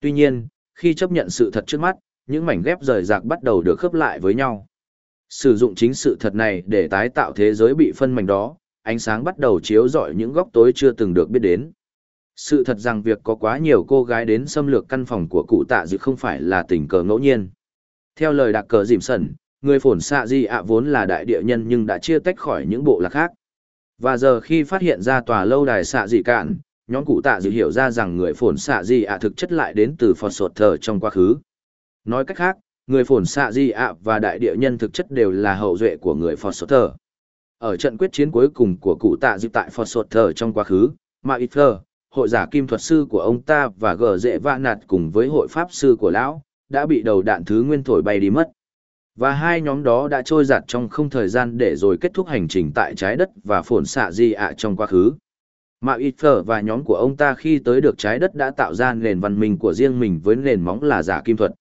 Tuy nhiên, khi chấp nhận sự thật trước mắt, những mảnh ghép rời rạc bắt đầu được khớp lại với nhau. Sử dụng chính sự thật này để tái tạo thế giới bị phân mảnh đó, ánh sáng bắt đầu chiếu rọi những góc tối chưa từng được biết đến. Sự thật rằng việc có quá nhiều cô gái đến xâm lược căn phòng của cụ tạ dự không phải là tình cờ ngẫu nhiên. Theo lời đặc cờ dìm sẩn, người phổn xạ di ạ vốn là đại địa nhân nhưng đã chia tách khỏi những bộ lạc khác. Và giờ khi phát hiện ra tòa lâu đài xạ dị cạn, nhóm cụ tạ dự hiểu ra rằng người phổn xạ di ạ thực chất lại đến từ phật sột thờ trong quá khứ. Nói cách khác, người phổn xạ di ạ và đại địa nhân thực chất đều là hậu duệ của người phật sột thờ. Ở trận quyết chiến cuối cùng của cụ tạ dự tại phật sột thờ trong quá khứ, Ma Ít hội giả kim thuật sư của ông ta và gờ dễ vạ nạt cùng với hội pháp sư của lão, đã bị đầu đạn thứ nguyên thổi bay đi mất. Và hai nhóm đó đã trôi giặt trong không thời gian để rồi kết thúc hành trình tại trái đất và phồn xạ di ạ trong quá khứ. Mà Ít Phở và nhóm của ông ta khi tới được trái đất đã tạo ra nền văn minh của riêng mình với nền móng là giả kim thuật.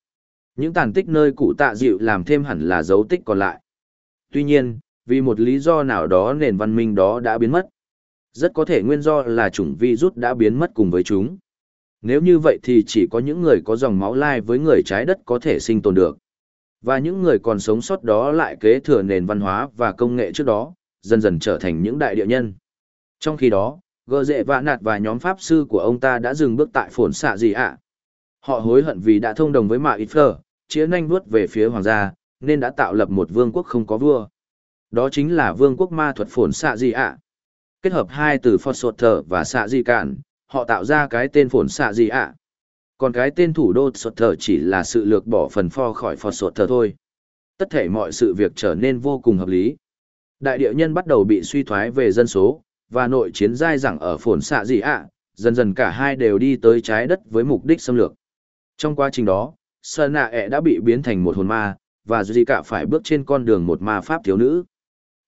Những tàn tích nơi cụ tạ dịu làm thêm hẳn là dấu tích còn lại. Tuy nhiên, vì một lý do nào đó nền văn minh đó đã biến mất. Rất có thể nguyên do là chủng virus đã biến mất cùng với chúng. Nếu như vậy thì chỉ có những người có dòng máu lai với người trái đất có thể sinh tồn được. Và những người còn sống sót đó lại kế thừa nền văn hóa và công nghệ trước đó, dần dần trở thành những đại địa nhân. Trong khi đó, gờ dệ vạ nạt và nhóm pháp sư của ông ta đã dừng bước tại phồn xạ gì ạ. Họ hối hận vì đã thông đồng với mạ ít phờ chĩa nhanh vuốt về phía hoàng gia, nên đã tạo lập một vương quốc không có vua. Đó chính là vương quốc ma thuật phồn xạ gì ạ. Kết hợp hai từ phật sột thở và xạ gì cạn, họ tạo ra cái tên phồn xạ gì ạ. Còn cái tên thủ đô sột thở chỉ là sự lược bỏ phần pho khỏi phật sột thở thôi. Tất thể mọi sự việc trở nên vô cùng hợp lý. Đại địa nhân bắt đầu bị suy thoái về dân số, và nội chiến dai dẳng ở phồn xạ gì ạ, dần dần cả hai đều đi tới trái đất với mục đích xâm lược. Trong quá trình đó, Sơn Nạ ẹ đã bị biến thành một hồn ma, và Duy cả phải bước trên con đường một ma pháp thiếu nữ.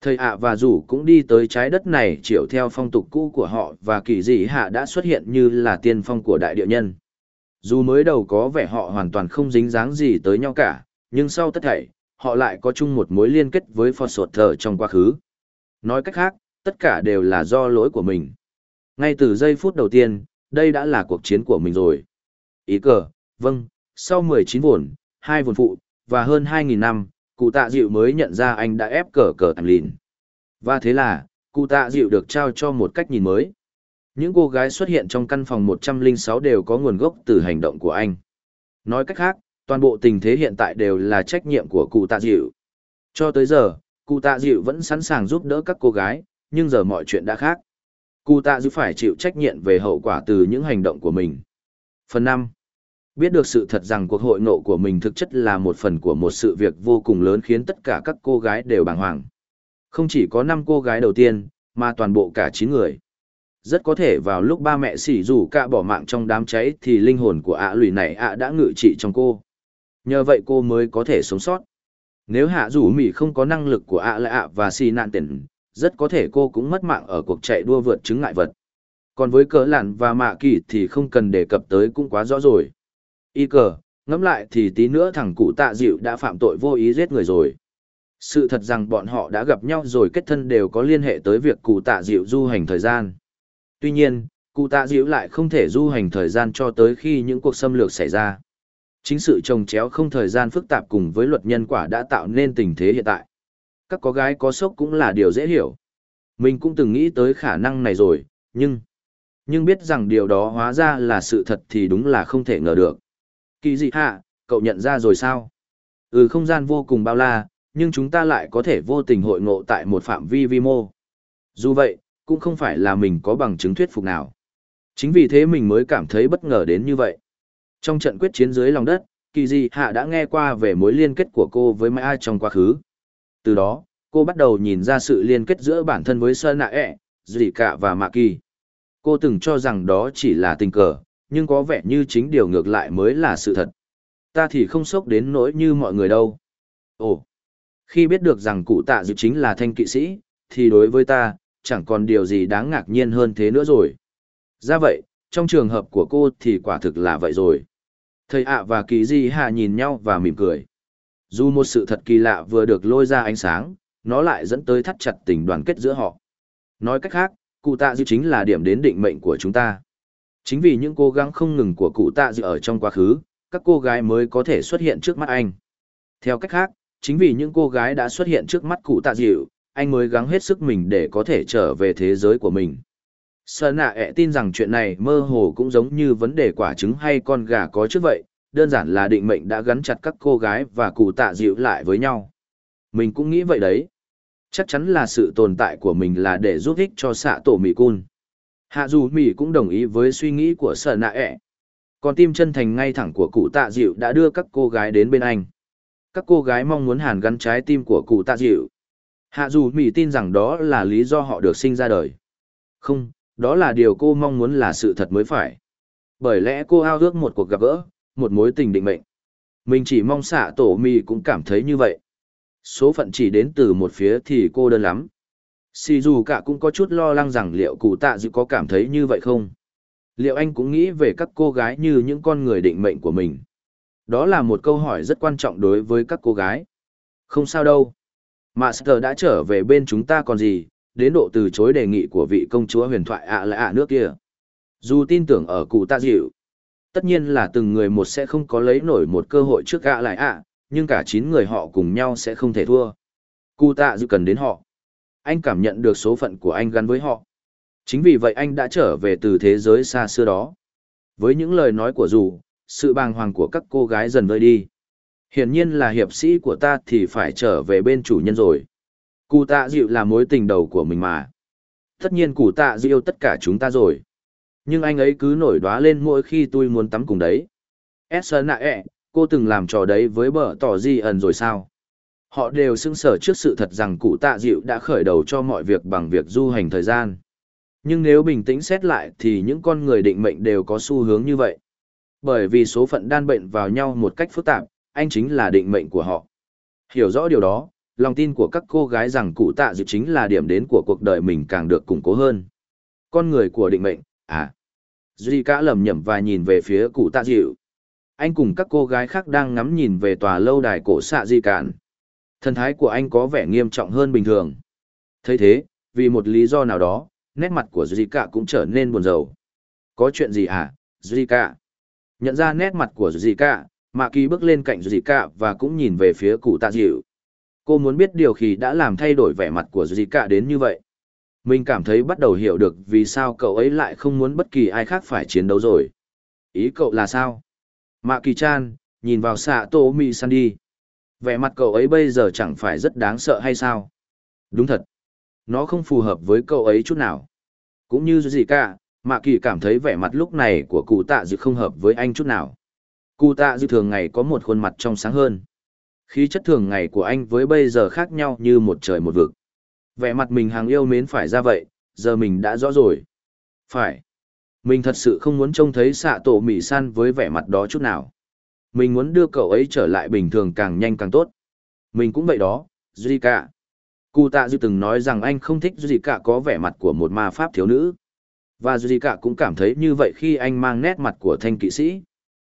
Thầy ạ và rủ cũng đi tới trái đất này chiều theo phong tục cũ của họ và kỳ dị hạ đã xuất hiện như là tiên phong của đại địa nhân. Dù mới đầu có vẻ họ hoàn toàn không dính dáng gì tới nhau cả, nhưng sau tất thảy, họ lại có chung một mối liên kết với Phật Sột Thờ trong quá khứ. Nói cách khác, tất cả đều là do lỗi của mình. Ngay từ giây phút đầu tiên, đây đã là cuộc chiến của mình rồi. Ý cờ, vâng, sau 19 vồn, 2 vồn phụ, và hơn 2.000 năm, cụ tạ dịu mới nhận ra anh đã ép cờ cờ tạm lìn. Và thế là, cụ tạ dịu được trao cho một cách nhìn mới. Những cô gái xuất hiện trong căn phòng 106 đều có nguồn gốc từ hành động của anh. Nói cách khác, toàn bộ tình thế hiện tại đều là trách nhiệm của cụ tạ dịu. Cho tới giờ, cụ tạ dịu vẫn sẵn sàng giúp đỡ các cô gái, nhưng giờ mọi chuyện đã khác. Cụ tạ dịu phải chịu trách nhiệm về hậu quả từ những hành động của mình. Phần 5. Biết được sự thật rằng cuộc hội ngộ của mình thực chất là một phần của một sự việc vô cùng lớn khiến tất cả các cô gái đều bàng hoàng. Không chỉ có 5 cô gái đầu tiên, mà toàn bộ cả 9 người. Rất có thể vào lúc ba mẹ sỉ rủ cả bỏ mạng trong đám cháy thì linh hồn của ạ lùi này ạ đã ngự trị trong cô. Nhờ vậy cô mới có thể sống sót. Nếu hạ rủ mỉ không có năng lực của ạ lại ạ và xì nạn tiền, rất có thể cô cũng mất mạng ở cuộc chạy đua vượt chứng ngại vật. Còn với cỡ lặn và mạ kỳ thì không cần đề cập tới cũng quá rõ rồi. Y cờ, ngẫm lại thì tí nữa thằng cụ tạ dịu đã phạm tội vô ý giết người rồi. Sự thật rằng bọn họ đã gặp nhau rồi kết thân đều có liên hệ tới việc cụ tạ dịu du hành thời gian. Tuy nhiên, cụ tạ dịu lại không thể du hành thời gian cho tới khi những cuộc xâm lược xảy ra. Chính sự trồng chéo không thời gian phức tạp cùng với luật nhân quả đã tạo nên tình thế hiện tại. Các có gái có sốc cũng là điều dễ hiểu. Mình cũng từng nghĩ tới khả năng này rồi, nhưng... Nhưng biết rằng điều đó hóa ra là sự thật thì đúng là không thể ngờ được. Kỳ dị hạ, cậu nhận ra rồi sao? Ừ không gian vô cùng bao la, nhưng chúng ta lại có thể vô tình hội ngộ tại một phạm vi vi mô. Dù vậy, cũng không phải là mình có bằng chứng thuyết phục nào. Chính vì thế mình mới cảm thấy bất ngờ đến như vậy. Trong trận quyết chiến dưới lòng đất, kỳ dị hạ đã nghe qua về mối liên kết của cô với Mai Ai trong quá khứ. Từ đó, cô bắt đầu nhìn ra sự liên kết giữa bản thân với Sơn Nạ ẹ, Dì cạ và Mạ Kỳ. Cô từng cho rằng đó chỉ là tình cờ, nhưng có vẻ như chính điều ngược lại mới là sự thật. Ta thì không sốc đến nỗi như mọi người đâu. Ồ, khi biết được rằng cụ tạ dự chính là thanh kỵ sĩ, thì đối với ta, chẳng còn điều gì đáng ngạc nhiên hơn thế nữa rồi. Ra vậy, trong trường hợp của cô thì quả thực là vậy rồi. Thầy ạ và kỳ di hạ nhìn nhau và mỉm cười. Dù một sự thật kỳ lạ vừa được lôi ra ánh sáng, nó lại dẫn tới thắt chặt tình đoàn kết giữa họ. Nói cách khác, cụ tạ dự chính là điểm đến định mệnh của chúng ta. Chính vì những cố gắng không ngừng của cụ tạ dịu ở trong quá khứ, các cô gái mới có thể xuất hiện trước mắt anh. Theo cách khác, chính vì những cô gái đã xuất hiện trước mắt cụ tạ dịu, anh mới gắng hết sức mình để có thể trở về thế giới của mình. Sơn nạ ẹ tin rằng chuyện này mơ hồ cũng giống như vấn đề quả trứng hay con gà có trước vậy, đơn giản là định mệnh đã gắn chặt các cô gái và cụ tạ dịu lại với nhau. Mình cũng nghĩ vậy đấy. Chắc chắn là sự tồn tại của mình là để giúp ích cho xạ tổ mì cun. Hạ dù mì cũng đồng ý với suy nghĩ của sở nạ ẹ. Còn tim chân thành ngay thẳng của cụ tạ dịu đã đưa các cô gái đến bên anh. Các cô gái mong muốn hàn gắn trái tim của cụ tạ dịu. Hạ dù mì tin rằng đó là lý do họ được sinh ra đời. Không, đó là điều cô mong muốn là sự thật mới phải. Bởi lẽ cô ao ước một cuộc gặp gỡ, một mối tình định mệnh. Mình chỉ mong xạ tổ mì cũng cảm thấy như vậy. Số phận chỉ đến từ một phía thì cô đơn lắm. Xì dù cả cũng có chút lo lắng rằng liệu cụ tạ dự có cảm thấy như vậy không? Liệu anh cũng nghĩ về các cô gái như những con người định mệnh của mình? Đó là một câu hỏi rất quan trọng đối với các cô gái. Không sao đâu. Master đã trở về bên chúng ta còn gì, đến độ từ chối đề nghị của vị công chúa huyền thoại ạ à là ạ nước kia. Dù tin tưởng ở cụ tạ dịu, tất nhiên là từng người một sẽ không có lấy nổi một cơ hội trước ạ lại ạ, nhưng cả chín người họ cùng nhau sẽ không thể thua. Cụ tạ dự cần đến họ. Anh cảm nhận được số phận của anh gắn với họ. Chính vì vậy anh đã trở về từ thế giới xa xưa đó. Với những lời nói của dù, sự bàng hoàng của các cô gái dần vơi đi. Hiển nhiên là hiệp sĩ của ta thì phải trở về bên chủ nhân rồi. Cụ tạ dịu là mối tình đầu của mình mà. Tất nhiên cụ tạ dịu tất cả chúng ta rồi. Nhưng anh ấy cứ nổi đoá lên mỗi khi tôi muốn tắm cùng đấy. Esser nạ cô từng làm trò đấy với bờ tỏ di ẩn rồi sao? Họ đều xưng sở trước sự thật rằng cụ tạ dịu đã khởi đầu cho mọi việc bằng việc du hành thời gian. Nhưng nếu bình tĩnh xét lại thì những con người định mệnh đều có xu hướng như vậy. Bởi vì số phận đan bệnh vào nhau một cách phức tạp, anh chính là định mệnh của họ. Hiểu rõ điều đó, lòng tin của các cô gái rằng cụ tạ dịu chính là điểm đến của cuộc đời mình càng được củng cố hơn. Con người của định mệnh, à. Duy cả lầm nhầm và nhìn về phía cụ tạ dịu. Anh cùng các cô gái khác đang ngắm nhìn về tòa lâu đài cổ xạ di cản. Thần thái của anh có vẻ nghiêm trọng hơn bình thường. thấy thế, vì một lý do nào đó, nét mặt của Di cả cũng trở nên buồn rầu. Có chuyện gì hả, Di cả? Nhận ra nét mặt của Di cả, Mạ Kỳ bước lên cạnh Di cả và cũng nhìn về phía cụ tạ dịu. Cô muốn biết điều khi đã làm thay đổi vẻ mặt của Di cả đến như vậy. Mình cảm thấy bắt đầu hiểu được vì sao cậu ấy lại không muốn bất kỳ ai khác phải chiến đấu rồi. Ý cậu là sao? Mạ Kỳ Chan, nhìn vào xạ Tô Mi San đi. Vẻ mặt cậu ấy bây giờ chẳng phải rất đáng sợ hay sao? Đúng thật. Nó không phù hợp với cậu ấy chút nào. Cũng như gì cả, Mạ Kỳ cảm thấy vẻ mặt lúc này của cụ tạ dự không hợp với anh chút nào. Cụ tạ dự thường ngày có một khuôn mặt trong sáng hơn. Khí chất thường ngày của anh với bây giờ khác nhau như một trời một vực. Vẻ mặt mình hàng yêu mến phải ra vậy, giờ mình đã rõ rồi. Phải. Mình thật sự không muốn trông thấy xạ tổ mỉ san với vẻ mặt đó chút nào. Mình muốn đưa cậu ấy trở lại bình thường càng nhanh càng tốt. Mình cũng vậy đó, Zika. Cụ tạ dư từng nói rằng anh không thích Zika có vẻ mặt của một ma pháp thiếu nữ. Và Zika cũng cảm thấy như vậy khi anh mang nét mặt của thanh kỵ sĩ.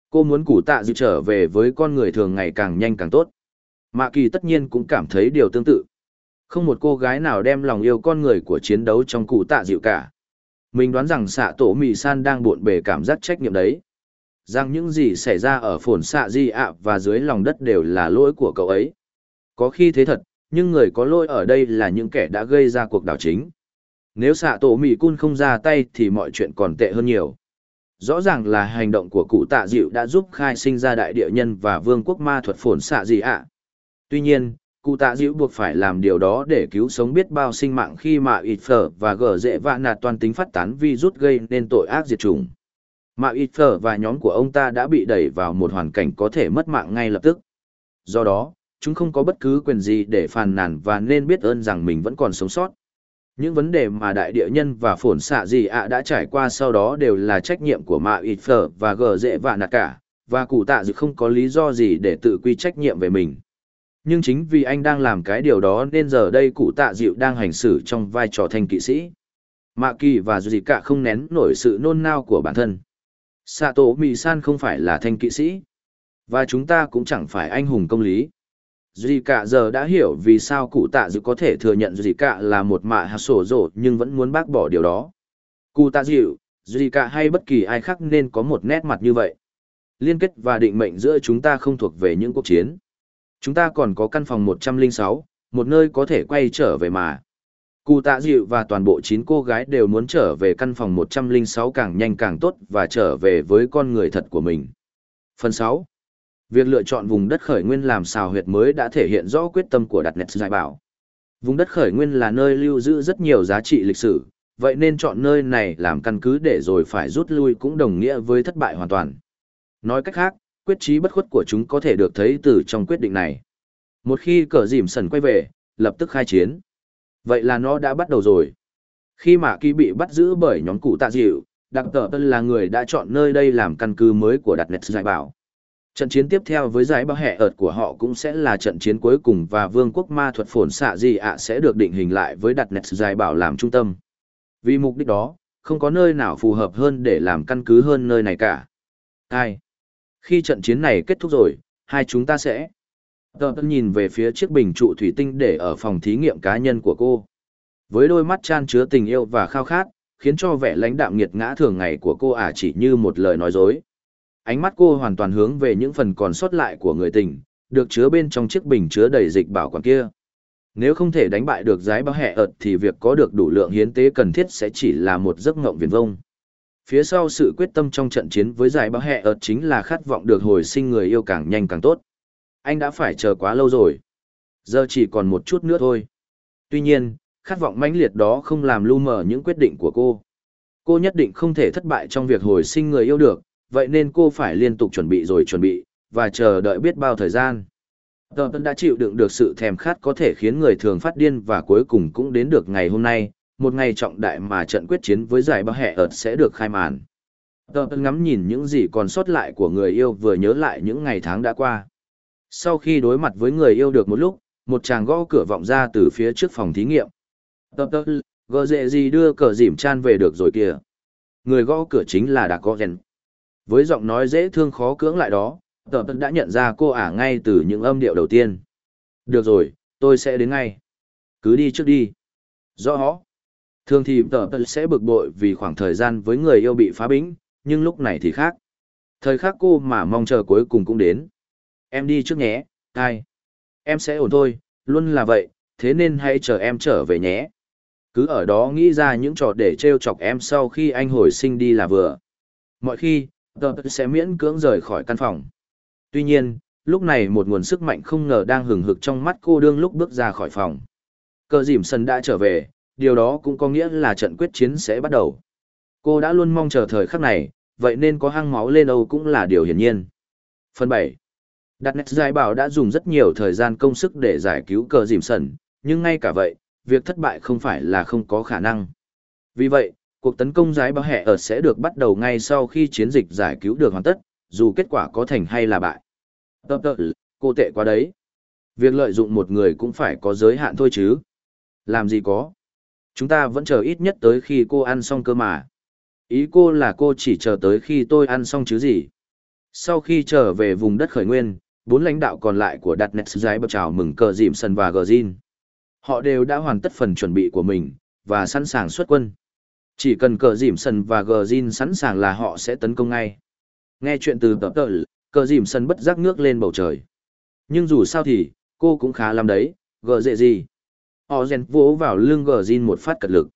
Cô muốn cụ tạ dư trở về với con người thường ngày càng nhanh càng tốt. Mạ kỳ tất nhiên cũng cảm thấy điều tương tự. Không một cô gái nào đem lòng yêu con người của chiến đấu trong cụ tạ dịu cả. Mình đoán rằng xạ tổ mì san đang buộn bề cảm giác trách nhiệm đấy. Rằng những gì xảy ra ở phồn xạ di ạ và dưới lòng đất đều là lỗi của cậu ấy. Có khi thế thật, nhưng người có lỗi ở đây là những kẻ đã gây ra cuộc đảo chính. Nếu xạ tổ mì cun không ra tay thì mọi chuyện còn tệ hơn nhiều. Rõ ràng là hành động của cụ tạ dịu đã giúp khai sinh ra đại địa nhân và vương quốc ma thuật phồn xạ di ạ. Tuy nhiên, cụ tạ dịu buộc phải làm điều đó để cứu sống biết bao sinh mạng khi mà ít phở và gở dễ vạ nạt toàn tính phát tán virus gây nên tội ác diệt chủng. Mà ít phở và nhóm của ông ta đã bị đẩy vào một hoàn cảnh có thể mất mạng ngay lập tức. Do đó, chúng không có bất cứ quyền gì để phàn nàn và nên biết ơn rằng mình vẫn còn sống sót. Những vấn đề mà đại địa nhân và phổn xạ gì ạ đã trải qua sau đó đều là trách nhiệm của mạ ít phở và Gờ dễ vạ nạt cả, và cụ tạ dự không có lý do gì để tự quy trách nhiệm về mình. Nhưng chính vì anh đang làm cái điều đó nên giờ đây cụ tạ dịu đang hành xử trong vai trò thanh kỵ sĩ. Mạ kỳ và dù gì cả không nén nổi sự nôn nao của bản thân. Sato Mì-san không phải là thanh kỵ sĩ. Và chúng ta cũng chẳng phải anh hùng công lý. Duy cả giờ đã hiểu vì sao cụ tạ dịu có thể thừa nhận Duy cả là một mạ hạt sổ rổ nhưng vẫn muốn bác bỏ điều đó. Cụ tạ dịu, Duy cả hay bất kỳ ai khác nên có một nét mặt như vậy. Liên kết và định mệnh giữa chúng ta không thuộc về những cuộc chiến. Chúng ta còn có căn phòng 106, một nơi có thể quay trở về mà. Cụ tạ dịu và toàn bộ 9 cô gái đều muốn trở về căn phòng 106 càng nhanh càng tốt và trở về với con người thật của mình. Phần 6. Việc lựa chọn vùng đất khởi nguyên làm xào huyệt mới đã thể hiện rõ quyết tâm của đặt nét giải bảo. Vùng đất khởi nguyên là nơi lưu giữ rất nhiều giá trị lịch sử, vậy nên chọn nơi này làm căn cứ để rồi phải rút lui cũng đồng nghĩa với thất bại hoàn toàn. Nói cách khác, quyết trí bất khuất của chúng có thể được thấy từ trong quyết định này. Một khi cờ dìm sần quay về, lập tức khai chiến. Vậy là nó đã bắt đầu rồi. Khi mà kỳ bị bắt giữ bởi nhóm cụ tạ dịu, đặc tờ tân là người đã chọn nơi đây làm căn cứ mới của đặt nét giải bảo. Trận chiến tiếp theo với giải Bảo hẹ ợt của họ cũng sẽ là trận chiến cuối cùng và vương quốc ma thuật phồn xạ gì ạ sẽ được định hình lại với đặt nét giải bảo làm trung tâm. Vì mục đích đó, không có nơi nào phù hợp hơn để làm căn cứ hơn nơi này cả. Ai? Khi trận chiến này kết thúc rồi, hai chúng ta sẽ... Tờ tân nhìn về phía chiếc bình trụ thủy tinh để ở phòng thí nghiệm cá nhân của cô. Với đôi mắt chan chứa tình yêu và khao khát, khiến cho vẻ lãnh đạm nghiệt ngã thường ngày của cô ả chỉ như một lời nói dối. Ánh mắt cô hoàn toàn hướng về những phần còn sót lại của người tình, được chứa bên trong chiếc bình chứa đầy dịch bảo quản kia. Nếu không thể đánh bại được giái báo hẹ ợt thì việc có được đủ lượng hiến tế cần thiết sẽ chỉ là một giấc ngộng viển vông. Phía sau sự quyết tâm trong trận chiến với giải báo hẹ ợt chính là khát vọng được hồi sinh người yêu càng nhanh càng tốt. Anh đã phải chờ quá lâu rồi. Giờ chỉ còn một chút nữa thôi. Tuy nhiên, khát vọng mãnh liệt đó không làm lu mờ những quyết định của cô. Cô nhất định không thể thất bại trong việc hồi sinh người yêu được, vậy nên cô phải liên tục chuẩn bị rồi chuẩn bị, và chờ đợi biết bao thời gian. Tờ Tân đã chịu đựng được sự thèm khát có thể khiến người thường phát điên và cuối cùng cũng đến được ngày hôm nay, một ngày trọng đại mà trận quyết chiến với giải bao hẹ ợt sẽ được khai màn. Tờ Tân ngắm nhìn những gì còn sót lại của người yêu vừa nhớ lại những ngày tháng đã qua. Sau khi đối mặt với người yêu được một lúc, một chàng gõ cửa vọng ra từ phía trước phòng thí nghiệm. Tờ Tân, gờ dệ gì đưa cờ dìm chan về được rồi kìa. Người gõ cửa chính là Đạc Gogen. Với giọng nói dễ thương khó cưỡng lại đó, tờ Tân đã nhận ra cô ả ngay từ những âm điệu đầu tiên. Được rồi, tôi sẽ đến ngay. Cứ đi trước đi. Rõ họ. Thường thì tờ tờ sẽ bực bội vì khoảng thời gian với người yêu bị phá bĩnh, nhưng lúc này thì khác. Thời khắc cô mà mong chờ cuối cùng cũng đến. Em đi trước nhé, ai? Em sẽ ổn thôi, luôn là vậy, thế nên hãy chờ em trở về nhé. Cứ ở đó nghĩ ra những trò để trêu chọc em sau khi anh hồi sinh đi là vừa. Mọi khi, tờ sẽ miễn cưỡng rời khỏi căn phòng. Tuy nhiên, lúc này một nguồn sức mạnh không ngờ đang hừng hực trong mắt cô đương lúc bước ra khỏi phòng. Cờ dìm sân đã trở về, điều đó cũng có nghĩa là trận quyết chiến sẽ bắt đầu. Cô đã luôn mong chờ thời khắc này, vậy nên có hăng máu lên Âu cũng là điều hiển nhiên. Phần 7 Đặt nét giải bảo đã dùng rất nhiều thời gian công sức để giải cứu cờ dìm sần, nhưng ngay cả vậy, việc thất bại không phải là không có khả năng. Vì vậy, cuộc tấn công giải bảo hẹ ở sẽ được bắt đầu ngay sau khi chiến dịch giải cứu được hoàn tất, dù kết quả có thành hay là bại. Tớ tớ, cô tệ quá đấy. Việc lợi dụng một người cũng phải có giới hạn thôi chứ. Làm gì có. Chúng ta vẫn chờ ít nhất tới khi cô ăn xong cơ mà. Ý cô là cô chỉ chờ tới khi tôi ăn xong chứ gì. Sau khi trở về vùng đất khởi nguyên, bốn lãnh đạo còn lại của đặt nét giải bậc chào mừng cờ dìm sân và gờ zin. Họ đều đã hoàn tất phần chuẩn bị của mình, và sẵn sàng xuất quân. Chỉ cần cờ dìm sân và gờ zin sẵn sàng là họ sẽ tấn công ngay. Nghe chuyện từ tập tờ, cờ dìm sân bất giác ngước lên bầu trời. Nhưng dù sao thì, cô cũng khá lắm đấy, gờ dệ gì. Họ rèn vỗ vào lưng gờ zin một phát cật lực.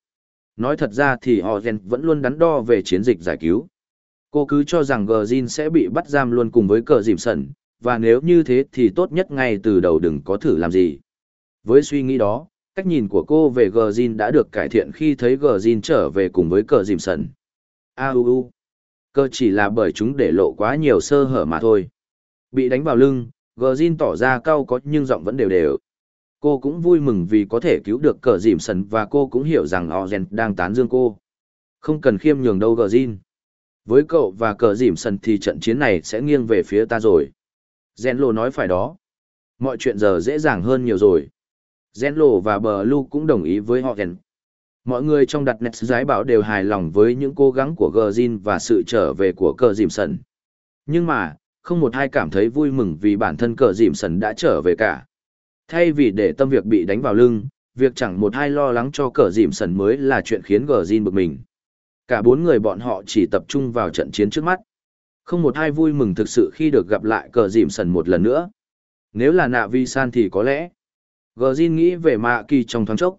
Nói thật ra thì họ rèn vẫn luôn đắn đo về chiến dịch giải cứu. Cô cứ cho rằng gờ zin sẽ bị bắt giam luôn cùng với cờ dìm sẩn, và nếu như thế thì tốt nhất ngay từ đầu đừng có thử làm gì. Với suy nghĩ đó, cách nhìn của cô về gờ zin đã được cải thiện khi thấy gờ zin trở về cùng với cờ dìm sẩn. A u u. Cơ chỉ là bởi chúng để lộ quá nhiều sơ hở mà thôi. Bị đánh vào lưng, gờ zin tỏ ra cau có nhưng giọng vẫn đều đều. Cô cũng vui mừng vì có thể cứu được cờ dìm sần và cô cũng hiểu rằng Ozen đang tán dương cô. Không cần khiêm nhường đâu gờ zin. Với cậu và cờ dìm sần thì trận chiến này sẽ nghiêng về phía ta rồi. Gen Lô nói phải đó. Mọi chuyện giờ dễ dàng hơn nhiều rồi. Gen Lô và Bờ Lu cũng đồng ý với họ Gen. Mọi người trong đặt nét giái bảo đều hài lòng với những cố gắng của Gjin và sự trở về của cờ dìm sần. Nhưng mà, không một ai cảm thấy vui mừng vì bản thân cờ dìm sần đã trở về cả. Thay vì để tâm việc bị đánh vào lưng, việc chẳng một ai lo lắng cho cờ dìm sần mới là chuyện khiến gờ Gjin bực mình. Cả bốn người bọn họ chỉ tập trung vào trận chiến trước mắt. Không một ai vui mừng thực sự khi được gặp lại cờ dìm sần một lần nữa. Nếu là nạ vi san thì có lẽ. Gờ Jin nghĩ về Mạ Kỳ trong thoáng chốc.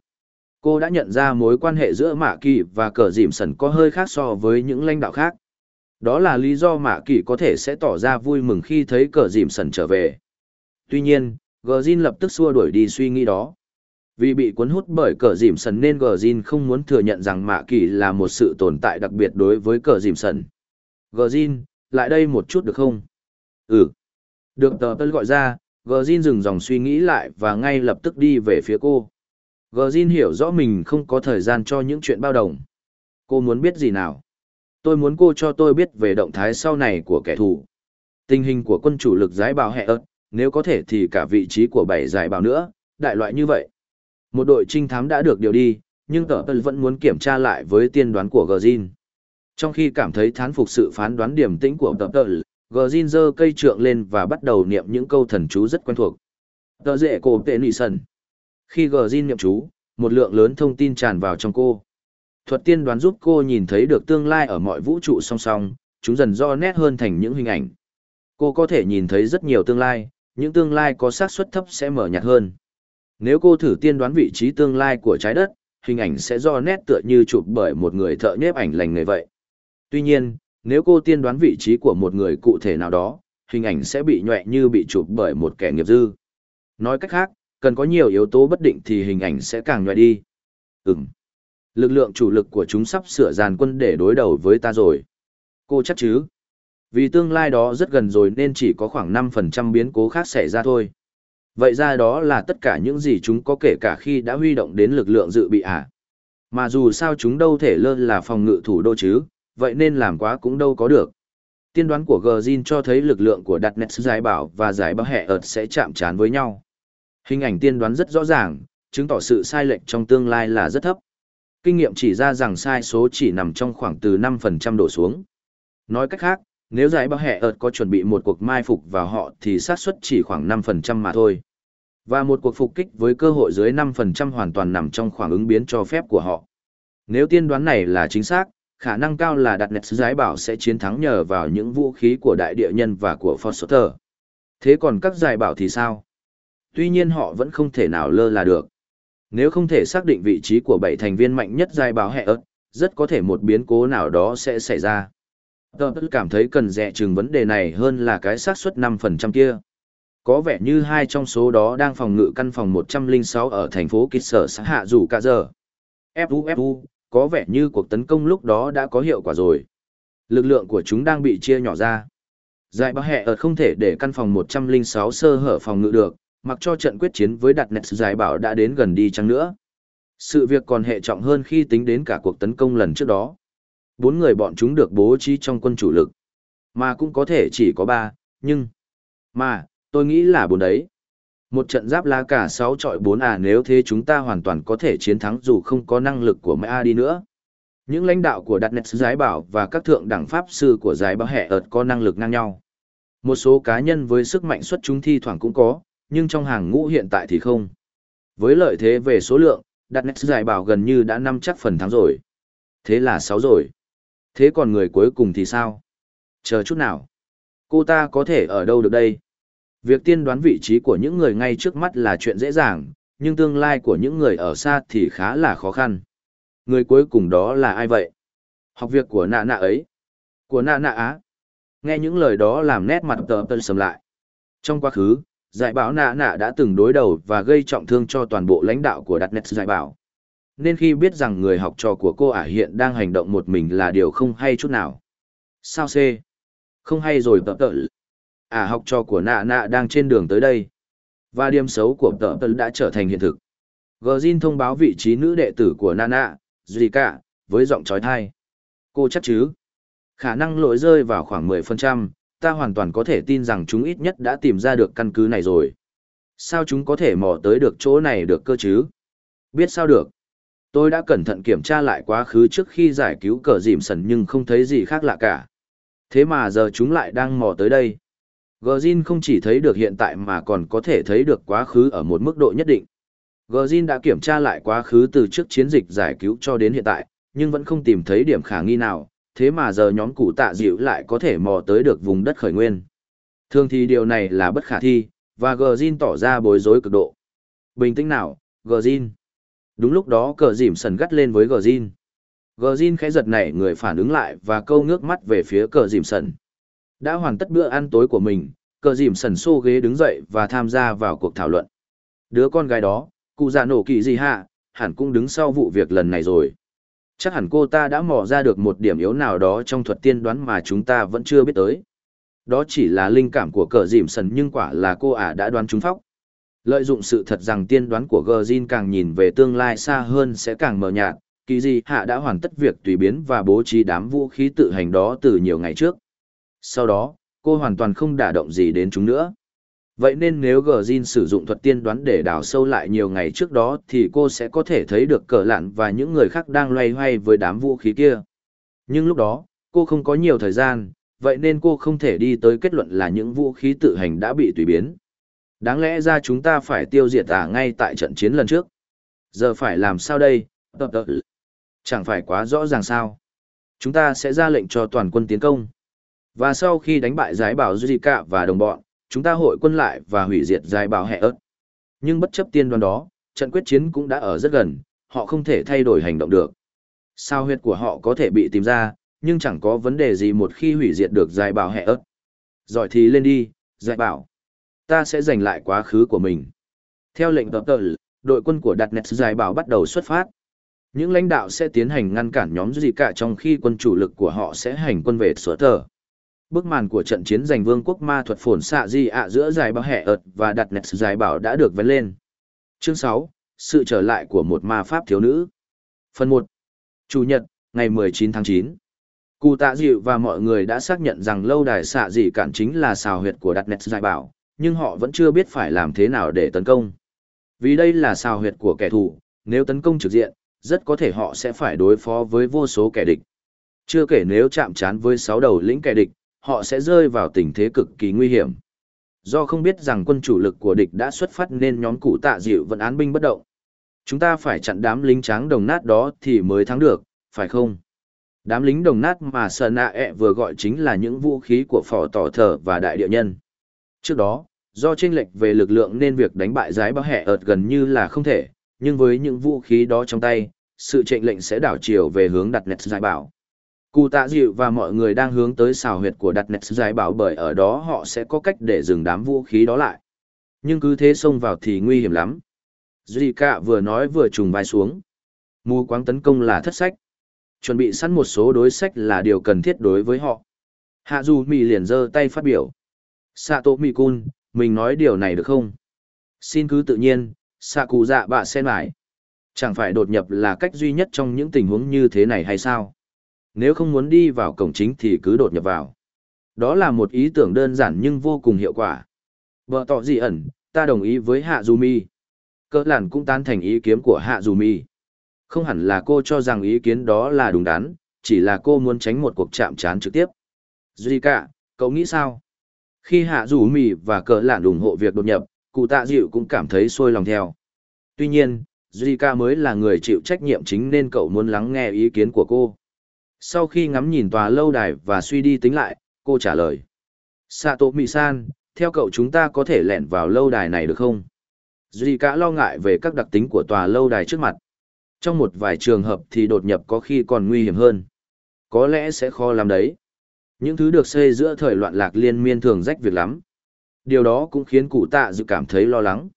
Cô đã nhận ra mối quan hệ giữa Mạ Kỳ và cờ dìm sần có hơi khác so với những lãnh đạo khác. Đó là lý do Mạ Kỳ có thể sẽ tỏ ra vui mừng khi thấy cờ dìm sần trở về. Tuy nhiên, Gờ Jin lập tức xua đuổi đi suy nghĩ đó. Vì bị cuốn hút bởi cờ dìm sần nên Gờ Jin không muốn thừa nhận rằng Mạ Kỳ là một sự tồn tại đặc biệt đối với cờ dìm sần. Gờ Jin, lại đây một chút được không? Ừ. Được tờ tân gọi ra, Gờ Jin dừng dòng suy nghĩ lại và ngay lập tức đi về phía cô. Gờ Jin hiểu rõ mình không có thời gian cho những chuyện bao đồng. Cô muốn biết gì nào? Tôi muốn cô cho tôi biết về động thái sau này của kẻ thù. Tình hình của quân chủ lực giái bào hẹ ớt, nếu có thể thì cả vị trí của bảy giải bào nữa, đại loại như vậy. Một đội trinh thám đã được điều đi, nhưng tờ tân vẫn muốn kiểm tra lại với tiên đoán của Gờ Trong khi cảm thấy thán phục sự phán đoán điểm tĩnh của tờ tân, Gờ dơ giơ cây trượng lên và bắt đầu niệm những câu thần chú rất quen thuộc. Tờ dễ cổ tệ nị sần. Khi Gờ niệm chú, một lượng lớn thông tin tràn vào trong cô. Thuật tiên đoán giúp cô nhìn thấy được tương lai ở mọi vũ trụ song song, chúng dần do nét hơn thành những hình ảnh. Cô có thể nhìn thấy rất nhiều tương lai, những tương lai có xác suất thấp sẽ mở nhạt hơn. Nếu cô thử tiên đoán vị trí tương lai của trái đất, hình ảnh sẽ do nét tựa như chụp bởi một người thợ nhếp ảnh lành người vậy. Tuy nhiên, nếu cô tiên đoán vị trí của một người cụ thể nào đó, hình ảnh sẽ bị nhọe như bị chụp bởi một kẻ nghiệp dư. Nói cách khác, cần có nhiều yếu tố bất định thì hình ảnh sẽ càng nhọe đi. Ừm. Lực lượng chủ lực của chúng sắp sửa dàn quân để đối đầu với ta rồi. Cô chắc chứ? Vì tương lai đó rất gần rồi nên chỉ có khoảng 5% biến cố khác xảy ra thôi. Vậy ra đó là tất cả những gì chúng có kể cả khi đã huy động đến lực lượng dự bị à? Mà dù sao chúng đâu thể lơ là phòng ngự thủ đô chứ, vậy nên làm quá cũng đâu có được. Tiên đoán của Gjin cho thấy lực lượng của đặt nét giải bảo và giải bảo hệ ợt sẽ chạm trán với nhau. Hình ảnh tiên đoán rất rõ ràng, chứng tỏ sự sai lệch trong tương lai là rất thấp. Kinh nghiệm chỉ ra rằng sai số chỉ nằm trong khoảng từ 5% đổ xuống. Nói cách khác, nếu giải bảo hệ ợt có chuẩn bị một cuộc mai phục vào họ thì xác suất chỉ khoảng 5% mà thôi. Và một cuộc phục kích với cơ hội dưới 5% hoàn toàn nằm trong khoảng ứng biến cho phép của họ. Nếu tiên đoán này là chính xác, khả năng cao là đặt nẹt giải bảo sẽ chiến thắng nhờ vào những vũ khí của đại địa nhân và của Foster. Thế còn các giải bảo thì sao? Tuy nhiên họ vẫn không thể nào lơ là được. Nếu không thể xác định vị trí của bảy thành viên mạnh nhất giải bảo hệ ớt, rất có thể một biến cố nào đó sẽ xảy ra. Tờ cảm thấy cần dè chừng vấn đề này hơn là cái xác suất 5% kia. Có vẻ như hai trong số đó đang phòng ngự căn phòng 106 ở thành phố Kịch Sở xã Hạ Dù Cả Giờ. Fu Fu, có vẻ như cuộc tấn công lúc đó đã có hiệu quả rồi. Lực lượng của chúng đang bị chia nhỏ ra. Giải bác hẹ ở không thể để căn phòng 106 sơ hở phòng ngự được, mặc cho trận quyết chiến với đặt nét giải bảo đã đến gần đi chăng nữa. Sự việc còn hệ trọng hơn khi tính đến cả cuộc tấn công lần trước đó. Bốn người bọn chúng được bố trí trong quân chủ lực. Mà cũng có thể chỉ có ba, nhưng... Mà, tôi nghĩ là bốn đấy. Một trận giáp lá cả sáu trọi bốn à nếu thế chúng ta hoàn toàn có thể chiến thắng dù không có năng lực của Mã đi nữa. Những lãnh đạo của Đặt Nét Giải Bảo và các thượng đẳng pháp sư của Giải Bảo Hệ ợt có năng lực ngang nhau. Một số cá nhân với sức mạnh xuất chúng thi thoảng cũng có, nhưng trong hàng ngũ hiện tại thì không. Với lợi thế về số lượng, Đặt Nét Giải Bảo gần như đã năm chắc phần thắng rồi. Thế là 6 rồi. Thế còn người cuối cùng thì sao? Chờ chút nào. Cô ta có thể ở đâu được đây? Việc tiên đoán vị trí của những người ngay trước mắt là chuyện dễ dàng, nhưng tương lai của những người ở xa thì khá là khó khăn. Người cuối cùng đó là ai vậy? Học việc của nạ nạ ấy. Của nạ nạ á. Nghe những lời đó làm nét mặt tờ tân sầm lại. Trong quá khứ, giải bảo nạ nạ đã từng đối đầu và gây trọng thương cho toàn bộ lãnh đạo của đặt nét giải bảo. Nên khi biết rằng người học trò của cô ả hiện đang hành động một mình là điều không hay chút nào. Sao C? Không hay rồi tợ tờ à học trò của nạ nạ đang trên đường tới đây. Và điểm xấu của tợ tợ đã trở thành hiện thực. Gờ zin thông báo vị trí nữ đệ tử của nạ nạ duy cả với giọng trói thai. Cô chắc chứ? Khả năng lỗi rơi vào khoảng 10%, ta hoàn toàn có thể tin rằng chúng ít nhất đã tìm ra được căn cứ này rồi. Sao chúng có thể mò tới được chỗ này được cơ chứ? Biết sao được? Tôi đã cẩn thận kiểm tra lại quá khứ trước khi giải cứu cờ dìm sần nhưng không thấy gì khác lạ cả thế mà giờ chúng lại đang mò tới đây Gjin không chỉ thấy được hiện tại mà còn có thể thấy được quá khứ ở một mức độ nhất định. Gjin đã kiểm tra lại quá khứ từ trước chiến dịch giải cứu cho đến hiện tại, nhưng vẫn không tìm thấy điểm khả nghi nào, thế mà giờ nhóm cụ tạ dịu lại có thể mò tới được vùng đất khởi nguyên. Thường thì điều này là bất khả thi, và Gờ tỏ ra bối rối cực độ. Bình tĩnh nào, Gờ Đúng lúc đó cờ dìm sần gắt lên với Gờ Jin. Gờ Jin khẽ giật nảy người phản ứng lại và câu ngước mắt về phía cờ dìm sần. Đã hoàn tất bữa ăn tối của mình, cờ dìm sần xô ghế đứng dậy và tham gia vào cuộc thảo luận. Đứa con gái đó, cụ già nổ kỳ gì hạ, hẳn cũng đứng sau vụ việc lần này rồi. Chắc hẳn cô ta đã mò ra được một điểm yếu nào đó trong thuật tiên đoán mà chúng ta vẫn chưa biết tới. Đó chỉ là linh cảm của cờ dìm sần nhưng quả là cô ả đã đoán trúng phóc. Lợi dụng sự thật rằng tiên đoán của Gjin càng nhìn về tương lai xa hơn sẽ càng mờ nhạt, kỳ di hạ đã hoàn tất việc tùy biến và bố trí đám vũ khí tự hành đó từ nhiều ngày trước. Sau đó, cô hoàn toàn không đả động gì đến chúng nữa. Vậy nên nếu Gjin sử dụng thuật tiên đoán để đào sâu lại nhiều ngày trước đó thì cô sẽ có thể thấy được cờ lạn và những người khác đang loay hoay với đám vũ khí kia. Nhưng lúc đó, cô không có nhiều thời gian, vậy nên cô không thể đi tới kết luận là những vũ khí tự hành đã bị tùy biến. Đáng lẽ ra chúng ta phải tiêu diệt ả ngay tại trận chiến lần trước. Giờ phải làm sao đây? Chẳng phải quá rõ ràng sao? Chúng ta sẽ ra lệnh cho toàn quân tiến công. Và sau khi đánh bại giải bảo Zika và đồng bọn, chúng ta hội quân lại và hủy diệt giải bảo hệ ớt. Nhưng bất chấp tiên đoán đó, trận quyết chiến cũng đã ở rất gần, họ không thể thay đổi hành động được. Sao huyệt của họ có thể bị tìm ra, nhưng chẳng có vấn đề gì một khi hủy diệt được giải bảo hệ ớt. Giỏi thì lên đi, giải bảo. Ta sẽ giành lại quá khứ của mình. Theo lệnh tập tờ, đội quân của Đạt Nets giải bảo bắt đầu xuất phát. Những lãnh đạo sẽ tiến hành ngăn cản nhóm gì cả trong khi quân chủ lực của họ sẽ hành quân về sở tờ. Bức màn của trận chiến giành vương quốc ma thuật phồn xạ di ạ giữa giải bảo hệ ợt và đặt nets giải bảo đã được vén lên. Chương 6, Sự trở lại của một ma pháp thiếu nữ. Phần 1. Chủ nhật, ngày 19 tháng 9. Cụ tạ dịu và mọi người đã xác nhận rằng lâu đài xạ dị cản chính là xào huyệt của đặt nets giải bảo, nhưng họ vẫn chưa biết phải làm thế nào để tấn công. Vì đây là xào huyệt của kẻ thù, nếu tấn công trực diện, rất có thể họ sẽ phải đối phó với vô số kẻ địch. Chưa kể nếu chạm trán với sáu đầu lĩnh kẻ địch, họ sẽ rơi vào tình thế cực kỳ nguy hiểm. Do không biết rằng quân chủ lực của địch đã xuất phát nên nhóm cụ tạ dịu vẫn án binh bất động. Chúng ta phải chặn đám lính trắng đồng nát đó thì mới thắng được, phải không? Đám lính đồng nát mà Sơn A e vừa gọi chính là những vũ khí của phò tỏ thở và đại địa nhân. Trước đó, do chênh lệch về lực lượng nên việc đánh bại giái bao hẹ ợt gần như là không thể, nhưng với những vũ khí đó trong tay, sự chênh lệnh sẽ đảo chiều về hướng đặt nets giải bảo. Cụ tạ dịu và mọi người đang hướng tới xào huyệt của đặt nets giải bảo bởi ở đó họ sẽ có cách để dừng đám vũ khí đó lại. Nhưng cứ thế xông vào thì nguy hiểm lắm. Zika vừa nói vừa trùng vai xuống. Mù quáng tấn công là thất sách. Chuẩn bị sẵn một số đối sách là điều cần thiết đối với họ. Hạ dù mì liền giơ tay phát biểu. Sato Mikun, mình nói điều này được không? Xin cứ tự nhiên, xạ cụ dạ bạ sen mải. Chẳng phải đột nhập là cách duy nhất trong những tình huống như thế này hay sao? Nếu không muốn đi vào cổng chính thì cứ đột nhập vào. Đó là một ý tưởng đơn giản nhưng vô cùng hiệu quả. Vợ tỏ gì ẩn, ta đồng ý với Hạ Dù Mi. Cơ làn cũng tán thành ý kiến của Hạ Dù Mi. Không hẳn là cô cho rằng ý kiến đó là đúng đắn, chỉ là cô muốn tránh một cuộc chạm trán trực tiếp. Zika, cậu nghĩ sao? Khi Hạ Dù mì và cờ lạn ủng hộ việc đột nhập, cụ tạ dịu cũng cảm thấy sôi lòng theo. Tuy nhiên, Zika mới là người chịu trách nhiệm chính nên cậu muốn lắng nghe ý kiến của cô. Sau khi ngắm nhìn tòa lâu đài và suy đi tính lại, cô trả lời. Sato Mì-san, theo cậu chúng ta có thể lẻn vào lâu đài này được không? Zika lo ngại về các đặc tính của tòa lâu đài trước mặt. Trong một vài trường hợp thì đột nhập có khi còn nguy hiểm hơn. Có lẽ sẽ khó làm đấy. Những thứ được xây giữa thời loạn lạc liên miên thường rách việc lắm. Điều đó cũng khiến cụ tạ dự cảm thấy lo lắng.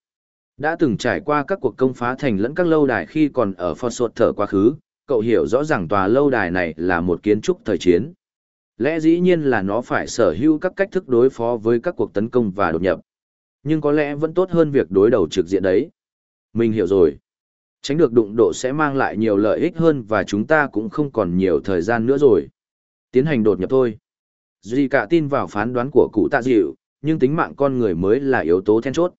Đã từng trải qua các cuộc công phá thành lẫn các lâu đài khi còn ở Phật Sột thở quá khứ, cậu hiểu rõ ràng tòa lâu đài này là một kiến trúc thời chiến. Lẽ dĩ nhiên là nó phải sở hữu các cách thức đối phó với các cuộc tấn công và đột nhập. Nhưng có lẽ vẫn tốt hơn việc đối đầu trực diện đấy. Mình hiểu rồi. Tránh được đụng độ sẽ mang lại nhiều lợi ích hơn và chúng ta cũng không còn nhiều thời gian nữa rồi. Tiến hành đột nhập thôi. Duy cả tin vào phán đoán của cụ tạ dịu, nhưng tính mạng con người mới là yếu tố then chốt.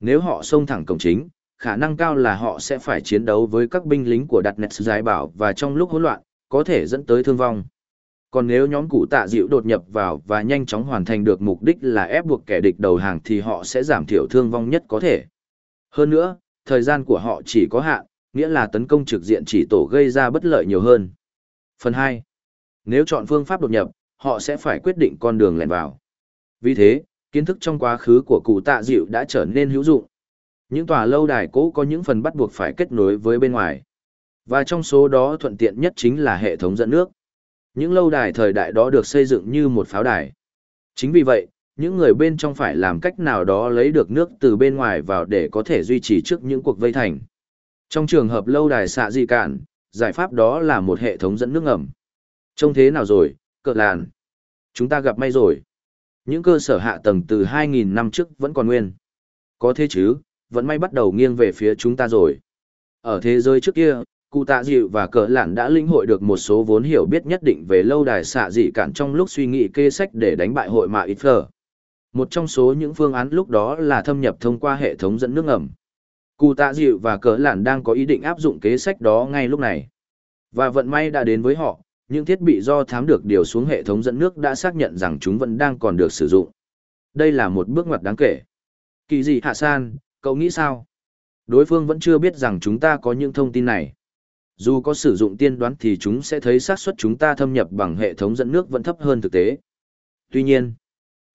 Nếu họ xông thẳng cổng chính, khả năng cao là họ sẽ phải chiến đấu với các binh lính của đặt nẹt giải bảo và trong lúc hỗn loạn, có thể dẫn tới thương vong. Còn nếu nhóm cụ tạ dịu đột nhập vào và nhanh chóng hoàn thành được mục đích là ép buộc kẻ địch đầu hàng thì họ sẽ giảm thiểu thương vong nhất có thể. Hơn nữa, thời gian của họ chỉ có hạn, nghĩa là tấn công trực diện chỉ tổ gây ra bất lợi nhiều hơn. Phần 2. Nếu chọn phương pháp đột nhập, họ sẽ phải quyết định con đường lẻn vào. Vì thế, kiến thức trong quá khứ của cụ tạ dịu đã trở nên hữu dụng. Những tòa lâu đài cũ có những phần bắt buộc phải kết nối với bên ngoài. Và trong số đó thuận tiện nhất chính là hệ thống dẫn nước. Những lâu đài thời đại đó được xây dựng như một pháo đài. Chính vì vậy, những người bên trong phải làm cách nào đó lấy được nước từ bên ngoài vào để có thể duy trì trước những cuộc vây thành. Trong trường hợp lâu đài xạ di cạn, giải pháp đó là một hệ thống dẫn nước ngầm. Trông thế nào rồi, cỡ làn? Chúng ta gặp may rồi. Những cơ sở hạ tầng từ 2.000 năm trước vẫn còn nguyên. Có thế chứ, vẫn may bắt đầu nghiêng về phía chúng ta rồi. Ở thế giới trước kia, cụ tạ dịu và cỡ lạn đã lĩnh hội được một số vốn hiểu biết nhất định về lâu đài xạ dị cản trong lúc suy nghĩ kê sách để đánh bại hội mạ ít phở. Một trong số những phương án lúc đó là thâm nhập thông qua hệ thống dẫn nước ngầm. Cụ tạ dịu và cỡ lạn đang có ý định áp dụng kế sách đó ngay lúc này. Và vận may đã đến với họ, những thiết bị do thám được điều xuống hệ thống dẫn nước đã xác nhận rằng chúng vẫn đang còn được sử dụng. Đây là một bước ngoặt đáng kể. Kỳ gì hạ san, cậu nghĩ sao? Đối phương vẫn chưa biết rằng chúng ta có những thông tin này. Dù có sử dụng tiên đoán thì chúng sẽ thấy xác suất chúng ta thâm nhập bằng hệ thống dẫn nước vẫn thấp hơn thực tế. Tuy nhiên,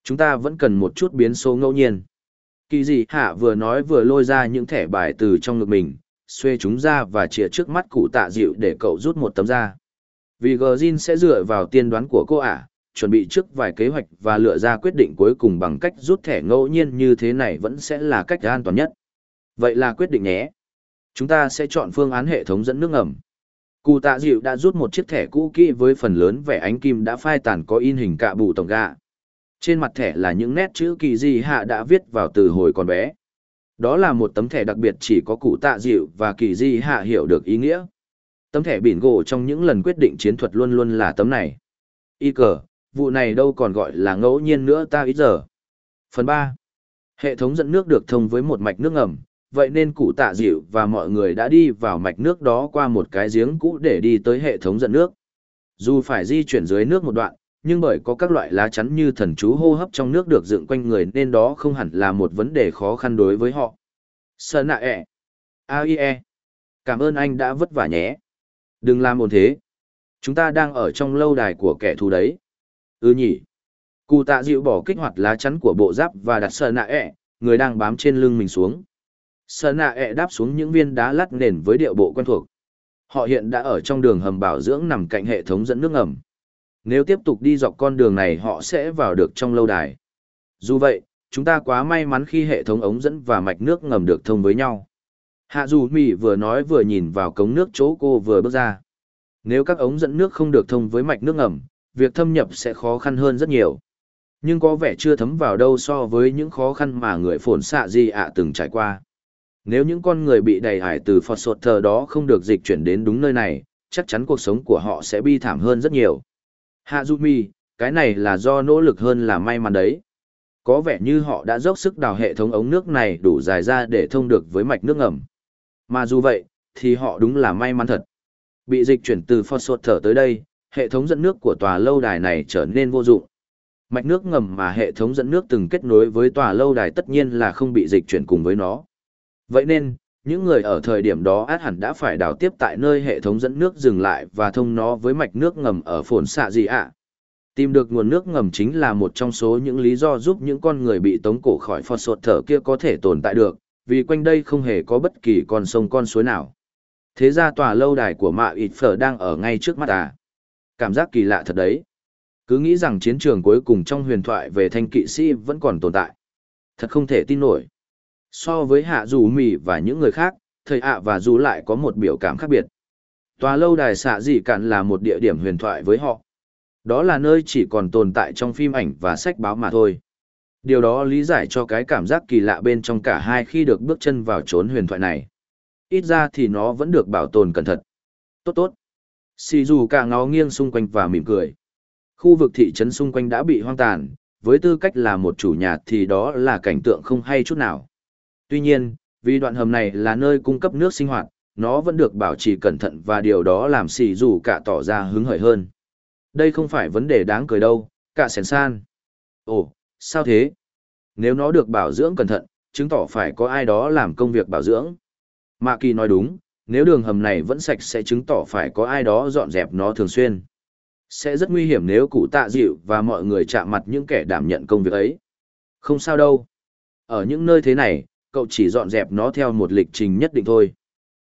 chúng ta vẫn cần một chút biến số ngẫu nhiên. Kỳ gì hạ vừa nói vừa lôi ra những thẻ bài từ trong ngực mình, xuê chúng ra và chìa trước mắt cụ tạ dịu để cậu rút một tấm ra. Vì Gjin sẽ dựa vào tiên đoán của cô ả, chuẩn bị trước vài kế hoạch và lựa ra quyết định cuối cùng bằng cách rút thẻ ngẫu nhiên như thế này vẫn sẽ là cách an toàn nhất. Vậy là quyết định nhé. Chúng ta sẽ chọn phương án hệ thống dẫn nước ngầm. Cụ tạ dịu đã rút một chiếc thẻ cũ kỹ với phần lớn vẻ ánh kim đã phai tàn có in hình cạ bù tổng gà. Trên mặt thẻ là những nét chữ kỳ di hạ đã viết vào từ hồi còn bé. Đó là một tấm thẻ đặc biệt chỉ có cụ tạ dịu và kỳ di hạ hiểu được ý nghĩa. Tấm thẻ biển gỗ trong những lần quyết định chiến thuật luôn luôn là tấm này. Y cờ, vụ này đâu còn gọi là ngẫu nhiên nữa ta ít giờ. Phần ba. Hệ thống dẫn nước được thông với một mạch nước ngầm, vậy nên cụ tạ dịu và mọi người đã đi vào mạch nước đó qua một cái giếng cũ để đi tới hệ thống dẫn nước. Dù phải di chuyển dưới nước một đoạn, nhưng bởi có các loại lá chắn như thần chú hô hấp trong nước được dựng quanh người nên đó không hẳn là một vấn đề khó khăn đối với họ. Sơn ạ ẹ. AIE. Cảm ơn anh đã vất vả nhé. Đừng làm ồn thế. Chúng ta đang ở trong lâu đài của kẻ thù đấy. Ừ nhỉ. Cụ tạ dịu bỏ kích hoạt lá chắn của bộ giáp và đặt sơn nạ ẹ, người đang bám trên lưng mình xuống. Sơn nạ ẹ đáp xuống những viên đá lát nền với điệu bộ quen thuộc. Họ hiện đã ở trong đường hầm bảo dưỡng nằm cạnh hệ thống dẫn nước ngầm. Nếu tiếp tục đi dọc con đường này họ sẽ vào được trong lâu đài. Dù vậy, chúng ta quá may mắn khi hệ thống ống dẫn và mạch nước ngầm được thông với nhau. Hạ dù mì vừa nói vừa nhìn vào cống nước chỗ cô vừa bước ra. Nếu các ống dẫn nước không được thông với mạch nước ngầm, việc thâm nhập sẽ khó khăn hơn rất nhiều. Nhưng có vẻ chưa thấm vào đâu so với những khó khăn mà người phồn xạ gì ạ từng trải qua. Nếu những con người bị đầy hải từ phọt sột thờ đó không được dịch chuyển đến đúng nơi này, chắc chắn cuộc sống của họ sẽ bi thảm hơn rất nhiều. Hạ dù Mi, cái này là do nỗ lực hơn là may mắn đấy. Có vẻ như họ đã dốc sức đào hệ thống ống nước này đủ dài ra để thông được với mạch nước ngầm. Mà dù vậy, thì họ đúng là may mắn thật. Bị dịch chuyển từ phosphot thở tới đây, hệ thống dẫn nước của tòa lâu đài này trở nên vô dụng. Mạch nước ngầm mà hệ thống dẫn nước từng kết nối với tòa lâu đài tất nhiên là không bị dịch chuyển cùng với nó. Vậy nên, những người ở thời điểm đó át hẳn đã phải đào tiếp tại nơi hệ thống dẫn nước dừng lại và thông nó với mạch nước ngầm ở phồn xạ gì ạ. Tìm được nguồn nước ngầm chính là một trong số những lý do giúp những con người bị tống cổ khỏi phọt sột thở kia có thể tồn tại được, vì quanh đây không hề có bất kỳ con sông con suối nào. Thế ra tòa lâu đài của mạ ịt phở đang ở ngay trước mắt à. Cảm giác kỳ lạ thật đấy. Cứ nghĩ rằng chiến trường cuối cùng trong huyền thoại về thanh kỵ sĩ vẫn còn tồn tại. Thật không thể tin nổi. So với hạ dù mì và những người khác, thầy ạ và dù lại có một biểu cảm khác biệt. Tòa lâu đài xạ dị cạn là một địa điểm huyền thoại với họ. Đó là nơi chỉ còn tồn tại trong phim ảnh và sách báo mà thôi. Điều đó lý giải cho cái cảm giác kỳ lạ bên trong cả hai khi được bước chân vào chốn huyền thoại này. Ít ra thì nó vẫn được bảo tồn cẩn thận. Tốt tốt. Xì dù cả ngó nghiêng xung quanh và mỉm cười. Khu vực thị trấn xung quanh đã bị hoang tàn, với tư cách là một chủ nhà thì đó là cảnh tượng không hay chút nào. Tuy nhiên, vì đoạn hầm này là nơi cung cấp nước sinh hoạt, nó vẫn được bảo trì cẩn thận và điều đó làm xì dù cả tỏ ra hứng hởi hơn. Đây không phải vấn đề đáng cười đâu, cả sèn san. Ồ, sao thế? Nếu nó được bảo dưỡng cẩn thận, chứng tỏ phải có ai đó làm công việc bảo dưỡng. Mạ kỳ nói đúng, Nếu đường hầm này vẫn sạch sẽ chứng tỏ phải có ai đó dọn dẹp nó thường xuyên. Sẽ rất nguy hiểm nếu cụ tạ dịu và mọi người chạm mặt những kẻ đảm nhận công việc ấy. Không sao đâu. Ở những nơi thế này, cậu chỉ dọn dẹp nó theo một lịch trình nhất định thôi.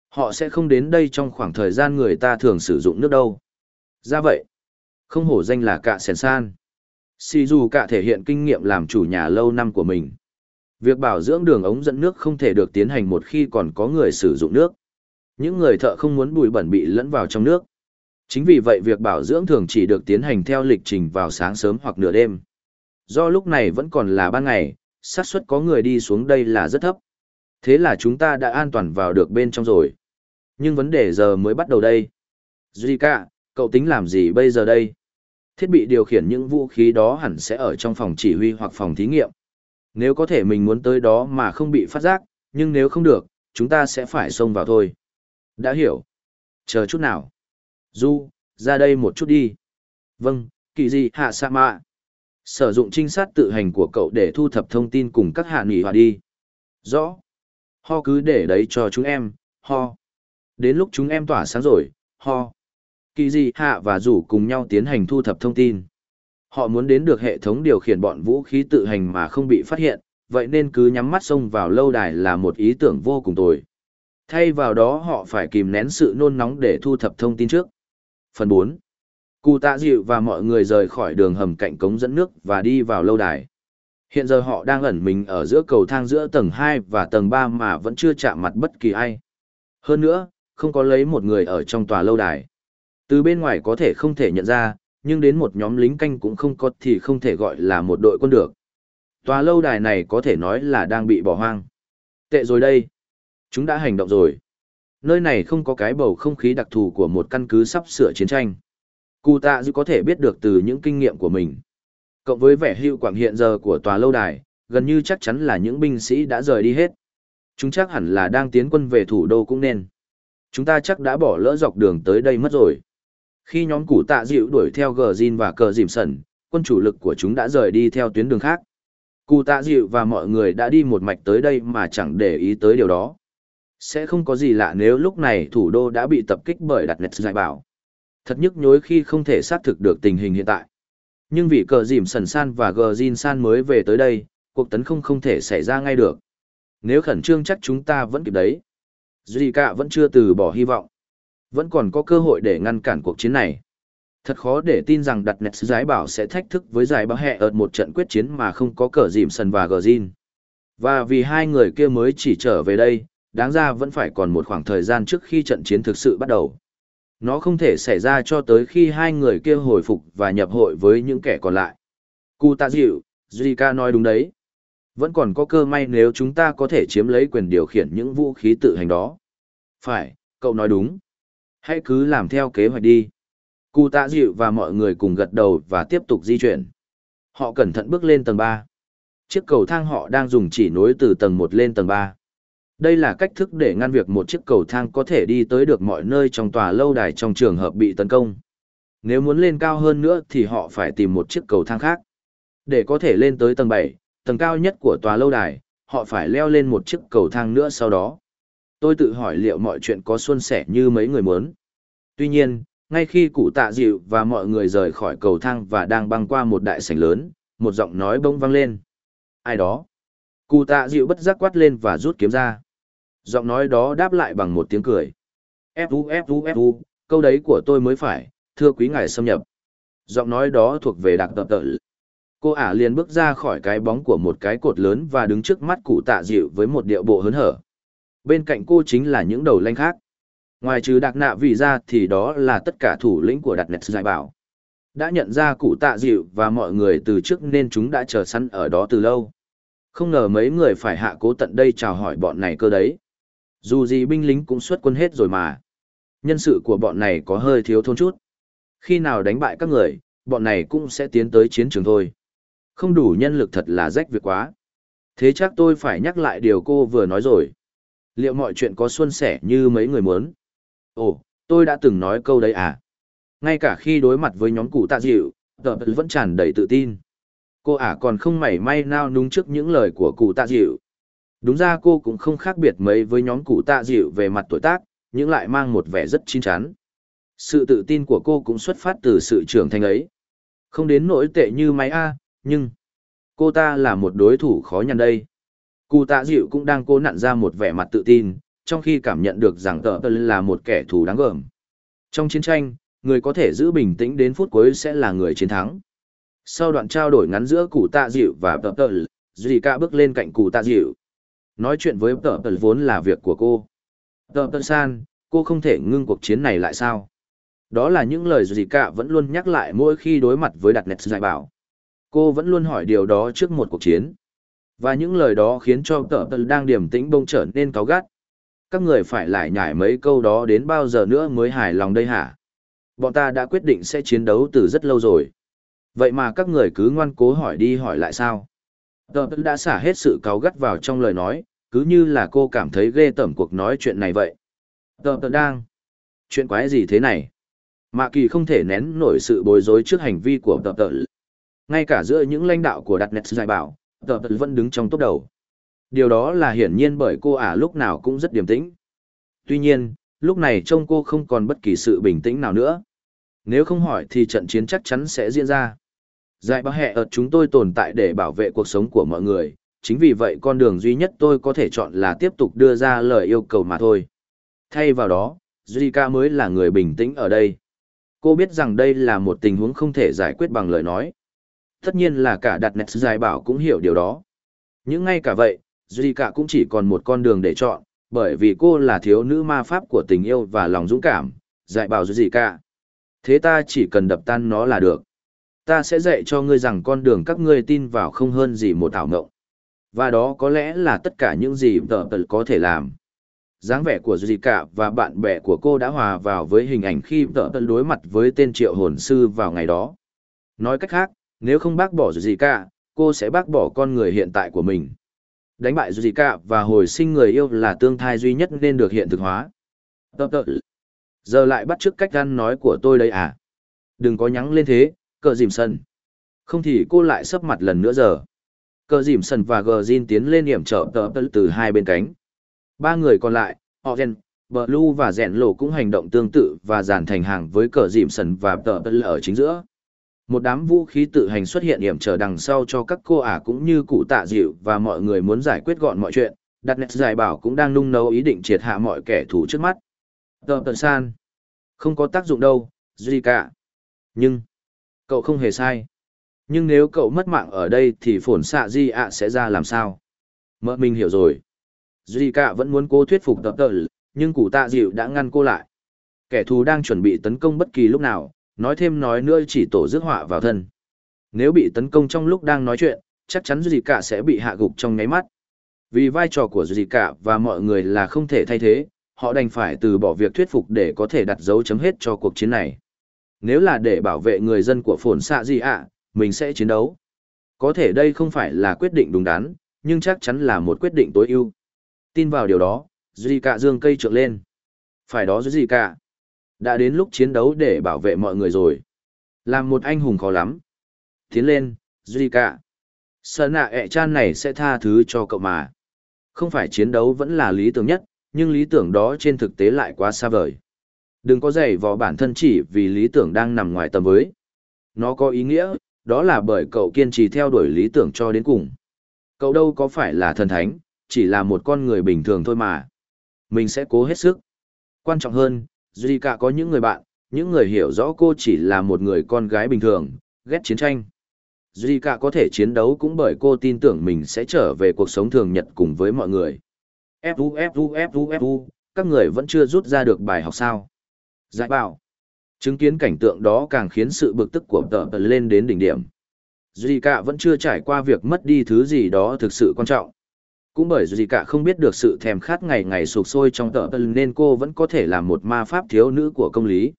Họ sẽ không đến đây trong khoảng thời gian người ta thường sử dụng nước đâu. Ra vậy, không hổ danh là cạ sèn san. Si dù cả thể hiện kinh nghiệm làm chủ nhà lâu năm của mình. Việc bảo dưỡng đường ống dẫn nước không thể được tiến hành một khi còn có người sử dụng nước. Những người thợ không muốn bụi bẩn bị lẫn vào trong nước. Chính vì vậy việc bảo dưỡng thường chỉ được tiến hành theo lịch trình vào sáng sớm hoặc nửa đêm. Do lúc này vẫn còn là ban ngày, xác suất có người đi xuống đây là rất thấp. Thế là chúng ta đã an toàn vào được bên trong rồi. Nhưng vấn đề giờ mới bắt đầu đây. Zika, cậu tính làm gì bây giờ đây? Thiết bị điều khiển những vũ khí đó hẳn sẽ ở trong phòng chỉ huy hoặc phòng thí nghiệm. Nếu có thể mình muốn tới đó mà không bị phát giác, nhưng nếu không được, chúng ta sẽ phải xông vào thôi. Đã hiểu. Chờ chút nào. Du, ra đây một chút đi. Vâng, kỳ gì hạ sa mạ. Sử dụng trinh sát tự hành của cậu để thu thập thông tin cùng các hạ nghỉ hòa đi. Rõ. Ho cứ để đấy cho chúng em, ho. Đến lúc chúng em tỏa sáng rồi, ho. Kỳ dị hạ và rủ cùng nhau tiến hành thu thập thông tin. Họ muốn đến được hệ thống điều khiển bọn vũ khí tự hành mà không bị phát hiện, vậy nên cứ nhắm mắt xông vào lâu đài là một ý tưởng vô cùng tồi. Thay vào đó họ phải kìm nén sự nôn nóng để thu thập thông tin trước. Phần 4. Cụ tạ dịu và mọi người rời khỏi đường hầm cạnh cống dẫn nước và đi vào lâu đài. Hiện giờ họ đang ẩn mình ở giữa cầu thang giữa tầng 2 và tầng 3 mà vẫn chưa chạm mặt bất kỳ ai. Hơn nữa, không có lấy một người ở trong tòa lâu đài. Từ bên ngoài có thể không thể nhận ra, nhưng đến một nhóm lính canh cũng không có thì không thể gọi là một đội quân được. Tòa lâu đài này có thể nói là đang bị bỏ hoang. Tệ rồi đây. Chúng đã hành động rồi. Nơi này không có cái bầu không khí đặc thù của một căn cứ sắp sửa chiến tranh. Cụ tạ dư có thể biết được từ những kinh nghiệm của mình. Cộng với vẻ hiệu quảng hiện giờ của tòa lâu đài, gần như chắc chắn là những binh sĩ đã rời đi hết. Chúng chắc hẳn là đang tiến quân về thủ đô cũng nên. Chúng ta chắc đã bỏ lỡ dọc đường tới đây mất rồi. Khi nhóm củ tạ dịu đuổi theo gờ Jin và cờ dìm sẩn, quân chủ lực của chúng đã rời đi theo tuyến đường khác. Cụ tạ dịu và mọi người đã đi một mạch tới đây mà chẳng để ý tới điều đó. Sẽ không có gì lạ nếu lúc này thủ đô đã bị tập kích bởi đặt nets giải bảo. Thật nhức nhối khi không thể xác thực được tình hình hiện tại. Nhưng vì cờ dìm sần san và gờ Jin san mới về tới đây, cuộc tấn công không thể xảy ra ngay được. Nếu khẩn trương chắc chúng ta vẫn kịp đấy. Duy cả vẫn chưa từ bỏ hy vọng. Vẫn còn có cơ hội để ngăn cản cuộc chiến này. Thật khó để tin rằng đặt nets giải bảo sẽ thách thức với giải bảo hẹ ở một trận quyết chiến mà không có cờ dìm sần và gờ Jin. Và vì hai người kia mới chỉ trở về đây, đáng ra vẫn phải còn một khoảng thời gian trước khi trận chiến thực sự bắt đầu. Nó không thể xảy ra cho tới khi hai người kia hồi phục và nhập hội với những kẻ còn lại. Cụ tạ dịu, Zika nói đúng đấy. Vẫn còn có cơ may nếu chúng ta có thể chiếm lấy quyền điều khiển những vũ khí tự hành đó. Phải, cậu nói đúng. Hãy cứ làm theo kế hoạch đi. Cụ tạ dịu và mọi người cùng gật đầu và tiếp tục di chuyển. Họ cẩn thận bước lên tầng 3. Chiếc cầu thang họ đang dùng chỉ nối từ tầng 1 lên tầng 3. Đây là cách thức để ngăn việc một chiếc cầu thang có thể đi tới được mọi nơi trong tòa lâu đài trong trường hợp bị tấn công. Nếu muốn lên cao hơn nữa thì họ phải tìm một chiếc cầu thang khác. Để có thể lên tới tầng 7, tầng cao nhất của tòa lâu đài, họ phải leo lên một chiếc cầu thang nữa sau đó. Tôi tự hỏi liệu mọi chuyện có suôn sẻ như mấy người muốn. Tuy nhiên, ngay khi cụ tạ dịu và mọi người rời khỏi cầu thang và đang băng qua một đại sảnh lớn, một giọng nói bông vang lên. Ai đó? Cụ tạ dịu bất giác quát lên và rút kiếm ra. Giọng nói đó đáp lại bằng một tiếng cười. Fu Fu Fu, câu đấy của tôi mới phải, thưa quý ngài xâm nhập. Giọng nói đó thuộc về đặc tập tợ. Cô ả liền bước ra khỏi cái bóng của một cái cột lớn và đứng trước mắt cụ tạ dịu với một điệu bộ hớn hở. Bên cạnh cô chính là những đầu lanh khác. Ngoài trừ đặc nạ vì ra thì đó là tất cả thủ lĩnh của đặc nets giải bảo. Đã nhận ra cụ tạ dịu và mọi người từ trước nên chúng đã chờ sẵn ở đó từ lâu. Không ngờ mấy người phải hạ cố tận đây chào hỏi bọn này cơ đấy. Dù gì binh lính cũng xuất quân hết rồi mà. Nhân sự của bọn này có hơi thiếu thốn chút. Khi nào đánh bại các người, bọn này cũng sẽ tiến tới chiến trường thôi. Không đủ nhân lực thật là rách việc quá. Thế chắc tôi phải nhắc lại điều cô vừa nói rồi. Liệu mọi chuyện có suôn sẻ như mấy người muốn? Ồ, tôi đã từng nói câu đấy à? Ngay cả khi đối mặt với nhóm cụ tạ dịu, tờ vẫn tràn đầy tự tin. Cô ả còn không mảy may nao núng trước những lời của cụ tạ dịu. Đúng ra cô cũng không khác biệt mấy với nhóm cụ tạ dịu về mặt tuổi tác, nhưng lại mang một vẻ rất chín chắn. Sự tự tin của cô cũng xuất phát từ sự trưởng thành ấy. Không đến nỗi tệ như máy A, nhưng cô ta là một đối thủ khó nhằn đây. Cụ tạ dịu cũng đang cố nặn ra một vẻ mặt tự tin, trong khi cảm nhận được rằng tờ tờ là một kẻ thù đáng gờm. Trong chiến tranh, người có thể giữ bình tĩnh đến phút cuối sẽ là người chiến thắng. Sau đoạn trao đổi ngắn giữa cụ tạ dịu và tờ tờ, dì ca bước lên cạnh cụ tạ dịu. Nói chuyện với tờ tờ vốn là việc của cô. Tờ tờ san, cô không thể ngưng cuộc chiến này lại sao? Đó là những lời dì ca vẫn luôn nhắc lại mỗi khi đối mặt với đặt nét giải bảo. Cô vẫn luôn hỏi điều đó trước một cuộc chiến. Và những lời đó khiến cho tờ tờ đang điềm tĩnh bông trở nên cáu gắt. Các người phải lại nhải mấy câu đó đến bao giờ nữa mới hài lòng đây hả? Bọn ta đã quyết định sẽ chiến đấu từ rất lâu rồi. Vậy mà các người cứ ngoan cố hỏi đi hỏi lại sao? Tờ tờ đã xả hết sự cáu gắt vào trong lời nói, cứ như là cô cảm thấy ghê tởm cuộc nói chuyện này vậy. Tờ tờ đang... Chuyện quái gì thế này? Mạ kỳ không thể nén nổi sự bối rối trước hành vi của tờ tờ. Ngay cả giữa những lãnh đạo của đặt nét giải bảo, tờ tật vẫn đứng trong top đầu. Điều đó là hiển nhiên bởi cô ả lúc nào cũng rất điềm tĩnh. Tuy nhiên, lúc này trông cô không còn bất kỳ sự bình tĩnh nào nữa. Nếu không hỏi thì trận chiến chắc chắn sẽ diễn ra. Giải bảo hẹ ở chúng tôi tồn tại để bảo vệ cuộc sống của mọi người, chính vì vậy con đường duy nhất tôi có thể chọn là tiếp tục đưa ra lời yêu cầu mà thôi. Thay vào đó, Zika mới là người bình tĩnh ở đây. Cô biết rằng đây là một tình huống không thể giải quyết bằng lời nói. Tất nhiên là cả đặt nét dài bảo cũng hiểu điều đó. Nhưng ngay cả vậy, Duy cả cũng chỉ còn một con đường để chọn, bởi vì cô là thiếu nữ ma pháp của tình yêu và lòng dũng cảm, dạy bảo Duy cả. Thế ta chỉ cần đập tan nó là được. Ta sẽ dạy cho ngươi rằng con đường các ngươi tin vào không hơn gì một ảo ngộng. Và đó có lẽ là tất cả những gì tờ tờ có thể làm. dáng vẻ của Duy cả và bạn bè của cô đã hòa vào với hình ảnh khi tờ tờ đối mặt với tên triệu hồn sư vào ngày đó. Nói cách khác, nếu không bác bỏ gì cả, cô sẽ bác bỏ con người hiện tại của mình. Đánh bại gì cả và hồi sinh người yêu là tương thai duy nhất nên được hiện thực hóa. Tập tập. Giờ lại bắt chước cách ăn nói của tôi đây à? Đừng có nhắng lên thế, cờ dìm sân. Không thì cô lại sấp mặt lần nữa giờ. Cờ dìm sân và gờ Jin tiến lên điểm trợ tập tập từ hai bên cánh. Ba người còn lại, họ ghen, Blue và Rèn Lộ cũng hành động tương tự và dàn thành hàng với cờ dìm sần và tờ tờ ở chính giữa. Một đám vũ khí tự hành xuất hiện điểm trở đằng sau cho các cô ả cũng như cụ tạ dịu và mọi người muốn giải quyết gọn mọi chuyện. Đặt nét giải bảo cũng đang nung nấu ý định triệt hạ mọi kẻ thù trước mắt. Tờ tờ san. Không có tác dụng đâu, Duy cả. Nhưng, Cậu không hề sai. Nhưng nếu cậu mất mạng ở đây thì phổn xạ di ạ sẽ ra làm sao? Mợ mình hiểu rồi. Duy cả vẫn muốn cố thuyết phục tập tờ, nhưng cụ tạ dịu đã ngăn cô lại. Kẻ thù đang chuẩn bị tấn công bất kỳ lúc nào, nói thêm nói nữa chỉ tổ rước họa vào thân. Nếu bị tấn công trong lúc đang nói chuyện, chắc chắn Duy cả sẽ bị hạ gục trong nháy mắt. Vì vai trò của Duy cả và mọi người là không thể thay thế, họ đành phải từ bỏ việc thuyết phục để có thể đặt dấu chấm hết cho cuộc chiến này nếu là để bảo vệ người dân của phồn xạ gì ạ, mình sẽ chiến đấu. Có thể đây không phải là quyết định đúng đắn, nhưng chắc chắn là một quyết định tối ưu. Tin vào điều đó, Duy Cạ dương cây trượng lên. Phải đó Duy Cạ. Đã đến lúc chiến đấu để bảo vệ mọi người rồi. Làm một anh hùng khó lắm. Tiến lên, Duy cả, Sợ nạ ẹ chan này sẽ tha thứ cho cậu mà. Không phải chiến đấu vẫn là lý tưởng nhất, nhưng lý tưởng đó trên thực tế lại quá xa vời. Đừng có dày vò bản thân chỉ vì lý tưởng đang nằm ngoài tầm với. Nó có ý nghĩa, đó là bởi cậu kiên trì theo đuổi lý tưởng cho đến cùng. Cậu đâu có phải là thần thánh, chỉ là một con người bình thường thôi mà. Mình sẽ cố hết sức. Quan trọng hơn, Zika có những người bạn, những người hiểu rõ cô chỉ là một người con gái bình thường, ghét chiến tranh. Zika có thể chiến đấu cũng bởi cô tin tưởng mình sẽ trở về cuộc sống thường nhật cùng với mọi người. Fu Fu Fu Fu, các người vẫn chưa rút ra được bài học sao. Giải bảo. Chứng kiến cảnh tượng đó càng khiến sự bực tức của tờ lên đến đỉnh điểm. Duy cả vẫn chưa trải qua việc mất đi thứ gì đó thực sự quan trọng. Cũng bởi gì cả không biết được sự thèm khát ngày ngày sụp sôi trong tờ tờ nên cô vẫn có thể làm một ma pháp thiếu nữ của công lý.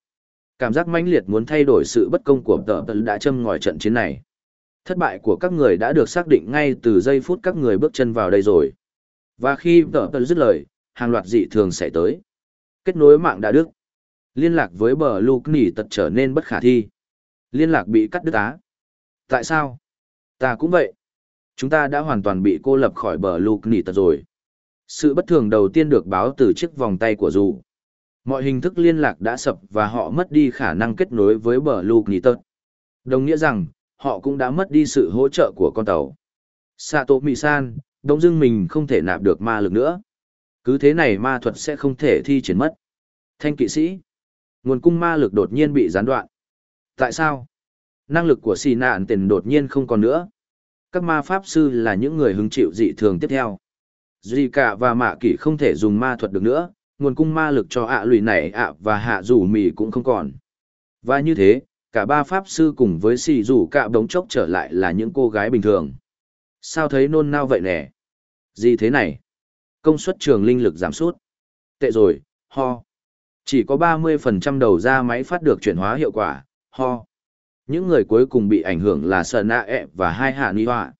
Cảm giác mãnh liệt muốn thay đổi sự bất công của tờ tờ đã châm ngòi trận chiến này. Thất bại của các người đã được xác định ngay từ giây phút các người bước chân vào đây rồi. Và khi tờ tờ dứt lời, hàng loạt dị thường sẽ tới. Kết nối mạng đã đức. Liên lạc với bờ lục nỉ tật trở nên bất khả thi. Liên lạc bị cắt đứt á. Tại sao? Ta cũng vậy. Chúng ta đã hoàn toàn bị cô lập khỏi bờ lục nỉ tật rồi. Sự bất thường đầu tiên được báo từ chiếc vòng tay của dù. Mọi hình thức liên lạc đã sập và họ mất đi khả năng kết nối với bờ lục nỉ tật. Đồng nghĩa rằng, họ cũng đã mất đi sự hỗ trợ của con tàu. Sato Misan, đông dưng mình không thể nạp được ma lực nữa. Cứ thế này ma thuật sẽ không thể thi triển mất. Thanh kỵ sĩ. Nguồn cung ma lực đột nhiên bị gián đoạn. Tại sao? Năng lực của xì nạn tiền đột nhiên không còn nữa. Các ma pháp sư là những người hứng chịu dị thường tiếp theo. Duy cả và mạ kỷ không thể dùng ma thuật được nữa, nguồn cung ma lực cho ạ lùi này ạ và hạ rủ mì cũng không còn. Và như thế, cả ba pháp sư cùng với xì rủ cả đống chốc trở lại là những cô gái bình thường. Sao thấy nôn nao vậy nè? Gì thế này? Công suất trường linh lực giảm sút. Tệ rồi, ho. Chỉ có 30% đầu ra máy phát được chuyển hóa hiệu quả, ho. Những người cuối cùng bị ảnh hưởng là Sơn Nạ ẹ e và hai hạ ni họa.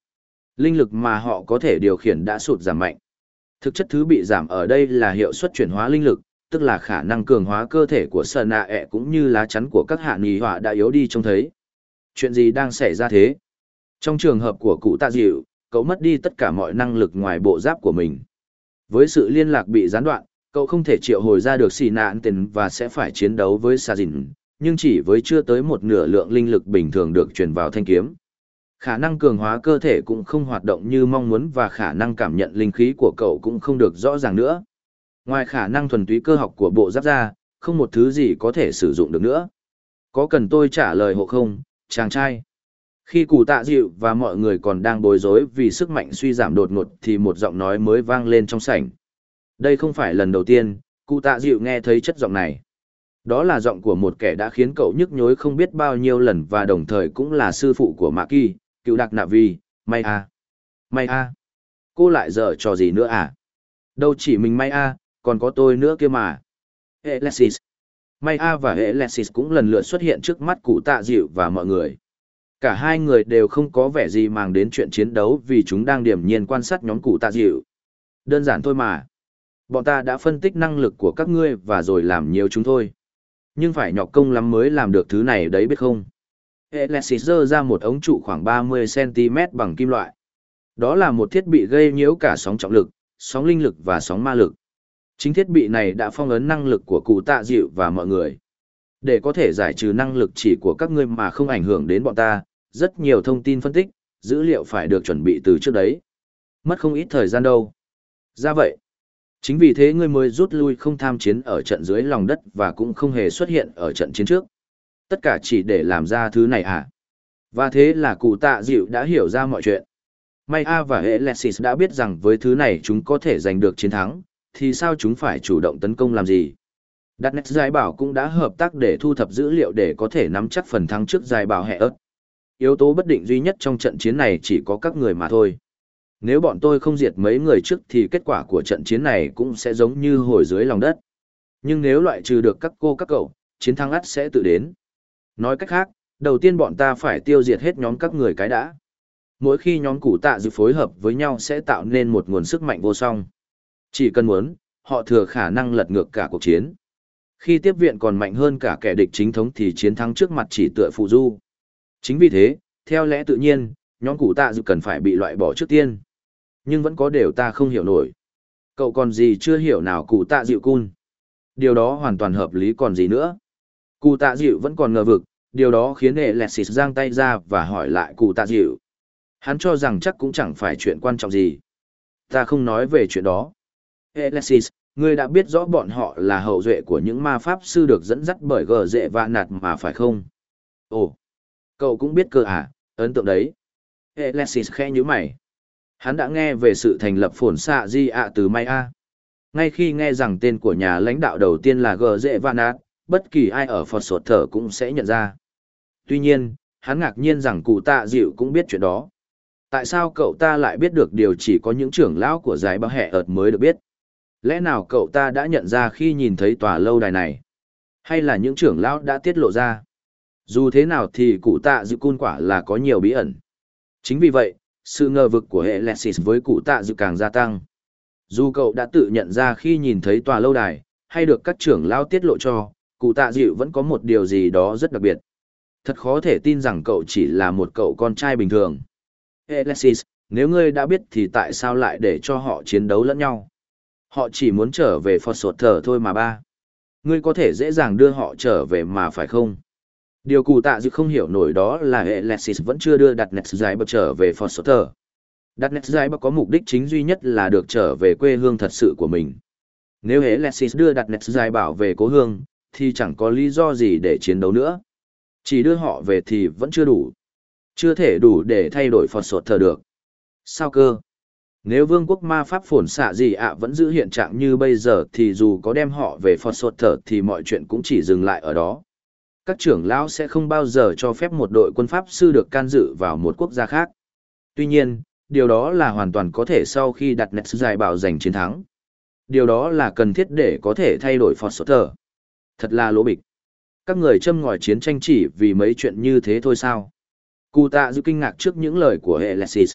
Linh lực mà họ có thể điều khiển đã sụt giảm mạnh. Thực chất thứ bị giảm ở đây là hiệu suất chuyển hóa linh lực, tức là khả năng cường hóa cơ thể của Sơn Nạ ẹ e cũng như lá chắn của các hạ ni họa đã yếu đi trông thấy. Chuyện gì đang xảy ra thế? Trong trường hợp của cụ tạ dịu, cậu mất đi tất cả mọi năng lực ngoài bộ giáp của mình. Với sự liên lạc bị gián đoạn, cậu không thể triệu hồi ra được xì nạn tiền và sẽ phải chiến đấu với xà Dìn, nhưng chỉ với chưa tới một nửa lượng linh lực bình thường được truyền vào thanh kiếm. Khả năng cường hóa cơ thể cũng không hoạt động như mong muốn và khả năng cảm nhận linh khí của cậu cũng không được rõ ràng nữa. Ngoài khả năng thuần túy cơ học của bộ giáp ra, không một thứ gì có thể sử dụng được nữa. Có cần tôi trả lời hộ không, chàng trai? Khi cụ tạ dịu và mọi người còn đang bối rối vì sức mạnh suy giảm đột ngột thì một giọng nói mới vang lên trong sảnh. Đây không phải lần đầu tiên, cụ tạ dịu nghe thấy chất giọng này. Đó là giọng của một kẻ đã khiến cậu nhức nhối không biết bao nhiêu lần và đồng thời cũng là sư phụ của Mạ Kỳ, cựu đặc nạ vi, may a. May a. Cô lại dở trò gì nữa à? Đâu chỉ mình may a, còn có tôi nữa kia mà. Alexis. May a và Alexis cũng lần lượt xuất hiện trước mắt cụ tạ dịu và mọi người. Cả hai người đều không có vẻ gì màng đến chuyện chiến đấu vì chúng đang điểm nhiên quan sát nhóm cụ tạ dịu. Đơn giản thôi mà. Bọn ta đã phân tích năng lực của các ngươi và rồi làm nhiều chúng thôi. Nhưng phải nhọc công lắm mới làm được thứ này đấy biết không? Alexis dơ ra một ống trụ khoảng 30cm bằng kim loại. Đó là một thiết bị gây nhiễu cả sóng trọng lực, sóng linh lực và sóng ma lực. Chính thiết bị này đã phong ấn năng lực của cụ tạ dịu và mọi người. Để có thể giải trừ năng lực chỉ của các ngươi mà không ảnh hưởng đến bọn ta, rất nhiều thông tin phân tích, dữ liệu phải được chuẩn bị từ trước đấy. Mất không ít thời gian đâu. Ra vậy. Chính vì thế ngươi mới rút lui không tham chiến ở trận dưới lòng đất và cũng không hề xuất hiện ở trận chiến trước. Tất cả chỉ để làm ra thứ này à? Và thế là cụ tạ dịu đã hiểu ra mọi chuyện. May A và Alexis đã biết rằng với thứ này chúng có thể giành được chiến thắng, thì sao chúng phải chủ động tấn công làm gì? Đặt nét giải bảo cũng đã hợp tác để thu thập dữ liệu để có thể nắm chắc phần thắng trước giải bảo hệ ớt. Yếu tố bất định duy nhất trong trận chiến này chỉ có các người mà thôi. Nếu bọn tôi không diệt mấy người trước thì kết quả của trận chiến này cũng sẽ giống như hồi dưới lòng đất. Nhưng nếu loại trừ được các cô các cậu, chiến thắng ắt sẽ tự đến. Nói cách khác, đầu tiên bọn ta phải tiêu diệt hết nhóm các người cái đã. Mỗi khi nhóm củ tạ dự phối hợp với nhau sẽ tạo nên một nguồn sức mạnh vô song. Chỉ cần muốn, họ thừa khả năng lật ngược cả cuộc chiến. Khi tiếp viện còn mạnh hơn cả kẻ địch chính thống thì chiến thắng trước mặt chỉ tựa phụ du. Chính vì thế, theo lẽ tự nhiên, nhóm củ tạ dự cần phải bị loại bỏ trước tiên. Nhưng vẫn có điều ta không hiểu nổi. Cậu còn gì chưa hiểu nào cụ tạ dịu cun. Điều đó hoàn toàn hợp lý còn gì nữa. Cụ tạ dịu vẫn còn ngờ vực, điều đó khiến hệ lẹt xịt giang tay ra và hỏi lại cụ tạ dịu. Hắn cho rằng chắc cũng chẳng phải chuyện quan trọng gì. Ta không nói về chuyện đó. Alexis, ngươi đã biết rõ bọn họ là hậu duệ của những ma pháp sư được dẫn dắt bởi gờ dệ và nạt mà phải không? Ồ, cậu cũng biết cơ à, ấn tượng đấy. Alexis khẽ như mày. Hắn đã nghe về sự thành lập Phổn xạ di ạ từ Maya. Ngay khi nghe rằng tên của nhà lãnh đạo đầu tiên là G dệ và nạt, bất kỳ ai ở Phật Sột Thở cũng sẽ nhận ra. Tuy nhiên, hắn ngạc nhiên rằng cụ tạ dịu cũng biết chuyện đó. Tại sao cậu ta lại biết được điều chỉ có những trưởng lão của giải báo hẹ ợt mới được biết? Lẽ nào cậu ta đã nhận ra khi nhìn thấy tòa lâu đài này? Hay là những trưởng lão đã tiết lộ ra? Dù thế nào thì cụ tạ dịu cun quả là có nhiều bí ẩn. Chính vì vậy, sự ngờ vực của hệ Lexis với cụ tạ dự càng gia tăng. Dù cậu đã tự nhận ra khi nhìn thấy tòa lâu đài, hay được các trưởng lão tiết lộ cho, cụ tạ dịu vẫn có một điều gì đó rất đặc biệt. Thật khó thể tin rằng cậu chỉ là một cậu con trai bình thường. Alexis, nếu ngươi đã biết thì tại sao lại để cho họ chiến đấu lẫn nhau? Họ chỉ muốn trở về Phật Sột Thở thôi mà ba. Ngươi có thể dễ dàng đưa họ trở về mà phải không? Điều cụ tạ dự không hiểu nổi đó là hệ Lexis vẫn chưa đưa đặt nét dài bậc trở về Foster. Đặt nét dài bậc có mục đích chính duy nhất là được trở về quê hương thật sự của mình. Nếu hệ Lexis đưa đặt nét dài bảo về cố hương, thì chẳng có lý do gì để chiến đấu nữa. Chỉ đưa họ về thì vẫn chưa đủ. Chưa thể đủ để thay đổi Foster được. Sao cơ? Nếu vương quốc ma pháp Phổn xạ gì ạ vẫn giữ hiện trạng như bây giờ thì dù có đem họ về Foster thì mọi chuyện cũng chỉ dừng lại ở đó các trưởng lão sẽ không bao giờ cho phép một đội quân pháp sư được can dự vào một quốc gia khác. Tuy nhiên, điều đó là hoàn toàn có thể sau khi đặt nét dài bảo giành chiến thắng. Điều đó là cần thiết để có thể thay đổi Foster. Thật là lỗ bịch. Các người châm ngòi chiến tranh chỉ vì mấy chuyện như thế thôi sao? Cụ tạ giữ kinh ngạc trước những lời của Alexis.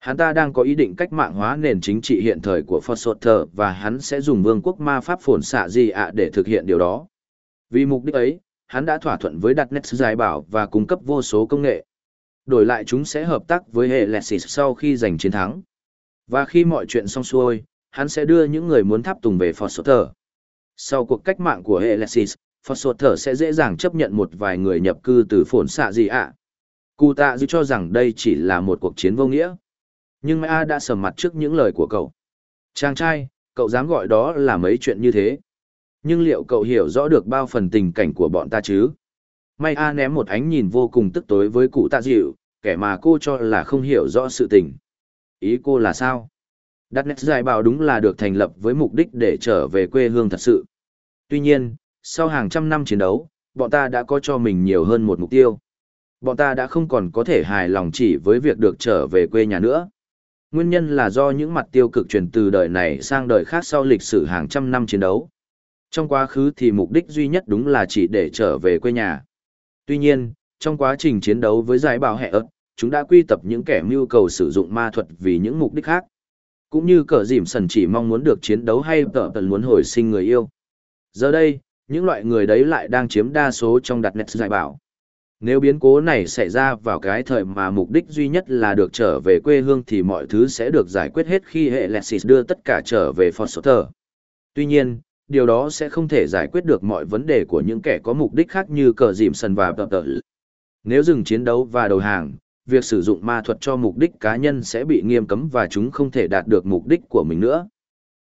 Hắn ta đang có ý định cách mạng hóa nền chính trị hiện thời của Foster và hắn sẽ dùng vương quốc ma pháp phồn xạ gì ạ để thực hiện điều đó. Vì mục đích ấy, hắn đã thỏa thuận với đặt nets giải bảo và cung cấp vô số công nghệ. Đổi lại chúng sẽ hợp tác với hệ Lexis sau khi giành chiến thắng. Và khi mọi chuyện xong xuôi, hắn sẽ đưa những người muốn tháp tùng về Foster. Sau cuộc cách mạng của hệ Lexis, Foster sẽ dễ dàng chấp nhận một vài người nhập cư từ Phổn xạ gì ạ. Cụ tạ dư cho rằng đây chỉ là một cuộc chiến vô nghĩa. Nhưng Maya đã sầm mặt trước những lời của cậu. Chàng trai, cậu dám gọi đó là mấy chuyện như thế. Nhưng liệu cậu hiểu rõ được bao phần tình cảnh của bọn ta chứ? May A ném một ánh nhìn vô cùng tức tối với cụ tạ dịu, kẻ mà cô cho là không hiểu rõ sự tình. Ý cô là sao? Đặt nét giải bảo đúng là được thành lập với mục đích để trở về quê hương thật sự. Tuy nhiên, sau hàng trăm năm chiến đấu, bọn ta đã có cho mình nhiều hơn một mục tiêu. Bọn ta đã không còn có thể hài lòng chỉ với việc được trở về quê nhà nữa. Nguyên nhân là do những mặt tiêu cực truyền từ đời này sang đời khác sau lịch sử hàng trăm năm chiến đấu. Trong quá khứ thì mục đích duy nhất đúng là chỉ để trở về quê nhà. Tuy nhiên, trong quá trình chiến đấu với giải bảo hệ ớt, chúng đã quy tập những kẻ mưu cầu sử dụng ma thuật vì những mục đích khác. Cũng như cờ dìm sần chỉ mong muốn được chiến đấu hay tợ tần muốn hồi sinh người yêu. Giờ đây, những loại người đấy lại đang chiếm đa số trong đặt nét giải bảo. Nếu biến cố này xảy ra vào cái thời mà mục đích duy nhất là được trở về quê hương thì mọi thứ sẽ được giải quyết hết khi hệ Lexis đưa tất cả trở về Foster. Tuy nhiên, điều đó sẽ không thể giải quyết được mọi vấn đề của những kẻ có mục đích khác như cờ dìm sần và tờ tờ. Nếu dừng chiến đấu và đầu hàng, việc sử dụng ma thuật cho mục đích cá nhân sẽ bị nghiêm cấm và chúng không thể đạt được mục đích của mình nữa.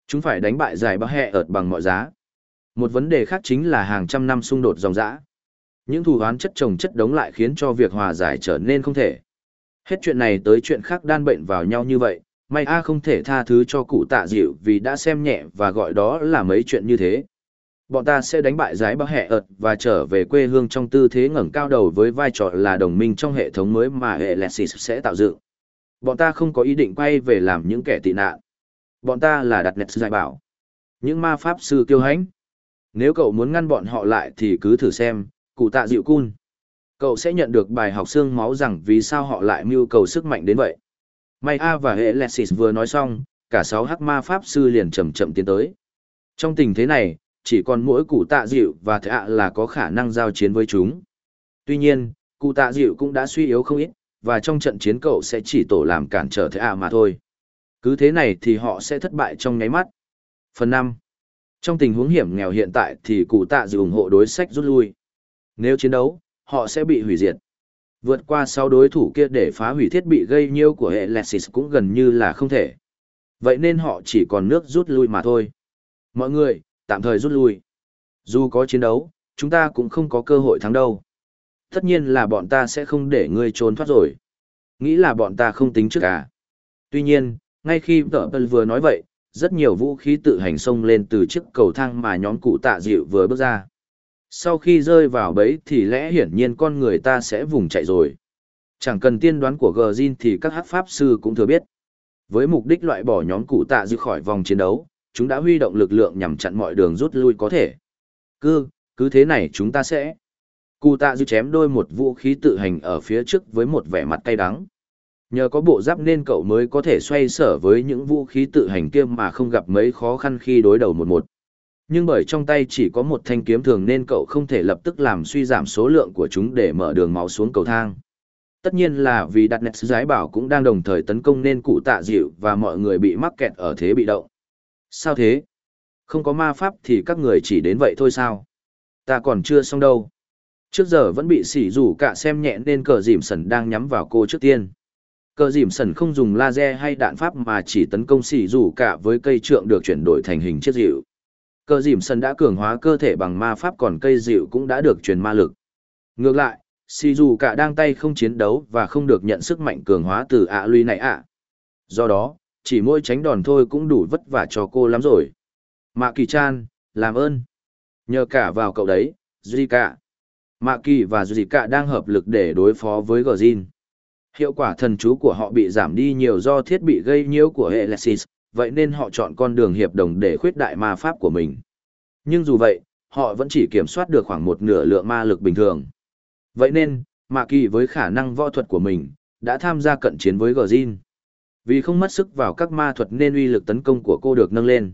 Chúng phải đánh bại giải bao hẹ ợt bằng mọi giá. Một vấn đề khác chính là hàng trăm năm xung đột dòng dã. Những thù oán chất chồng chất đống lại khiến cho việc hòa giải trở nên không thể. Hết chuyện này tới chuyện khác đan bệnh vào nhau như vậy, may a không thể tha thứ cho cụ tạ dịu vì đã xem nhẹ và gọi đó là mấy chuyện như thế. Bọn ta sẽ đánh bại giái bao hẹ ợt và trở về quê hương trong tư thế ngẩng cao đầu với vai trò là đồng minh trong hệ thống mới mà hệ lexis sẽ tạo dựng. Bọn ta không có ý định quay về làm những kẻ tị nạn. Bọn ta là đặt nét giải bảo. Những ma pháp sư kiêu hãnh. Nếu cậu muốn ngăn bọn họ lại thì cứ thử xem, cụ tạ dịu cun. Cậu sẽ nhận được bài học xương máu rằng vì sao họ lại mưu cầu sức mạnh đến vậy. May A và hệ Lexis vừa nói xong, cả sáu hắc ma pháp sư liền chậm chậm tiến tới. Trong tình thế này, chỉ còn mỗi cụ tạ dịu và thệ ạ là có khả năng giao chiến với chúng. Tuy nhiên, cụ tạ dịu cũng đã suy yếu không ít, và trong trận chiến cậu sẽ chỉ tổ làm cản trở thệ ạ mà thôi. Cứ thế này thì họ sẽ thất bại trong nháy mắt. Phần năm, Trong tình huống hiểm nghèo hiện tại thì cụ tạ dịu ủng hộ đối sách rút lui. Nếu chiến đấu, họ sẽ bị hủy diệt. Vượt qua sáu đối thủ kia để phá hủy thiết bị gây nhiêu của hệ Lexis cũng gần như là không thể. Vậy nên họ chỉ còn nước rút lui mà thôi. Mọi người, tạm thời rút lui. Dù có chiến đấu, chúng ta cũng không có cơ hội thắng đâu. Tất nhiên là bọn ta sẽ không để ngươi trốn thoát rồi. Nghĩ là bọn ta không tính trước cả. Tuy nhiên, ngay khi tờ vừa nói vậy, rất nhiều vũ khí tự hành xông lên từ chiếc cầu thang mà nhóm cụ tạ dịu vừa bước ra sau khi rơi vào bẫy thì lẽ hiển nhiên con người ta sẽ vùng chạy rồi. Chẳng cần tiên đoán của Gjin thì các hắc pháp sư cũng thừa biết. Với mục đích loại bỏ nhóm cụ tạ dư khỏi vòng chiến đấu, chúng đã huy động lực lượng nhằm chặn mọi đường rút lui có thể. Cứ, cứ thế này chúng ta sẽ. Cụ tạ dư chém đôi một vũ khí tự hành ở phía trước với một vẻ mặt cay đắng. Nhờ có bộ giáp nên cậu mới có thể xoay sở với những vũ khí tự hành kia mà không gặp mấy khó khăn khi đối đầu một một. Nhưng bởi trong tay chỉ có một thanh kiếm thường nên cậu không thể lập tức làm suy giảm số lượng của chúng để mở đường máu xuống cầu thang. Tất nhiên là vì đặt nét giái bảo cũng đang đồng thời tấn công nên cụ tạ dịu và mọi người bị mắc kẹt ở thế bị động. Sao thế? Không có ma pháp thì các người chỉ đến vậy thôi sao? Ta còn chưa xong đâu. Trước giờ vẫn bị sỉ rủ cả xem nhẹ nên cờ dìm sần đang nhắm vào cô trước tiên. Cờ dìm sần không dùng laser hay đạn pháp mà chỉ tấn công sỉ rủ cả với cây trượng được chuyển đổi thành hình chiếc dịu. Cờ dìm sân đã cường hóa cơ thể bằng ma pháp còn cây dịu cũng đã được truyền ma lực. Ngược lại, si dù cả đang tay không chiến đấu và không được nhận sức mạnh cường hóa từ ạ à này ạ. Do đó, chỉ mỗi tránh đòn thôi cũng đủ vất vả cho cô lắm rồi. Mạ kỳ chan, làm ơn. Nhờ cả vào cậu đấy, Zika. Mạ kỳ và Zika đang hợp lực để đối phó với Gordin. Hiệu quả thần chú của họ bị giảm đi nhiều do thiết bị gây nhiễu của Alexis, vậy nên họ chọn con đường hiệp đồng để khuyết đại ma pháp của mình. Nhưng dù vậy, họ vẫn chỉ kiểm soát được khoảng một nửa lượng ma lực bình thường. Vậy nên, Mạ Kỳ với khả năng võ thuật của mình, đã tham gia cận chiến với Gjin. Vì không mất sức vào các ma thuật nên uy lực tấn công của cô được nâng lên.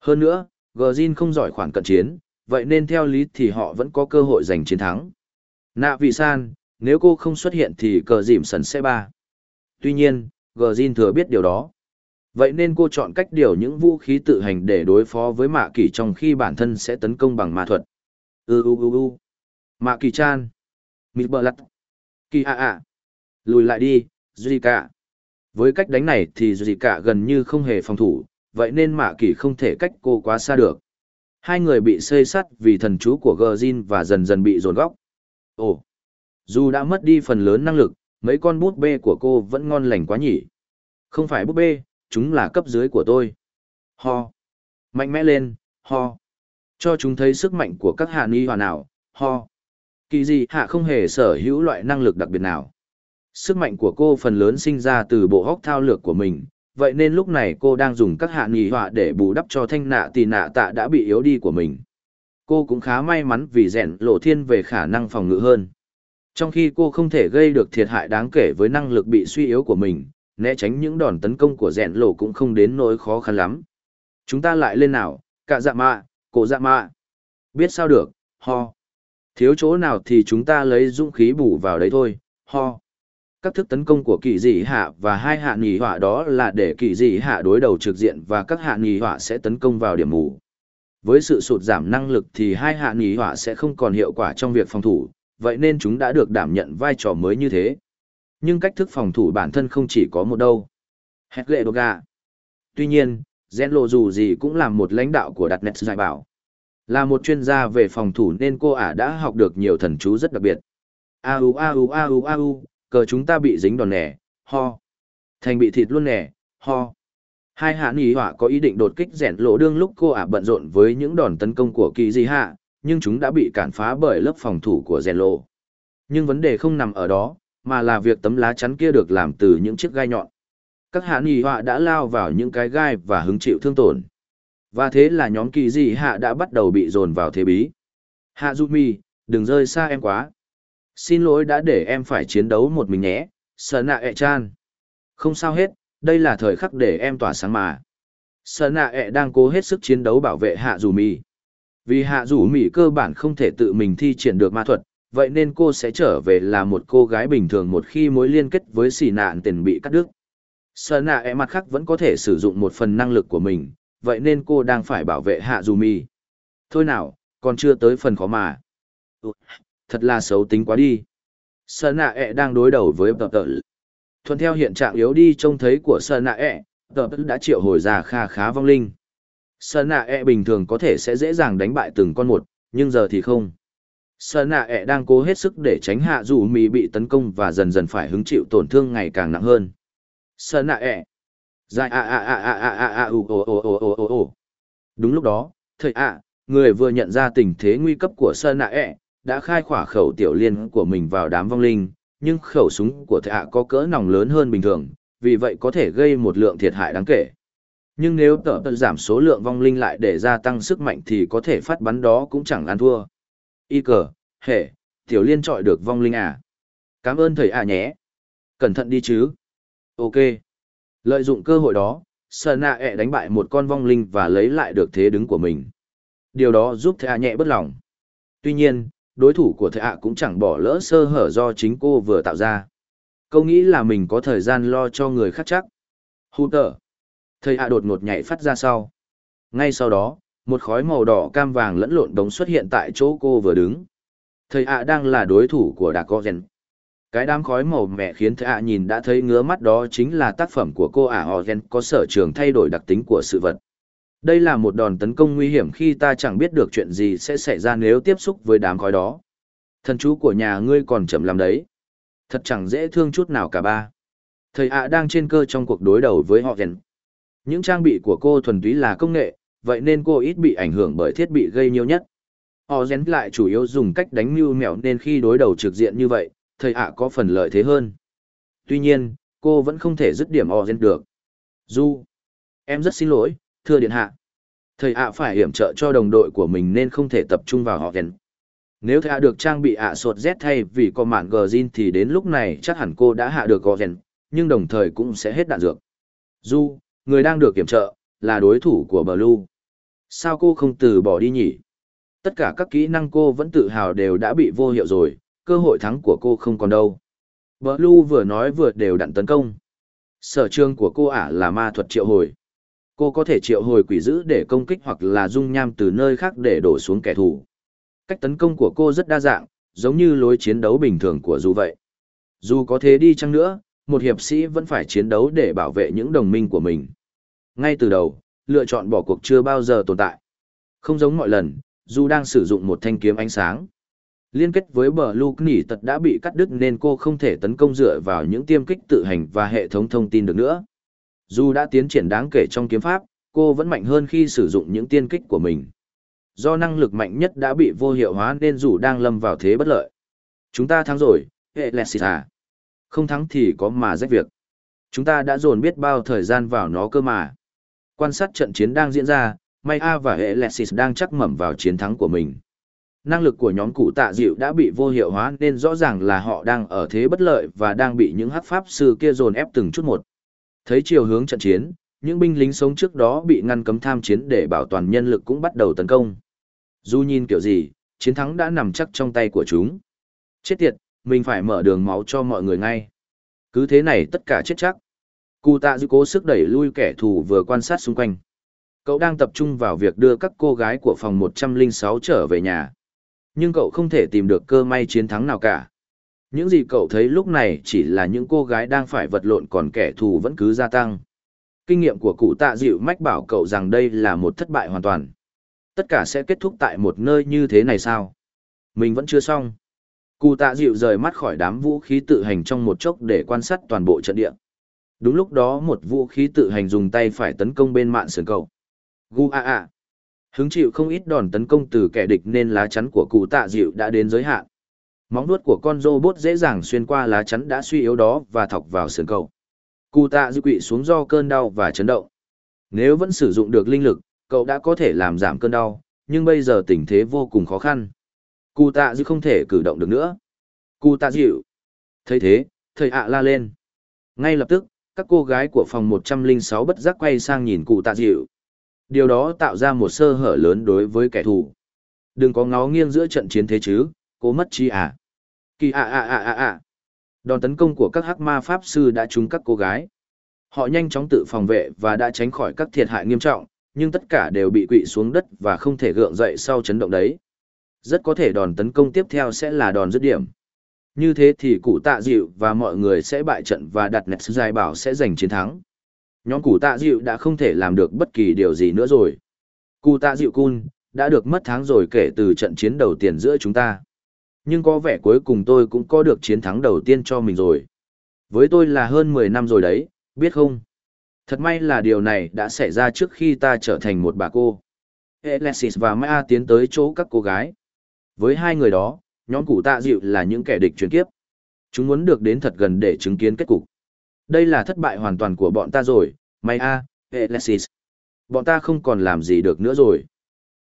Hơn nữa, Gjin không giỏi khoản cận chiến, vậy nên theo lý thì họ vẫn có cơ hội giành chiến thắng. Nạ vị san, nếu cô không xuất hiện thì cờ dìm sần sẽ ba. Tuy nhiên, Gjin thừa biết điều đó. Vậy nên cô chọn cách điều những vũ khí tự hành để đối phó với mạ kỳ trong khi bản thân sẽ tấn công bằng ma thuật. Ư ừ ừ ừ. Mạ kỳ chan. Mịt bờ lặt. Kỳ a a, Lùi lại đi, Zika. Với cách đánh này thì Zika gần như không hề phòng thủ, vậy nên mạ kỳ không thể cách cô quá xa được. Hai người bị xây sắt vì thần chú của Gjin và dần dần bị dồn góc. Ồ, dù đã mất đi phần lớn năng lực, mấy con bút bê của cô vẫn ngon lành quá nhỉ. Không phải bút bê, chúng là cấp dưới của tôi. Ho. Mạnh mẽ lên, ho. Cho chúng thấy sức mạnh của các hạ ni hòa nào, ho. Kỳ gì hạ không hề sở hữu loại năng lực đặc biệt nào. Sức mạnh của cô phần lớn sinh ra từ bộ hóc thao lược của mình, vậy nên lúc này cô đang dùng các hạ nghỉ họa để bù đắp cho thanh nạ tì nạ tạ đã bị yếu đi của mình. Cô cũng khá may mắn vì rèn lộ thiên về khả năng phòng ngự hơn. Trong khi cô không thể gây được thiệt hại đáng kể với năng lực bị suy yếu của mình, né tránh những đòn tấn công của rèn lộ cũng không đến nỗi khó khăn lắm. Chúng ta lại lên nào, cả dạ mạ, cổ dạ mạ. Biết sao được, ho. Thiếu chỗ nào thì chúng ta lấy dũng khí bù vào đấy thôi, ho các thức tấn công của kỳ dị hạ và hai hạ nghỉ họa đó là để kỳ dị hạ đối đầu trực diện và các hạ nghỉ họa sẽ tấn công vào điểm mù với sự sụt giảm năng lực thì hai hạ nghỉ họa sẽ không còn hiệu quả trong việc phòng thủ vậy nên chúng đã được đảm nhận vai trò mới như thế nhưng cách thức phòng thủ bản thân không chỉ có một đâu hét lệ đồ gà tuy nhiên gen lộ dù gì cũng là một lãnh đạo của đặt Nét giải bảo là một chuyên gia về phòng thủ nên cô ả đã học được nhiều thần chú rất đặc biệt a u a u a u a u cờ chúng ta bị dính đòn nẻ, ho. Thành bị thịt luôn nẻ, ho. Hai hạ nghỉ họa có ý định đột kích rèn lộ đương lúc cô ả bận rộn với những đòn tấn công của kỳ di hạ, nhưng chúng đã bị cản phá bởi lớp phòng thủ của rèn lộ. Nhưng vấn đề không nằm ở đó, mà là việc tấm lá chắn kia được làm từ những chiếc gai nhọn. Các hạ nghỉ họa đã lao vào những cái gai và hứng chịu thương tổn. Và thế là nhóm kỳ dị hạ đã bắt đầu bị dồn vào thế bí. Hạ Zumi, đừng rơi xa em quá. Xin lỗi đã để em phải chiến đấu một mình nhé, sợ nạ ẹ chan. Không sao hết, đây là thời khắc để em tỏa sáng mà. Sợ nạ ẹ đang cố hết sức chiến đấu bảo vệ hạ dù Mi. Vì hạ dù Mi cơ bản không thể tự mình thi triển được ma thuật, vậy nên cô sẽ trở về là một cô gái bình thường một khi mối liên kết với xì nạn tiền bị cắt đứt. Sợ nạ e mặt khác vẫn có thể sử dụng một phần năng lực của mình, vậy nên cô đang phải bảo vệ hạ dù mi Thôi nào, còn chưa tới phần khó mà ừ, thật là xấu tính quá đi. sợ nạ e đang đối đầu với tờ tờ Thuận theo hiện trạng yếu đi trông thấy của sợ nạ e tờ tờ đã triệu hồi ra kha khá vong linh. sợ nạ e bình thường có thể sẽ dễ dàng đánh bại từng con một, nhưng giờ thì không. Sở nạ ẹ đang cố hết sức để tránh hạ dù mì bị tấn công và dần dần phải hứng chịu tổn thương ngày càng nặng hơn. Sở nạ ẹ. Dài a a a a a a a u o o o o o Đúng lúc đó, Thầy ạ, người vừa nhận ra tình thế nguy cấp của Sơn nạ ẹ, đã khai khỏa khẩu tiểu liên của mình vào đám vong linh, nhưng khẩu súng của Thầy ạ có cỡ nòng lớn hơn bình thường, vì vậy có thể gây một lượng thiệt hại đáng kể. Nhưng nếu tờ tờ giảm số lượng vong linh lại để gia tăng sức mạnh thì có thể phát bắn đó cũng chẳng ăn thua. Y cờ, hệ, tiểu liên trọi được vong linh à. Cảm ơn thầy à nhé. Cẩn thận đi chứ. Ok. Lợi dụng cơ hội đó, Sơn Nạ ẹ đánh bại một con vong linh và lấy lại được thế đứng của mình. Điều đó giúp thầy à nhẹ bất lòng. Tuy nhiên, đối thủ của thầy ạ cũng chẳng bỏ lỡ sơ hở do chính cô vừa tạo ra. Câu nghĩ là mình có thời gian lo cho người khác chắc. Hù tờ. Thầy ạ đột ngột nhảy phát ra sau. Ngay sau đó, một khói màu đỏ cam vàng lẫn lộn đống xuất hiện tại chỗ cô vừa đứng. Thầy ạ đang là đối thủ của Đạc Cô Gen. Cái đám khói màu mẹ khiến thầy ạ nhìn đã thấy ngứa mắt đó chính là tác phẩm của cô ả à Gen có sở trường thay đổi đặc tính của sự vật. Đây là một đòn tấn công nguy hiểm khi ta chẳng biết được chuyện gì sẽ xảy ra nếu tiếp xúc với đám khói đó. Thần chú của nhà ngươi còn chậm làm đấy. Thật chẳng dễ thương chút nào cả ba. Thầy ạ đang trên cơ trong cuộc đối đầu với họ Gen. Những trang bị của cô thuần túy là công nghệ, vậy nên cô ít bị ảnh hưởng bởi thiết bị gây nhiều nhất. Họ dén lại chủ yếu dùng cách đánh mưu mẹo nên khi đối đầu trực diện như vậy, thầy ạ có phần lợi thế hơn. Tuy nhiên, cô vẫn không thể dứt điểm họ dén được. Du, em rất xin lỗi, thưa điện hạ. Thầy ạ phải hiểm trợ cho đồng đội của mình nên không thể tập trung vào họ Gen. Nếu thầy ạ được trang bị ạ sột Z thay vì có mạn gờ zin thì đến lúc này chắc hẳn cô đã hạ được họ dén, nhưng đồng thời cũng sẽ hết đạn dược. Du, người đang được kiểm trợ, là đối thủ của Blue. Sao cô không từ bỏ đi nhỉ? Tất cả các kỹ năng cô vẫn tự hào đều đã bị vô hiệu rồi, cơ hội thắng của cô không còn đâu. Blue vừa nói vừa đều đặn tấn công. Sở trường của cô ả là ma thuật triệu hồi. Cô có thể triệu hồi quỷ dữ để công kích hoặc là dung nham từ nơi khác để đổ xuống kẻ thù. Cách tấn công của cô rất đa dạng, giống như lối chiến đấu bình thường của dù vậy. Dù có thế đi chăng nữa, một hiệp sĩ vẫn phải chiến đấu để bảo vệ những đồng minh của mình. Ngay từ đầu, lựa chọn bỏ cuộc chưa bao giờ tồn tại. Không giống mọi lần, dù đang sử dụng một thanh kiếm ánh sáng. Liên kết với bờ lục nỉ tật đã bị cắt đứt nên cô không thể tấn công dựa vào những tiêm kích tự hành và hệ thống thông tin được nữa. Dù đã tiến triển đáng kể trong kiếm pháp, cô vẫn mạnh hơn khi sử dụng những tiên kích của mình. Do năng lực mạnh nhất đã bị vô hiệu hóa nên dù đang lâm vào thế bất lợi. Chúng ta thắng rồi, hệ Lexis à. Không thắng thì có mà rách việc. Chúng ta đã dồn biết bao thời gian vào nó cơ mà. Quan sát trận chiến đang diễn ra, Maya và hệ Lexis đang chắc mẩm vào chiến thắng của mình. Năng lực của nhóm cụ tạ dịu đã bị vô hiệu hóa nên rõ ràng là họ đang ở thế bất lợi và đang bị những hắc pháp sư kia dồn ép từng chút một. Thấy chiều hướng trận chiến, những binh lính sống trước đó bị ngăn cấm tham chiến để bảo toàn nhân lực cũng bắt đầu tấn công. Dù nhìn kiểu gì, chiến thắng đã nằm chắc trong tay của chúng. Chết tiệt, mình phải mở đường máu cho mọi người ngay. Cứ thế này tất cả chết chắc. Cụ tạ dư cố sức đẩy lui kẻ thù vừa quan sát xung quanh. Cậu đang tập trung vào việc đưa các cô gái của phòng 106 trở về nhà. Nhưng cậu không thể tìm được cơ may chiến thắng nào cả. Những gì cậu thấy lúc này chỉ là những cô gái đang phải vật lộn còn kẻ thù vẫn cứ gia tăng. Kinh nghiệm của cụ tạ dịu mách bảo cậu rằng đây là một thất bại hoàn toàn. Tất cả sẽ kết thúc tại một nơi như thế này sao? Mình vẫn chưa xong. Cụ tạ dịu rời mắt khỏi đám vũ khí tự hành trong một chốc để quan sát toàn bộ trận địa. Đúng lúc đó một vũ khí tự hành dùng tay phải tấn công bên mạn sườn cầu. Gu a a. Hứng chịu không ít đòn tấn công từ kẻ địch nên lá chắn của cụ tạ dịu đã đến giới hạn. Móng vuốt của con robot dễ dàng xuyên qua lá chắn đã suy yếu đó và thọc vào sườn cầu. Cụ tạ dịu quỵ xuống do cơn đau và chấn động. Nếu vẫn sử dụng được linh lực, cậu đã có thể làm giảm cơn đau, nhưng bây giờ tình thế vô cùng khó khăn. Cụ tạ dịu không thể cử động được nữa. Cụ tạ dịu. thấy thế, thầy ạ la lên. Ngay lập tức, các cô gái của phòng 106 bất giác quay sang nhìn cụ tạ dịu. Điều đó tạo ra một sơ hở lớn đối với kẻ thù. Đừng có ngó nghiêng giữa trận chiến thế chứ, cố mất chi à. Kỳ à à à à à. Đòn tấn công của các hắc ma pháp sư đã trúng các cô gái. Họ nhanh chóng tự phòng vệ và đã tránh khỏi các thiệt hại nghiêm trọng, nhưng tất cả đều bị quỵ xuống đất và không thể gượng dậy sau chấn động đấy. Rất có thể đòn tấn công tiếp theo sẽ là đòn dứt điểm. Như thế thì cụ tạ dịu và mọi người sẽ bại trận và đặt nét dài bảo sẽ giành chiến thắng. Nhóm cụ tạ dịu đã không thể làm được bất kỳ điều gì nữa rồi. Cụ tạ dịu cun, đã được mất tháng rồi kể từ trận chiến đầu tiên giữa chúng ta. Nhưng có vẻ cuối cùng tôi cũng có được chiến thắng đầu tiên cho mình rồi. Với tôi là hơn 10 năm rồi đấy, biết không? Thật may là điều này đã xảy ra trước khi ta trở thành một bà cô. Alexis và Maya tiến tới chỗ các cô gái. Với hai người đó, nhóm cụ tạ dịu là những kẻ địch chuyển kiếp. Chúng muốn được đến thật gần để chứng kiến kết cục. Đây là thất bại hoàn toàn của bọn ta rồi, Maya, Alexis. Bọn ta không còn làm gì được nữa rồi.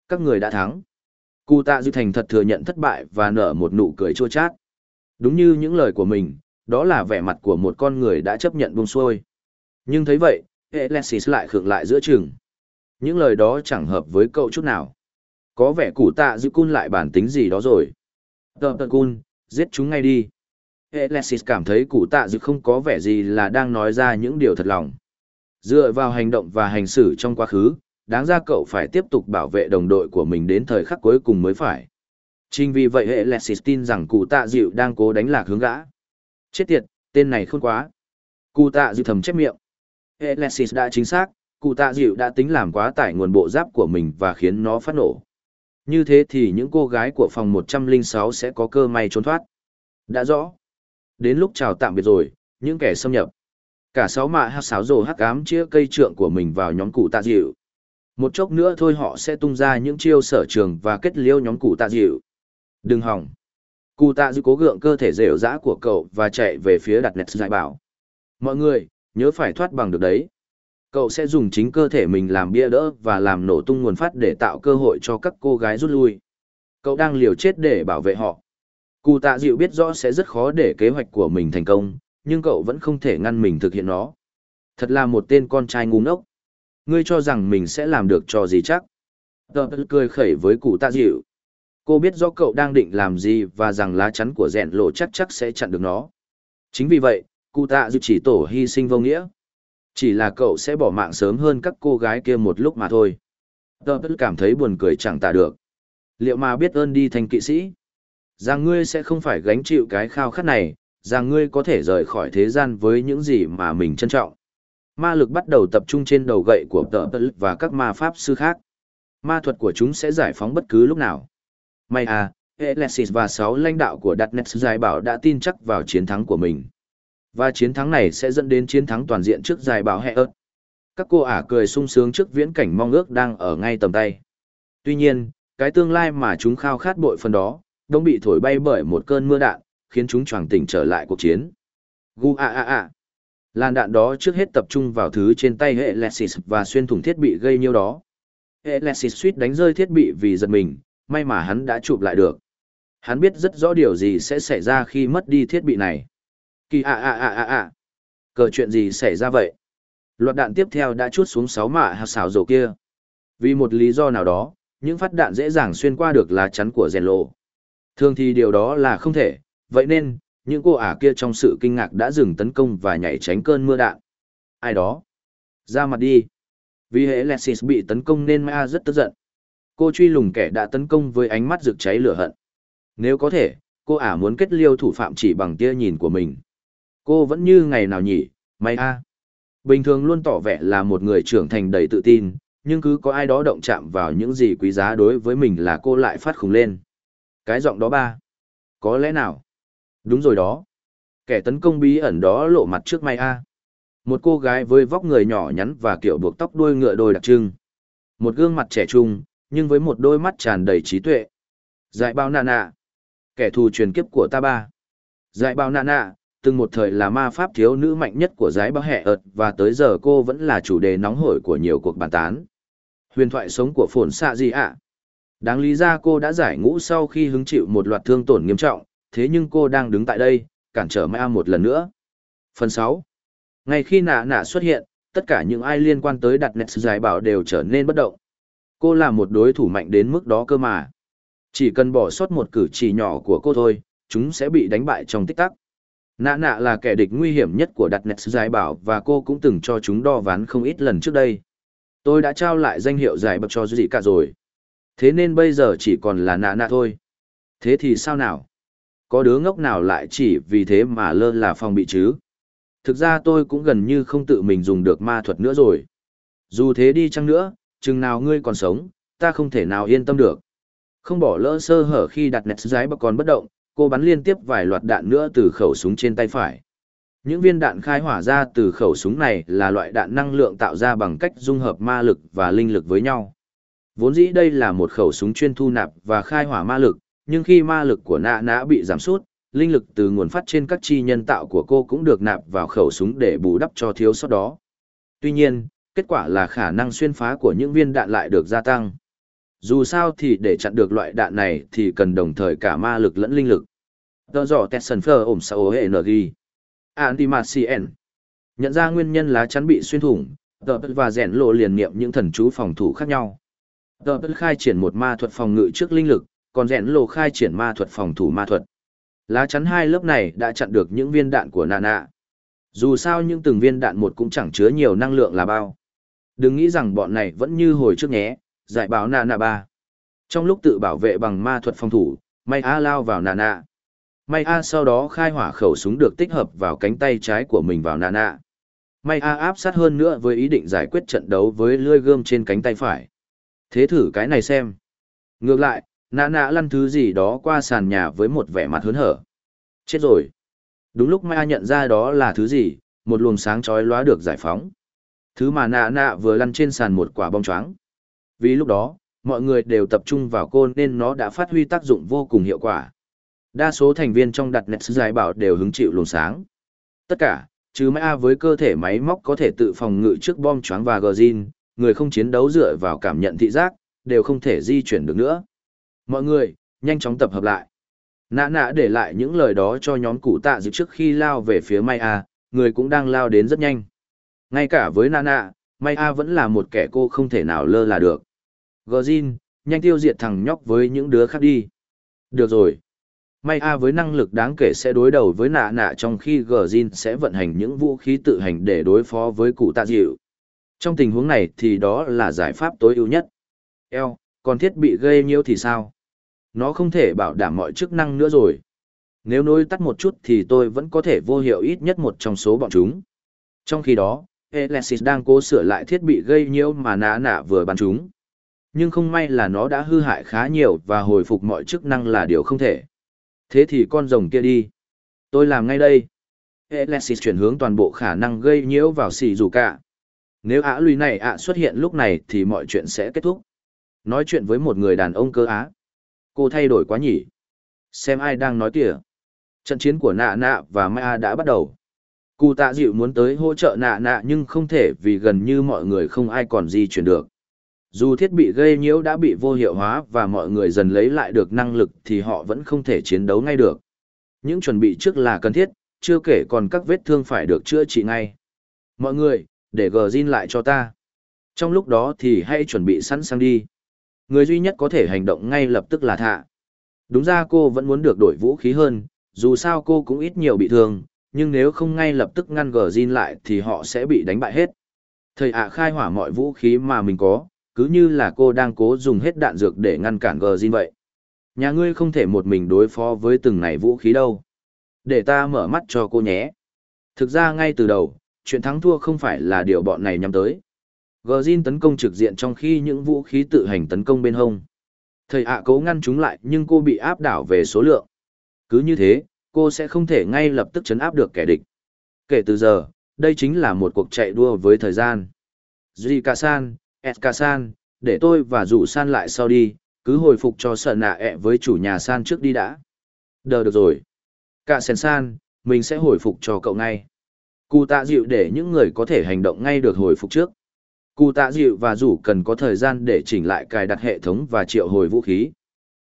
Các người đã thắng. Cụ tạ dịu thành thật thừa nhận thất bại và nở một nụ cười chua chát. Đúng như những lời của mình, đó là vẻ mặt của một con người đã chấp nhận buông xuôi. Nhưng thấy vậy, Alexis lại khựng lại giữa chừng. Những lời đó chẳng hợp với cậu chút nào. Có vẻ cụ tạ dịu cun lại bản tính gì đó rồi. Tờ tờ cun, giết chúng ngay đi. Alexis cảm thấy cụ tạ dự không có vẻ gì là đang nói ra những điều thật lòng. Dựa vào hành động và hành xử trong quá khứ, đáng ra cậu phải tiếp tục bảo vệ đồng đội của mình đến thời khắc cuối cùng mới phải. Chính vì vậy hệ Lexis tin rằng cụ tạ dịu đang cố đánh lạc hướng gã. Chết tiệt, tên này không quá. Cụ tạ dịu thầm chép miệng. Hệ Lexis đã chính xác, cụ tạ dịu đã tính làm quá tải nguồn bộ giáp của mình và khiến nó phát nổ. Như thế thì những cô gái của phòng 106 sẽ có cơ may trốn thoát. Đã rõ. Đến lúc chào tạm biệt rồi, những kẻ xâm nhập. Cả sáu mạ hát sáo rồ hắc ám chia cây trượng của mình vào nhóm cụ tạ dịu. Một chốc nữa thôi họ sẽ tung ra những chiêu sở trường và kết liêu nhóm cụ tạ dịu. Đừng hỏng. Cụ tạ dịu cố gượng cơ thể rều rã của cậu và chạy về phía đặt nẹt giải bảo. Mọi người, nhớ phải thoát bằng được đấy. Cậu sẽ dùng chính cơ thể mình làm bia đỡ và làm nổ tung nguồn phát để tạo cơ hội cho các cô gái rút lui. Cậu đang liều chết để bảo vệ họ. Cụ tạ dịu biết rõ sẽ rất khó để kế hoạch của mình thành công, nhưng cậu vẫn không thể ngăn mình thực hiện nó. Thật là một tên con trai ngu ngốc. Ngươi cho rằng mình sẽ làm được cho gì chắc. Tờ cười khẩy với cụ tạ dịu. Cô biết rõ cậu đang định làm gì và rằng lá chắn của rèn lộ chắc chắc sẽ chặn được nó. Chính vì vậy, cụ tạ dịu chỉ tổ hy sinh vô nghĩa. Chỉ là cậu sẽ bỏ mạng sớm hơn các cô gái kia một lúc mà thôi. Tờ cảm thấy buồn cười chẳng tả được. Liệu mà biết ơn đi thành kỵ sĩ? Rằng ngươi sẽ không phải gánh chịu cái khao khát này, rằng ngươi có thể rời khỏi thế gian với những gì mà mình trân trọng. Ma lực bắt đầu tập trung trên đầu gậy của tờ tờ và các ma pháp sư khác. Ma thuật của chúng sẽ giải phóng bất cứ lúc nào. May à, Alexis và sáu lãnh đạo của Darknet Giải Bảo đã tin chắc vào chiến thắng của mình. Và chiến thắng này sẽ dẫn đến chiến thắng toàn diện trước Giải Bảo hệ ớt. Các cô ả cười sung sướng trước viễn cảnh mong ước đang ở ngay tầm tay. Tuy nhiên, cái tương lai mà chúng khao khát bội phần đó, đông bị thổi bay bởi một cơn mưa đạn, khiến chúng choàng tỉnh trở lại cuộc chiến. Gu a a a. Làn đạn đó trước hết tập trung vào thứ trên tay hệ Lexis và xuyên thủng thiết bị gây nhiêu đó. Hệ Lexis suýt đánh rơi thiết bị vì giật mình, may mà hắn đã chụp lại được. Hắn biết rất rõ điều gì sẽ xảy ra khi mất đi thiết bị này. Kỳ ạ ạ ạ ạ ạ, Cờ chuyện gì xảy ra vậy? Loạt đạn tiếp theo đã chút xuống sáu mạ hạt xào dầu kia. Vì một lý do nào đó, những phát đạn dễ dàng xuyên qua được lá chắn của rèn lộ. Thường thì điều đó là không thể, vậy nên, những cô ả kia trong sự kinh ngạc đã dừng tấn công và nhảy tránh cơn mưa đạn. Ai đó? Ra mặt đi. Vì hệ Lexis bị tấn công nên Maya rất tức giận. Cô truy lùng kẻ đã tấn công với ánh mắt rực cháy lửa hận. Nếu có thể, cô ả muốn kết liêu thủ phạm chỉ bằng tia nhìn của mình. Cô vẫn như ngày nào nhỉ, may a. Bình thường luôn tỏ vẻ là một người trưởng thành đầy tự tin, nhưng cứ có ai đó động chạm vào những gì quý giá đối với mình là cô lại phát khùng lên. Cái giọng đó ba. Có lẽ nào? Đúng rồi đó. Kẻ tấn công bí ẩn đó lộ mặt trước may a. Một cô gái với vóc người nhỏ nhắn và kiểu buộc tóc đuôi ngựa đôi đặc trưng. Một gương mặt trẻ trung, nhưng với một đôi mắt tràn đầy trí tuệ. Dại bao nà nà. Kẻ thù truyền kiếp của ta ba. Dại bao nà nà, từng một thời là ma pháp thiếu nữ mạnh nhất của giái bao hẹ ợt và tới giờ cô vẫn là chủ đề nóng hổi của nhiều cuộc bàn tán. Huyền thoại sống của phồn xạ gì ạ? Đáng lý ra cô đã giải ngũ sau khi hứng chịu một loạt thương tổn nghiêm trọng, thế nhưng cô đang đứng tại đây, cản trở Mai một lần nữa. Phần sáu. Ngay khi nạ nạ xuất hiện, tất cả những ai liên quan tới đặt nét giải bảo đều trở nên bất động. Cô là một đối thủ mạnh đến mức đó cơ mà. Chỉ cần bỏ sót một cử chỉ nhỏ của cô thôi, chúng sẽ bị đánh bại trong tích tắc. Nạ nạ là kẻ địch nguy hiểm nhất của đặt nét giải bảo và cô cũng từng cho chúng đo ván không ít lần trước đây. Tôi đã trao lại danh hiệu giải bậc cho gì cả rồi. Thế nên bây giờ chỉ còn là nạ nạ thôi. Thế thì sao nào? Có đứa ngốc nào lại chỉ vì thế mà lơ là phòng bị chứ? Thực ra tôi cũng gần như không tự mình dùng được ma thuật nữa rồi. Dù thế đi chăng nữa, chừng nào ngươi còn sống, ta không thể nào yên tâm được. Không bỏ lỡ sơ hở khi đặt nét giải bậc còn bất động, cô bắn liên tiếp vài loạt đạn nữa từ khẩu súng trên tay phải. Những viên đạn khai hỏa ra từ khẩu súng này là loại đạn năng lượng tạo ra bằng cách dung hợp ma lực và linh lực với nhau. Vốn dĩ đây là một khẩu súng chuyên thu nạp và khai hỏa ma lực, nhưng khi ma lực của nạ nã bị giảm sút, linh lực từ nguồn phát trên các chi nhân tạo của cô cũng được nạp vào khẩu súng để bù đắp cho thiếu sót đó. Tuy nhiên, kết quả là khả năng xuyên phá của những viên đạn lại được gia tăng. Dù sao thì để chặn được loại đạn này thì cần đồng thời cả ma lực lẫn linh lực. Tờ giỏ Tesson Fleur ổm sao hệ energy. Antimacien. Nhận ra nguyên nhân lá chắn bị xuyên thủng, tờ và rèn lộ liền niệm những thần chú phòng thủ khác nhau. Tờ khai triển một ma thuật phòng ngự trước linh lực, còn rèn lộ khai triển ma thuật phòng thủ ma thuật. Lá chắn hai lớp này đã chặn được những viên đạn của Nana. Dù sao những từng viên đạn một cũng chẳng chứa nhiều năng lượng là bao. Đừng nghĩ rằng bọn này vẫn như hồi trước nhé, giải báo nà nà ba. Trong lúc tự bảo vệ bằng ma thuật phòng thủ, May A lao vào nà nà. May A sau đó khai hỏa khẩu súng được tích hợp vào cánh tay trái của mình vào nà nà. May A áp sát hơn nữa với ý định giải quyết trận đấu với lưỡi gươm trên cánh tay phải. Thế thử cái này xem. Ngược lại, nà nà lăn thứ gì đó qua sàn nhà với một vẻ mặt hớn hở. Chết rồi. Đúng lúc May A nhận ra đó là thứ gì, một luồng sáng chói lóa được giải phóng. Thứ mà nà nà vừa lăn trên sàn một quả bom choáng. Vì lúc đó, mọi người đều tập trung vào cô nên nó đã phát huy tác dụng vô cùng hiệu quả. Đa số thành viên trong đặt nét giải bảo đều hứng chịu luồng sáng. Tất cả, chứ máy A với cơ thể máy móc có thể tự phòng ngự trước bom choáng và gờ zin, người không chiến đấu dựa vào cảm nhận thị giác, đều không thể di chuyển được nữa. Mọi người, nhanh chóng tập hợp lại. Nã nã để lại những lời đó cho nhóm cụ tạ dự trước khi lao về phía Mai A, người cũng đang lao đến rất nhanh. Ngay cả với Nana, Mai A vẫn là một kẻ cô không thể nào lơ là được. Gờ Jin, nhanh tiêu diệt thằng nhóc với những đứa khác đi. Được rồi. May A với năng lực đáng kể sẽ đối đầu với nạ nạ trong khi Gờ Jin sẽ vận hành những vũ khí tự hành để đối phó với cụ tạ dịu. Trong tình huống này thì đó là giải pháp tối ưu nhất. Eo, còn thiết bị gây nhiễu thì sao? Nó không thể bảo đảm mọi chức năng nữa rồi. Nếu nối tắt một chút thì tôi vẫn có thể vô hiệu ít nhất một trong số bọn chúng. Trong khi đó, Alexis đang cố sửa lại thiết bị gây nhiễu mà nạ nạ vừa bắn chúng nhưng không may là nó đã hư hại khá nhiều và hồi phục mọi chức năng là điều không thể. Thế thì con rồng kia đi. Tôi làm ngay đây. Alexis chuyển hướng toàn bộ khả năng gây nhiễu vào xì dù cả. Nếu ả lùi này ạ xuất hiện lúc này thì mọi chuyện sẽ kết thúc. Nói chuyện với một người đàn ông cơ á. Cô thay đổi quá nhỉ. Xem ai đang nói kìa. Trận chiến của nạ nạ và Maya đã bắt đầu. Cụ tạ dịu muốn tới hỗ trợ nạ nạ nhưng không thể vì gần như mọi người không ai còn di chuyển được. Dù thiết bị gây nhiễu đã bị vô hiệu hóa và mọi người dần lấy lại được năng lực thì họ vẫn không thể chiến đấu ngay được. Những chuẩn bị trước là cần thiết, chưa kể còn các vết thương phải được chữa trị ngay. Mọi người, để gờ zin lại cho ta. Trong lúc đó thì hãy chuẩn bị sẵn sàng đi. Người duy nhất có thể hành động ngay lập tức là thạ. Đúng ra cô vẫn muốn được đổi vũ khí hơn, dù sao cô cũng ít nhiều bị thương, nhưng nếu không ngay lập tức ngăn gờ zin lại thì họ sẽ bị đánh bại hết. Thầy ạ khai hỏa mọi vũ khí mà mình có, cứ như là cô đang cố dùng hết đạn dược để ngăn cản gờ Jin vậy. Nhà ngươi không thể một mình đối phó với từng này vũ khí đâu. Để ta mở mắt cho cô nhé. Thực ra ngay từ đầu, chuyện thắng thua không phải là điều bọn này nhắm tới. Gờ Jin tấn công trực diện trong khi những vũ khí tự hành tấn công bên hông. Thầy ạ cố ngăn chúng lại nhưng cô bị áp đảo về số lượng. Cứ như thế, cô sẽ không thể ngay lập tức chấn áp được kẻ địch. Kể từ giờ, đây chính là một cuộc chạy đua với thời gian. Jika-san, để tôi và rủ san lại sau đi, cứ hồi phục cho sợ nạ ẹ với chủ nhà san trước đi đã. Đờ được rồi. Cả sen san, mình sẽ hồi phục cho cậu ngay. Cụ tạ dịu để những người có thể hành động ngay được hồi phục trước. Cụ tạ dịu và rủ cần có thời gian để chỉnh lại cài đặt hệ thống và triệu hồi vũ khí.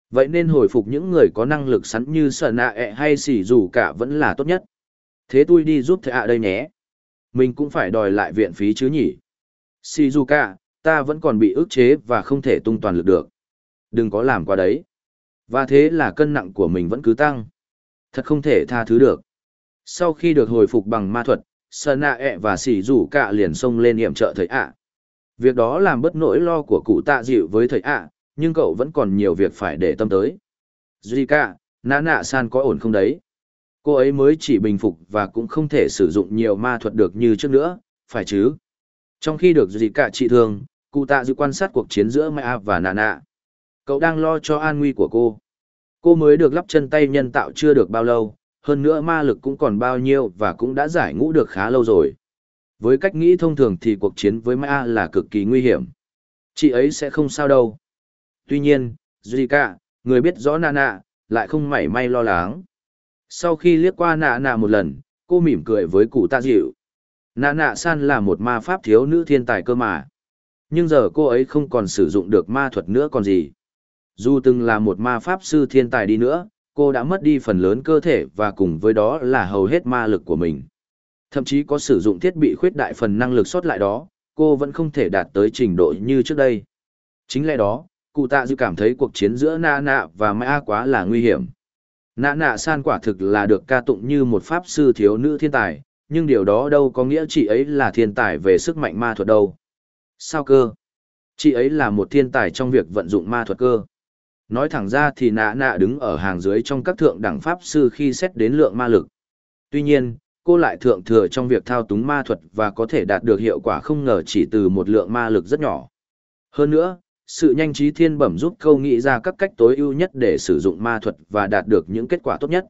Vậy nên hồi phục những người có năng lực sẵn như sợ nạ ẹ hay xỉ rủ cả vẫn là tốt nhất. Thế tôi đi giúp thầy ạ đây nhé. Mình cũng phải đòi lại viện phí chứ nhỉ. Shizuka, ta vẫn còn bị ức chế và không thể tung toàn lực được. Đừng có làm qua đấy. Và thế là cân nặng của mình vẫn cứ tăng. Thật không thể tha thứ được. Sau khi được hồi phục bằng ma thuật, Sơn Nạ ẹ và Sỉ Rủ Cạ liền xông lên hiểm trợ thầy ạ. Việc đó làm bất nỗi lo của cụ tạ dịu với thầy ạ, nhưng cậu vẫn còn nhiều việc phải để tâm tới. Zika, nã nạ san có ổn không đấy? Cô ấy mới chỉ bình phục và cũng không thể sử dụng nhiều ma thuật được như trước nữa, phải chứ? Trong khi được Zika trị thương, cụ tạ dự quan sát cuộc chiến giữa Maya và Nana. Cậu đang lo cho an nguy của cô. Cô mới được lắp chân tay nhân tạo chưa được bao lâu, hơn nữa ma lực cũng còn bao nhiêu và cũng đã giải ngũ được khá lâu rồi. Với cách nghĩ thông thường thì cuộc chiến với Maya là cực kỳ nguy hiểm. Chị ấy sẽ không sao đâu. Tuy nhiên, Zika, người biết rõ Nana, lại không mảy may lo lắng. Sau khi liếc qua nạ nạ một lần, cô mỉm cười với cụ tạ dịu. Nạ nạ san là một ma pháp thiếu nữ thiên tài cơ mà. Nhưng giờ cô ấy không còn sử dụng được ma thuật nữa còn gì. Dù từng là một ma pháp sư thiên tài đi nữa, cô đã mất đi phần lớn cơ thể và cùng với đó là hầu hết ma lực của mình. Thậm chí có sử dụng thiết bị khuyết đại phần năng lực sót lại đó, cô vẫn không thể đạt tới trình độ như trước đây. Chính lẽ đó, cụ tạ dư cảm thấy cuộc chiến giữa Na Nạ và Ma quá là nguy hiểm. Na nạ san quả thực là được ca tụng như một pháp sư thiếu nữ thiên tài, nhưng điều đó đâu có nghĩa chị ấy là thiên tài về sức mạnh ma thuật đâu. Sao cơ? Chị ấy là một thiên tài trong việc vận dụng ma thuật cơ. Nói thẳng ra thì nạ nạ đứng ở hàng dưới trong các thượng đẳng pháp sư khi xét đến lượng ma lực. Tuy nhiên, cô lại thượng thừa trong việc thao túng ma thuật và có thể đạt được hiệu quả không ngờ chỉ từ một lượng ma lực rất nhỏ. Hơn nữa, sự nhanh trí thiên bẩm giúp câu nghĩ ra các cách tối ưu nhất để sử dụng ma thuật và đạt được những kết quả tốt nhất.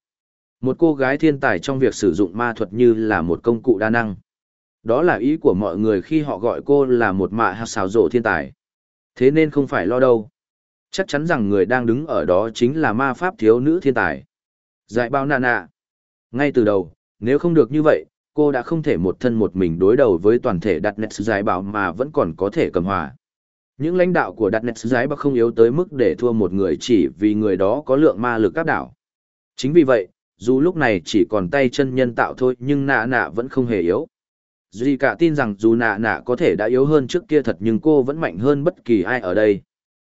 Một cô gái thiên tài trong việc sử dụng ma thuật như là một công cụ đa năng. Đó là ý của mọi người khi họ gọi cô là một mạ hạt xào rộ thiên tài. Thế nên không phải lo đâu. Chắc chắn rằng người đang đứng ở đó chính là ma pháp thiếu nữ thiên tài. Giải bao nà nạ. Ngay từ đầu, nếu không được như vậy, cô đã không thể một thân một mình đối đầu với toàn thể đặt nets giải bảo mà vẫn còn có thể cầm hòa. Những lãnh đạo của đặt nets giải bảo không yếu tới mức để thua một người chỉ vì người đó có lượng ma lực áp đảo. Chính vì vậy, dù lúc này chỉ còn tay chân nhân tạo thôi nhưng nạ nạ vẫn không hề yếu. Duy cả tin rằng dù nạ nạ có thể đã yếu hơn trước kia thật nhưng cô vẫn mạnh hơn bất kỳ ai ở đây.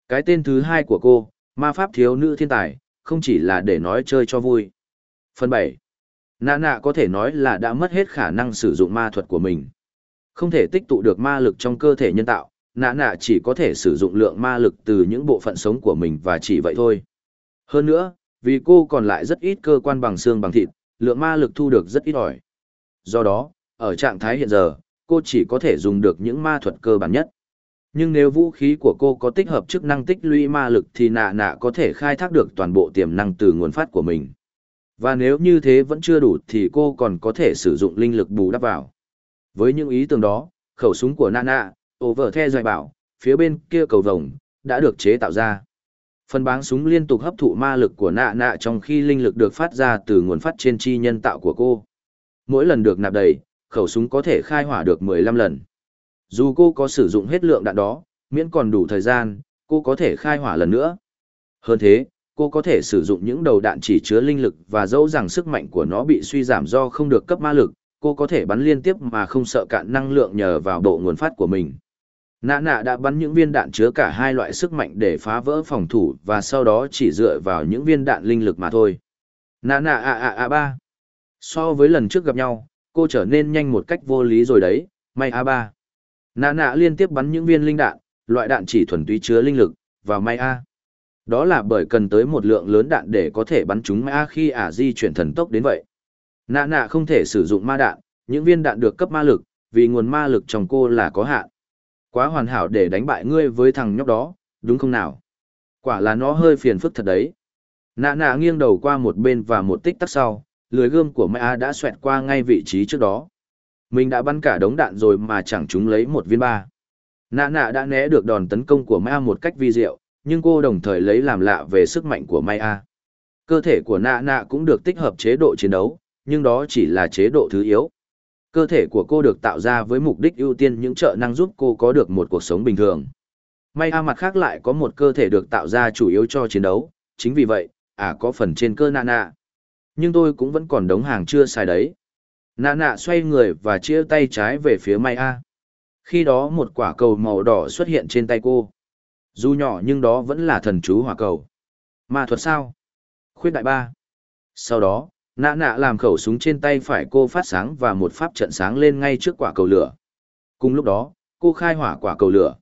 Cái tên thứ hai của cô, ma pháp thiếu nữ thiên tài, không chỉ là để nói chơi cho vui. Phần 7. Nạ nạ có thể nói là đã mất hết khả năng sử dụng ma thuật của mình. Không thể tích tụ được ma lực trong cơ thể nhân tạo, nạ nạ chỉ có thể sử dụng lượng ma lực từ những bộ phận sống của mình và chỉ vậy thôi. Hơn nữa, vì cô còn lại rất ít cơ quan bằng xương bằng thịt, lượng ma lực thu được rất ít ỏi. Do đó, ở trạng thái hiện giờ, cô chỉ có thể dùng được những ma thuật cơ bản nhất. Nhưng nếu vũ khí của cô có tích hợp chức năng tích lũy ma lực thì nạ nạ có thể khai thác được toàn bộ tiềm năng từ nguồn phát của mình. Và nếu như thế vẫn chưa đủ thì cô còn có thể sử dụng linh lực bù đắp vào. Với những ý tưởng đó, khẩu súng của nạ nạ, over the dài bảo, phía bên kia cầu vồng, đã được chế tạo ra. Phần báng súng liên tục hấp thụ ma lực của nạ nạ trong khi linh lực được phát ra từ nguồn phát trên chi nhân tạo của cô. Mỗi lần được nạp đầy, khẩu súng có thể khai hỏa được 15 lần. Dù cô có sử dụng hết lượng đạn đó, miễn còn đủ thời gian, cô có thể khai hỏa lần nữa. Hơn thế, cô có thể sử dụng những đầu đạn chỉ chứa linh lực và dẫu rằng sức mạnh của nó bị suy giảm do không được cấp ma lực, cô có thể bắn liên tiếp mà không sợ cạn năng lượng nhờ vào độ nguồn phát của mình. Nạ nạ đã bắn những viên đạn chứa cả hai loại sức mạnh để phá vỡ phòng thủ và sau đó chỉ dựa vào những viên đạn linh lực mà thôi. Nạ nạ ạ ạ ạ ba. So với lần trước gặp nhau, cô trở nên nhanh một cách vô lý rồi đấy, may a ba. Nạ nạ liên tiếp bắn những viên linh đạn, loại đạn chỉ thuần túy chứa linh lực, vào may a. Đó là bởi cần tới một lượng lớn đạn để có thể bắn chúng may a khi ả di chuyển thần tốc đến vậy. Nạ nạ không thể sử dụng ma đạn, những viên đạn được cấp ma lực, vì nguồn ma lực trong cô là có hạn. Quá hoàn hảo để đánh bại ngươi với thằng nhóc đó, đúng không nào? Quả là nó hơi phiền phức thật đấy. Nạ nạ nghiêng đầu qua một bên và một tích tắc sau, lưới gươm của Mai A đã xoẹt qua ngay vị trí trước đó. Mình đã bắn cả đống đạn rồi mà chẳng chúng lấy một viên ba. Nạ nạ đã né được đòn tấn công của Mai A một cách vi diệu, nhưng cô đồng thời lấy làm lạ về sức mạnh của Mai A. Cơ thể của nạ nạ cũng được tích hợp chế độ chiến đấu, nhưng đó chỉ là chế độ thứ yếu. Cơ thể của cô được tạo ra với mục đích ưu tiên những trợ năng giúp cô có được một cuộc sống bình thường. May a mặt khác lại có một cơ thể được tạo ra chủ yếu cho chiến đấu, chính vì vậy, à có phần trên cơ nạ nạ. Nhưng tôi cũng vẫn còn đống hàng chưa xài đấy. Nạ nạ xoay người và chia tay trái về phía May a. Khi đó một quả cầu màu đỏ xuất hiện trên tay cô. Dù nhỏ nhưng đó vẫn là thần chú hỏa cầu. Ma thuật sao? Khuyết đại ba. Sau đó, nạ nạ làm khẩu súng trên tay phải cô phát sáng và một pháp trận sáng lên ngay trước quả cầu lửa cùng lúc đó cô khai hỏa quả cầu lửa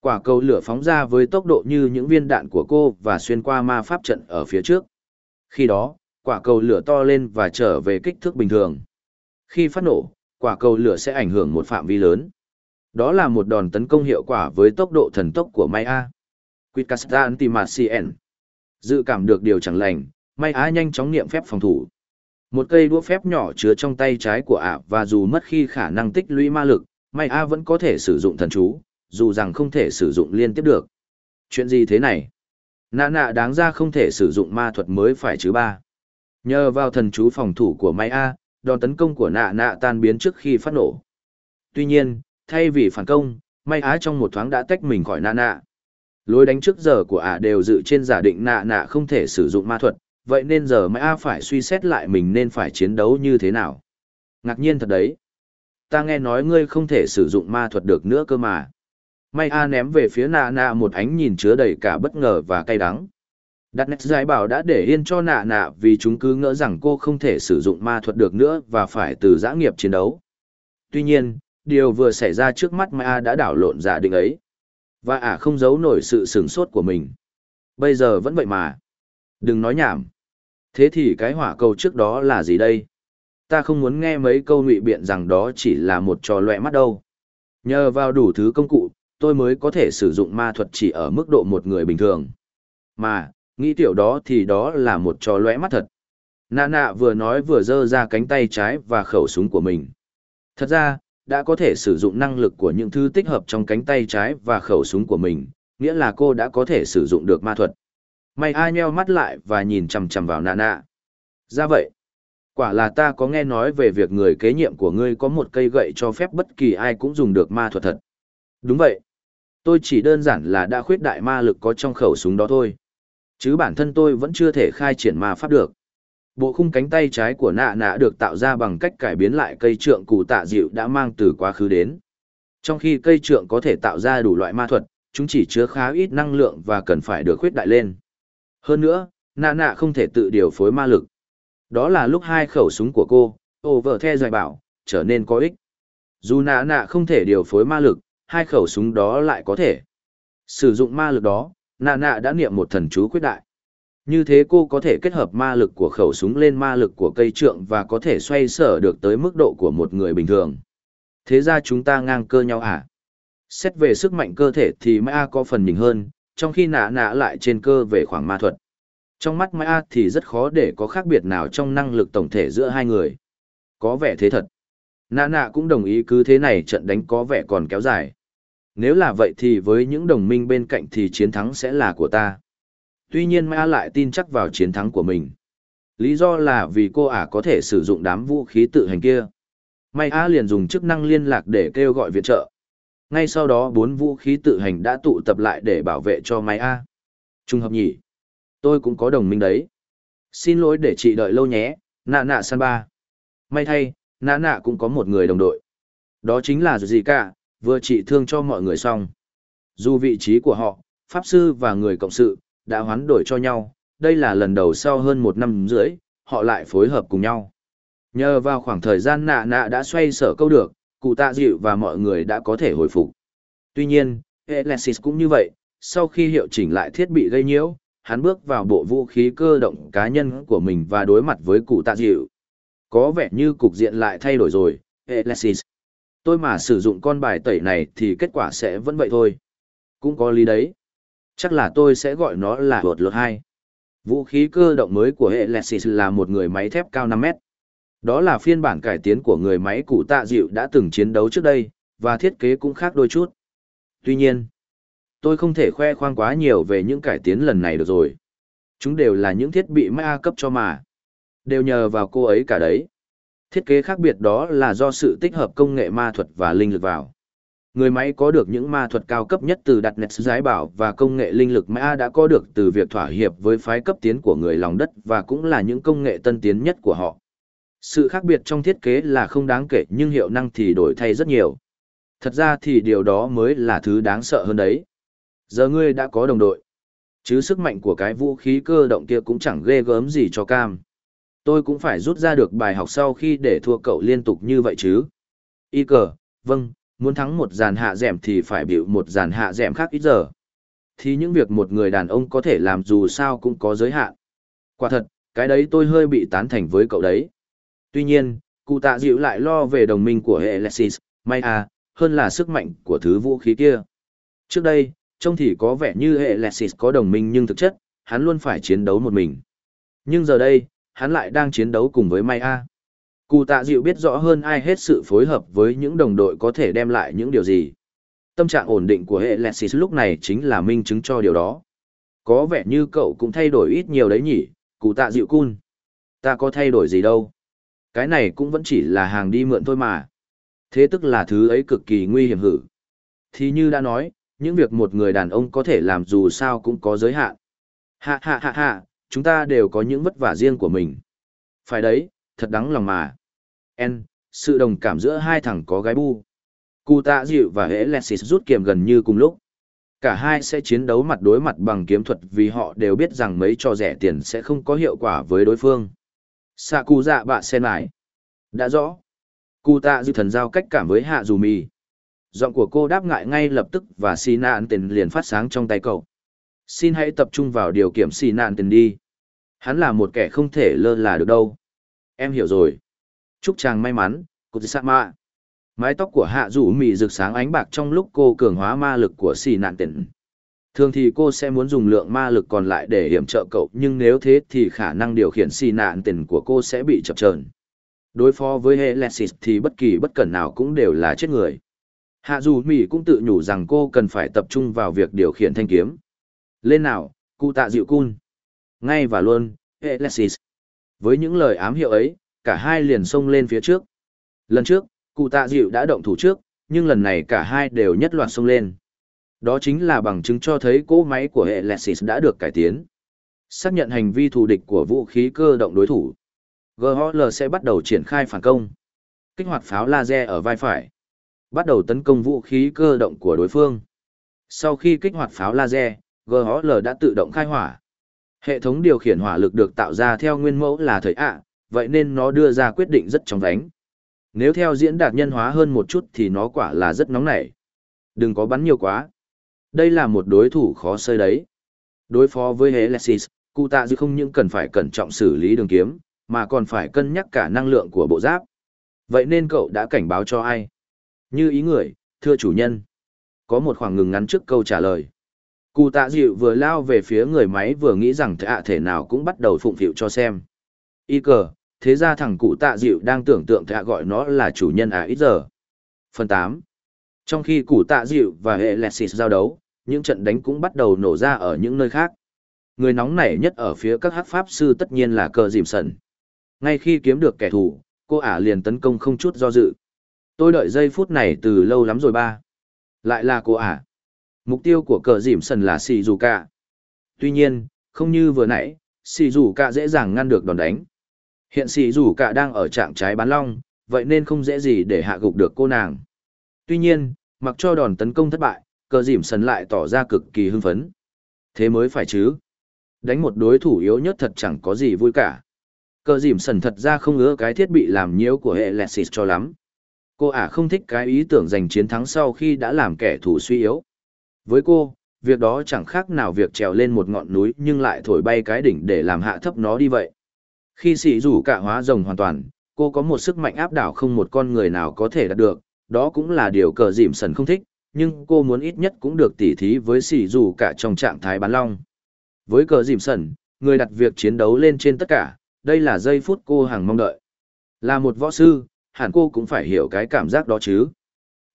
quả cầu lửa phóng ra với tốc độ như những viên đạn của cô và xuyên qua ma pháp trận ở phía trước khi đó quả cầu lửa to lên và trở về kích thước bình thường khi phát nổ quả cầu lửa sẽ ảnh hưởng một phạm vi lớn đó là một đòn tấn công hiệu quả với tốc độ thần tốc của Maya. a quitcastan timacien dự cảm được điều chẳng lành Maya nhanh chóng niệm phép phòng thủ một cây đũa phép nhỏ chứa trong tay trái của ả và dù mất khi khả năng tích lũy ma lực, Maya vẫn có thể sử dụng thần chú, dù rằng không thể sử dụng liên tiếp được. Chuyện gì thế này? Nạ nạ đáng ra không thể sử dụng ma thuật mới phải chứ ba. Nhờ vào thần chú phòng thủ của Mai A, đòn tấn công của nạ nạ tan biến trước khi phát nổ. Tuy nhiên, thay vì phản công, may á trong một thoáng đã tách mình khỏi nạ nạ. Lối đánh trước giờ của ả đều dự trên giả định nạ nạ không thể sử dụng ma thuật, vậy nên giờ Mai A phải suy xét lại mình nên phải chiến đấu như thế nào. Ngạc nhiên thật đấy. Ta nghe nói ngươi không thể sử dụng ma thuật được nữa cơ mà. May A ném về phía nạ nạ một ánh nhìn chứa đầy cả bất ngờ và cay đắng. Đặt nét giải bảo đã để yên cho nạ nạ vì chúng cứ ngỡ rằng cô không thể sử dụng ma thuật được nữa và phải từ giã nghiệp chiến đấu. Tuy nhiên, điều vừa xảy ra trước mắt Maya đã đảo lộn giả định ấy. Và ả không giấu nổi sự sửng sốt của mình. Bây giờ vẫn vậy mà. Đừng nói nhảm. Thế thì cái hỏa cầu trước đó là gì đây? Ta không muốn nghe mấy câu ngụy biện rằng đó chỉ là một trò loẹ mắt đâu. Nhờ vào đủ thứ công cụ, tôi mới có thể sử dụng ma thuật chỉ ở mức độ một người bình thường. Mà, nghĩ tiểu đó thì đó là một trò lóe mắt thật. Nạ nạ vừa nói vừa giơ ra cánh tay trái và khẩu súng của mình. Thật ra, đã có thể sử dụng năng lực của những thứ tích hợp trong cánh tay trái và khẩu súng của mình, nghĩa là cô đã có thể sử dụng được ma thuật. May ai nheo mắt lại và nhìn chằm chằm vào nạ nạ. Ra vậy, quả là ta có nghe nói về việc người kế nhiệm của ngươi có một cây gậy cho phép bất kỳ ai cũng dùng được ma thuật thật. Đúng vậy. Tôi chỉ đơn giản là đã khuyết đại ma lực có trong khẩu súng đó thôi. Chứ bản thân tôi vẫn chưa thể khai triển ma pháp được. Bộ khung cánh tay trái của nạ nạ được tạo ra bằng cách cải biến lại cây trượng cụ tạ dịu đã mang từ quá khứ đến. Trong khi cây trượng có thể tạo ra đủ loại ma thuật, chúng chỉ chứa khá ít năng lượng và cần phải được khuyết đại lên. Hơn nữa, nạ nạ không thể tự điều phối ma lực. Đó là lúc hai khẩu súng của cô, over the dài bảo, trở nên có ích. Dù nạ nạ không thể điều phối ma lực, hai khẩu súng đó lại có thể. Sử dụng ma lực đó, nạ nạ đã niệm một thần chú quyết đại. Như thế cô có thể kết hợp ma lực của khẩu súng lên ma lực của cây trượng và có thể xoay sở được tới mức độ của một người bình thường. Thế ra chúng ta ngang cơ nhau à? Xét về sức mạnh cơ thể thì Mã có phần nhìn hơn, trong khi nạ nạ lại trên cơ về khoảng ma thuật. Trong mắt Mã thì rất khó để có khác biệt nào trong năng lực tổng thể giữa hai người. Có vẻ thế thật. Nạ nạ cũng đồng ý cứ thế này trận đánh có vẻ còn kéo dài. Nếu là vậy thì với những đồng minh bên cạnh thì chiến thắng sẽ là của ta tuy nhiên Mã lại tin chắc vào chiến thắng của mình. Lý do là vì cô ả có thể sử dụng đám vũ khí tự hành kia. May A liền dùng chức năng liên lạc để kêu gọi viện trợ. Ngay sau đó bốn vũ khí tự hành đã tụ tập lại để bảo vệ cho May A. Trung hợp nhỉ. Tôi cũng có đồng minh đấy. Xin lỗi để chị đợi lâu nhé, nạ nạ san ba. May thay, nạ nạ cũng có một người đồng đội. Đó chính là gì cả, vừa trị thương cho mọi người xong. Dù vị trí của họ, pháp sư và người cộng sự, đã hoán đổi cho nhau, đây là lần đầu sau hơn một năm rưỡi, họ lại phối hợp cùng nhau. Nhờ vào khoảng thời gian nạ nạ đã xoay sở câu được, cụ tạ dịu và mọi người đã có thể hồi phục. Tuy nhiên, Alexis cũng như vậy, sau khi hiệu chỉnh lại thiết bị gây nhiễu, hắn bước vào bộ vũ khí cơ động cá nhân của mình và đối mặt với cụ tạ dịu. Có vẻ như cục diện lại thay đổi rồi, Alexis. Tôi mà sử dụng con bài tẩy này thì kết quả sẽ vẫn vậy thôi. Cũng có lý đấy. Chắc là tôi sẽ gọi nó là hột lột hai. Vũ khí cơ động mới của hệ Lexis là một người máy thép cao 5 mét. Đó là phiên bản cải tiến của người máy cụ tạ dịu đã từng chiến đấu trước đây, và thiết kế cũng khác đôi chút. Tuy nhiên, tôi không thể khoe khoang quá nhiều về những cải tiến lần này được rồi. Chúng đều là những thiết bị ma cấp cho mà. Đều nhờ vào cô ấy cả đấy. Thiết kế khác biệt đó là do sự tích hợp công nghệ ma thuật và linh lực vào. Người máy có được những ma thuật cao cấp nhất từ đặt nét giái bảo và công nghệ linh lực mã đã có được từ việc thỏa hiệp với phái cấp tiến của người lòng đất và cũng là những công nghệ tân tiến nhất của họ. Sự khác biệt trong thiết kế là không đáng kể nhưng hiệu năng thì đổi thay rất nhiều. Thật ra thì điều đó mới là thứ đáng sợ hơn đấy. Giờ ngươi đã có đồng đội. Chứ sức mạnh của cái vũ khí cơ động kia cũng chẳng ghê gớm gì cho cam. Tôi cũng phải rút ra được bài học sau khi để thua cậu liên tục như vậy chứ. Y cờ, vâng, muốn thắng một dàn hạ dẻm thì phải biểu một dàn hạ dẻm khác ít giờ. Thì những việc một người đàn ông có thể làm dù sao cũng có giới hạn. Quả thật, cái đấy tôi hơi bị tán thành với cậu đấy. Tuy nhiên, cụ tạ dịu lại lo về đồng minh của hệ Lexis, may à, hơn là sức mạnh của thứ vũ khí kia. Trước đây, trông thì có vẻ như hệ Lexis có đồng minh nhưng thực chất, hắn luôn phải chiến đấu một mình. Nhưng giờ đây, hắn lại đang chiến đấu cùng với May A. Cụ tạ dịu biết rõ hơn ai hết sự phối hợp với những đồng đội có thể đem lại những điều gì. Tâm trạng ổn định của hệ Lexis lúc này chính là minh chứng cho điều đó. Có vẻ như cậu cũng thay đổi ít nhiều đấy nhỉ, cụ tạ dịu cun. Ta có thay đổi gì đâu. Cái này cũng vẫn chỉ là hàng đi mượn thôi mà. Thế tức là thứ ấy cực kỳ nguy hiểm hử. Thì như đã nói, những việc một người đàn ông có thể làm dù sao cũng có giới hạn. Hạ hạ hạ hạ, chúng ta đều có những vất vả riêng của mình. Phải đấy, thật đáng lòng mà. N, sự đồng cảm giữa hai thằng có gái bu. Cụ tạ dịu và hễ Lexis rút kiềm gần như cùng lúc. Cả hai sẽ chiến đấu mặt đối mặt bằng kiếm thuật vì họ đều biết rằng mấy trò rẻ tiền sẽ không có hiệu quả với đối phương. Sạ cụ dạ bạ sen lại. Đã rõ. Cụ tạ dịu thần giao cách cảm với hạ dù mì. Giọng của cô đáp ngại ngay lập tức và xì nạn tiền liền phát sáng trong tay cậu. Xin hãy tập trung vào điều kiểm xì nạn tiền đi. Hắn là một kẻ không thể lơ là được đâu. Em hiểu rồi. Chúc chàng may mắn, cô sa mạ. Mái tóc của hạ rủ mì rực sáng ánh bạc trong lúc cô cường hóa ma lực của xì nạn tiền. Thường thì cô sẽ muốn dùng lượng ma lực còn lại để hiểm trợ cậu, nhưng nếu thế thì khả năng điều khiển xì nạn tiền của cô sẽ bị chập chờn. Đối phó với Helesis thì bất kỳ bất cẩn nào cũng đều là chết người. Hạ dù Mỹ cũng tự nhủ rằng cô cần phải tập trung vào việc điều khiển thanh kiếm. Lên nào, cụ tạ dịu cun. Ngay và luôn, Alexis. Với những lời ám hiệu ấy, cả hai liền xông lên phía trước. Lần trước, cụ tạ dịu đã động thủ trước, nhưng lần này cả hai đều nhất loạt xông lên. Đó chính là bằng chứng cho thấy cỗ máy của hệ Lexis đã được cải tiến. Xác nhận hành vi thù địch của vũ khí cơ động đối thủ. GHL sẽ bắt đầu triển khai phản công. Kích hoạt pháo laser ở vai phải. Bắt đầu tấn công vũ khí cơ động của đối phương. Sau khi kích hoạt pháo laser, GHL đã tự động khai hỏa. Hệ thống điều khiển hỏa lực được tạo ra theo nguyên mẫu là thời ạ, vậy nên nó đưa ra quyết định rất chóng vánh. Nếu theo diễn đạt nhân hóa hơn một chút thì nó quả là rất nóng nảy. Đừng có bắn nhiều quá. Đây là một đối thủ khó chơi đấy. Đối phó với Helesis, cụ tạ dư không những cần phải cẩn trọng xử lý đường kiếm, mà còn phải cân nhắc cả năng lượng của bộ giáp. Vậy nên cậu đã cảnh báo cho ai? Như ý người, thưa chủ nhân. Có một khoảng ngừng ngắn trước câu trả lời. Cụ tạ dịu vừa lao về phía người máy vừa nghĩ rằng ạ thể nào cũng bắt đầu phụng phịu cho xem. Y cờ, thế ra thằng cụ tạ dịu đang tưởng tượng thạ gọi nó là chủ nhân à ít giờ. Phần 8 Trong khi cụ tạ dịu và hệ Lexis giao đấu, những trận đánh cũng bắt đầu nổ ra ở những nơi khác. Người nóng nảy nhất ở phía các hắc pháp sư tất nhiên là cờ dìm sần. Ngay khi kiếm được kẻ thù, cô ả liền tấn công không chút do dự. Tôi đợi giây phút này từ lâu lắm rồi ba. Lại là cô ả. Mục tiêu của cờ dìm sần là xì dù cả. Tuy nhiên, không như vừa nãy, xì dù cả dễ dàng ngăn được đòn đánh. Hiện xì dù cả đang ở trạng trái bán long, vậy nên không dễ gì để hạ gục được cô nàng. Tuy nhiên, mặc cho đòn tấn công thất bại, cờ dìm sần lại tỏ ra cực kỳ hưng phấn. Thế mới phải chứ. Đánh một đối thủ yếu nhất thật chẳng có gì vui cả. Cờ dìm sần thật ra không ưa cái thiết bị làm nhiễu của hệ Lexis cho lắm. Cô ả không thích cái ý tưởng giành chiến thắng sau khi đã làm kẻ thù suy yếu. Với cô, việc đó chẳng khác nào việc trèo lên một ngọn núi nhưng lại thổi bay cái đỉnh để làm hạ thấp nó đi vậy. Khi xỉ rủ cả hóa rồng hoàn toàn, cô có một sức mạnh áp đảo không một con người nào có thể đạt được, đó cũng là điều cờ dìm sần không thích, nhưng cô muốn ít nhất cũng được tỉ thí với xỉ rủ cả trong trạng thái bán long. Với cờ dìm sần, người đặt việc chiến đấu lên trên tất cả, đây là giây phút cô hàng mong đợi. Là một võ sư, hẳn cô cũng phải hiểu cái cảm giác đó chứ.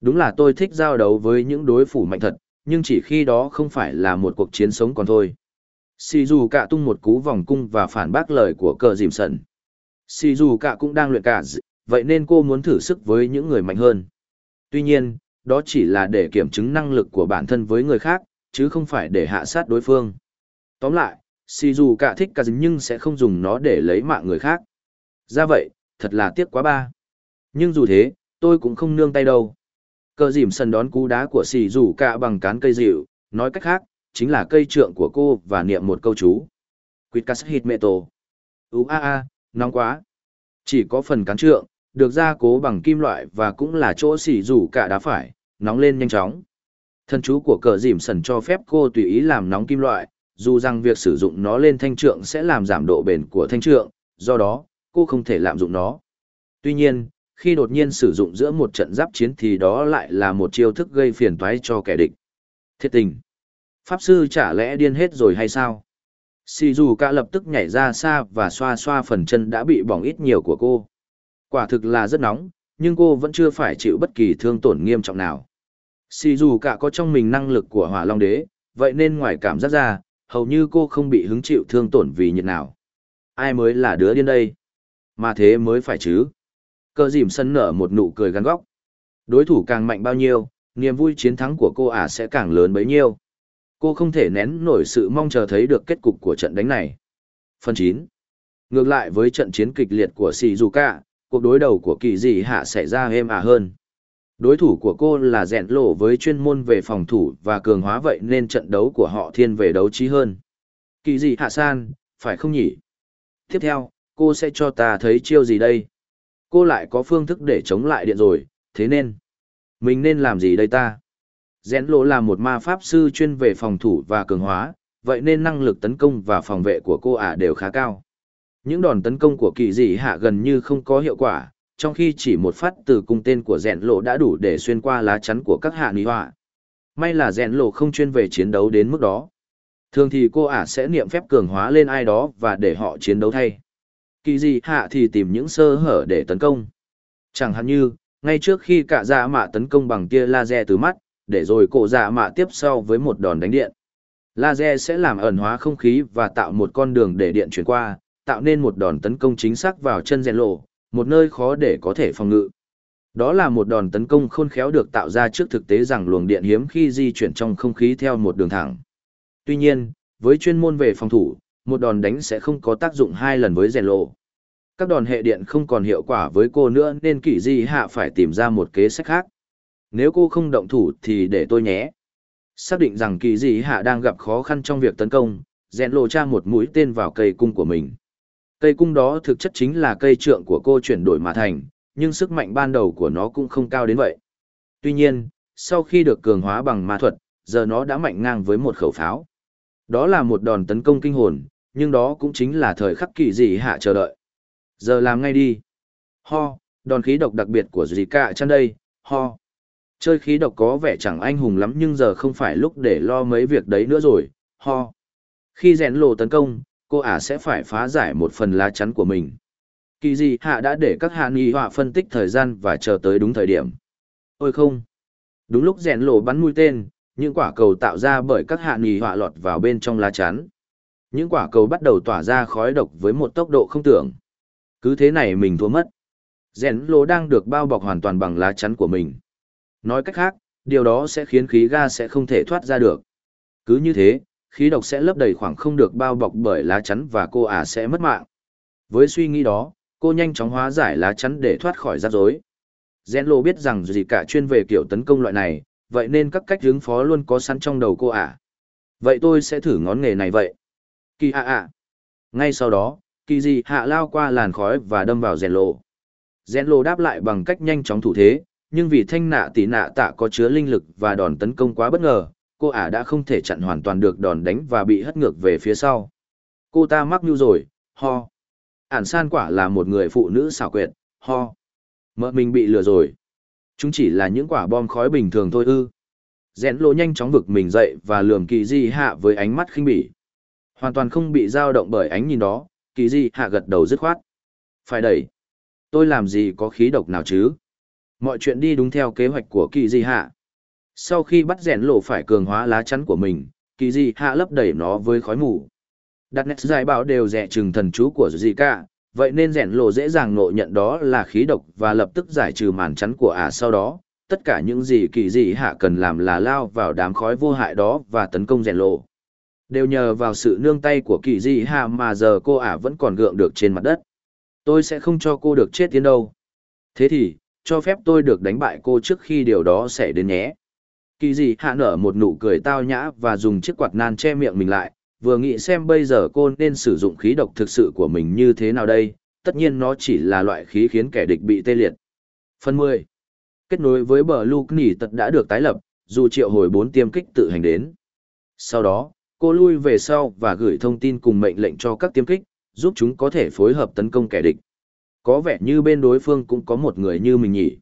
Đúng là tôi thích giao đấu với những đối thủ mạnh thật, nhưng chỉ khi đó không phải là một cuộc chiến sống còn thôi. Sì dù cả tung một cú vòng cung và phản bác lời của cờ dìm sần. Sì dù cả cũng đang luyện cả vậy nên cô muốn thử sức với những người mạnh hơn. Tuy nhiên, đó chỉ là để kiểm chứng năng lực của bản thân với người khác, chứ không phải để hạ sát đối phương. Tóm lại, Sì dù cả thích cả nhưng sẽ không dùng nó để lấy mạng người khác. Ra vậy, thật là tiếc quá ba. Nhưng dù thế, tôi cũng không nương tay đâu. Cờ dìm sân đón cú đá của xì rủ cả bằng cán cây dịu, nói cách khác, chính là cây trượng của cô và niệm một câu chú. Quýt hít mẹ tổ. Ú a a, nóng quá. Chỉ có phần cán trượng, được gia cố bằng kim loại và cũng là chỗ xì rủ cả đá phải, nóng lên nhanh chóng. Thân chú của cờ dìm sần cho phép cô tùy ý làm nóng kim loại, dù rằng việc sử dụng nó lên thanh trượng sẽ làm giảm độ bền của thanh trượng, do đó, cô không thể lạm dụng nó. Tuy nhiên, khi đột nhiên sử dụng giữa một trận giáp chiến thì đó lại là một chiêu thức gây phiền toái cho kẻ địch. Thiết tình. Pháp sư chả lẽ điên hết rồi hay sao? Sì dù cả lập tức nhảy ra xa và xoa xoa phần chân đã bị bỏng ít nhiều của cô. Quả thực là rất nóng, nhưng cô vẫn chưa phải chịu bất kỳ thương tổn nghiêm trọng nào. Sì dù cả có trong mình năng lực của hỏa long đế, vậy nên ngoài cảm giác ra, hầu như cô không bị hứng chịu thương tổn vì nhiệt nào. Ai mới là đứa điên đây? Mà thế mới phải chứ. Cơ dìm sân nở một nụ cười gắn góc. Đối thủ càng mạnh bao nhiêu, niềm vui chiến thắng của cô ả sẽ càng lớn bấy nhiêu. Cô không thể nén nổi sự mong chờ thấy được kết cục của trận đánh này. Phần 9. Ngược lại với trận chiến kịch liệt của Shizuka, cuộc đối đầu của kỳ dị hạ xảy ra êm ả hơn. Đối thủ của cô là rèn lộ với chuyên môn về phòng thủ và cường hóa vậy nên trận đấu của họ thiên về đấu trí hơn. Kỳ dị hạ san, phải không nhỉ? Tiếp theo, cô sẽ cho ta thấy chiêu gì đây? Cô lại có phương thức để chống lại điện rồi, thế nên, mình nên làm gì đây ta? Rẽn lộ là một ma pháp sư chuyên về phòng thủ và cường hóa, vậy nên năng lực tấn công và phòng vệ của cô ả đều khá cao. Những đòn tấn công của kỳ dị hạ gần như không có hiệu quả, trong khi chỉ một phát từ cung tên của rẽn lộ đã đủ để xuyên qua lá chắn của các hạ ní họa. May là rẽn lộ không chuyên về chiến đấu đến mức đó. Thường thì cô ả sẽ niệm phép cường hóa lên ai đó và để họ chiến đấu thay. Kỳ dị hạ thì tìm những sơ hở để tấn công. Chẳng hạn như, ngay trước khi cả dạ mạ tấn công bằng tia laser từ mắt, để rồi cổ dạ mạ tiếp sau với một đòn đánh điện. Laser sẽ làm ẩn hóa không khí và tạo một con đường để điện chuyển qua, tạo nên một đòn tấn công chính xác vào chân rèn lộ, một nơi khó để có thể phòng ngự. Đó là một đòn tấn công khôn khéo được tạo ra trước thực tế rằng luồng điện hiếm khi di chuyển trong không khí theo một đường thẳng. Tuy nhiên, với chuyên môn về phòng thủ, một đòn đánh sẽ không có tác dụng hai lần với rèn lộ. Các đòn hệ điện không còn hiệu quả với cô nữa nên kỷ di hạ phải tìm ra một kế sách khác. Nếu cô không động thủ thì để tôi nhé. Xác định rằng kỳ dị hạ đang gặp khó khăn trong việc tấn công, rèn lộ tra một mũi tên vào cây cung của mình. Cây cung đó thực chất chính là cây trượng của cô chuyển đổi mà thành, nhưng sức mạnh ban đầu của nó cũng không cao đến vậy. Tuy nhiên, sau khi được cường hóa bằng ma thuật, giờ nó đã mạnh ngang với một khẩu pháo. Đó là một đòn tấn công kinh hồn, nhưng đó cũng chính là thời khắc kỳ dị hạ chờ đợi. Giờ làm ngay đi. Ho, đòn khí độc đặc biệt của Zika chăn đây, ho. Chơi khí độc có vẻ chẳng anh hùng lắm nhưng giờ không phải lúc để lo mấy việc đấy nữa rồi, ho. Khi rèn lộ tấn công, cô ả sẽ phải phá giải một phần lá chắn của mình. Kỳ gì hạ đã để các hạ nghi họa phân tích thời gian và chờ tới đúng thời điểm. Ôi không! Đúng lúc rèn lộ bắn mũi tên, những quả cầu tạo ra bởi các hạ nghi họa lọt vào bên trong lá chắn. Những quả cầu bắt đầu tỏa ra khói độc với một tốc độ không tưởng. Cứ thế này mình thua mất. Rèn lộ đang được bao bọc hoàn toàn bằng lá chắn của mình. Nói cách khác, điều đó sẽ khiến khí ga sẽ không thể thoát ra được. Cứ như thế, khí độc sẽ lấp đầy khoảng không được bao bọc bởi lá chắn và cô ả sẽ mất mạng. Với suy nghĩ đó, cô nhanh chóng hóa giải lá chắn để thoát khỏi rắc rối. Zenlo biết rằng gì cả chuyên về kiểu tấn công loại này, vậy nên các cách ứng phó luôn có sẵn trong đầu cô ả. Vậy tôi sẽ thử ngón nghề này vậy. Kỳ hạ ạ. Ngay sau đó, kỳ gì hạ lao qua làn khói và đâm vào Zenlo. Zenlo đáp lại bằng cách nhanh chóng thủ thế, nhưng vì thanh nạ tỷ nạ tạ có chứa linh lực và đòn tấn công quá bất ngờ, cô ả đã không thể chặn hoàn toàn được đòn đánh và bị hất ngược về phía sau. Cô ta mắc mưu rồi, ho. Ản san quả là một người phụ nữ xảo quyệt, ho. Mợ mình bị lừa rồi. Chúng chỉ là những quả bom khói bình thường thôi ư. Rẽn lộ nhanh chóng vực mình dậy và lườm kỳ di hạ với ánh mắt khinh bỉ. Hoàn toàn không bị dao động bởi ánh nhìn đó, kỳ di hạ gật đầu dứt khoát. Phải đẩy. Tôi làm gì có khí độc nào chứ? Mọi chuyện đi đúng theo kế hoạch của kỳ di hạ. Sau khi bắt rèn lộ phải cường hóa lá chắn của mình, kỳ di hạ lấp đầy nó với khói mù. Đặt nét giải bảo đều rẻ trừng thần chú của gì cả, vậy nên rèn lộ dễ dàng nộ nhận đó là khí độc và lập tức giải trừ màn chắn của ả sau đó. Tất cả những gì kỳ dị hạ cần làm là lao vào đám khói vô hại đó và tấn công rèn lộ. Đều nhờ vào sự nương tay của kỳ dị hạ mà giờ cô ả vẫn còn gượng được trên mặt đất. Tôi sẽ không cho cô được chết tiến đâu. Thế thì, cho phép tôi được đánh bại cô trước khi điều đó xảy đến nhé. Kỳ dị hạ nở một nụ cười tao nhã và dùng chiếc quạt nan che miệng mình lại, vừa nghĩ xem bây giờ cô nên sử dụng khí độc thực sự của mình như thế nào đây, tất nhiên nó chỉ là loại khí khiến kẻ địch bị tê liệt. Phần 10. Kết nối với bờ Luke nỉ tật đã được tái lập, dù triệu hồi 4 tiêm kích tự hành đến. Sau đó, cô lui về sau và gửi thông tin cùng mệnh lệnh cho các tiêm kích, giúp chúng có thể phối hợp tấn công kẻ địch. Có vẻ như bên đối phương cũng có một người như mình nhỉ.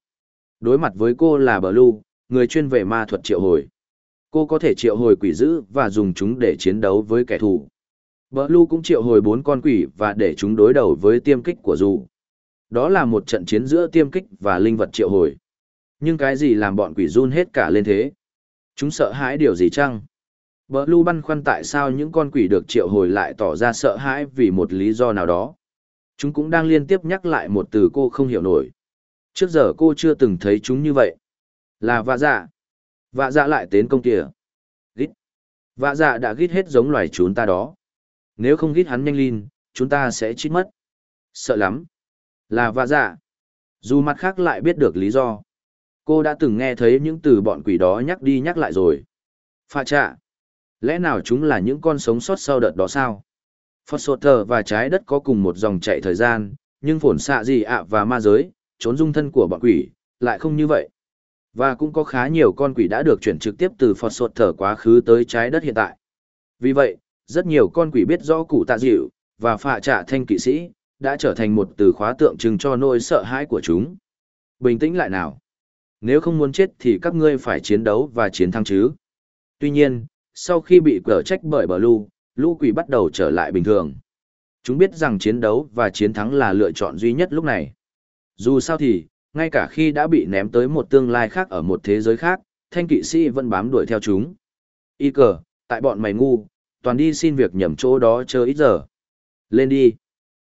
Đối mặt với cô là Blue, người chuyên về ma thuật triệu hồi. Cô có thể triệu hồi quỷ dữ và dùng chúng để chiến đấu với kẻ thù. Blue cũng triệu hồi bốn con quỷ và để chúng đối đầu với tiêm kích của dù. Đó là một trận chiến giữa tiêm kích và linh vật triệu hồi. Nhưng cái gì làm bọn quỷ run hết cả lên thế? Chúng sợ hãi điều gì chăng? Blue băn khoăn tại sao những con quỷ được triệu hồi lại tỏ ra sợ hãi vì một lý do nào đó. Chúng cũng đang liên tiếp nhắc lại một từ cô không hiểu nổi. Trước giờ cô chưa từng thấy chúng như vậy. Là vạ dạ. Vạ dạ lại tiến công kìa. Gít. Vạ dạ đã gít hết giống loài chúng ta đó. Nếu không gít hắn nhanh lên, chúng ta sẽ chết mất. Sợ lắm. Là vạ dạ. Dù mặt khác lại biết được lý do. Cô đã từng nghe thấy những từ bọn quỷ đó nhắc đi nhắc lại rồi. Phạ trạ. Lẽ nào chúng là những con sống sót sau đợt đó sao? Phật sột thờ và trái đất có cùng một dòng chạy thời gian, nhưng phổn xạ gì ạ và ma giới, trốn dung thân của bọn quỷ, lại không như vậy. Và cũng có khá nhiều con quỷ đã được chuyển trực tiếp từ Phật sột thở quá khứ tới trái đất hiện tại. Vì vậy, rất nhiều con quỷ biết rõ cụ tạ dịu, và phạ trả thanh kỵ sĩ, đã trở thành một từ khóa tượng trưng cho nỗi sợ hãi của chúng. Bình tĩnh lại nào. Nếu không muốn chết thì các ngươi phải chiến đấu và chiến thắng chứ. Tuy nhiên, sau khi bị cờ trách bởi bờ lưu, lũ quỷ bắt đầu trở lại bình thường. Chúng biết rằng chiến đấu và chiến thắng là lựa chọn duy nhất lúc này. Dù sao thì, ngay cả khi đã bị ném tới một tương lai khác ở một thế giới khác, thanh kỵ sĩ vẫn bám đuổi theo chúng. Y cờ, tại bọn mày ngu, toàn đi xin việc nhầm chỗ đó chờ ít giờ. Lên đi.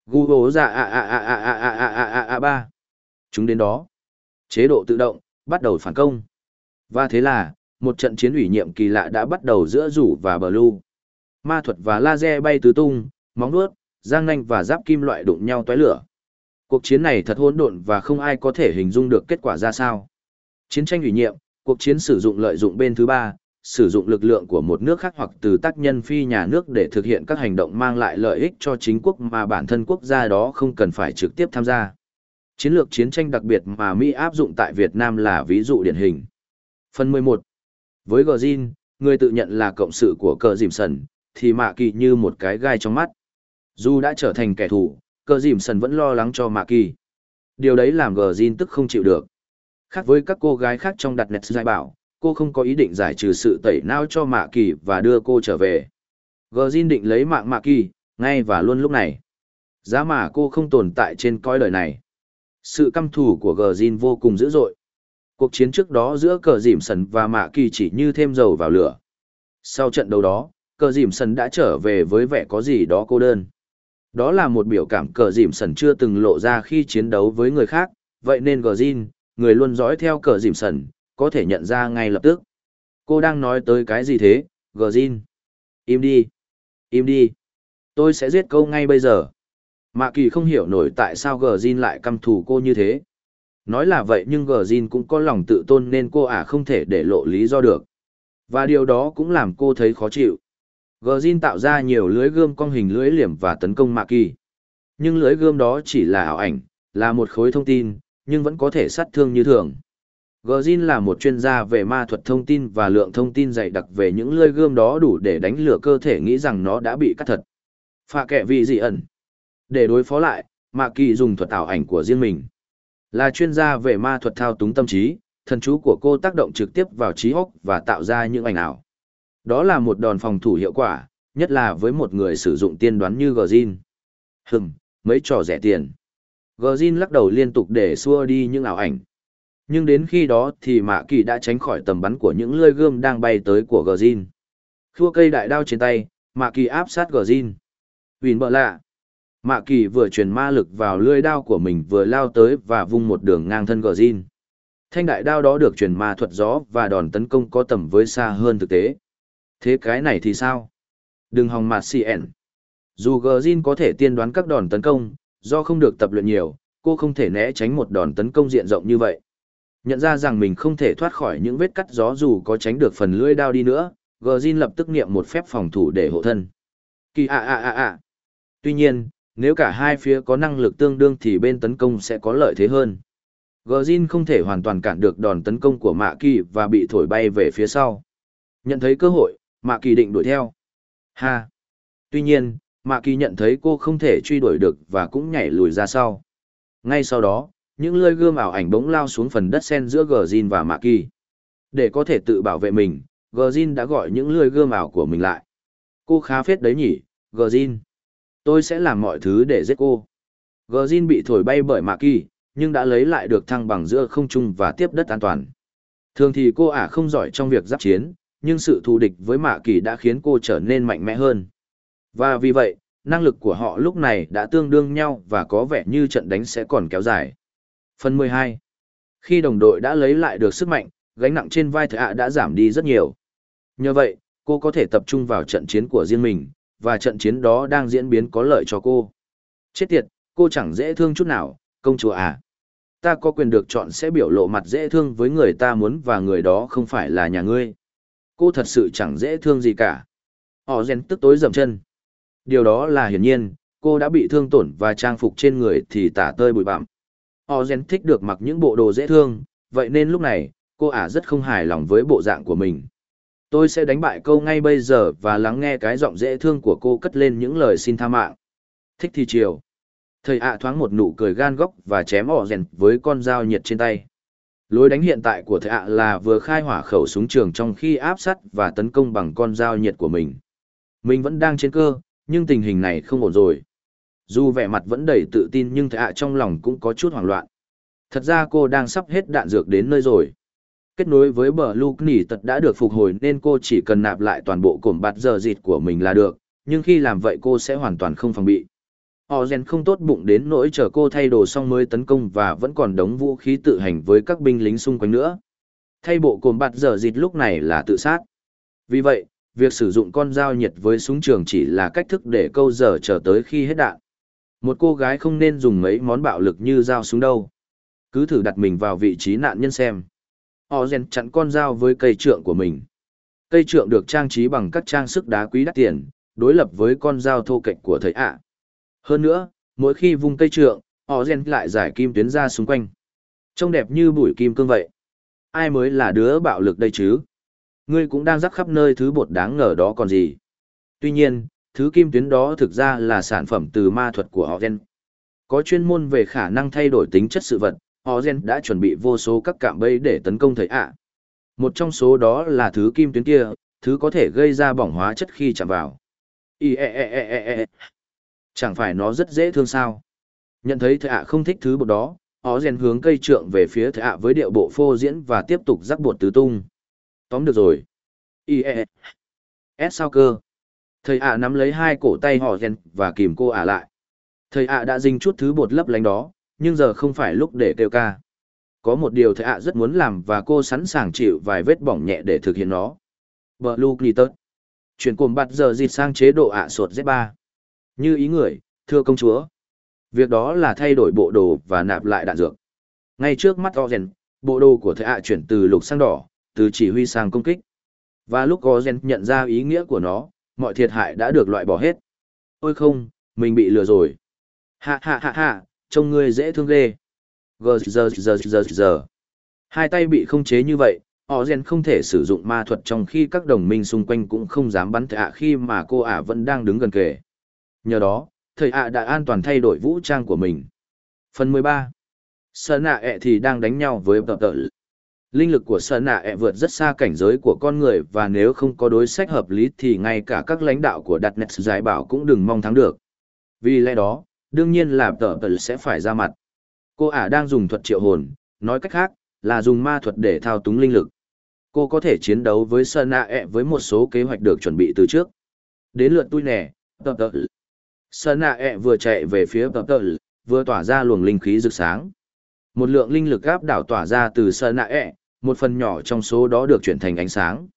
Gu hố ra a a a a a a a a a a ba. Chúng đến đó. Chế độ tự động, bắt đầu phản công. Và thế là, một trận chiến ủy nhiệm kỳ lạ đã bắt đầu giữa rủ và bờ lưu. Ma thuật và laser bay tứ tung, móng vuốt, giang nanh và giáp kim loại đụng nhau tóe lửa. Cuộc chiến này thật hỗn độn và không ai có thể hình dung được kết quả ra sao. Chiến tranh ủy nhiệm, cuộc chiến sử dụng lợi dụng bên thứ ba, sử dụng lực lượng của một nước khác hoặc từ tác nhân phi nhà nước để thực hiện các hành động mang lại lợi ích cho chính quốc mà bản thân quốc gia đó không cần phải trực tiếp tham gia. Chiến lược chiến tranh đặc biệt mà Mỹ áp dụng tại Việt Nam là ví dụ điển hình. Phần 11 với Gordin, người tự nhận là cộng sự của cờ dìm sần, thì Mạ Kỳ như một cái gai trong mắt. Dù đã trở thành kẻ thù, cờ dìm sần vẫn lo lắng cho Mạ Kỳ. Điều đấy làm Gordin tức không chịu được. Khác với các cô gái khác trong đặt nét giải bảo, cô không có ý định giải trừ sự tẩy não cho Mạ Kỳ và đưa cô trở về. Gordin định lấy mạng Mạ Kỳ, ngay và luôn lúc này. Giá mà cô không tồn tại trên cõi đời này. Sự căm thù của Gordin vô cùng dữ dội. Cuộc chiến trước đó giữa cờ dìm sần và Mạ Kỳ chỉ như thêm dầu vào lửa. Sau trận đấu đó, cờ dìm sần đã trở về với vẻ có gì đó cô đơn. Đó là một biểu cảm cờ dìm sần chưa từng lộ ra khi chiến đấu với người khác, vậy nên gờ zin người luôn dõi theo cờ dìm sần, có thể nhận ra ngay lập tức. Cô đang nói tới cái gì thế, gờ zin Im đi. Im đi. Tôi sẽ giết câu ngay bây giờ. Mạ kỳ không hiểu nổi tại sao gờ zin lại căm thù cô như thế. Nói là vậy nhưng Gordin cũng có lòng tự tôn nên cô ả không thể để lộ lý do được. Và điều đó cũng làm cô thấy khó chịu. Gordin tạo ra nhiều lưới gươm cong hình lưới liềm và tấn công Mạ kỳ. Nhưng lưới gươm đó chỉ là ảo ảnh, là một khối thông tin, nhưng vẫn có thể sát thương như thường. Gordin là một chuyên gia về ma thuật thông tin và lượng thông tin dày đặc về những lưới gươm đó đủ để đánh lừa cơ thể nghĩ rằng nó đã bị cắt thật. Phạ kệ vị dị ẩn. Để đối phó lại, Mạ Kỳ dùng thuật ảo ảnh của riêng mình. Là chuyên gia về ma thuật thao túng tâm trí, thần chú của cô tác động trực tiếp vào trí óc và tạo ra những ảnh ảo. Đó là một đòn phòng thủ hiệu quả, nhất là với một người sử dụng tiên đoán như Gordin. Hừm, mấy trò rẻ tiền. Gordin lắc đầu liên tục để xua đi những ảo ảnh nhưng đến khi đó thì mạ kỳ đã tránh khỏi tầm bắn của những lưỡi gươm đang bay tới của gờ zin khua cây đại đao trên tay mạ kỳ áp sát gờ zin huỳnh bợ lạ mạ kỳ vừa truyền ma lực vào lưỡi đao của mình vừa lao tới và vung một đường ngang thân gờ zin thanh đại đao đó được truyền ma thuật gió và đòn tấn công có tầm với xa hơn thực tế. Thế cái này thì sao? Đừng hòng mà cn dù gờ zin có thể tiên đoán các đòn tấn công do không được tập luyện nhiều cô không thể né tránh một đòn tấn công diện rộng như vậy. Nhận ra rằng mình không thể thoát khỏi những vết cắt gió dù có tránh được phần lưỡi đao đi nữa, gờ zin lập tức niệm một phép phòng thủ để hộ thân. Kỳ a a a a. Tuy nhiên, nếu cả hai phía có năng lực tương đương thì bên tấn công sẽ có lợi thế hơn. Gjin không thể hoàn toàn cản được đòn tấn công của Mạ Kỳ và bị thổi bay về phía sau. Nhận thấy cơ hội, Mạ Kỳ định đuổi theo. Ha! Tuy nhiên, Mạ Kỳ nhận thấy cô không thể truy đuổi được và cũng nhảy lùi ra sau. Ngay sau đó, những lơi gươm ảo ảnh bỗng lao xuống phần đất sen giữa gờ zin và mạ kỳ để có thể tự bảo vệ mình gờ zin đã gọi những lơi gươm ảo của mình lại cô khá phết đấy nhỉ gờ zin tôi sẽ làm mọi thứ để giết cô gờ zin bị thổi bay bởi mạ kỳ nhưng đã lấy lại được thăng bằng giữa không trung và tiếp đất an toàn thường thì cô ả không giỏi trong việc giáp chiến nhưng sự thù địch với mạ kỳ đã khiến cô trở nên mạnh mẽ hơn và vì vậy năng lực của họ lúc này đã tương đương nhau và có vẻ như trận đánh sẽ còn kéo dài Phần 12. Khi đồng đội đã lấy lại được sức mạnh, gánh nặng trên vai thợ ạ đã giảm đi rất nhiều. Nhờ vậy, cô có thể tập trung vào trận chiến của riêng mình, và trận chiến đó đang diễn biến có lợi cho cô. Chết tiệt, cô chẳng dễ thương chút nào, công chúa à. Ta có quyền được chọn sẽ biểu lộ mặt dễ thương với người ta muốn và người đó không phải là nhà ngươi. Cô thật sự chẳng dễ thương gì cả. Họ rèn tức tối dầm chân. Điều đó là hiển nhiên, cô đã bị thương tổn và trang phục trên người thì tả tơi bụi bặm. Họ rèn thích được mặc những bộ đồ dễ thương, vậy nên lúc này, cô ả rất không hài lòng với bộ dạng của mình. Tôi sẽ đánh bại câu ngay bây giờ và lắng nghe cái giọng dễ thương của cô cất lên những lời xin tha mạng. Thích thì chiều. Thầy ạ thoáng một nụ cười gan góc và chém ỏ rèn với con dao nhiệt trên tay. Lối đánh hiện tại của thầy ạ là vừa khai hỏa khẩu súng trường trong khi áp sát và tấn công bằng con dao nhiệt của mình. Mình vẫn đang trên cơ, nhưng tình hình này không ổn rồi. Dù vẻ mặt vẫn đầy tự tin nhưng thầy ạ trong lòng cũng có chút hoảng loạn. Thật ra cô đang sắp hết đạn dược đến nơi rồi. Kết nối với bờ lục nỉ tật đã được phục hồi nên cô chỉ cần nạp lại toàn bộ cổm bạt giờ dịt của mình là được, nhưng khi làm vậy cô sẽ hoàn toàn không phòng bị. Họ rèn không tốt bụng đến nỗi chờ cô thay đồ xong mới tấn công và vẫn còn đống vũ khí tự hành với các binh lính xung quanh nữa. Thay bộ cồn bạt giờ dịt lúc này là tự sát. Vì vậy, việc sử dụng con dao nhiệt với súng trường chỉ là cách thức để câu giờ chờ tới khi hết đạn. Một cô gái không nên dùng mấy món bạo lực như dao súng đâu. Cứ thử đặt mình vào vị trí nạn nhân xem. Họ rèn chặn con dao với cây trượng của mình. Cây trượng được trang trí bằng các trang sức đá quý đắt tiền, đối lập với con dao thô kệch của thầy ạ. Hơn nữa, mỗi khi vung cây trượng, họ rèn lại giải kim tuyến ra xung quanh. Trông đẹp như bụi kim cương vậy. Ai mới là đứa bạo lực đây chứ? Ngươi cũng đang rắc khắp nơi thứ bột đáng ngờ đó còn gì. Tuy nhiên, thứ kim tuyến đó thực ra là sản phẩm từ ma thuật của họ gen. Có chuyên môn về khả năng thay đổi tính chất sự vật, họ gen đã chuẩn bị vô số các cạm bẫy để tấn công thầy ạ. Một trong số đó là thứ kim tuyến kia, thứ có thể gây ra bỏng hóa chất khi chạm vào. E e e e e e. Chẳng phải nó rất dễ thương sao? Nhận thấy thầy ạ không thích thứ bột đó, họ rèn hướng cây trượng về phía thầy ạ với điệu bộ phô diễn và tiếp tục rắc bột tứ tung. Tóm được rồi. E e e. S sao cơ? Thầy ạ nắm lấy hai cổ tay họ rèn và kìm cô ả lại. Thầy ạ đã dinh chút thứ bột lấp lánh đó, nhưng giờ không phải lúc để kêu ca. Có một điều thầy ạ rất muốn làm và cô sẵn sàng chịu vài vết bỏng nhẹ để thực hiện nó. Blue Glitter. Chuyển cùng bạt giờ dịch sang chế độ ạ sột Z3. Như ý người, thưa công chúa. Việc đó là thay đổi bộ đồ và nạp lại đạn dược. Ngay trước mắt Ozen, bộ đồ của thầy ạ chuyển từ lục sang đỏ, từ chỉ huy sang công kích. Và lúc Ozen nhận ra ý nghĩa của nó, mọi thiệt hại đã được loại bỏ hết. Ôi không, mình bị lừa rồi. Ha ha ha ha, trông ngươi dễ thương ghê. Gờ giờ giờ giờ giờ. Hai tay bị không chế như vậy, Ozen không thể sử dụng ma thuật trong khi các đồng minh xung quanh cũng không dám bắn thầy ạ khi mà cô ả vẫn đang đứng gần kề. Nhờ đó, thầy ạ đã an toàn thay đổi vũ trang của mình. Phần 13. Sơn ạ ẹ thì đang đánh nhau với tợ tợ Linh lực của Sơn ạ ẹ vượt rất xa cảnh giới của con người và nếu không có đối sách hợp lý thì ngay cả các lãnh đạo của đặt Nets giải bảo cũng đừng mong thắng được. Vì lẽ đó, đương nhiên là tờ tờ sẽ phải ra mặt. Cô ả đang dùng thuật triệu hồn, nói cách khác, là dùng ma thuật để thao túng linh lực. Cô có thể chiến đấu với Sơn ẹ e với một số kế hoạch được chuẩn bị từ trước. Đến lượt tôi nè, tờ tờ sơn ẹ e vừa chạy về phía tờ tờ vừa tỏa ra luồng linh khí rực sáng một lượng linh lực áp đảo tỏa ra từ sơn ẹ e, một phần nhỏ trong số đó được chuyển thành ánh sáng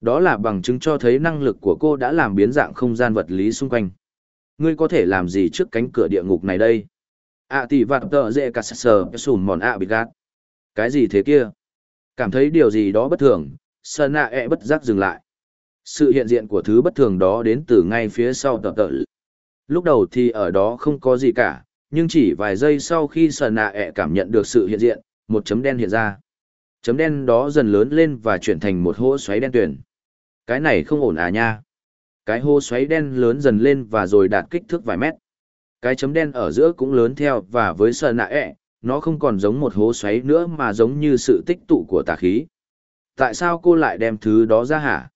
đó là bằng chứng cho thấy năng lực của cô đã làm biến dạng không gian vật lý xung quanh ngươi có thể làm gì trước cánh cửa địa ngục này đây à, ạ tỷ vạt tờ dễ cà sờ sùn mòn ạ bị gạt cái gì thế kia cảm thấy điều gì đó bất thường sơn nạ ẹ bất giác dừng lại sự hiện diện của thứ bất thường đó đến từ ngay phía sau tờ tờ. Lúc đầu thì ở đó không có gì cả, nhưng chỉ vài giây sau khi sờ nạ ẹ cảm nhận được sự hiện diện, một chấm đen hiện ra. Chấm đen đó dần lớn lên và chuyển thành một hố xoáy đen tuyển. Cái này không ổn à nha. Cái hố xoáy đen lớn dần lên và rồi đạt kích thước vài mét. Cái chấm đen ở giữa cũng lớn theo và với sờ nạ ẹ, nó không còn giống một hố xoáy nữa mà giống như sự tích tụ của tà khí. Tại sao cô lại đem thứ đó ra hả?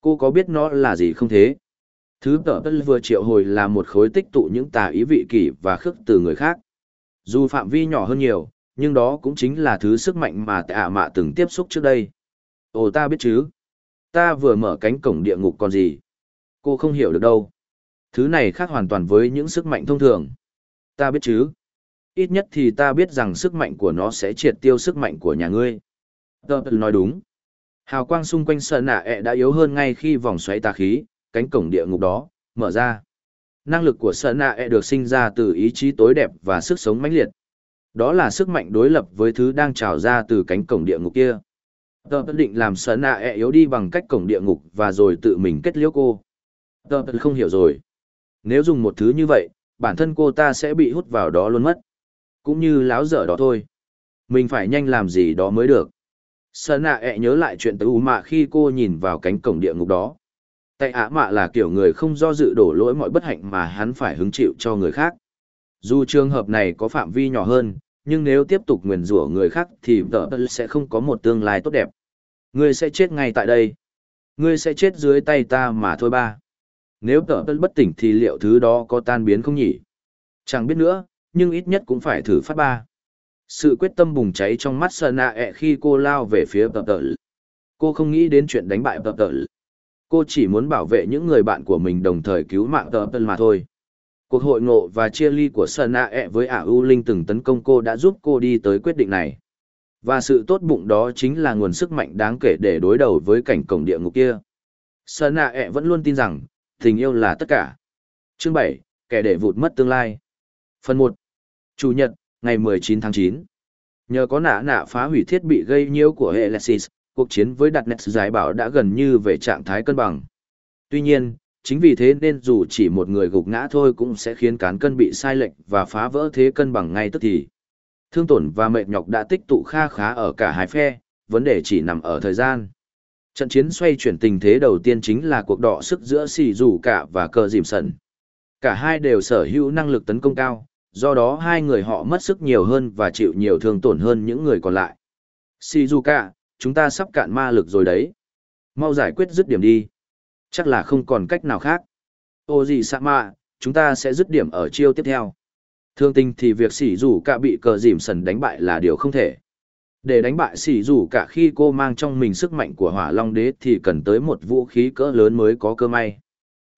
Cô có biết nó là gì không thế? Thứ tờ bất vừa triệu hồi là một khối tích tụ những tà ý vị kỷ và khước từ người khác. Dù phạm vi nhỏ hơn nhiều, nhưng đó cũng chính là thứ sức mạnh mà tạ mạ từng tiếp xúc trước đây. Ồ ta biết chứ. Ta vừa mở cánh cổng địa ngục còn gì. Cô không hiểu được đâu. Thứ này khác hoàn toàn với những sức mạnh thông thường. Ta biết chứ. Ít nhất thì ta biết rằng sức mạnh của nó sẽ triệt tiêu sức mạnh của nhà ngươi. Tờ nói đúng. Hào quang xung quanh sợ nạ ẹ đã yếu hơn ngay khi vòng xoáy tà khí, cánh cổng địa ngục đó, mở ra. Năng lực của Sơn Nạ e được sinh ra từ ý chí tối đẹp và sức sống mãnh liệt. Đó là sức mạnh đối lập với thứ đang trào ra từ cánh cổng địa ngục kia. Tờ định làm Sơn Nạ e yếu đi bằng cách cổng địa ngục và rồi tự mình kết liễu cô. Tờ không hiểu rồi. Nếu dùng một thứ như vậy, bản thân cô ta sẽ bị hút vào đó luôn mất. cũng như láo dở đó thôi. Mình phải nhanh làm gì đó mới được. Sơn nạ ẹ nhớ lại chuyện tới U mạ khi cô nhìn vào cánh cổng địa ngục đó. Tại ả mạ là kiểu người không do dự đổ lỗi mọi bất hạnh mà hắn phải hứng chịu cho người khác. Dù trường hợp này có phạm vi nhỏ hơn, nhưng nếu tiếp tục nguyền rủa người khác thì tờ sẽ không có một tương lai tốt đẹp. Ngươi sẽ chết ngay tại đây. Ngươi sẽ chết dưới tay ta mà thôi ba. Nếu tờ bất tỉnh thì liệu thứ đó có tan biến không nhỉ? Chẳng biết nữa, nhưng ít nhất cũng phải thử phát ba. Sự quyết tâm bùng cháy trong mắt Sơn Nạ ẹ khi cô lao về phía tờ tờ. Cô không nghĩ đến chuyện đánh bại tờ tờ. Cô chỉ muốn bảo vệ những người bạn của mình đồng thời cứu mạng tờ tân mà thôi. Cuộc hội ngộ và chia ly của Sơn Nạ ẹ với ả U Linh từng tấn công cô đã giúp cô đi tới quyết định này. Và sự tốt bụng đó chính là nguồn sức mạnh đáng kể để đối đầu với cảnh cổng địa ngục kia. Sơn Nạ ẹ vẫn luôn tin rằng, tình yêu là tất cả. Chương 7, kẻ để vụt mất tương lai. Phần 1. Chủ nhật, ngày 19 tháng 9. Nhờ có nạ nạ phá hủy thiết bị gây nhiễu của Helesis, cuộc chiến với đặt nét giải bảo đã gần như về trạng thái cân bằng. Tuy nhiên, chính vì thế nên dù chỉ một người gục ngã thôi cũng sẽ khiến cán cân bị sai lệch và phá vỡ thế cân bằng ngay tức thì. Thương tổn và mệt nhọc đã tích tụ kha khá ở cả hai phe, vấn đề chỉ nằm ở thời gian. Trận chiến xoay chuyển tình thế đầu tiên chính là cuộc đọ sức giữa xì Dù Cả và Cờ Dìm Sần. Cả hai đều sở hữu năng lực tấn công cao, do đó hai người họ mất sức nhiều hơn và chịu nhiều thương tổn hơn những người còn lại. Shizuka, chúng ta sắp cạn ma lực rồi đấy. Mau giải quyết dứt điểm đi. Chắc là không còn cách nào khác. Ô gì Sama, chúng ta sẽ dứt điểm ở chiêu tiếp theo. Thương tình thì việc sỉ rủ cả bị cờ dìm sần đánh bại là điều không thể. Để đánh bại sỉ Dù cả khi cô mang trong mình sức mạnh của hỏa long đế thì cần tới một vũ khí cỡ lớn mới có cơ may.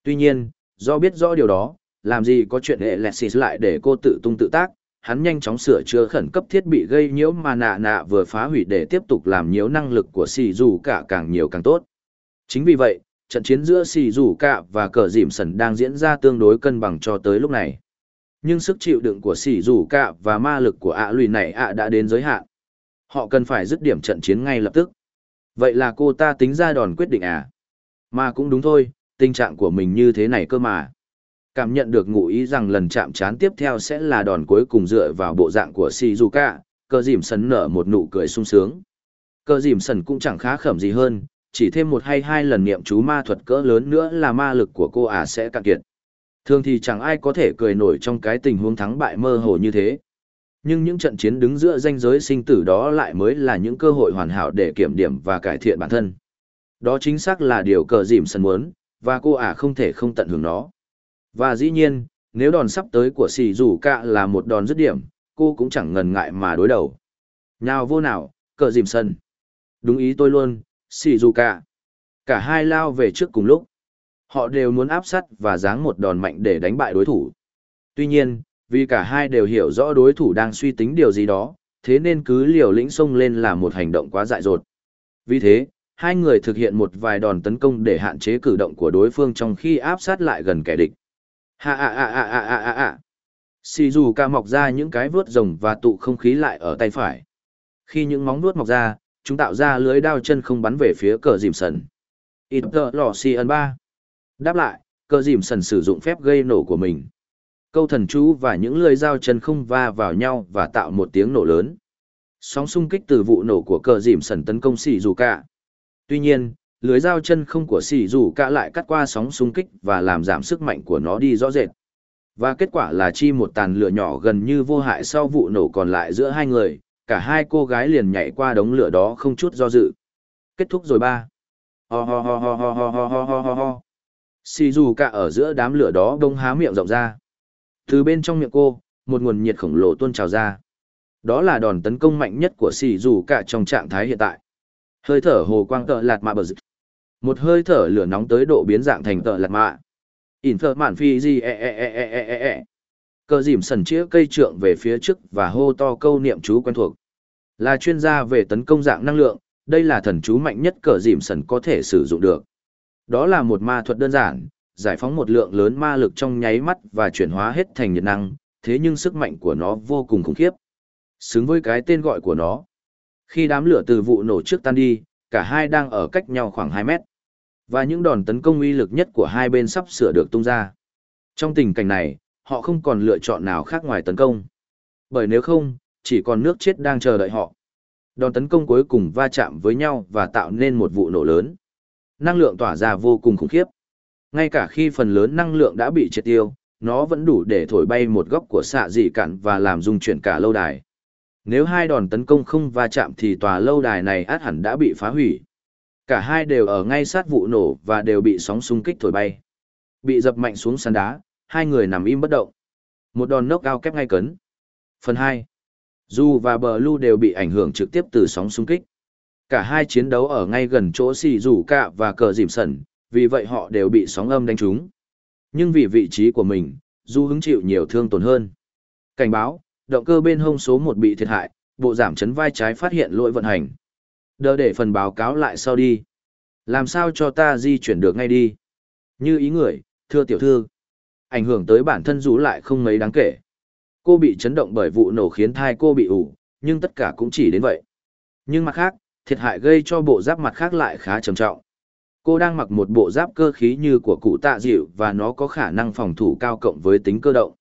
Tuy nhiên, do biết rõ điều đó, làm gì có chuyện hệ Lexis lại để cô tự tung tự tác, hắn nhanh chóng sửa chữa khẩn cấp thiết bị gây nhiễu mà nạ nạ vừa phá hủy để tiếp tục làm nhiễu năng lực của Sỉ dù cả càng nhiều càng tốt. Chính vì vậy, trận chiến giữa Sỉ dù cả và cờ dìm sần đang diễn ra tương đối cân bằng cho tới lúc này. Nhưng sức chịu đựng của Sỉ dù cả và ma lực của ạ lùi này ạ đã đến giới hạn. Họ cần phải dứt điểm trận chiến ngay lập tức. Vậy là cô ta tính ra đòn quyết định à? Mà cũng đúng thôi, tình trạng của mình như thế này cơ mà. Cảm nhận được ngụ ý rằng lần chạm trán tiếp theo sẽ là đòn cuối cùng dựa vào bộ dạng của Shizuka, cơ dìm sần nở một nụ cười sung sướng. Cơ dìm sần cũng chẳng khá khẩm gì hơn, chỉ thêm một hay hai lần niệm chú ma thuật cỡ lớn nữa là ma lực của cô ả sẽ cạn kiệt. Thường thì chẳng ai có thể cười nổi trong cái tình huống thắng bại mơ hồ như thế. Nhưng những trận chiến đứng giữa danh giới sinh tử đó lại mới là những cơ hội hoàn hảo để kiểm điểm và cải thiện bản thân. Đó chính xác là điều cờ dìm sân muốn, và cô ả không thể không tận hưởng nó. Và dĩ nhiên, nếu đòn sắp tới của xì rủ cạ là một đòn dứt điểm, cô cũng chẳng ngần ngại mà đối đầu. Nào vô nào, cờ dìm sân. Đúng ý tôi luôn, xì rủ cạ. Cả hai lao về trước cùng lúc. Họ đều muốn áp sát và giáng một đòn mạnh để đánh bại đối thủ. Tuy nhiên, vì cả hai đều hiểu rõ đối thủ đang suy tính điều gì đó, thế nên cứ liều lĩnh xông lên là một hành động quá dại dột. Vì thế, hai người thực hiện một vài đòn tấn công để hạn chế cử động của đối phương trong khi áp sát lại gần kẻ địch. Ha ha ha ha ha ha ha ha. Xì dù ca mọc ra những cái vướt rồng và tụ không khí lại ở tay phải. Khi những móng vuốt mọc ra, chúng tạo ra lưới đao chân không bắn về phía cờ dìm sần. Ít tờ lò xì ân ba. Đáp lại, cờ dìm sần sử dụng phép gây nổ của mình. Câu thần chú và những lưới dao chân không va vào nhau và tạo một tiếng nổ lớn. Sóng xung kích từ vụ nổ của cờ dìm sần tấn công xì dù cả. Tuy nhiên, lưới dao chân không của xì dù cả lại cắt qua sóng xung kích và làm giảm sức mạnh của nó đi rõ rệt. Và kết quả là chi một tàn lửa nhỏ gần như vô hại sau vụ nổ còn lại giữa hai người, cả hai cô gái liền nhảy qua đống lửa đó không chút do dự. Kết thúc rồi ba. Ho ho ho ho ho ho ho ho ho ho ho. Xì dù cả ở giữa đám lửa đó đông há miệng rộng ra. Từ bên trong miệng cô, một nguồn nhiệt khổng lồ tuôn trào ra. Đó là đòn tấn công mạnh nhất của xì dù cả trong trạng thái hiện tại. Hơi thở hồ quang tợ lạt mạ bờ dịch. Một hơi thở lửa nóng tới độ biến dạng thành tợ lạt mạ. ỉn thợ mạn phi gì e e e e e e e. Cờ dìm sần chĩa cây trượng về phía trước và hô to câu niệm chú quen thuộc. Là chuyên gia về tấn công dạng năng lượng, đây là thần chú mạnh nhất cờ dìm sần có thể sử dụng được. Đó là một ma thuật đơn giản, giải phóng một lượng lớn ma lực trong nháy mắt và chuyển hóa hết thành nhiệt năng, thế nhưng sức mạnh của nó vô cùng khủng khiếp. Xứng với cái tên gọi của nó. Khi đám lửa từ vụ nổ trước tan đi, cả hai đang ở cách nhau khoảng 2 mét. Và những đòn tấn công uy lực nhất của hai bên sắp sửa được tung ra. Trong tình cảnh này, họ không còn lựa chọn nào khác ngoài tấn công. Bởi nếu không, chỉ còn nước chết đang chờ đợi họ. Đòn tấn công cuối cùng va chạm với nhau và tạo nên một vụ nổ lớn. Năng lượng tỏa ra vô cùng khủng khiếp. Ngay cả khi phần lớn năng lượng đã bị triệt tiêu, nó vẫn đủ để thổi bay một góc của xạ dị cạn và làm rung chuyển cả lâu đài. Nếu hai đòn tấn công không va chạm thì tòa lâu đài này át hẳn đã bị phá hủy. Cả hai đều ở ngay sát vụ nổ và đều bị sóng xung kích thổi bay. Bị dập mạnh xuống sàn đá, hai người nằm im bất động. Một đòn nốc cao kép ngay cấn. Phần hai. Du và Bờ Lu đều bị ảnh hưởng trực tiếp từ sóng xung kích. Cả hai chiến đấu ở ngay gần chỗ xì rủ cạ và cờ dìm sẩn, vì vậy họ đều bị sóng âm đánh trúng. Nhưng vì vị trí của mình, Du hứng chịu nhiều thương tổn hơn. Cảnh báo, động cơ bên hông số 1 bị thiệt hại, bộ giảm chấn vai trái phát hiện lỗi vận hành. Đỡ để phần báo cáo lại sau đi. Làm sao cho ta di chuyển được ngay đi. Như ý người, thưa tiểu thư. Ảnh hưởng tới bản thân rú lại không mấy đáng kể. Cô bị chấn động bởi vụ nổ khiến thai cô bị ủ, nhưng tất cả cũng chỉ đến vậy. Nhưng mặt khác, thiệt hại gây cho bộ giáp mặt khác lại khá trầm trọng. Cô đang mặc một bộ giáp cơ khí như của cụ tạ dịu và nó có khả năng phòng thủ cao cộng với tính cơ động.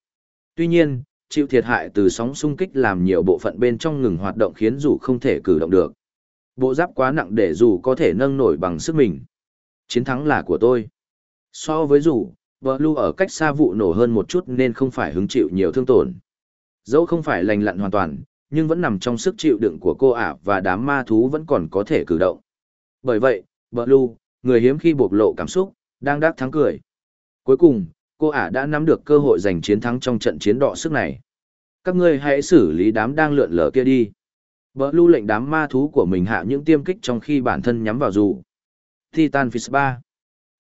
Tuy nhiên, chịu thiệt hại từ sóng xung kích làm nhiều bộ phận bên trong ngừng hoạt động khiến dù không thể cử động được. Bộ giáp quá nặng để dù có thể nâng nổi bằng sức mình. Chiến thắng là của tôi. So với dù, Blue ở cách xa vụ nổ hơn một chút nên không phải hứng chịu nhiều thương tổn. Dẫu không phải lành lặn hoàn toàn, nhưng vẫn nằm trong sức chịu đựng của cô ả và đám ma thú vẫn còn có thể cử động. Bởi vậy, Blue, người hiếm khi bộc lộ cảm xúc, đang đắc thắng cười. Cuối cùng, cô ả đã nắm được cơ hội giành chiến thắng trong trận chiến đọ sức này. Các ngươi hãy xử lý đám đang lượn lờ kia đi. Bờ lưu lệnh đám ma thú của mình hạ những tiêm kích trong khi bản thân nhắm vào dù. Titan Fist 3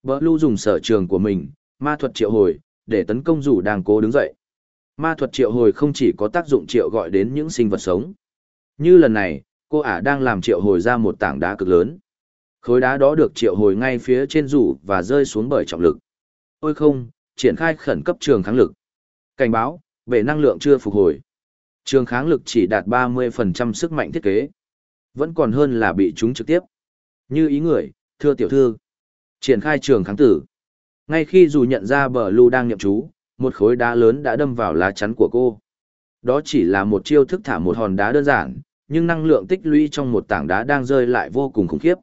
Bờ lưu dùng sở trường của mình, ma thuật triệu hồi, để tấn công dù đang cố đứng dậy. Ma thuật triệu hồi không chỉ có tác dụng triệu gọi đến những sinh vật sống. Như lần này, cô ả đang làm triệu hồi ra một tảng đá cực lớn. Khối đá đó được triệu hồi ngay phía trên rủ và rơi xuống bởi trọng lực. Ôi không, triển khai khẩn cấp trường kháng lực. Cảnh báo, về năng lượng chưa phục hồi. Trường kháng lực chỉ đạt 30% sức mạnh thiết kế. Vẫn còn hơn là bị chúng trực tiếp. Như ý người, thưa tiểu thư. Triển khai trường kháng tử. Ngay khi dù nhận ra bờ lưu đang nhậm chú, một khối đá lớn đã đâm vào lá chắn của cô. Đó chỉ là một chiêu thức thả một hòn đá đơn giản, nhưng năng lượng tích lũy trong một tảng đá đang rơi lại vô cùng khủng khiếp.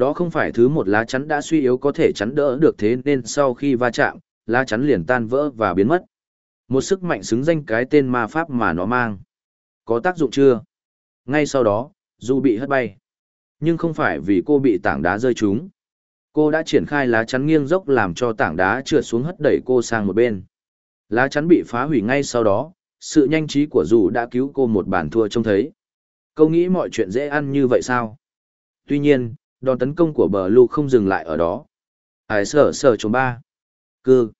Đó không phải thứ một lá chắn đã suy yếu có thể chắn đỡ được thế nên sau khi va chạm, lá chắn liền tan vỡ và biến mất. Một sức mạnh xứng danh cái tên ma pháp mà nó mang. Có tác dụng chưa? Ngay sau đó, dù bị hất bay. Nhưng không phải vì cô bị tảng đá rơi trúng. Cô đã triển khai lá chắn nghiêng dốc làm cho tảng đá trượt xuống hất đẩy cô sang một bên. Lá chắn bị phá hủy ngay sau đó, sự nhanh trí của dù đã cứu cô một bản thua trông thấy. Câu nghĩ mọi chuyện dễ ăn như vậy sao? Tuy nhiên, đòn tấn công của bờ lưu không dừng lại ở đó. Ải sở sở chống ba. Cư.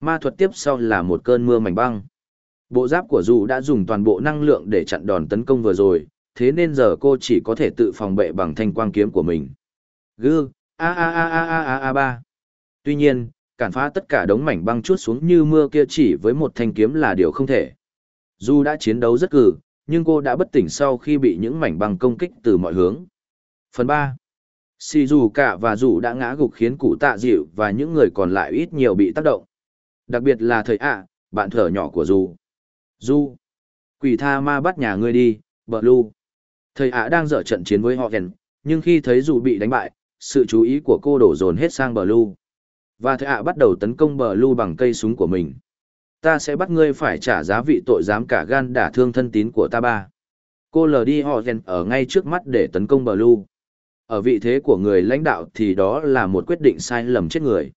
Ma thuật tiếp sau là một cơn mưa mảnh băng. Bộ giáp của dù đã dùng toàn bộ năng lượng để chặn đòn tấn công vừa rồi, thế nên giờ cô chỉ có thể tự phòng bệ bằng thanh quang kiếm của mình. Gư, a a a a a a a ba. Tuy nhiên, cản phá tất cả đống mảnh băng chút xuống như mưa kia chỉ với một thanh kiếm là điều không thể. Dù đã chiến đấu rất cử, nhưng cô đã bất tỉnh sau khi bị những mảnh băng công kích từ mọi hướng. Phần 3. Xì dù cả và dù đã ngã gục khiến cụ tạ dịu và những người còn lại ít nhiều bị tác động. Đặc biệt là thầy ạ, bạn thở nhỏ của dù. Dù, Quỷ tha ma bắt nhà ngươi đi, bờ lu. Thầy ạ đang dở trận chiến với họ kèn, nhưng khi thấy dù bị đánh bại, sự chú ý của cô đổ dồn hết sang bờ lu. Và thầy ạ bắt đầu tấn công bờ lu bằng cây súng của mình. Ta sẽ bắt ngươi phải trả giá vị tội dám cả gan đả thương thân tín của ta ba. Cô lờ đi họ kèn ở ngay trước mắt để tấn công bờ lu. Ở vị thế của người lãnh đạo thì đó là một quyết định sai lầm chết người.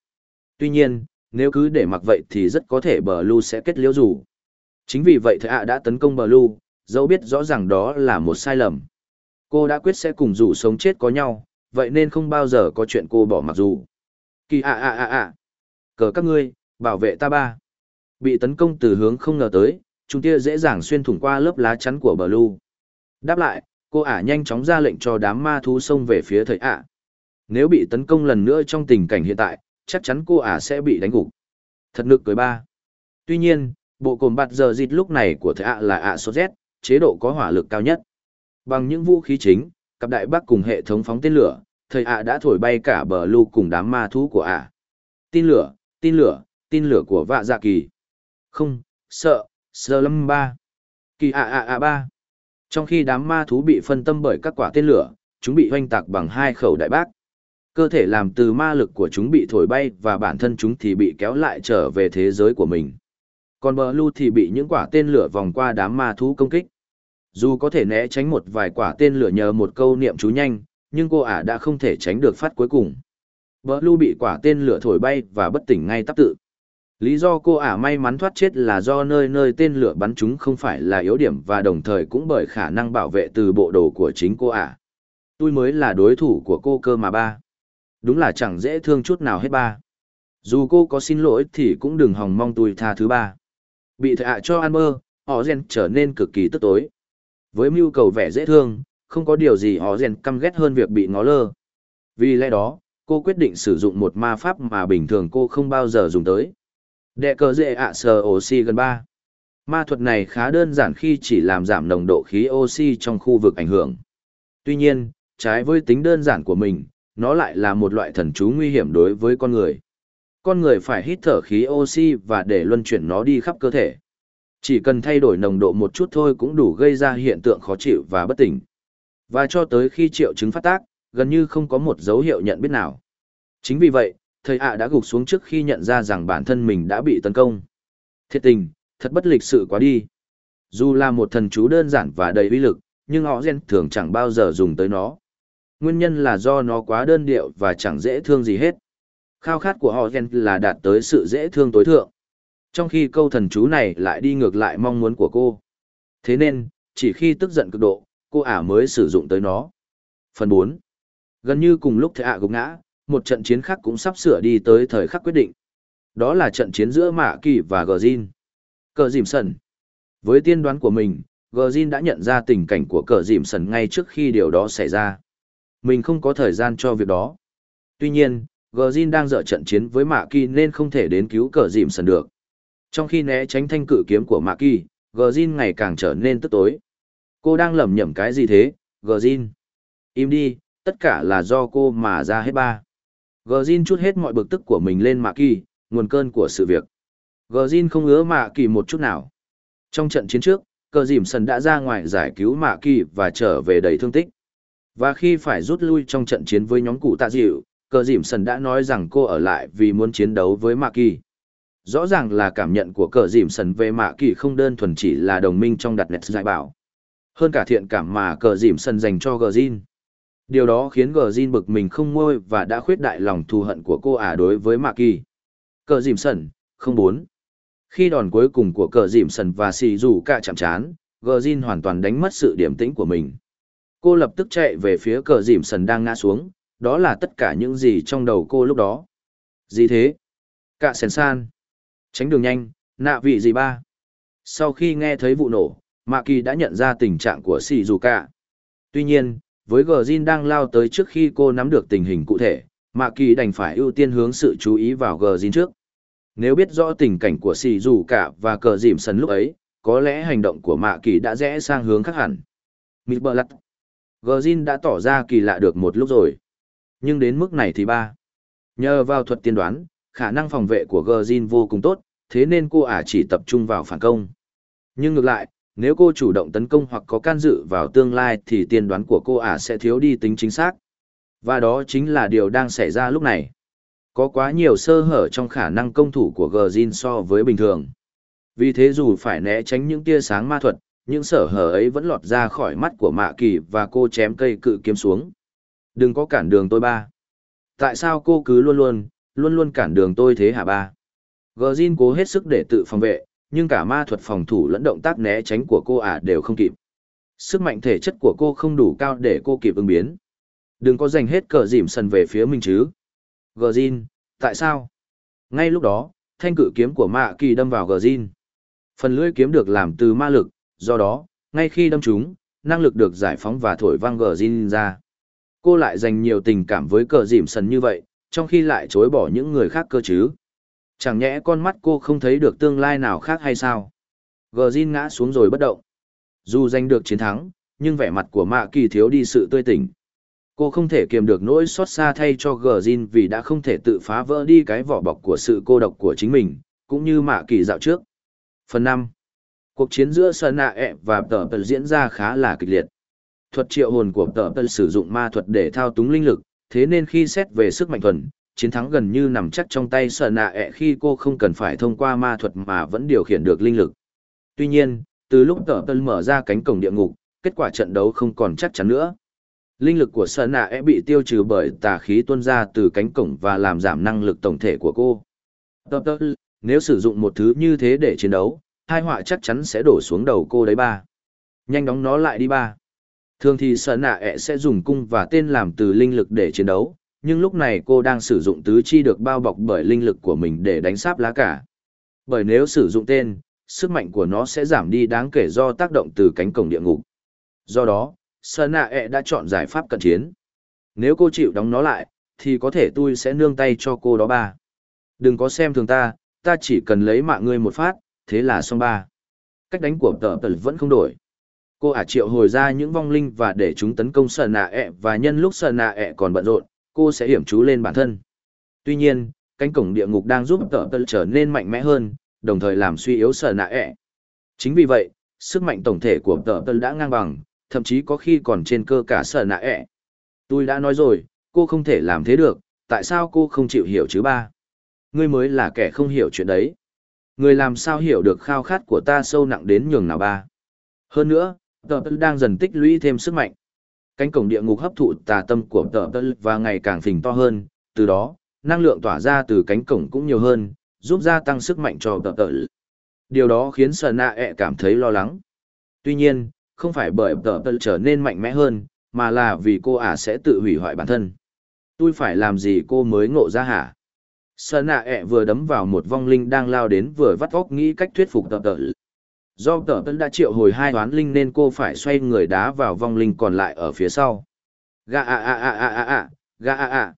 Tuy nhiên, nếu cứ để mặc vậy thì rất có thể bờ lu sẽ kết liễu rủ. Chính vì vậy thầy ạ đã tấn công bờ lu, dẫu biết rõ ràng đó là một sai lầm. Cô đã quyết sẽ cùng rủ sống chết có nhau, vậy nên không bao giờ có chuyện cô bỏ mặc dù. Kỳ ạ ạ ạ ạ. Cờ các ngươi, bảo vệ ta ba. Bị tấn công từ hướng không ngờ tới, chúng tia dễ dàng xuyên thủng qua lớp lá chắn của bờ lu. Đáp lại, cô ả nhanh chóng ra lệnh cho đám ma thú xông về phía thầy ả. Nếu bị tấn công lần nữa trong tình cảnh hiện tại, chắc chắn cô ả sẽ bị đánh gục. Thật nực cười ba. Tuy nhiên, bộ cồn bạt giờ dịt lúc này của thầy ạ là ạ số Z, chế độ có hỏa lực cao nhất. Bằng những vũ khí chính, cặp đại bác cùng hệ thống phóng tên lửa, thầy ạ đã thổi bay cả bờ lưu cùng đám ma thú của ạ. Tin lửa, tin lửa, tin lửa của vạ dạ kỳ. Không, sợ, sơ lâm ba. Kỳ ạ ạ ạ ba. Trong khi đám ma thú bị phân tâm bởi các quả tên lửa, chúng bị hoanh tạc bằng hai khẩu đại bác. Cơ thể làm từ ma lực của chúng bị thổi bay và bản thân chúng thì bị kéo lại trở về thế giới của mình. Còn bờ lưu thì bị những quả tên lửa vòng qua đám ma thú công kích. Dù có thể né tránh một vài quả tên lửa nhờ một câu niệm chú nhanh, nhưng cô ả đã không thể tránh được phát cuối cùng. Bờ lưu bị quả tên lửa thổi bay và bất tỉnh ngay tắp tự. Lý do cô ả may mắn thoát chết là do nơi nơi tên lửa bắn chúng không phải là yếu điểm và đồng thời cũng bởi khả năng bảo vệ từ bộ đồ của chính cô ả. Tôi mới là đối thủ của cô cơ mà ba. Đúng là chẳng dễ thương chút nào hết ba. Dù cô có xin lỗi thì cũng đừng hòng mong tôi tha thứ ba. Bị thệ ạ cho ăn mơ, họ rèn trở nên cực kỳ tức tối. Với mưu cầu vẻ dễ thương, không có điều gì họ rèn căm ghét hơn việc bị ngó lơ. Vì lẽ đó, cô quyết định sử dụng một ma pháp mà bình thường cô không bao giờ dùng tới. Đệ cờ dễ ạ sờ oxy gần 3. Ma thuật này khá đơn giản khi chỉ làm giảm nồng độ khí oxy trong khu vực ảnh hưởng. Tuy nhiên, trái với tính đơn giản của mình, nó lại là một loại thần chú nguy hiểm đối với con người. Con người phải hít thở khí oxy và để luân chuyển nó đi khắp cơ thể. Chỉ cần thay đổi nồng độ một chút thôi cũng đủ gây ra hiện tượng khó chịu và bất tỉnh. Và cho tới khi triệu chứng phát tác, gần như không có một dấu hiệu nhận biết nào. Chính vì vậy, thầy ạ đã gục xuống trước khi nhận ra rằng bản thân mình đã bị tấn công. Thiệt tình, thật bất lịch sự quá đi. Dù là một thần chú đơn giản và đầy uy lực, nhưng họ gen thường chẳng bao giờ dùng tới nó. Nguyên nhân là do nó quá đơn điệu và chẳng dễ thương gì hết. Khao khát của họ gen là đạt tới sự dễ thương tối thượng. Trong khi câu thần chú này lại đi ngược lại mong muốn của cô. Thế nên, chỉ khi tức giận cực độ, cô ả mới sử dụng tới nó. Phần 4. Gần như cùng lúc thầy ả gục ngã, một trận chiến khác cũng sắp sửa đi tới thời khắc quyết định. Đó là trận chiến giữa Mạ Kỳ và Gờ Jin. Cờ Dìm Sần. Với tiên đoán của mình, Gờ Jin đã nhận ra tình cảnh của cờ Dìm Sần ngay trước khi điều đó xảy ra. Mình không có thời gian cho việc đó. Tuy nhiên, Gờ Jin đang dở trận chiến với Mạ Kỳ nên không thể đến cứu cờ Dìm Sần được. Trong khi né tránh thanh cử kiếm của Mạ Kỳ, Gờ Jin ngày càng trở nên tức tối. Cô đang lẩm nhẩm cái gì thế, Gờ Jin? Im đi, tất cả là do cô mà ra hết ba. Gờ Jin chút hết mọi bực tức của mình lên Mạ Kỳ, nguồn cơn của sự việc. Gờ Jin không ứa Mạ Kỳ một chút nào. Trong trận chiến trước, cờ dìm sần đã ra ngoài giải cứu Mạ Kỳ và trở về đầy thương tích. Và khi phải rút lui trong trận chiến với nhóm cụ tạ dịu, cờ dìm sần đã nói rằng cô ở lại vì muốn chiến đấu với Mạ Kỳ. Rõ ràng là cảm nhận của cờ dìm sần về Mạ Kỳ không đơn thuần chỉ là đồng minh trong đặt nét giải bảo. Hơn cả thiện cảm mà cờ dìm sần dành cho Gờ Jin. Điều đó khiến gờ Jin bực mình không ngôi và đã khuyết đại lòng thù hận của cô ả đối với Mạc Kỳ. Cờ dìm sẩn, không bốn. Khi đòn cuối cùng của cờ dìm sẩn và xì rủ cả chạm chán, gờ Jin hoàn toàn đánh mất sự điểm tĩnh của mình. Cô lập tức chạy về phía cờ dìm sẩn đang ngã xuống, đó là tất cả những gì trong đầu cô lúc đó. Gì thế? Cả sèn san. Tránh đường nhanh, nạ vị gì ba? Sau khi nghe thấy vụ nổ, Mạ Kỳ đã nhận ra tình trạng của Sì rủ Cả. Tuy nhiên, với gờ Jin đang lao tới trước khi cô nắm được tình hình cụ thể, Mạ Kỳ đành phải ưu tiên hướng sự chú ý vào gờ Jin trước. Nếu biết rõ tình cảnh của xì Dù Cả và cờ dìm sần lúc ấy, có lẽ hành động của Mạ Kỳ đã rẽ sang hướng khác hẳn. Mít bờ lặt. Gờ Jin đã tỏ ra kỳ lạ được một lúc rồi. Nhưng đến mức này thì ba. Nhờ vào thuật tiên đoán, khả năng phòng vệ của gờ Jin vô cùng tốt, thế nên cô ả chỉ tập trung vào phản công. Nhưng ngược lại, nếu cô chủ động tấn công hoặc có can dự vào tương lai thì tiên đoán của cô ả sẽ thiếu đi tính chính xác. Và đó chính là điều đang xảy ra lúc này. Có quá nhiều sơ hở trong khả năng công thủ của Gjin so với bình thường. Vì thế dù phải né tránh những tia sáng ma thuật, những sở hở ấy vẫn lọt ra khỏi mắt của Mạ Kỳ và cô chém cây cự kiếm xuống. Đừng có cản đường tôi ba. Tại sao cô cứ luôn luôn, luôn luôn cản đường tôi thế hả ba? Gjin cố hết sức để tự phòng vệ, nhưng cả ma thuật phòng thủ lẫn động tác né tránh của cô ả đều không kịp. Sức mạnh thể chất của cô không đủ cao để cô kịp ứng biến. Đừng có dành hết cờ dìm sần về phía mình chứ. Gờ Jin, tại sao? Ngay lúc đó, thanh cự kiếm của mạ kỳ đâm vào gờ Jin. Phần lưỡi kiếm được làm từ ma lực, do đó, ngay khi đâm chúng, năng lực được giải phóng và thổi văng gờ Jin ra. Cô lại dành nhiều tình cảm với cờ dìm sần như vậy, trong khi lại chối bỏ những người khác cơ chứ. Chẳng nhẽ con mắt cô không thấy được tương lai nào khác hay sao? Gờ Jin ngã xuống rồi bất động. Dù giành được chiến thắng, nhưng vẻ mặt của Mạ Kỳ thiếu đi sự tươi tỉnh. Cô không thể kiềm được nỗi xót xa thay cho Gờ Jin vì đã không thể tự phá vỡ đi cái vỏ bọc của sự cô độc của chính mình, cũng như Mạ Kỳ dạo trước. Phần năm Cuộc chiến giữa Sơn Nạ e ẹ và Tờ Tờ diễn ra khá là kịch liệt. Thuật triệu hồn của Tờ Tờ sử dụng ma thuật để thao túng linh lực, thế nên khi xét về sức mạnh thuần, chiến thắng gần như nằm chắc trong tay sợ Nạ ẹ khi cô không cần phải thông qua ma thuật mà vẫn điều khiển được linh lực. Tuy nhiên, từ lúc Tờ tân mở ra cánh cổng địa ngục, kết quả trận đấu không còn chắc chắn nữa. Linh lực của sợ Nạ ẹ bị tiêu trừ bởi tà khí tuôn ra từ cánh cổng và làm giảm năng lực tổng thể của cô. Tờ tân, nếu sử dụng một thứ như thế để chiến đấu, hai họa chắc chắn sẽ đổ xuống đầu cô đấy ba. Nhanh đóng nó lại đi ba. Thường thì sợ nạ ẹ sẽ dùng cung và tên làm từ linh lực để chiến đấu, nhưng lúc này cô đang sử dụng tứ chi được bao bọc bởi linh lực của mình để đánh sáp lá cả. Bởi nếu sử dụng tên, sức mạnh của nó sẽ giảm đi đáng kể do tác động từ cánh cổng địa ngục. Do đó, sợ đã chọn giải pháp cận chiến. Nếu cô chịu đóng nó lại, thì có thể tôi sẽ nương tay cho cô đó ba. Đừng có xem thường ta, ta chỉ cần lấy mạng ngươi một phát, thế là xong ba. Cách đánh của tờ tờ vẫn không đổi. Cô ả triệu hồi ra những vong linh và để chúng tấn công sờ và nhân lúc sờ còn bận rộn, cô sẽ hiểm chú lên bản thân. Tuy nhiên, cánh cổng địa ngục đang giúp tờ tờ trở nên mạnh mẽ hơn, đồng thời làm suy yếu sở nạ ẹ. Chính vì vậy, sức mạnh tổng thể của tờ tờ đã ngang bằng, thậm chí có khi còn trên cơ cả sở nạ ẹ. Tôi đã nói rồi, cô không thể làm thế được, tại sao cô không chịu hiểu chứ ba? Ngươi mới là kẻ không hiểu chuyện đấy. Ngươi làm sao hiểu được khao khát của ta sâu nặng đến nhường nào ba. Hơn nữa, tờ tơ đang dần tích lũy thêm sức mạnh. Cánh cổng địa ngục hấp thụ tà tâm của tờ tơ và ngày càng phình to hơn, từ đó, năng lượng tỏa ra từ cánh cổng cũng nhiều hơn, giúp gia tăng sức mạnh cho tờ tơ. Điều đó khiến Sở Nạ ẹ e cảm thấy lo lắng. Tuy nhiên, không phải bởi tờ tơ trở nên mạnh mẽ hơn, mà là vì cô ả sẽ tự hủy hoại bản thân. Tôi phải làm gì cô mới ngộ ra hả? Sở nạ ẹ e vừa đấm vào một vong linh đang lao đến vừa vắt óc nghĩ cách thuyết phục tờ tờ. Do tờ tờ đã triệu hồi hai toán linh nên cô phải xoay người đá vào vong linh còn lại ở phía sau. Gà a a a a a a, gà a a.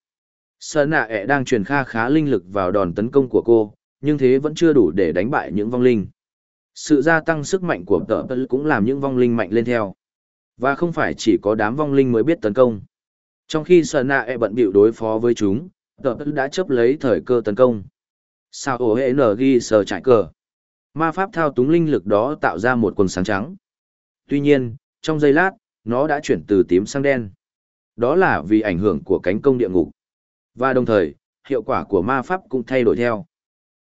Sở nạ ẹ đang truyền kha khá linh lực vào đòn tấn công của cô, nhưng thế vẫn chưa đủ để đánh bại những vong linh. Sự gia tăng sức mạnh của tờ tờ cũng làm những vong linh mạnh lên theo. Và không phải chỉ có đám vong linh mới biết tấn công. Trong khi Sở nạ ẹ bận bịu đối phó với chúng, tờ đã chấp lấy thời cơ tấn công. Sao ổ hệ nở ghi sờ trải cờ. Ma pháp thao túng linh lực đó tạo ra một quần sáng trắng. Tuy nhiên, trong giây lát, nó đã chuyển từ tím sang đen. Đó là vì ảnh hưởng của cánh công địa ngục. Và đồng thời, hiệu quả của ma pháp cũng thay đổi theo.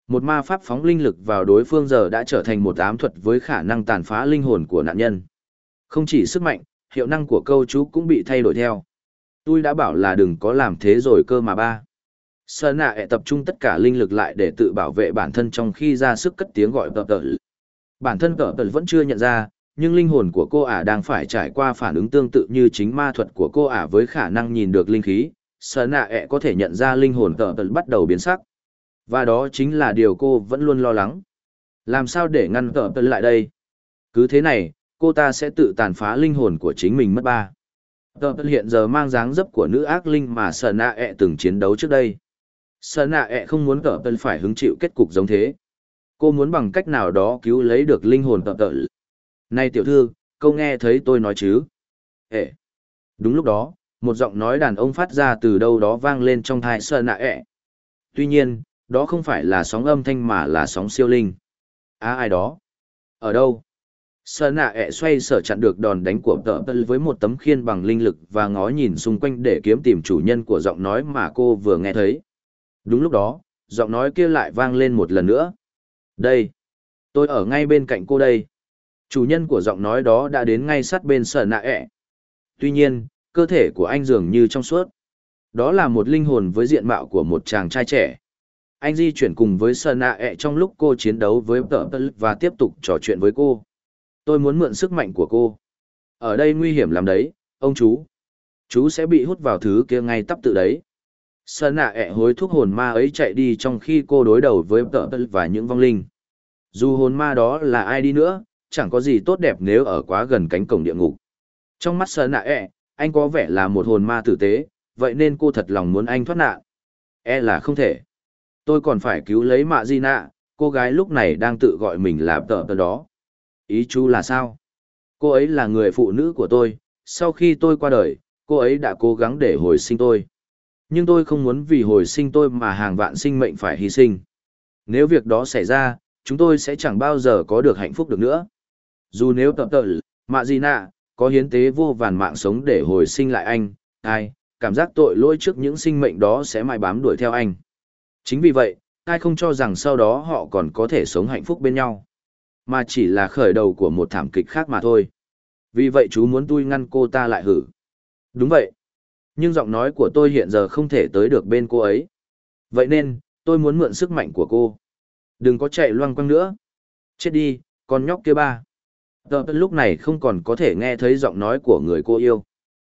Một ma pháp phóng linh lực vào đối phương giờ đã trở thành một ám thuật với khả năng tàn phá linh hồn của nạn nhân. Không chỉ sức mạnh, hiệu năng của câu chú cũng bị thay đổi theo. Tôi đã bảo là đừng có làm thế rồi cơ mà ba. Sơn nạ ẹ tập trung tất cả linh lực lại để tự bảo vệ bản thân trong khi ra sức cất tiếng gọi tờ tờ. Bản thân tờ tờ vẫn chưa nhận ra, nhưng linh hồn của cô ả đang phải trải qua phản ứng tương tự như chính ma thuật của cô ả với khả năng nhìn được linh khí. Sơn nạ ẹ có thể nhận ra linh hồn tờ tờ bắt đầu biến sắc. Và đó chính là điều cô vẫn luôn lo lắng. Làm sao để ngăn tờ tờ lại đây? Cứ thế này, cô ta sẽ tự tàn phá linh hồn của chính mình mất ba. Tờ tờ hiện giờ mang dáng dấp của nữ ác linh mà Sơn nạ ẹ từng chiến đấu trước đây Sở nạ ẹ e không muốn cờ tân phải hứng chịu kết cục giống thế. Cô muốn bằng cách nào đó cứu lấy được linh hồn cờ tợ. Này tiểu thư, câu nghe thấy tôi nói chứ? Ê! Đúng lúc đó, một giọng nói đàn ông phát ra từ đâu đó vang lên trong thai sở nạ ẹ. E. Tuy nhiên, đó không phải là sóng âm thanh mà là sóng siêu linh. À ai đó? Ở đâu? Sở nạ ẹ e xoay sở chặn được đòn đánh của tợ tợ với một tấm khiên bằng linh lực và ngó nhìn xung quanh để kiếm tìm chủ nhân của giọng nói mà cô vừa nghe thấy. Đúng lúc đó, giọng nói kia lại vang lên một lần nữa. Đây, tôi ở ngay bên cạnh cô đây. Chủ nhân của giọng nói đó đã đến ngay sát bên sở nạ ẹ. Tuy nhiên, cơ thể của anh dường như trong suốt. Đó là một linh hồn với diện mạo của một chàng trai trẻ. Anh di chuyển cùng với sở nạ ẹ trong lúc cô chiến đấu với tờ và tiếp tục trò chuyện với cô. Tôi muốn mượn sức mạnh của cô. Ở đây nguy hiểm lắm đấy, ông chú. Chú sẽ bị hút vào thứ kia ngay tắp tự đấy. Sơn nạ ẹ hối thúc hồn ma ấy chạy đi trong khi cô đối đầu với tợ tật và những vong linh. Dù hồn ma đó là ai đi nữa, chẳng có gì tốt đẹp nếu ở quá gần cánh cổng địa ngục. Trong mắt Sơn nạ ẹ, anh có vẻ là một hồn ma tử tế, vậy nên cô thật lòng muốn anh thoát nạn. E là không thể. Tôi còn phải cứu lấy mạ di nạ, cô gái lúc này đang tự gọi mình là tợ tợ đó. Ý chú là sao? Cô ấy là người phụ nữ của tôi, sau khi tôi qua đời, cô ấy đã cố gắng để hồi sinh tôi. Nhưng tôi không muốn vì hồi sinh tôi mà hàng vạn sinh mệnh phải hy sinh. Nếu việc đó xảy ra, chúng tôi sẽ chẳng bao giờ có được hạnh phúc được nữa. Dù nếu tập tợ, mạ gì nạ, có hiến tế vô vàn mạng sống để hồi sinh lại anh, ai, cảm giác tội lỗi trước những sinh mệnh đó sẽ mãi bám đuổi theo anh. Chính vì vậy, ai không cho rằng sau đó họ còn có thể sống hạnh phúc bên nhau, mà chỉ là khởi đầu của một thảm kịch khác mà thôi. Vì vậy chú muốn tôi ngăn cô ta lại hử. Đúng vậy. Nhưng giọng nói của tôi hiện giờ không thể tới được bên cô ấy. Vậy nên, tôi muốn mượn sức mạnh của cô. Đừng có chạy loang quăng nữa. Chết đi, con nhóc kia ba. Tờ lúc này không còn có thể nghe thấy giọng nói của người cô yêu.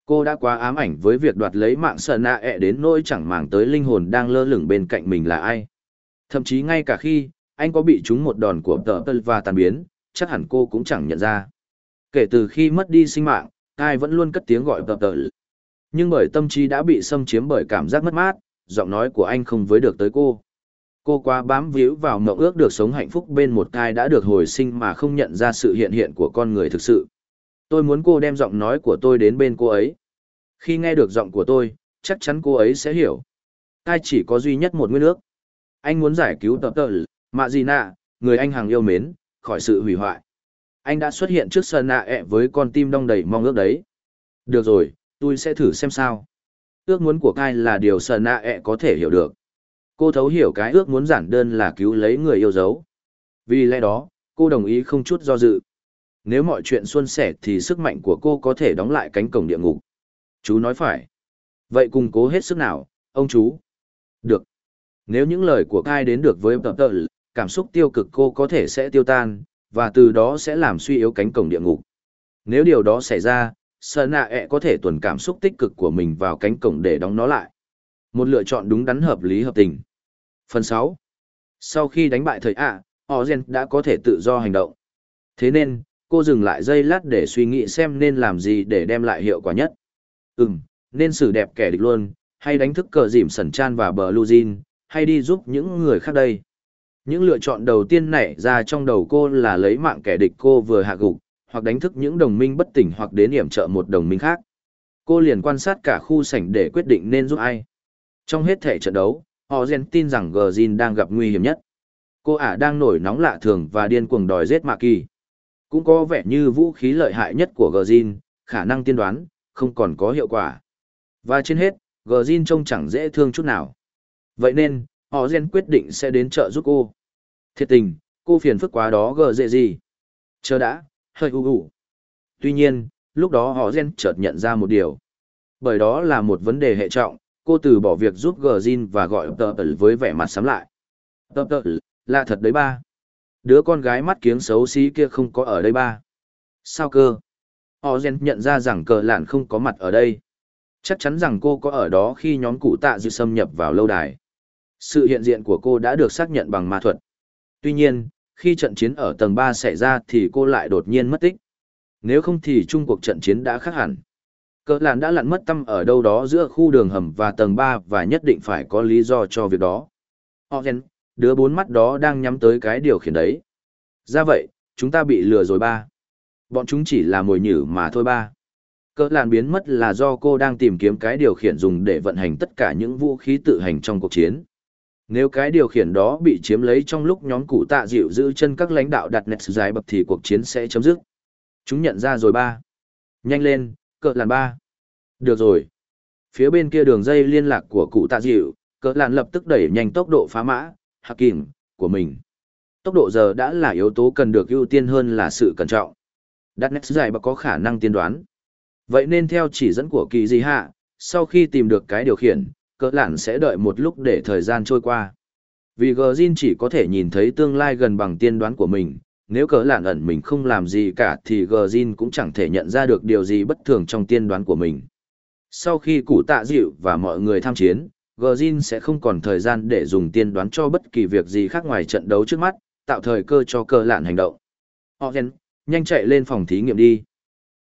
Cô đã quá ám ảnh với việc đoạt lấy mạng sợ nạ ẹ đến nỗi chẳng màng tới linh hồn đang lơ lửng bên cạnh mình là ai. Thậm chí ngay cả khi, anh có bị trúng một đòn của tờ và tàn biến, chắc hẳn cô cũng chẳng nhận ra. Kể từ khi mất đi sinh mạng, ai vẫn luôn cất tiếng gọi tờ tờ. Nhưng bởi tâm trí đã bị xâm chiếm bởi cảm giác mất mát, giọng nói của anh không với được tới cô. Cô quá bám víu vào mộng ước được sống hạnh phúc bên một thai đã được hồi sinh mà không nhận ra sự hiện hiện của con người thực sự. Tôi muốn cô đem giọng nói của tôi đến bên cô ấy. Khi nghe được giọng của tôi, chắc chắn cô ấy sẽ hiểu. Tai chỉ có duy nhất một nguyên ước. Anh muốn giải cứu tập tờ, mạ gì nạ, người anh hàng yêu mến, khỏi sự hủy hoại. Anh đã xuất hiện trước sân nạ ẹ với con tim đong đầy mong ước đấy. Được rồi, tôi sẽ thử xem sao. Ước muốn của Kai là điều sờ nạ ẹ e có thể hiểu được. Cô thấu hiểu cái ước muốn giản đơn là cứu lấy người yêu dấu. Vì lẽ đó, cô đồng ý không chút do dự. Nếu mọi chuyện suôn sẻ thì sức mạnh của cô có thể đóng lại cánh cổng địa ngục. Chú nói phải. Vậy cùng cố hết sức nào, ông chú. Được. Nếu những lời của Kai đến được với Tập Tờ, cảm xúc tiêu cực cô có thể sẽ tiêu tan, và từ đó sẽ làm suy yếu cánh cổng địa ngục. Nếu điều đó xảy ra, Sợ Nạ ẹ e có thể tuần cảm xúc tích cực của mình vào cánh cổng để đóng nó lại. Một lựa chọn đúng đắn hợp lý hợp tình. Phần 6. Sau khi đánh bại thời ạ, họ Ozen đã có thể tự do hành động. Thế nên, cô dừng lại giây lát để suy nghĩ xem nên làm gì để đem lại hiệu quả nhất. Ừm, nên xử đẹp kẻ địch luôn, hay đánh thức cờ dìm sẩn chan và bờ lưu hay đi giúp những người khác đây. Những lựa chọn đầu tiên nảy ra trong đầu cô là lấy mạng kẻ địch cô vừa hạ gục, hoặc đánh thức những đồng minh bất tỉnh hoặc đến hiểm trợ một đồng minh khác. Cô liền quan sát cả khu sảnh để quyết định nên giúp ai. Trong hết thể trận đấu, họ gen tin rằng Gjin đang gặp nguy hiểm nhất. Cô ả đang nổi nóng lạ thường và điên cuồng đòi giết Mạc kỳ cũng có vẻ như vũ khí lợi hại nhất của Gjin, khả năng tiên đoán không còn có hiệu quả. Và trên hết Gjin trông chẳng dễ thương chút nào. Vậy nên họ gen quyết định sẽ đến chợ giúp cô. Thiệt tình cô phiền phức quá đó gờ dễ gì chờ đã hơi u u. Tuy nhiên, lúc đó họ gen chợt nhận ra một điều. Bởi đó là một vấn đề hệ trọng, cô từ bỏ việc giúp Gjin và gọi tờ tờ với vẻ mặt sắm lại. Tờ tờ là thật đấy ba. Đứa con gái mắt kiếng xấu xí kia không có ở đây ba. Sao cơ? Họ gen nhận ra rằng cờ lạn không có mặt ở đây. Chắc chắn rằng cô có ở đó khi nhóm cụ tạ dự xâm nhập vào lâu đài. Sự hiện diện của cô đã được xác nhận bằng ma thuật. Tuy nhiên khi trận chiến ở tầng ba xảy ra thì cô lại đột nhiên mất tích nếu không thì chung cuộc trận chiến đã khác hẳn Cỡ làn đã lặn mất tâm ở đâu đó giữa khu đường hầm và tầng 3 và nhất định phải có lý do cho việc đó. Họ đứa bốn mắt đó đang nhắm tới cái điều khiển đấy. Ra vậy, chúng ta bị lừa rồi ba. Bọn chúng chỉ là mồi nhử mà thôi ba. Cỡ làn biến mất là do cô đang tìm kiếm cái điều khiển dùng để vận hành tất cả những vũ khí tự hành trong cuộc chiến. Nếu cái điều khiển đó bị chiếm lấy trong lúc nhóm cụ tạ dịu giữ chân các lãnh đạo đặt nét dài bậc thì cuộc chiến sẽ chấm dứt. Chúng nhận ra rồi ba. Nhanh lên, cỡ làn ba. Được rồi. Phía bên kia đường dây liên lạc của cụ tạ dịu, cỡ làn lập tức đẩy nhanh tốc độ phá mã, hạc kìm, của mình. Tốc độ giờ đã là yếu tố cần được ưu tiên hơn là sự cẩn trọng. Đặt nét dài bậc có khả năng tiên đoán. Vậy nên theo chỉ dẫn của kỳ di hạ, sau khi tìm được cái điều khiển, cỡ lạn sẽ đợi một lúc để thời gian trôi qua. Vì gờ chỉ có thể nhìn thấy tương lai gần bằng tiên đoán của mình, nếu cỡ lạn ẩn mình không làm gì cả thì gờ cũng chẳng thể nhận ra được điều gì bất thường trong tiên đoán của mình. Sau khi cụ tạ dịu và mọi người tham chiến, gờ sẽ không còn thời gian để dùng tiên đoán cho bất kỳ việc gì khác ngoài trận đấu trước mắt, tạo thời cơ cho cỡ lạn hành động. Họ nhanh chạy lên phòng thí nghiệm đi.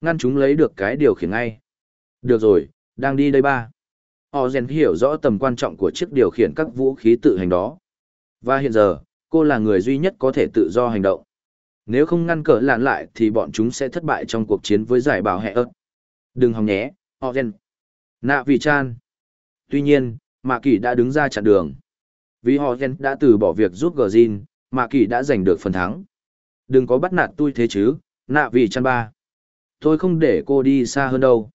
Ngăn chúng lấy được cái điều khiển ngay. Được rồi, đang đi đây ba. Họ rèn hiểu rõ tầm quan trọng của chiếc điều khiển các vũ khí tự hành đó. Và hiện giờ, cô là người duy nhất có thể tự do hành động. Nếu không ngăn cỡ lạn lại thì bọn chúng sẽ thất bại trong cuộc chiến với giải bảo hệ ớt. Đừng hòng nhé, Ogen. Nạ vì chan. Tuy nhiên, Mạ Kỳ đã đứng ra chặn đường. Vì Ogen đã từ bỏ việc giúp Gjin, Mạ Kỳ đã giành được phần thắng. Đừng có bắt nạt tôi thế chứ, nạ vì chan ba. Tôi không để cô đi xa hơn đâu.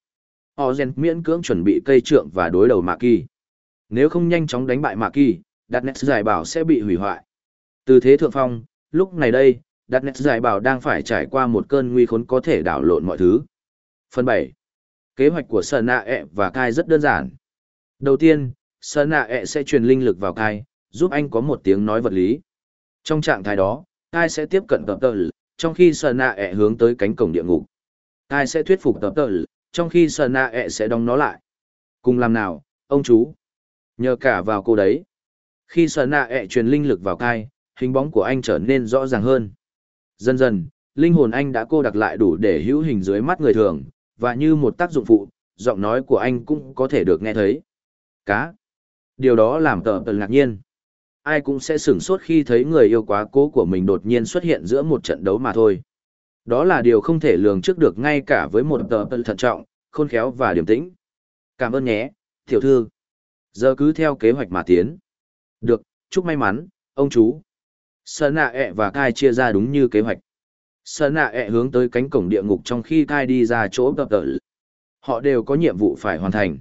Họ rèn miễn cưỡng chuẩn bị cây trượng và đối đầu Mạ Kỳ. Nếu không nhanh chóng đánh bại Mạ Kỳ, đặt nét giải bảo sẽ bị hủy hoại. Từ thế thượng phong, lúc này đây, đặt nét giải bảo đang phải trải qua một cơn nguy khốn có thể đảo lộn mọi thứ. Phần bảy, Kế hoạch của Sơn Nạ ẹ và Kai rất đơn giản. Đầu tiên, Sơn Nạ ẹ sẽ truyền linh lực vào Kai, giúp anh có một tiếng nói vật lý. Trong trạng thái đó, Kai sẽ tiếp cận tập tờ trong khi Sơn Nạ ẹ hướng tới cánh cổng địa ngục. Kai sẽ thuyết phục tập tờ trong khi Sơn Nạ ẹ sẽ đóng nó lại. Cùng làm nào, ông chú? Nhờ cả vào cô đấy. Khi Sơn Nạ ẹ truyền linh lực vào cai, hình bóng của anh trở nên rõ ràng hơn. Dần dần, linh hồn anh đã cô đặc lại đủ để hữu hình dưới mắt người thường, và như một tác dụng phụ, giọng nói của anh cũng có thể được nghe thấy. Cá. Điều đó làm tờ tờ ngạc nhiên. Ai cũng sẽ sửng sốt khi thấy người yêu quá cố của mình đột nhiên xuất hiện giữa một trận đấu mà thôi. Đó là điều không thể lường trước được ngay cả với một tờ tờ thận trọng, khôn khéo và điềm tĩnh. Cảm ơn nhé, tiểu thư. Giờ cứ theo kế hoạch mà tiến. Được, chúc may mắn, ông chú. Sơn nạ ẹ và Kai chia ra đúng như kế hoạch. Sơn nạ ẹ hướng tới cánh cổng địa ngục trong khi Kai đi ra chỗ tập tợ. Họ đều có nhiệm vụ phải hoàn thành.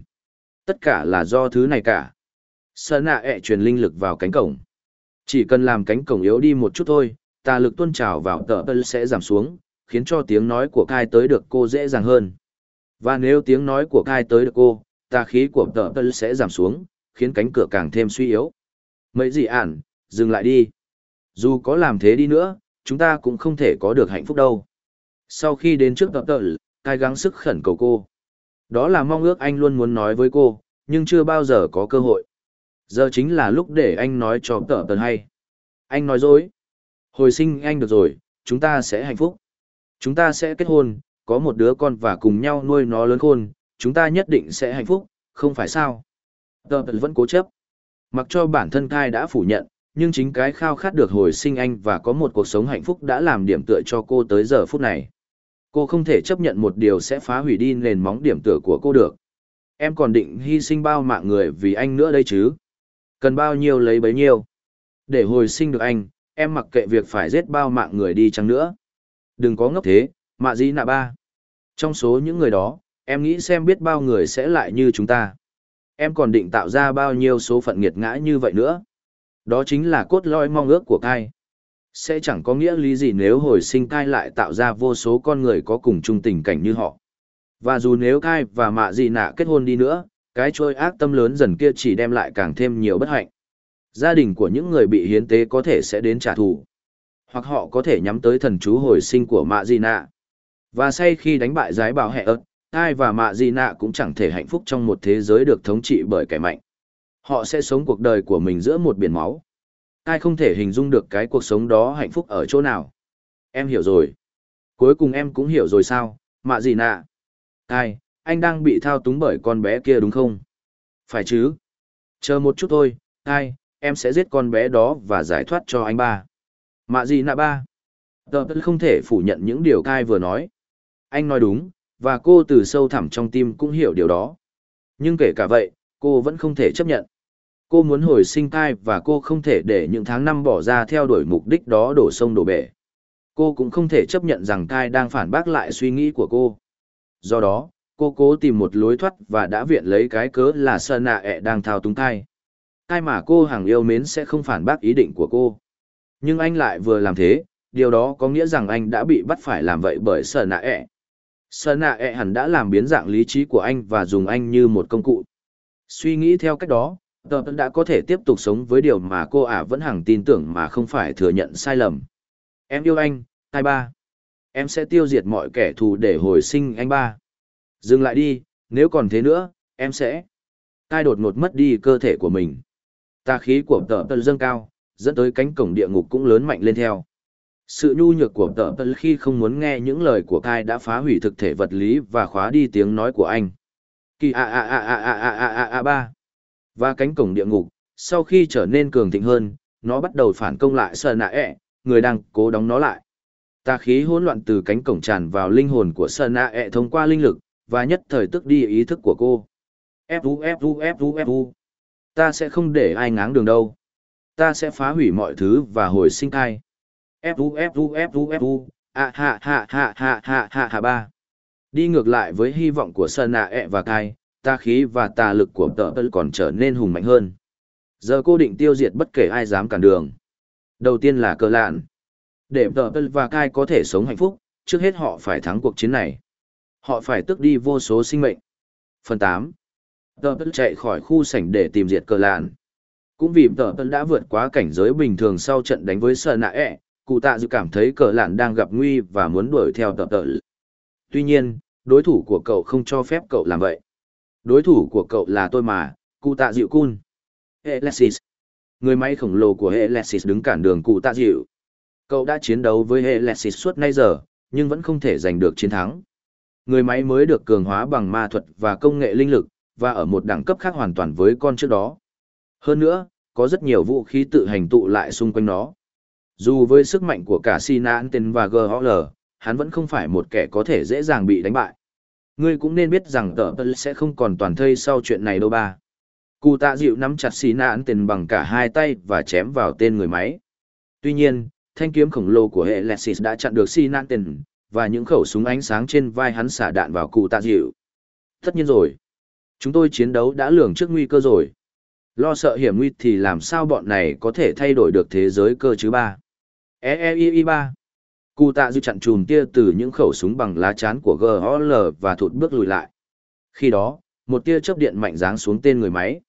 Tất cả là do thứ này cả. Sơn nạ ẹ truyền linh lực vào cánh cổng. Chỉ cần làm cánh cổng yếu đi một chút thôi, tà lực tuôn trào vào tợ tợ sẽ giảm xuống, khiến cho tiếng nói của Kai tới được cô dễ dàng hơn. Và nếu tiếng nói của Kai tới được cô, tà khí của tợ tờ sẽ giảm xuống, khiến cánh cửa càng thêm suy yếu. Mấy gì ản, dừng lại đi. Dù có làm thế đi nữa, chúng ta cũng không thể có được hạnh phúc đâu. Sau khi đến trước tờ tờ, cai gắng sức khẩn cầu cô. Đó là mong ước anh luôn muốn nói với cô, nhưng chưa bao giờ có cơ hội. Giờ chính là lúc để anh nói cho tợ tờ hay. Anh nói dối. Hồi sinh anh được rồi, chúng ta sẽ hạnh phúc. Chúng ta sẽ kết hôn, có một đứa con và cùng nhau nuôi nó lớn khôn, chúng ta nhất định sẽ hạnh phúc, không phải sao? Tờ tần vẫn cố chấp. Mặc cho bản thân Thai đã phủ nhận, nhưng chính cái khao khát được hồi sinh anh và có một cuộc sống hạnh phúc đã làm điểm tựa cho cô tới giờ phút này. Cô không thể chấp nhận một điều sẽ phá hủy đi nền móng điểm tựa của cô được. Em còn định hy sinh bao mạng người vì anh nữa đây chứ? Cần bao nhiêu lấy bấy nhiêu? Để hồi sinh được anh, em mặc kệ việc phải giết bao mạng người đi chăng nữa. Đừng có ngốc thế, mạ gì nạ ba. Trong số những người đó, em nghĩ xem biết bao người sẽ lại như chúng ta. Em còn định tạo ra bao nhiêu số phận nghiệt ngã như vậy nữa. Đó chính là cốt lõi mong ước của Cai. Sẽ chẳng có nghĩa lý gì nếu hồi sinh Cai lại tạo ra vô số con người có cùng chung tình cảnh như họ. Và dù nếu Cai và Mạ Di Nạ kết hôn đi nữa, cái trôi ác tâm lớn dần kia chỉ đem lại càng thêm nhiều bất hạnh. Gia đình của những người bị hiến tế có thể sẽ đến trả thù. Hoặc họ có thể nhắm tới thần chú hồi sinh của Mạ di Nạ. Và say khi đánh bại giái bảo hệ ớt, Cai và Mạ di Nạ cũng chẳng thể hạnh phúc trong một thế giới được thống trị bởi kẻ mạnh. Họ sẽ sống cuộc đời của mình giữa một biển máu. Ai không thể hình dung được cái cuộc sống đó hạnh phúc ở chỗ nào. Em hiểu rồi. Cuối cùng em cũng hiểu rồi sao, mạ gì nạ. Ai, anh đang bị thao túng bởi con bé kia đúng không? Phải chứ. Chờ một chút thôi, ai, em sẽ giết con bé đó và giải thoát cho anh ba. Mạ gì nạ ba. Tờ không thể phủ nhận những điều Kai vừa nói. Anh nói đúng, và cô từ sâu thẳm trong tim cũng hiểu điều đó. Nhưng kể cả vậy, cô vẫn không thể chấp nhận. Cô muốn hồi sinh thai và cô không thể để những tháng năm bỏ ra theo đuổi mục đích đó đổ sông đổ bể. Cô cũng không thể chấp nhận rằng Cai đang phản bác lại suy nghĩ của cô. Do đó, cô cố tìm một lối thoát và đã viện lấy cái cớ là sơn nạ ẹ đang thao túng Cai, Cai mà cô hàng yêu mến sẽ không phản bác ý định của cô. Nhưng anh lại vừa làm thế, điều đó có nghĩa rằng anh đã bị bắt phải làm vậy bởi sợ nạ ẹ. sợ nạ ẹ hẳn đã làm biến dạng lý trí của anh và dùng anh như một công cụ. Suy nghĩ theo cách đó, tờ đã có thể tiếp tục sống với điều mà cô ả vẫn hằng tin tưởng mà không phải thừa nhận sai lầm. Em yêu anh, hai ba. Em sẽ tiêu diệt mọi kẻ thù để hồi sinh anh ba. Dừng lại đi, nếu còn thế nữa, em sẽ. Tai đột ngột mất đi cơ thể của mình. Tà khí của tờ tờ dâng cao, dẫn tới cánh cổng địa ngục cũng lớn mạnh lên theo. Sự nhu nhược của tờ tờ khi không muốn nghe những lời của Kai đã phá hủy thực thể vật lý và khóa đi tiếng nói của anh. Kỳ a a a a a a a a a ba. Và cánh cổng địa ngục, sau khi trở nên cường thịnh hơn, nó bắt đầu phản công lại sợ nạ ẹ người đang cố đóng nó lại. Tà khí hỗn loạn từ cánh cổng tràn vào linh hồn của sợ nạ ẹ thông qua linh lực, và nhất thời tức đi ý thức của cô. Fu fu fu fu ta sẽ không để ai ngáng đường đâu ta sẽ phá hủy mọi thứ và hồi sinh thai fu fu fu fu a ha ha ha ha ha ha ha ba. Đi ngược lại với hy vọng của Sơn Nạ ẹ e và Kai, ta khí và tà lực của tờ tơ còn trở nên hùng mạnh hơn. Giờ cô định tiêu diệt bất kể ai dám cản đường. Đầu tiên là cơ lạn. Để tờ tơ và Kai có thể sống hạnh phúc, trước hết họ phải thắng cuộc chiến này. Họ phải tước đi vô số sinh mệnh. Phần 8. Tờ tơ chạy khỏi khu sảnh để tìm diệt cơ lạn. Cũng vì tờ tân đã vượt quá cảnh giới bình thường sau trận đánh với sợ Nạ ẹ, cụ tạ dự cảm thấy cờ lạn đang gặp nguy và muốn đuổi theo tờ tờ. Tuy nhiên đối thủ của cậu không cho phép cậu làm vậy. Đối thủ của cậu là tôi mà cụ tạ dịu cun. Alexis. người máy khổng lồ của Alexis đứng cản đường cụ tạ dịu. Cậu đã chiến đấu với Alexis suốt nay giờ nhưng vẫn không thể giành được chiến thắng. Người máy mới được cường hóa bằng ma thuật và công nghệ linh lực và ở một đẳng cấp khác hoàn toàn với con trước đó hơn nữa có rất nhiều vũ khí tự hành tụ lại xung quanh nó dù với sức mạnh của cả Sina Tên và GOL, hắn vẫn không phải một kẻ có thể dễ dàng bị đánh bại. Ngươi cũng nên biết rằng tờ sẽ không còn toàn thây sau chuyện này đâu ba. Cụ tạ dịu nắm chặt Sina Tên bằng cả hai tay và chém vào tên người máy. Tuy nhiên, thanh kiếm khổng lồ của hệ Lexis đã chặn được Sina Tên, và những khẩu súng ánh sáng trên vai hắn xả đạn vào cụ tạ dịu. Tất nhiên rồi. Chúng tôi chiến đấu đã lường trước nguy cơ rồi. Lo sợ hiểm nguy thì làm sao bọn này có thể thay đổi được thế giới cơ chứ ba. E E I I 3 Cụ tạ dư chặn chùm tia từ những khẩu súng bằng lá chán của GOL và thụt bước lùi lại. Khi đó, một tia chớp điện mạnh giáng xuống tên người máy.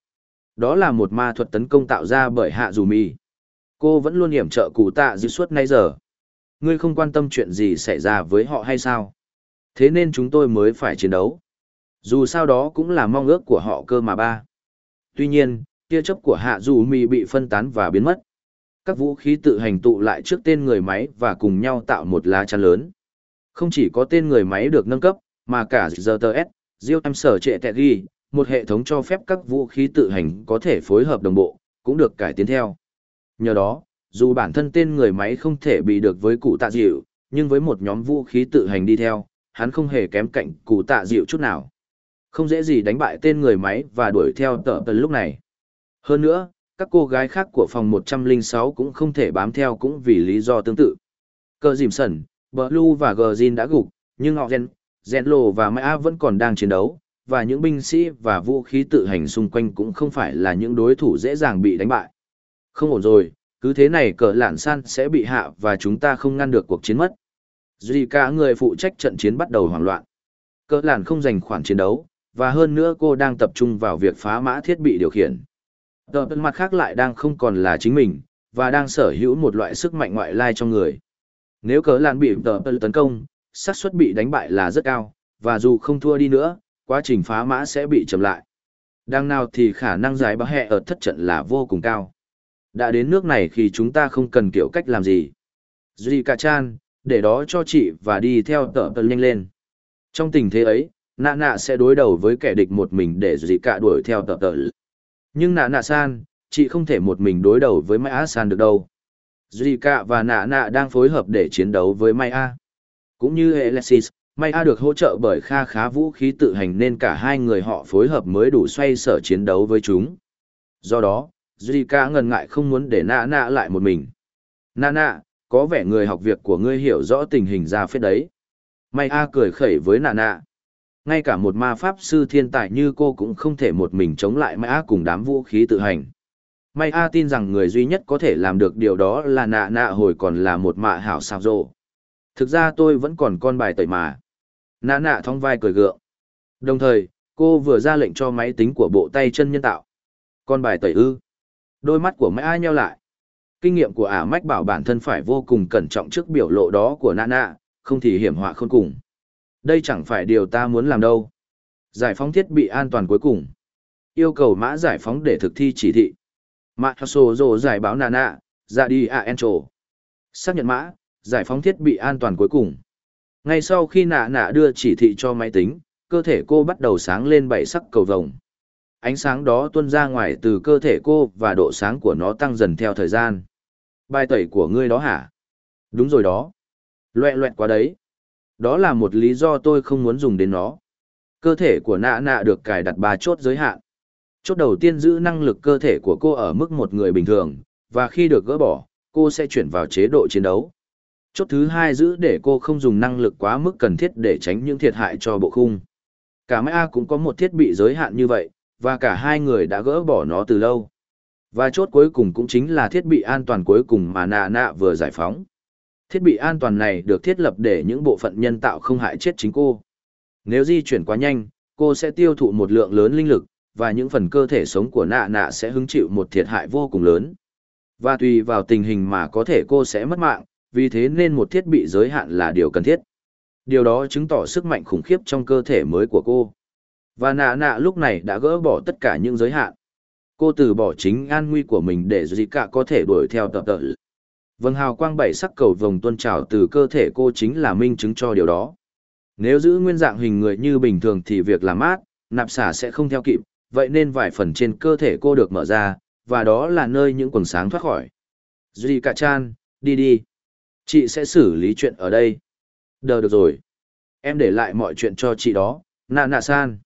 Đó là một ma thuật tấn công tạo ra bởi Hạ Dù Mi. Cô vẫn luôn hiểm trợ cụ tạ dư suốt nay giờ. Ngươi không quan tâm chuyện gì xảy ra với họ hay sao? Thế nên chúng tôi mới phải chiến đấu. Dù sao đó cũng là mong ước của họ cơ mà ba. Tuy nhiên, tia chớp của Hạ Dù Mi bị phân tán và biến mất. Các vũ khí tự hành tụ lại trước tên người máy và cùng nhau tạo một lá chắn lớn. Không chỉ có tên người máy được nâng cấp, mà cả GTS, Diêu Em Sở Trệ Tệ Ghi, một hệ thống cho phép các vũ khí tự hành có thể phối hợp đồng bộ, cũng được cải tiến theo. Nhờ đó, dù bản thân tên người máy không thể bị được với cụ tạ dịu, nhưng với một nhóm vũ khí tự hành đi theo, hắn không hề kém cạnh cụ tạ dịu chút nào. Không dễ gì đánh bại tên người máy và đuổi theo tờ tần lúc này. Hơn nữa, các cô gái khác của phòng 106 cũng không thể bám theo cũng vì lý do tương tự. Cờ dìm sẩn, Blue và Gjin đã gục, nhưng họ Gen, Genlo và Maya vẫn còn đang chiến đấu, và những binh sĩ và vũ khí tự hành xung quanh cũng không phải là những đối thủ dễ dàng bị đánh bại. Không ổn rồi, cứ thế này cờ lạn san sẽ bị hạ và chúng ta không ngăn được cuộc chiến mất. Duy cả người phụ trách trận chiến bắt đầu hoảng loạn. Cờ lạn không giành khoản chiến đấu, và hơn nữa cô đang tập trung vào việc phá mã thiết bị điều khiển. Tờ tận mặt khác lại đang không còn là chính mình, và đang sở hữu một loại sức mạnh ngoại lai trong người. Nếu cớ làn bị tờ tận tấn công, xác suất bị đánh bại là rất cao, và dù không thua đi nữa, quá trình phá mã sẽ bị chậm lại. Đang nào thì khả năng giải bá hẹ ở thất trận là vô cùng cao. Đã đến nước này khi chúng ta không cần kiểu cách làm gì. Duy cả chan, để đó cho chị và đi theo tờ tận nhanh lên. Trong tình thế ấy, nạ nạ sẽ đối đầu với kẻ địch một mình để Duy cả đuổi theo tờ tận. Nhưng nạ nạ san, chị không thể một mình đối đầu với Mai A san được đâu. Zika và nạ nạ đang phối hợp để chiến đấu với Mai A. Cũng như Alexis, Mai A được hỗ trợ bởi kha khá vũ khí tự hành nên cả hai người họ phối hợp mới đủ xoay sở chiến đấu với chúng. Do đó, Zika ngần ngại không muốn để nạ nạ lại một mình. Nạ nạ, có vẻ người học việc của ngươi hiểu rõ tình hình ra phết đấy. Mai A cười khẩy với nạ nạ. Ngay cả một ma pháp sư thiên tài như cô cũng không thể một mình chống lại Mai A cùng đám vũ khí tự hành. Maya A tin rằng người duy nhất có thể làm được điều đó là nạ nạ hồi còn là một mạ hảo sao rộ. Thực ra tôi vẫn còn con bài tẩy mà. Nạ nạ thong vai cười gượng. Đồng thời, cô vừa ra lệnh cho máy tính của bộ tay chân nhân tạo. Con bài tẩy ư. Đôi mắt của Mai A nheo lại. Kinh nghiệm của ả mách bảo bản thân phải vô cùng cẩn trọng trước biểu lộ đó của nạ nạ, không thì hiểm họa khôn cùng. Đây chẳng phải điều ta muốn làm đâu. Giải phóng thiết bị an toàn cuối cùng. Yêu cầu mã giải phóng để thực thi chỉ thị. Mã sổ rồ giải báo nà nạ, ra đi à en trổ. Xác nhận mã, giải phóng thiết bị an toàn cuối cùng. Ngay sau khi nạ nạ đưa chỉ thị cho máy tính, cơ thể cô bắt đầu sáng lên bảy sắc cầu vồng. Ánh sáng đó tuôn ra ngoài từ cơ thể cô và độ sáng của nó tăng dần theo thời gian. Bài tẩy của ngươi đó hả? Đúng rồi đó. Loẹ loẹt quá đấy. Đó là một lý do tôi không muốn dùng đến nó. Cơ thể của nạ nạ được cài đặt ba chốt giới hạn. Chốt đầu tiên giữ năng lực cơ thể của cô ở mức một người bình thường, và khi được gỡ bỏ, cô sẽ chuyển vào chế độ chiến đấu. Chốt thứ hai giữ để cô không dùng năng lực quá mức cần thiết để tránh những thiệt hại cho bộ khung. Cả Mai A cũng có một thiết bị giới hạn như vậy, và cả hai người đã gỡ bỏ nó từ lâu. Và chốt cuối cùng cũng chính là thiết bị an toàn cuối cùng mà nạ nạ vừa giải phóng. Thiết bị an toàn này được thiết lập để những bộ phận nhân tạo không hại chết chính cô. Nếu di chuyển quá nhanh, cô sẽ tiêu thụ một lượng lớn linh lực, và những phần cơ thể sống của nạ nạ sẽ hứng chịu một thiệt hại vô cùng lớn. Và tùy vào tình hình mà có thể cô sẽ mất mạng, vì thế nên một thiết bị giới hạn là điều cần thiết. Điều đó chứng tỏ sức mạnh khủng khiếp trong cơ thể mới của cô. Và nạ nạ lúc này đã gỡ bỏ tất cả những giới hạn. Cô từ bỏ chính an nguy của mình để gì cả có thể đuổi theo tập tợ. Vâng hào quang bảy sắc cầu vồng tuôn trào từ cơ thể cô chính là minh chứng cho điều đó. Nếu giữ nguyên dạng hình người như bình thường thì việc làm mát, nạp xả sẽ không theo kịp, vậy nên vài phần trên cơ thể cô được mở ra, và đó là nơi những quần sáng thoát khỏi. Duy cả chan, đi đi. Chị sẽ xử lý chuyện ở đây. Đờ được rồi. Em để lại mọi chuyện cho chị đó, nạ nạ san.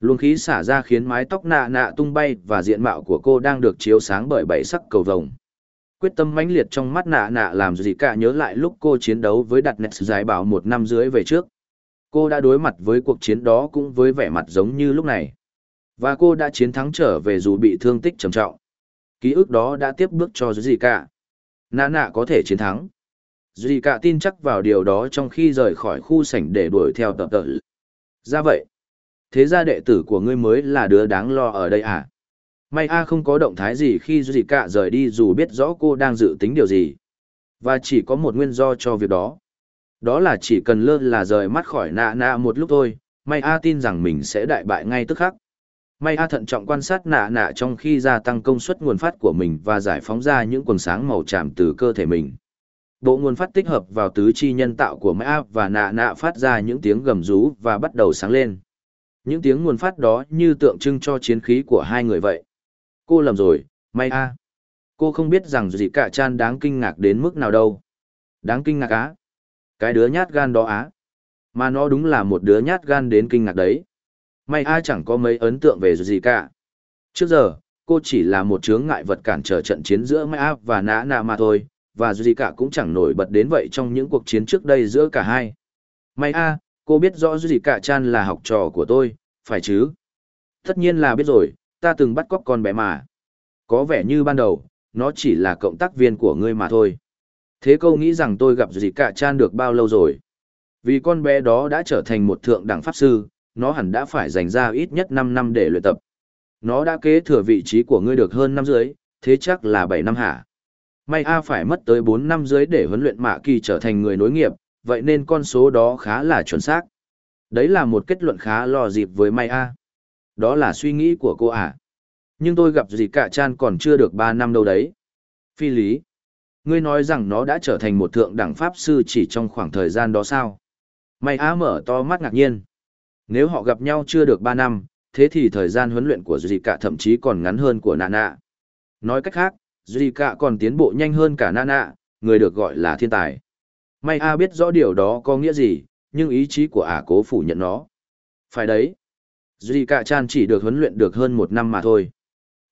Luồng khí xả ra khiến mái tóc nạ nạ tung bay và diện mạo của cô đang được chiếu sáng bởi bảy sắc cầu vồng. Quyết tâm mãnh liệt trong mắt nạ nạ làm gì cả nhớ lại lúc cô chiến đấu với đặt nets giải bảo một năm dưới về trước. Cô đã đối mặt với cuộc chiến đó cũng với vẻ mặt giống như lúc này. Và cô đã chiến thắng trở về dù bị thương tích trầm trọng. Ký ức đó đã tiếp bước cho gì cả. Nạ nạ có thể chiến thắng. Duy cả tin chắc vào điều đó trong khi rời khỏi khu sảnh để đuổi theo tập tợ. Ra vậy, thế ra đệ tử của ngươi mới là đứa đáng lo ở đây à? May A không có động thái gì khi Duy cả rời đi dù biết rõ cô đang dự tính điều gì. Và chỉ có một nguyên do cho việc đó. Đó là chỉ cần lơ là rời mắt khỏi nạ nạ một lúc thôi, May A tin rằng mình sẽ đại bại ngay tức khắc. May A thận trọng quan sát nạ nạ trong khi gia tăng công suất nguồn phát của mình và giải phóng ra những quần sáng màu tràm từ cơ thể mình. Bộ nguồn phát tích hợp vào tứ chi nhân tạo của Mã và nạ nạ phát ra những tiếng gầm rú và bắt đầu sáng lên. Những tiếng nguồn phát đó như tượng trưng cho chiến khí của hai người vậy. Cô lầm rồi, may a. Cô không biết rằng gì cả chan đáng kinh ngạc đến mức nào đâu. Đáng kinh ngạc á. Cái đứa nhát gan đó á. Mà nó đúng là một đứa nhát gan đến kinh ngạc đấy. May a chẳng có mấy ấn tượng về gì cả. Trước giờ, cô chỉ là một chướng ngại vật cản trở trận chiến giữa Mã và Nã Nạ mà thôi, và gì cả cũng chẳng nổi bật đến vậy trong những cuộc chiến trước đây giữa cả hai. May a, cô biết rõ gì cả chan là học trò của tôi, phải chứ? Tất nhiên là biết rồi, ta từng bắt cóc con bé mà. Có vẻ như ban đầu, nó chỉ là cộng tác viên của ngươi mà thôi. Thế câu nghĩ rằng tôi gặp gì cả chan được bao lâu rồi? Vì con bé đó đã trở thành một thượng đẳng pháp sư, nó hẳn đã phải dành ra ít nhất 5 năm để luyện tập. Nó đã kế thừa vị trí của ngươi được hơn năm dưới, thế chắc là 7 năm hả? May A phải mất tới 4 năm dưới để huấn luyện Mạ Kỳ trở thành người nối nghiệp, vậy nên con số đó khá là chuẩn xác. Đấy là một kết luận khá lo dịp với May A. Đó là suy nghĩ của cô à. Nhưng tôi gặp gì cả chan còn chưa được 3 năm đâu đấy. Phi lý. Ngươi nói rằng nó đã trở thành một thượng đẳng pháp sư chỉ trong khoảng thời gian đó sao? May á mở to mắt ngạc nhiên. Nếu họ gặp nhau chưa được 3 năm, thế thì thời gian huấn luyện của Dị cả thậm chí còn ngắn hơn của Nana. Nạ. Nói cách khác, Duy cả còn tiến bộ nhanh hơn cả Nana, người được gọi là thiên tài. May A biết rõ điều đó có nghĩa gì, nhưng ý chí của ả cố phủ nhận nó. Phải đấy. Duy cả chan chỉ được huấn luyện được hơn một năm mà thôi.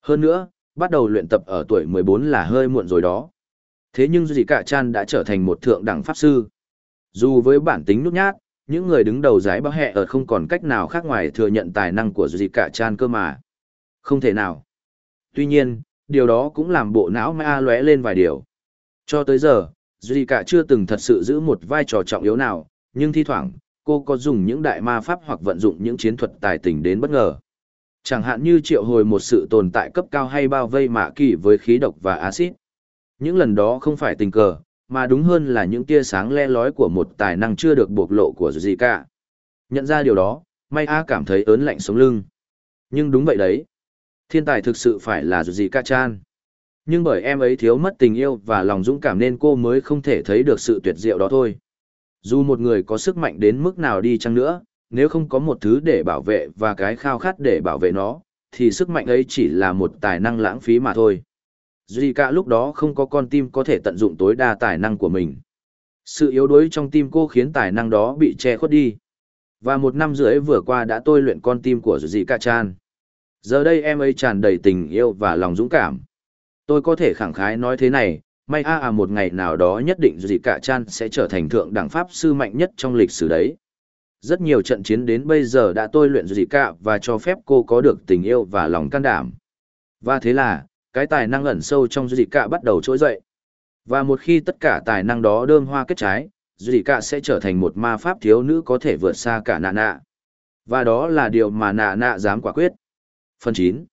Hơn nữa, bắt đầu luyện tập ở tuổi 14 là hơi muộn rồi đó. Thế nhưng Duy cả chan đã trở thành một thượng đẳng pháp sư. Dù với bản tính nút nhát, những người đứng đầu giải bác hẹ ở không còn cách nào khác ngoài thừa nhận tài năng của Duy cả chan cơ mà. Không thể nào. Tuy nhiên, điều đó cũng làm bộ não ma lóe lên vài điều. Cho tới giờ, Duy cả chưa từng thật sự giữ một vai trò trọng yếu nào, nhưng thi thoảng, cô có dùng những đại ma pháp hoặc vận dụng những chiến thuật tài tình đến bất ngờ. Chẳng hạn như triệu hồi một sự tồn tại cấp cao hay bao vây mạ kỳ với khí độc và axit. Những lần đó không phải tình cờ, mà đúng hơn là những tia sáng le lói của một tài năng chưa được bộc lộ của gì cả. Nhận ra điều đó, May A cảm thấy ớn lạnh sống lưng. Nhưng đúng vậy đấy. Thiên tài thực sự phải là gì cả chan. Nhưng bởi em ấy thiếu mất tình yêu và lòng dũng cảm nên cô mới không thể thấy được sự tuyệt diệu đó thôi. Dù một người có sức mạnh đến mức nào đi chăng nữa, nếu không có một thứ để bảo vệ và cái khao khát để bảo vệ nó, thì sức mạnh ấy chỉ là một tài năng lãng phí mà thôi. Duy cả lúc đó không có con tim có thể tận dụng tối đa tài năng của mình. Sự yếu đuối trong tim cô khiến tài năng đó bị che khuất đi. Và một năm rưỡi vừa qua đã tôi luyện con tim của Duy Cả Chan. Giờ đây em ấy tràn đầy tình yêu và lòng dũng cảm. Tôi có thể khẳng khái nói thế này, may a à một ngày nào đó nhất định gì cả chan sẽ trở thành thượng đẳng pháp sư mạnh nhất trong lịch sử đấy. Rất nhiều trận chiến đến bây giờ đã tôi luyện gì cả và cho phép cô có được tình yêu và lòng can đảm. Và thế là, cái tài năng ẩn sâu trong gì cả bắt đầu trỗi dậy. Và một khi tất cả tài năng đó đơm hoa kết trái, gì cả sẽ trở thành một ma pháp thiếu nữ có thể vượt xa cả nạ nạ. Và đó là điều mà nạ nạ dám quả quyết. Phần chín.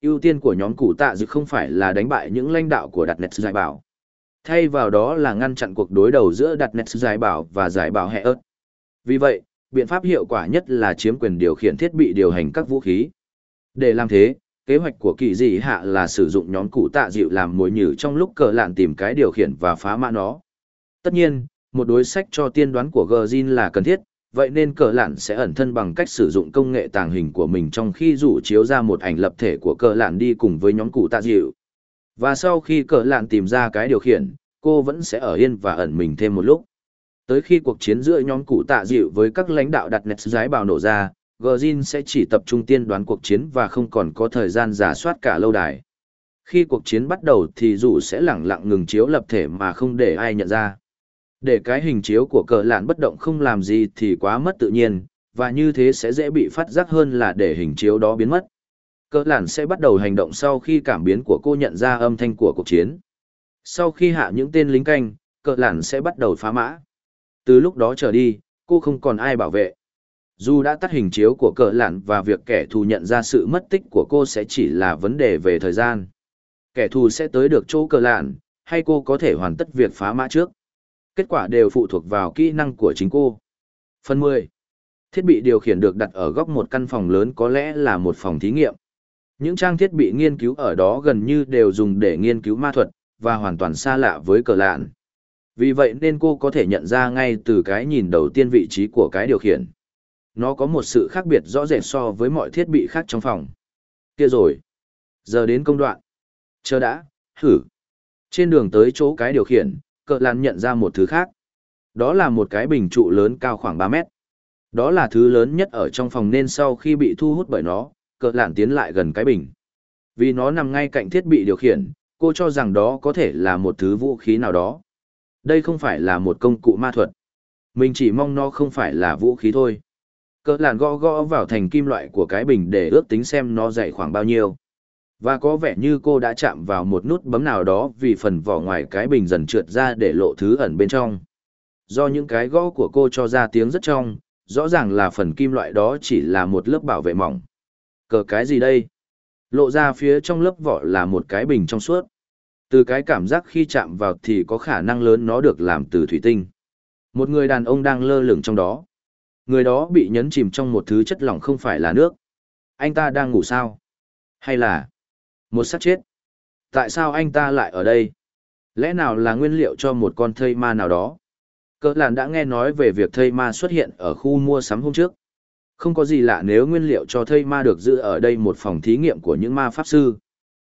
ưu tiên của nhóm cụ tạ dự không phải là đánh bại những lãnh đạo của đặt nets giải bảo. Thay vào đó là ngăn chặn cuộc đối đầu giữa đặt nets giải bảo và giải bảo hệ ớt. Vì vậy, biện pháp hiệu quả nhất là chiếm quyền điều khiển thiết bị điều hành các vũ khí. Để làm thế, kế hoạch của kỳ dị hạ là sử dụng nhóm cụ tạ dịu làm mồi nhử trong lúc cờ lạn tìm cái điều khiển và phá mã nó. Tất nhiên, một đối sách cho tiên đoán của Gjin là cần thiết, vậy nên cờ lạn sẽ ẩn thân bằng cách sử dụng công nghệ tàng hình của mình trong khi rủ chiếu ra một ảnh lập thể của cờ lạn đi cùng với nhóm cụ tạ dịu. Và sau khi cờ lạn tìm ra cái điều khiển, cô vẫn sẽ ở yên và ẩn mình thêm một lúc. Tới khi cuộc chiến giữa nhóm cụ tạ dịu với các lãnh đạo đặt nét giái bào nổ ra, Gjin sẽ chỉ tập trung tiên đoán cuộc chiến và không còn có thời gian giả soát cả lâu đài. Khi cuộc chiến bắt đầu thì dù sẽ lẳng lặng ngừng chiếu lập thể mà không để ai nhận ra. Để cái hình chiếu của cờ lạn bất động không làm gì thì quá mất tự nhiên, và như thế sẽ dễ bị phát giác hơn là để hình chiếu đó biến mất. Cơ lạn sẽ bắt đầu hành động sau khi cảm biến của cô nhận ra âm thanh của cuộc chiến. Sau khi hạ những tên lính canh, Cơ lạn sẽ bắt đầu phá mã. Từ lúc đó trở đi, cô không còn ai bảo vệ. Dù đã tắt hình chiếu của cờ lạn và việc kẻ thù nhận ra sự mất tích của cô sẽ chỉ là vấn đề về thời gian. Kẻ thù sẽ tới được chỗ cờ lạn, hay cô có thể hoàn tất việc phá mã trước. Kết quả đều phụ thuộc vào kỹ năng của chính cô. Phần 10. Thiết bị điều khiển được đặt ở góc một căn phòng lớn có lẽ là một phòng thí nghiệm. Những trang thiết bị nghiên cứu ở đó gần như đều dùng để nghiên cứu ma thuật, và hoàn toàn xa lạ với cờ lạn. Vì vậy nên cô có thể nhận ra ngay từ cái nhìn đầu tiên vị trí của cái điều khiển. Nó có một sự khác biệt rõ rệt so với mọi thiết bị khác trong phòng. Kia rồi. Giờ đến công đoạn. Chờ đã, thử. Trên đường tới chỗ cái điều khiển, cờ lạn nhận ra một thứ khác. Đó là một cái bình trụ lớn cao khoảng 3 mét. Đó là thứ lớn nhất ở trong phòng nên sau khi bị thu hút bởi nó, cờ lạn tiến lại gần cái bình. Vì nó nằm ngay cạnh thiết bị điều khiển, cô cho rằng đó có thể là một thứ vũ khí nào đó. Đây không phải là một công cụ ma thuật. Mình chỉ mong nó không phải là vũ khí thôi. Cỡ lạn gõ gõ vào thành kim loại của cái bình để ước tính xem nó dày khoảng bao nhiêu. Và có vẻ như cô đã chạm vào một nút bấm nào đó vì phần vỏ ngoài cái bình dần trượt ra để lộ thứ ẩn bên trong. Do những cái gõ của cô cho ra tiếng rất trong, rõ ràng là phần kim loại đó chỉ là một lớp bảo vệ mỏng. Cờ cái gì đây? Lộ ra phía trong lớp vỏ là một cái bình trong suốt. Từ cái cảm giác khi chạm vào thì có khả năng lớn nó được làm từ thủy tinh. Một người đàn ông đang lơ lửng trong đó. Người đó bị nhấn chìm trong một thứ chất lỏng không phải là nước. Anh ta đang ngủ sao? Hay là một xác chết? Tại sao anh ta lại ở đây? Lẽ nào là nguyên liệu cho một con thây ma nào đó? Cỡ làn đã nghe nói về việc thây ma xuất hiện ở khu mua sắm hôm trước. Không có gì lạ nếu nguyên liệu cho thây ma được giữ ở đây một phòng thí nghiệm của những ma pháp sư.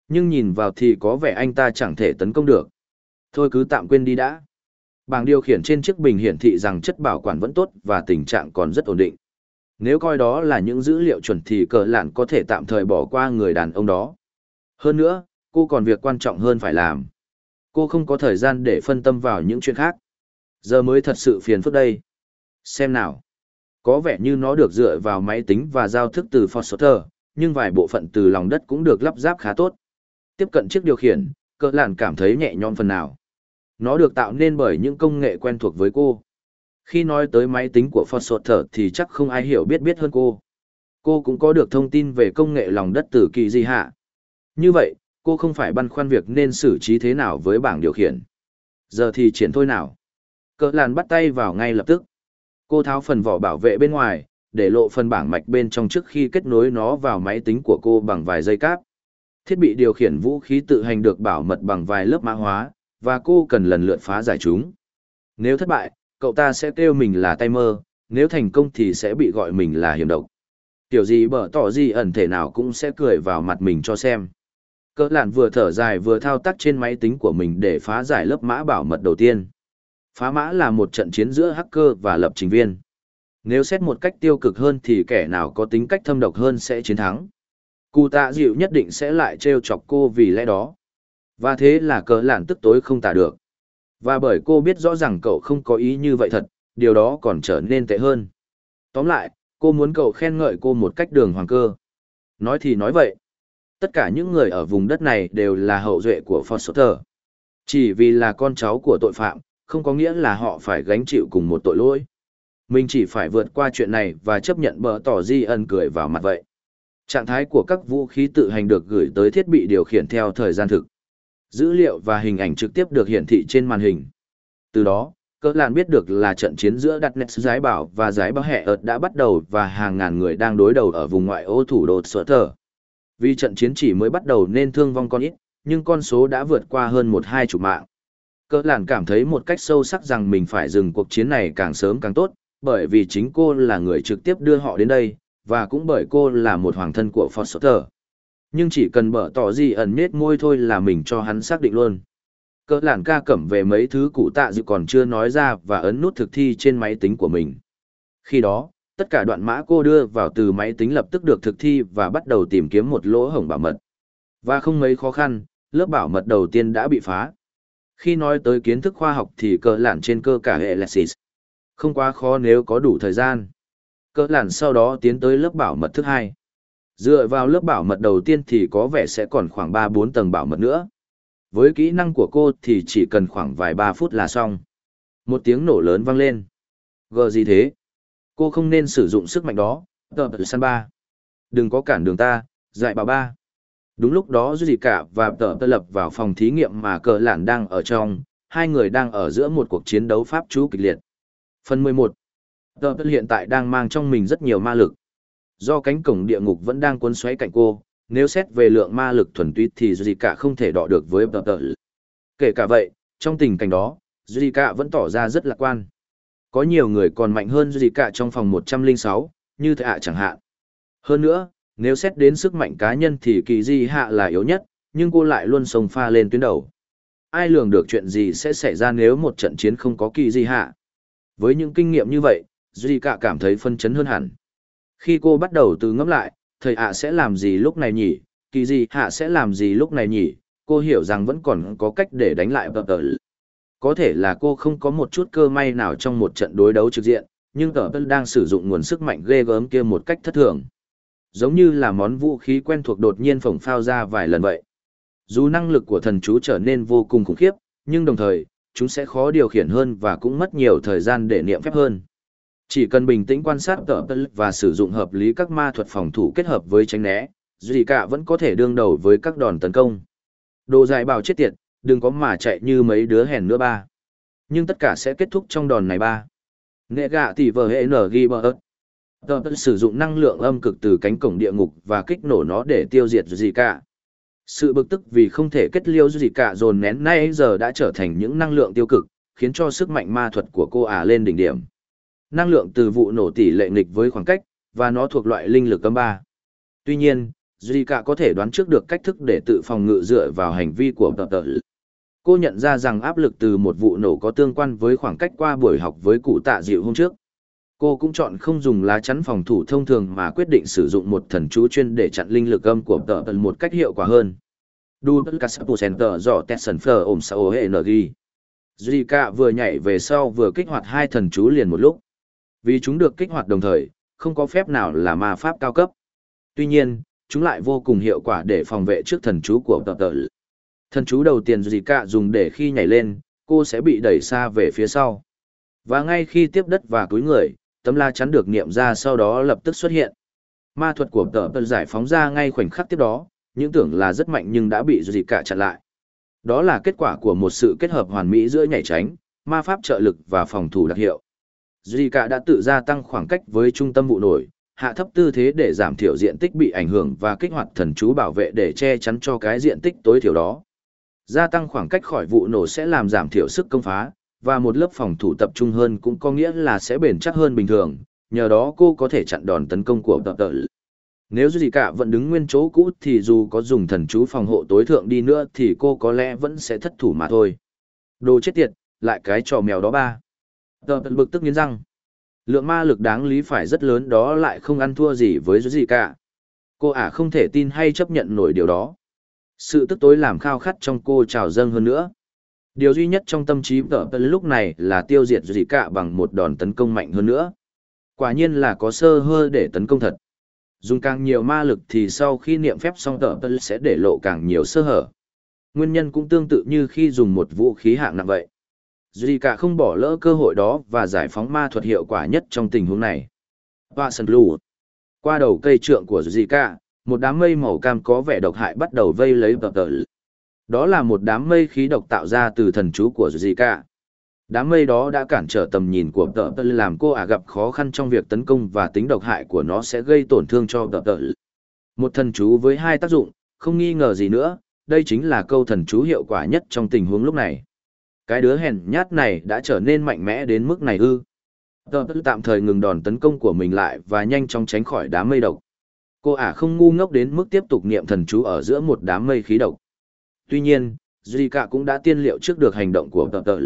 Nhưng nhìn vào thì có vẻ anh ta chẳng thể tấn công được. Thôi cứ tạm quên đi đã. Bảng điều khiển trên chiếc bình hiển thị rằng chất bảo quản vẫn tốt và tình trạng còn rất ổn định. Nếu coi đó là những dữ liệu chuẩn thì cờ lạn có thể tạm thời bỏ qua người đàn ông đó. Hơn nữa, cô còn việc quan trọng hơn phải làm. Cô không có thời gian để phân tâm vào những chuyện khác. Giờ mới thật sự phiền phức đây. Xem nào. Có vẻ như nó được dựa vào máy tính và giao thức từ Foster, nhưng vài bộ phận từ lòng đất cũng được lắp ráp khá tốt. Tiếp cận chiếc điều khiển, cỡ Làn cảm thấy nhẹ nhõm phần nào. Nó được tạo nên bởi những công nghệ quen thuộc với cô. Khi nói tới máy tính của Foster thì chắc không ai hiểu biết biết hơn cô. Cô cũng có được thông tin về công nghệ lòng đất từ kỳ di hạ. Như vậy, cô không phải băn khoăn việc nên xử trí thế nào với bảng điều khiển. Giờ thì triển thôi nào. Cỡ làn bắt tay vào ngay lập tức. Cô tháo phần vỏ bảo vệ bên ngoài, để lộ phần bảng mạch bên trong trước khi kết nối nó vào máy tính của cô bằng vài dây cáp. Thiết bị điều khiển vũ khí tự hành được bảo mật bằng vài lớp mã hóa, và cô cần lần lượt phá giải chúng. Nếu thất bại, cậu ta sẽ kêu mình là tay mơ, nếu thành công thì sẽ bị gọi mình là hiểm độc. Kiểu gì bở tỏ gì ẩn thể nào cũng sẽ cười vào mặt mình cho xem. Cỡ lạn vừa thở dài vừa thao tác trên máy tính của mình để phá giải lớp mã bảo mật đầu tiên. Phá mã là một trận chiến giữa hacker và lập trình viên. Nếu xét một cách tiêu cực hơn thì kẻ nào có tính cách thâm độc hơn sẽ chiến thắng. Cụ tạ dịu nhất định sẽ lại trêu chọc cô vì lẽ đó. Và thế là cờ lạn tức tối không tả được. Và bởi cô biết rõ rằng cậu không có ý như vậy thật, điều đó còn trở nên tệ hơn. Tóm lại, cô muốn cậu khen ngợi cô một cách đường hoàng cơ. Nói thì nói vậy. Tất cả những người ở vùng đất này đều là hậu duệ của Foster. Chỉ vì là con cháu của tội phạm, không có nghĩa là họ phải gánh chịu cùng một tội lỗi. Mình chỉ phải vượt qua chuyện này và chấp nhận bờ tỏ di ân cười vào mặt vậy. Trạng thái của các vũ khí tự hành được gửi tới thiết bị điều khiển theo thời gian thực. Dữ liệu và hình ảnh trực tiếp được hiển thị trên màn hình. Từ đó, cỡ làn biết được là trận chiến giữa đặt nét giái bảo và giái bảo hẹ ợt đã bắt đầu và hàng ngàn người đang đối đầu ở vùng ngoại ô thủ đô sở thờ. Vì trận chiến chỉ mới bắt đầu nên thương vong con ít, nhưng con số đã vượt qua hơn một hai chục mạng. Cơ làn cảm thấy một cách sâu sắc rằng mình phải dừng cuộc chiến này càng sớm càng tốt, bởi vì chính cô là người trực tiếp đưa họ đến đây, và cũng bởi cô là một hoàng thân của Foster. Nhưng chỉ cần bở tỏ gì ẩn nết môi thôi là mình cho hắn xác định luôn. Cơ làn ca cẩm về mấy thứ cụ tạ dự còn chưa nói ra và ấn nút thực thi trên máy tính của mình. Khi đó, tất cả đoạn mã cô đưa vào từ máy tính lập tức được thực thi và bắt đầu tìm kiếm một lỗ hổng bảo mật. Và không mấy khó khăn, lớp bảo mật đầu tiên đã bị phá. Khi nói tới kiến thức khoa học thì cỡ lản trên cơ cả hệ Lexis. Không quá khó nếu có đủ thời gian. Cỡ lản sau đó tiến tới lớp bảo mật thứ hai. Dựa vào lớp bảo mật đầu tiên thì có vẻ sẽ còn khoảng 3-4 tầng bảo mật nữa. Với kỹ năng của cô thì chỉ cần khoảng vài ba phút là xong. Một tiếng nổ lớn vang lên. Gờ gì thế? Cô không nên sử dụng sức mạnh đó. Tờ tờ san ba. Đừng có cản đường ta, dạy bảo ba. Đúng lúc đó Duy Cả và Tờ tơ lập vào phòng thí nghiệm mà cờ lản đang ở trong, hai người đang ở giữa một cuộc chiến đấu pháp chú kịch liệt. Phần 11 Tờ tơ hiện tại đang mang trong mình rất nhiều ma lực. Do cánh cổng địa ngục vẫn đang cuốn xoáy cạnh cô, nếu xét về lượng ma lực thuần túy thì Duy Cả không thể đọ được với Tờ tơ. Kể cả vậy, trong tình cảnh đó, Duy Cả vẫn tỏ ra rất lạc quan. Có nhiều người còn mạnh hơn Duy Cả trong phòng 106, như thệ ạ chẳng hạn. Hơn nữa, nếu xét đến sức mạnh cá nhân thì kỳ di hạ là yếu nhất, nhưng cô lại luôn sông pha lên tuyến đầu. Ai lường được chuyện gì sẽ xảy ra nếu một trận chiến không có kỳ di hạ. Với những kinh nghiệm như vậy, Duy Cả cảm thấy phân chấn hơn hẳn. Khi cô bắt đầu từ ngẫm lại, thầy ạ sẽ làm gì lúc này nhỉ, kỳ di hạ sẽ làm gì lúc này nhỉ, cô hiểu rằng vẫn còn có cách để đánh lại tờ tờ. Có thể là cô không có một chút cơ may nào trong một trận đối đấu trực diện, nhưng tờ tờ đang sử dụng nguồn sức mạnh ghê gớm kia một cách thất thường giống như là món vũ khí quen thuộc đột nhiên phổng phao ra vài lần vậy. Dù năng lực của thần chú trở nên vô cùng khủng khiếp, nhưng đồng thời, chúng sẽ khó điều khiển hơn và cũng mất nhiều thời gian để niệm phép hơn. Chỉ cần bình tĩnh quan sát tờ tơ và sử dụng hợp lý các ma thuật phòng thủ kết hợp với tránh né, gì cả vẫn có thể đương đầu với các đòn tấn công. Đồ dài bảo chết tiệt, đừng có mà chạy như mấy đứa hèn nữa ba. Nhưng tất cả sẽ kết thúc trong đòn này ba. Nghệ gạ tỷ vờ hệ nở ghi bờ ớt. Tờ tận sử dụng năng lượng âm cực từ cánh cổng địa ngục và kích nổ nó để tiêu diệt gì cả. Sự bực tức vì không thể kết liêu gì cả dồn nén nay giờ đã trở thành những năng lượng tiêu cực, khiến cho sức mạnh ma thuật của cô ả lên đỉnh điểm. Năng lượng từ vụ nổ tỷ lệ nghịch với khoảng cách, và nó thuộc loại linh lực âm ba. Tuy nhiên, Zika có thể đoán trước được cách thức để tự phòng ngự dựa vào hành vi của tờ tợ. Cô nhận ra rằng áp lực từ một vụ nổ có tương quan với khoảng cách qua buổi học với cụ tạ dịu hôm trước. Cô cũng chọn không dùng lá chắn phòng thủ thông thường mà quyết định sử dụng một thần chú chuyên để chặn linh lực âm của tờ tần một cách hiệu quả hơn. Đu tất cả sắp center dò Tesson phờ ôm sao hệ energy. Zika vừa nhảy về sau vừa kích hoạt hai thần chú liền một lúc. Vì chúng được kích hoạt đồng thời, không có phép nào là ma pháp cao cấp. Tuy nhiên, chúng lại vô cùng hiệu quả để phòng vệ trước thần chú của tờ tờ. Thần chú đầu tiên Zika dùng để khi nhảy lên, cô sẽ bị đẩy xa về phía sau. Và ngay khi tiếp đất và cúi người, tấm la chắn được niệm ra sau đó lập tức xuất hiện. Ma thuật của tờ tờ giải phóng ra ngay khoảnh khắc tiếp đó, những tưởng là rất mạnh nhưng đã bị gì cả chặn lại. Đó là kết quả của một sự kết hợp hoàn mỹ giữa nhảy tránh, ma pháp trợ lực và phòng thủ đặc hiệu. Zika đã tự gia tăng khoảng cách với trung tâm vụ nổi, hạ thấp tư thế để giảm thiểu diện tích bị ảnh hưởng và kích hoạt thần chú bảo vệ để che chắn cho cái diện tích tối thiểu đó. Gia tăng khoảng cách khỏi vụ nổ sẽ làm giảm thiểu sức công phá, và một lớp phòng thủ tập trung hơn cũng có nghĩa là sẽ bền chắc hơn bình thường, nhờ đó cô có thể chặn đòn tấn công của tập tợ. Nếu gì cả vẫn đứng nguyên chỗ cũ thì dù có dùng thần chú phòng hộ tối thượng đi nữa thì cô có lẽ vẫn sẽ thất thủ mà thôi. Đồ chết tiệt, lại cái trò mèo đó ba. Tập tợ bực tức nghiến răng. Lượng ma lực đáng lý phải rất lớn đó lại không ăn thua gì với gì cả. Cô ả không thể tin hay chấp nhận nổi điều đó. Sự tức tối làm khao khát trong cô trào dâng hơn nữa. Điều duy nhất trong tâm trí tờ tờ lúc này là tiêu diệt gì cả bằng một đòn tấn công mạnh hơn nữa. Quả nhiên là có sơ hơ để tấn công thật. Dùng càng nhiều ma lực thì sau khi niệm phép xong tờ tờ sẽ để lộ càng nhiều sơ hở. Nguyên nhân cũng tương tự như khi dùng một vũ khí hạng nặng vậy. Duy cả không bỏ lỡ cơ hội đó và giải phóng ma thuật hiệu quả nhất trong tình huống này. Và sần lù. Qua đầu cây trượng của Duy cả, một đám mây màu cam có vẻ độc hại bắt đầu vây lấy tờ tờ. Đó là một đám mây khí độc tạo ra từ thần chú của Duy cả. Đám mây đó đã cản trở tầm nhìn của tờ tờ làm cô ả gặp khó khăn trong việc tấn công và tính độc hại của nó sẽ gây tổn thương cho tờ tờ. Một thần chú với hai tác dụng, không nghi ngờ gì nữa, đây chính là câu thần chú hiệu quả nhất trong tình huống lúc này. Cái đứa hèn nhát này đã trở nên mạnh mẽ đến mức này ư. Tờ tờ tạm thời ngừng đòn tấn công của mình lại và nhanh chóng tránh khỏi đám mây độc. Cô ả không ngu ngốc đến mức tiếp tục niệm thần chú ở giữa một đám mây khí độc. Tuy nhiên, Zika cũng đã tiên liệu trước được hành động của tờ tờ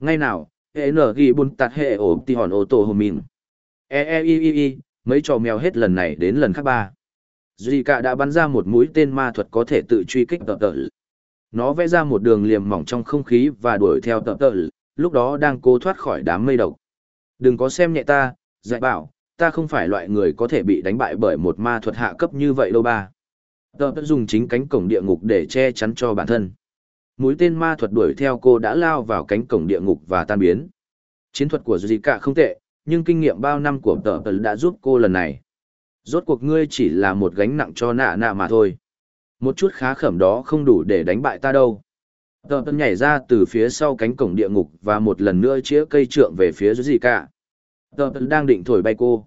ngay nào, hệ nở ghi bùn tạt hệ ổ tì hòn ô tô hồ mình. E e i i i, mấy trò mèo hết lần này đến lần khác ba. Duy cả đã bắn ra một mũi tên ma thuật có thể tự truy kích tờ tờ. Nó vẽ ra một đường liềm mỏng trong không khí và đuổi theo tờ tờ, lúc đó đang cố thoát khỏi đám mây độc. Đừng có xem nhẹ ta, dạy bảo, ta không phải loại người có thể bị đánh bại bởi một ma thuật hạ cấp như vậy đâu ba. Tờ tờ dùng chính cánh cổng địa ngục để che chắn cho bản thân mũi tên ma thuật đuổi theo cô đã lao vào cánh cổng địa ngục và tan biến. Chiến thuật của Zika không tệ, nhưng kinh nghiệm bao năm của tờ tờ đã giúp cô lần này. Rốt cuộc ngươi chỉ là một gánh nặng cho nạ nạ mà thôi. Một chút khá khẩm đó không đủ để đánh bại ta đâu. Tờ tờ nhảy ra từ phía sau cánh cổng địa ngục và một lần nữa chĩa cây trượng về phía Zika. Tờ tờ đang định thổi bay cô.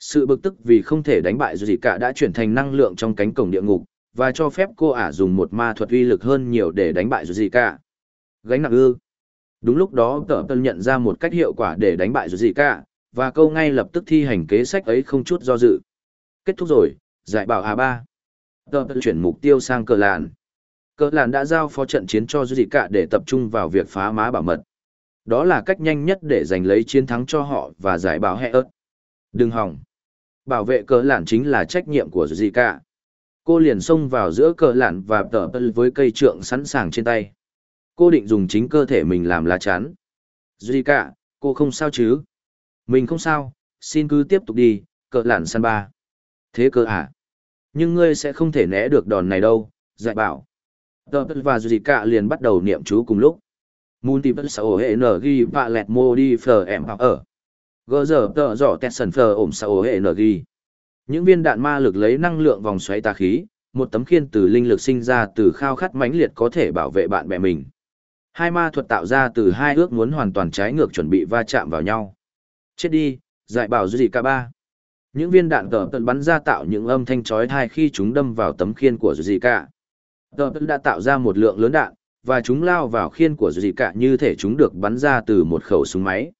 Sự bực tức vì không thể đánh bại Zika đã chuyển thành năng lượng trong cánh cổng địa ngục, và cho phép cô ả dùng một ma thuật uy lực hơn nhiều để đánh bại gì cả. Gánh nặng ư. Đúng lúc đó tờ tân nhận ra một cách hiệu quả để đánh bại gì cả, và câu ngay lập tức thi hành kế sách ấy không chút do dự. Kết thúc rồi, giải bảo A3. Tờ tân chuyển mục tiêu sang cờ làn. Cờ làn đã giao phó trận chiến cho gì cả để tập trung vào việc phá má bảo mật. Đó là cách nhanh nhất để giành lấy chiến thắng cho họ và giải bảo hệ ớt. Đừng hỏng. Bảo vệ cờ lạn chính là trách nhiệm của gì cả. Cô liền xông vào giữa cờ lặn và tờ tơ với cây trượng sẵn sàng trên tay. Cô định dùng chính cơ thể mình làm lá chắn. Duy cả, cô không sao chứ? Mình không sao, xin cứ tiếp tục đi, cờ lặn săn ba. Thế cơ à? Nhưng ngươi sẽ không thể né được đòn này đâu, dạy bảo. Tờ tơ và duy cả liền bắt đầu niệm chú cùng lúc. Multiple sao hệ n ghi và lẹt mô đi phờ em học ở gờ giờ tờ dọ tẹt sần phờ ổm ổ hệ nở ghi những viên đạn ma lực lấy năng lượng vòng xoáy tà khí, một tấm khiên từ linh lực sinh ra từ khao khát mãnh liệt có thể bảo vệ bạn bè mình. Hai ma thuật tạo ra từ hai ước muốn hoàn toàn trái ngược chuẩn bị va chạm vào nhau. Chết đi, dạy bảo gì cả ba. Những viên đạn tờ tận bắn ra tạo những âm thanh chói tai khi chúng đâm vào tấm khiên của gì cả. Tờ tận đã tạo ra một lượng lớn đạn, và chúng lao vào khiên của gì cả như thể chúng được bắn ra từ một khẩu súng máy.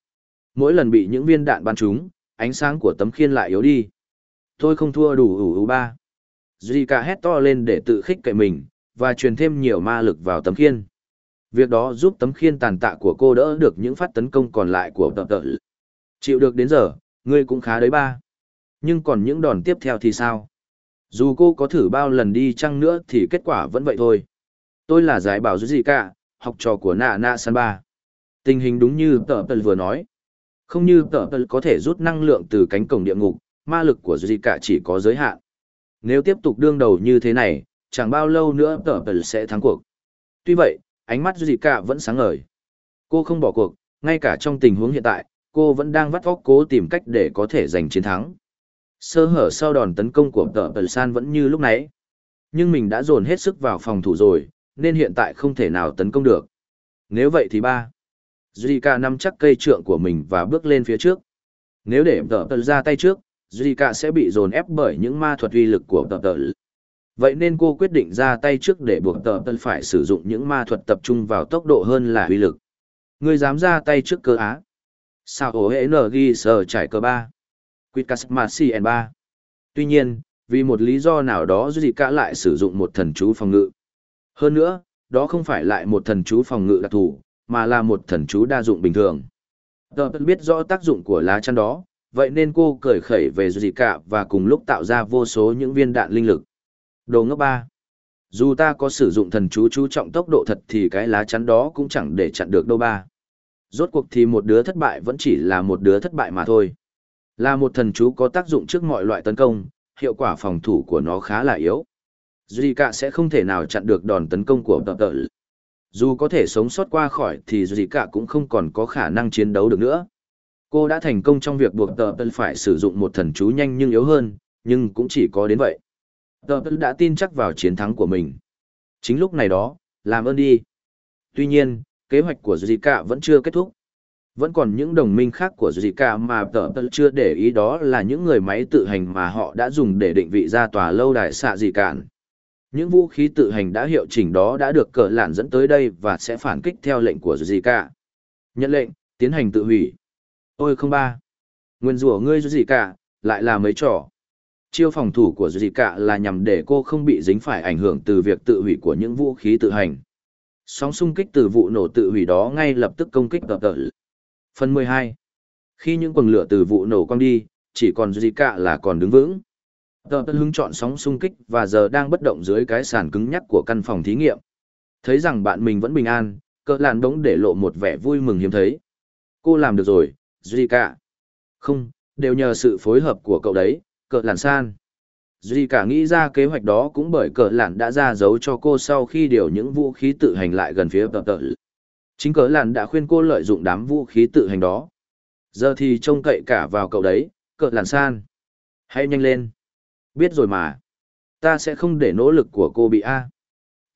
Mỗi lần bị những viên đạn bắn trúng, ánh sáng của tấm khiên lại yếu đi. Tôi không thua đủ ủ ủ ba. Duy cả hét to lên để tự khích cậy mình, và truyền thêm nhiều ma lực vào tấm khiên. Việc đó giúp tấm khiên tàn tạ của cô đỡ được những phát tấn công còn lại của tập tợ. Chịu được đến giờ, ngươi cũng khá đấy ba. Nhưng còn những đòn tiếp theo thì sao? Dù cô có thử bao lần đi chăng nữa thì kết quả vẫn vậy thôi. Tôi là giải bảo gì cả, học trò của nạ nạ san ba. Tình hình đúng như tờ tờ vừa nói. Không như tờ tờ có thể rút năng lượng từ cánh cổng địa ngục, ma lực của Zika chỉ có giới hạn. Nếu tiếp tục đương đầu như thế này, chẳng bao lâu nữa tờ tờ sẽ thắng cuộc. Tuy vậy, ánh mắt Zika vẫn sáng ngời. Cô không bỏ cuộc, ngay cả trong tình huống hiện tại, cô vẫn đang vắt óc cố tìm cách để có thể giành chiến thắng. Sơ hở sau đòn tấn công của tờ tờ san vẫn như lúc nãy. Nhưng mình đã dồn hết sức vào phòng thủ rồi, nên hiện tại không thể nào tấn công được. Nếu vậy thì ba. Zika nắm chắc cây trượng của mình và bước lên phía trước. Nếu để tờ tờ ra tay trước, Zika sẽ bị dồn ép bởi những ma thuật uy lực của tờ tờ. Vậy nên cô quyết định ra tay trước để buộc tờ tờ phải sử dụng những ma thuật tập trung vào tốc độ hơn là uy lực. Người dám ra tay trước cơ á. Sao ổ hệ nở ghi sờ trải cơ ba. Quitcas Marci ba. Tuy nhiên, vì một lý do nào đó Zika lại sử dụng một thần chú phòng ngự. Hơn nữa, đó không phải lại một thần chú phòng ngự đặc thù, mà là một thần chú đa dụng bình thường. Tờ biết rõ tác dụng của lá chắn đó, vậy nên cô cởi khẩy về gì cả và cùng lúc tạo ra vô số những viên đạn linh lực. Đồ ngốc ba. Dù ta có sử dụng thần chú chú trọng tốc độ thật thì cái lá chắn đó cũng chẳng để chặn được đâu ba. Rốt cuộc thì một đứa thất bại vẫn chỉ là một đứa thất bại mà thôi. Là một thần chú có tác dụng trước mọi loại tấn công, hiệu quả phòng thủ của nó khá là yếu. Zika sẽ không thể nào chặn được đòn tấn công của tờ tờ. Dù có thể sống sót qua khỏi thì Zika cũng không còn có khả năng chiến đấu được nữa. Cô đã thành công trong việc buộc tờ tân phải sử dụng một thần chú nhanh nhưng yếu hơn, nhưng cũng chỉ có đến vậy. Tờ tân đã tin chắc vào chiến thắng của mình. Chính lúc này đó, làm ơn đi. Tuy nhiên, kế hoạch của Zika vẫn chưa kết thúc. Vẫn còn những đồng minh khác của Zika mà tờ tờ chưa để ý đó là những người máy tự hành mà họ đã dùng để định vị ra tòa lâu đài xạ dị cản. Những vũ khí tự hành đã hiệu chỉnh đó đã được cờ lạn dẫn tới đây và sẽ phản kích theo lệnh của Zika. Nhận lệnh, tiến hành tự hủy. Ôi không ba. Nguyên rủa ngươi Zika, lại là mấy trò. Chiêu phòng thủ của Zika là nhằm để cô không bị dính phải ảnh hưởng từ việc tự hủy của những vũ khí tự hành. Sóng xung kích từ vụ nổ tự hủy đó ngay lập tức công kích tập tợ. Phần 12. Khi những quần lửa từ vụ nổ quăng đi, chỉ còn Zika là còn đứng vững. Tờ tân hứng chọn sóng xung kích và giờ đang bất động dưới cái sàn cứng nhắc của căn phòng thí nghiệm. Thấy rằng bạn mình vẫn bình an, cỡ làn đống để lộ một vẻ vui mừng hiếm thấy. Cô làm được rồi, Zika. Không, đều nhờ sự phối hợp của cậu đấy, cỡ làn san. Zika nghĩ ra kế hoạch đó cũng bởi cỡ làn đã ra dấu cho cô sau khi điều những vũ khí tự hành lại gần phía tờ tờ. Chính cỡ làn đã khuyên cô lợi dụng đám vũ khí tự hành đó. Giờ thì trông cậy cả vào cậu đấy, cỡ làn san. Hãy nhanh lên. Biết rồi mà. Ta sẽ không để nỗ lực của cô bị A.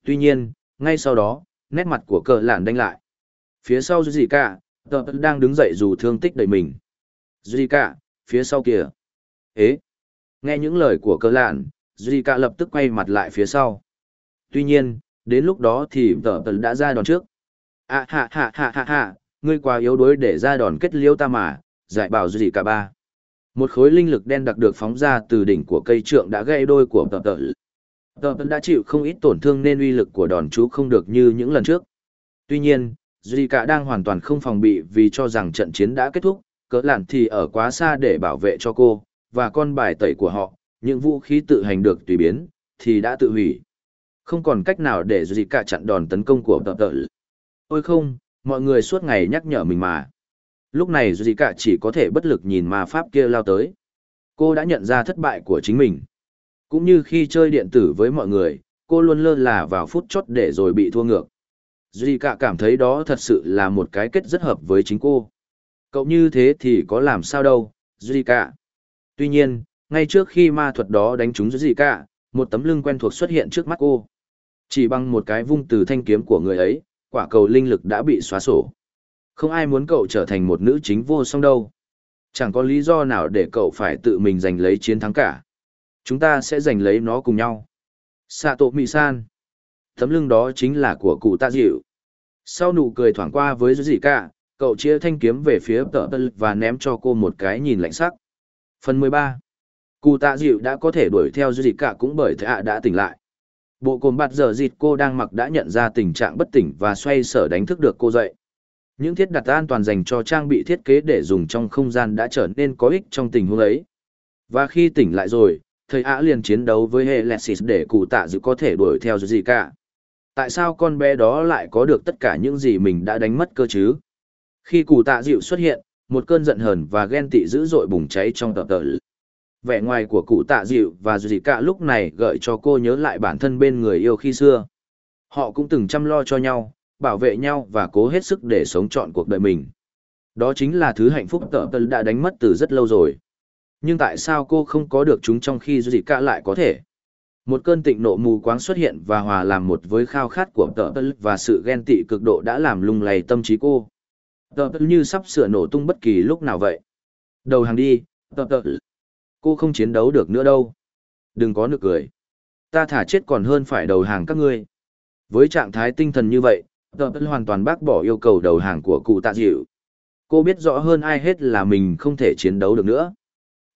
Tuy nhiên, ngay sau đó, nét mặt của cờ lạn đanh lại. Phía sau gì cả, tờ đang đứng dậy dù thương tích đầy mình. Gì cả, phía sau kìa. Ế. Nghe những lời của cờ lạn, Duy cả lập tức quay mặt lại phía sau. Tuy nhiên, đến lúc đó thì tờ đã ra đòn trước. À ha ha ha ha ha, ngươi quá yếu đuối để ra đòn kết liêu ta mà, giải bảo Duy cả ba. Một khối linh lực đen đặc được phóng ra từ đỉnh của cây trượng đã gây đôi của tờ tờ. Tờ tờ đã chịu không ít tổn thương nên uy lực của đòn chú không được như những lần trước. Tuy nhiên, Zika đang hoàn toàn không phòng bị vì cho rằng trận chiến đã kết thúc, cỡ lạn thì ở quá xa để bảo vệ cho cô, và con bài tẩy của họ, những vũ khí tự hành được tùy biến, thì đã tự hủy. Không còn cách nào để Zika chặn đòn tấn công của tờ tờ. Ôi không, mọi người suốt ngày nhắc nhở mình mà. Lúc này Duy Cả chỉ có thể bất lực nhìn ma pháp kia lao tới. Cô đã nhận ra thất bại của chính mình. Cũng như khi chơi điện tử với mọi người, cô luôn lơ là vào phút chót để rồi bị thua ngược. Duy Cả cảm thấy đó thật sự là một cái kết rất hợp với chính cô. Cậu như thế thì có làm sao đâu, Duy Cả. Tuy nhiên, ngay trước khi ma thuật đó đánh trúng Duy Cả, một tấm lưng quen thuộc xuất hiện trước mắt cô. Chỉ bằng một cái vung từ thanh kiếm của người ấy, quả cầu linh lực đã bị xóa sổ. Không ai muốn cậu trở thành một nữ chính vô song đâu. Chẳng có lý do nào để cậu phải tự mình giành lấy chiến thắng cả. Chúng ta sẽ giành lấy nó cùng nhau. Sato Mị-san. Tấm lưng đó chính là của cụ tạ dịu. Sau nụ cười thoảng qua với gì cả, cậu chia thanh kiếm về phía tờ tân và ném cho cô một cái nhìn lạnh sắc. Phần 13. Cụ tạ dịu đã có thể đuổi theo gì cả cũng bởi thạ đã tỉnh lại. Bộ cồn bạt giờ dịt cô đang mặc đã nhận ra tình trạng bất tỉnh và xoay sở đánh thức được cô dậy. Những thiết đặt an toàn dành cho trang bị thiết kế để dùng trong không gian đã trở nên có ích trong tình huống ấy. Và khi tỉnh lại rồi, thầy ạ liền chiến đấu với Helexis để cụ tạ dự có thể đuổi theo gì cả. Tại sao con bé đó lại có được tất cả những gì mình đã đánh mất cơ chứ? Khi cụ tạ dịu xuất hiện, một cơn giận hờn và ghen tị dữ dội bùng cháy trong tập tờ. Vẻ ngoài của cụ tạ dịu và gì cả lúc này gợi cho cô nhớ lại bản thân bên người yêu khi xưa. Họ cũng từng chăm lo cho nhau, bảo vệ nhau và cố hết sức để sống trọn cuộc đời mình. Đó chính là thứ hạnh phúc tợ tờ đã đánh mất từ rất lâu rồi. Nhưng tại sao cô không có được chúng trong khi gì cả lại có thể? Một cơn tịnh nộ mù quáng xuất hiện và hòa làm một với khao khát của tợ tờ và sự ghen tị cực độ đã làm lung lay tâm trí cô. Tợ tờ như sắp sửa nổ tung bất kỳ lúc nào vậy. Đầu hàng đi, tợ tờ. Cô không chiến đấu được nữa đâu. Đừng có nực cười. Ta thả chết còn hơn phải đầu hàng các ngươi. Với trạng thái tinh thần như vậy, Tờ Tân hoàn toàn bác bỏ yêu cầu đầu hàng của cụ tạ dịu. Cô biết rõ hơn ai hết là mình không thể chiến đấu được nữa.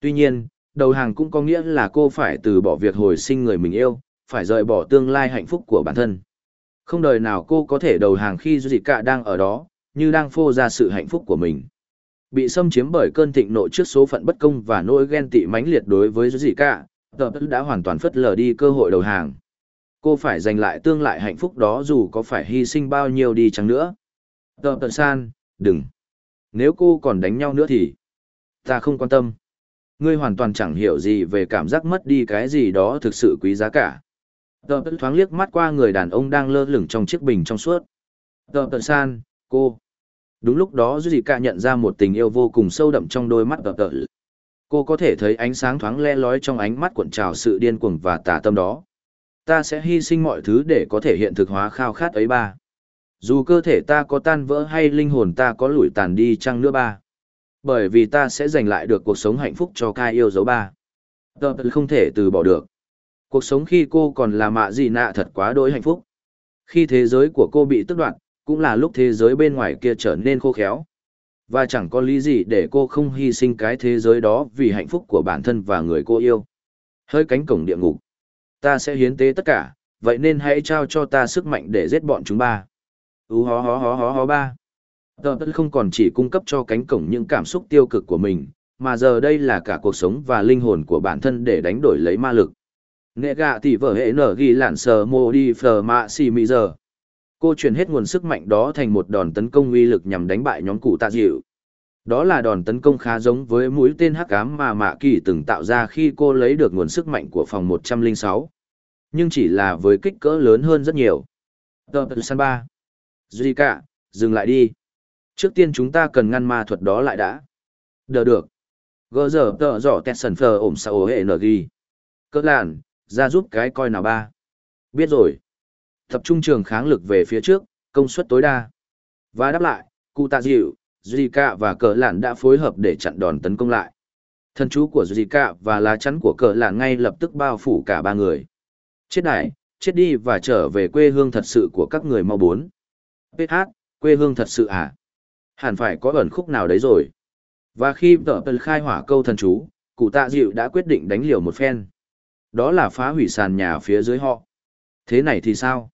Tuy nhiên, đầu hàng cũng có nghĩa là cô phải từ bỏ việc hồi sinh người mình yêu, phải rời bỏ tương lai hạnh phúc của bản thân. Không đời nào cô có thể đầu hàng khi Duy Cả đang ở đó, như đang phô ra sự hạnh phúc của mình. Bị xâm chiếm bởi cơn thịnh nộ trước số phận bất công và nỗi ghen tị mãnh liệt đối với Duy Cả, Tờ đã hoàn toàn phất lờ đi cơ hội đầu hàng. Cô phải giành lại tương lại hạnh phúc đó dù có phải hy sinh bao nhiêu đi chăng nữa. Tờ tờ san, đừng. Nếu cô còn đánh nhau nữa thì... Ta không quan tâm. Ngươi hoàn toàn chẳng hiểu gì về cảm giác mất đi cái gì đó thực sự quý giá cả. Tờ tờ thoáng liếc mắt qua người đàn ông đang lơ lửng trong chiếc bình trong suốt. Tờ tờ san, cô. Đúng lúc đó Duy Cả nhận ra một tình yêu vô cùng sâu đậm trong đôi mắt tờ tờ. Cô có thể thấy ánh sáng thoáng le lói trong ánh mắt cuộn trào sự điên cuồng và tà tâm đó. Ta sẽ hy sinh mọi thứ để có thể hiện thực hóa khao khát ấy ba. Dù cơ thể ta có tan vỡ hay linh hồn ta có lủi tàn đi chăng nữa ba. Bởi vì ta sẽ giành lại được cuộc sống hạnh phúc cho cai yêu dấu ba. Tờ không thể từ bỏ được. Cuộc sống khi cô còn là mạ gì nạ thật quá đối hạnh phúc. Khi thế giới của cô bị tức đoạt, cũng là lúc thế giới bên ngoài kia trở nên khô khéo. Và chẳng có lý gì để cô không hy sinh cái thế giới đó vì hạnh phúc của bản thân và người cô yêu. Hơi cánh cổng địa ngục. Ta sẽ hiến tế tất cả, vậy nên hãy trao cho ta sức mạnh để giết bọn chúng ba. Ú hó hó hó hó hó ba. Tờ tất không còn chỉ cung cấp cho cánh cổng những cảm xúc tiêu cực của mình, mà giờ đây là cả cuộc sống và linh hồn của bản thân để đánh đổi lấy ma lực. Nghệ gạ tỷ vợ hệ nở ghi lạn sờ mô đi phờ mạ xì mị giờ. Cô chuyển hết nguồn sức mạnh đó thành một đòn tấn công uy lực nhằm đánh bại nhóm cụ tạ dịu. Đó là đòn tấn công khá giống với mũi tên hắc ám mà Mạ Kỳ từng tạo ra khi cô lấy được nguồn sức mạnh của phòng 106. Nhưng chỉ là với kích cỡ lớn hơn rất nhiều. Tờ San 3. Zika, dừng lại đi. Trước tiên chúng ta cần ngăn ma thuật đó lại đã. Đờ được. Gơ giờ tờ giỏ tẹt sần phờ ổm sao hệ nở ghi. Cỡ làn, ra giúp cái coi nào ba. Biết rồi. Tập trung trường kháng lực về phía trước, công suất tối đa. Và đáp lại, cụ tạ dịu, Zika và cờ lạn đã phối hợp để chặn đòn tấn công lại. Thân chú của Zika và lá chắn của cờ lạn ngay lập tức bao phủ cả ba người. Chết đại, chết đi và trở về quê hương thật sự của các người mau bốn. PH, quê hương thật sự à? Hẳn phải có ẩn khúc nào đấy rồi. Và khi tờ tờ khai hỏa câu thần chú, cụ tạ dịu đã quyết định đánh liều một phen. Đó là phá hủy sàn nhà phía dưới họ. Thế này thì sao?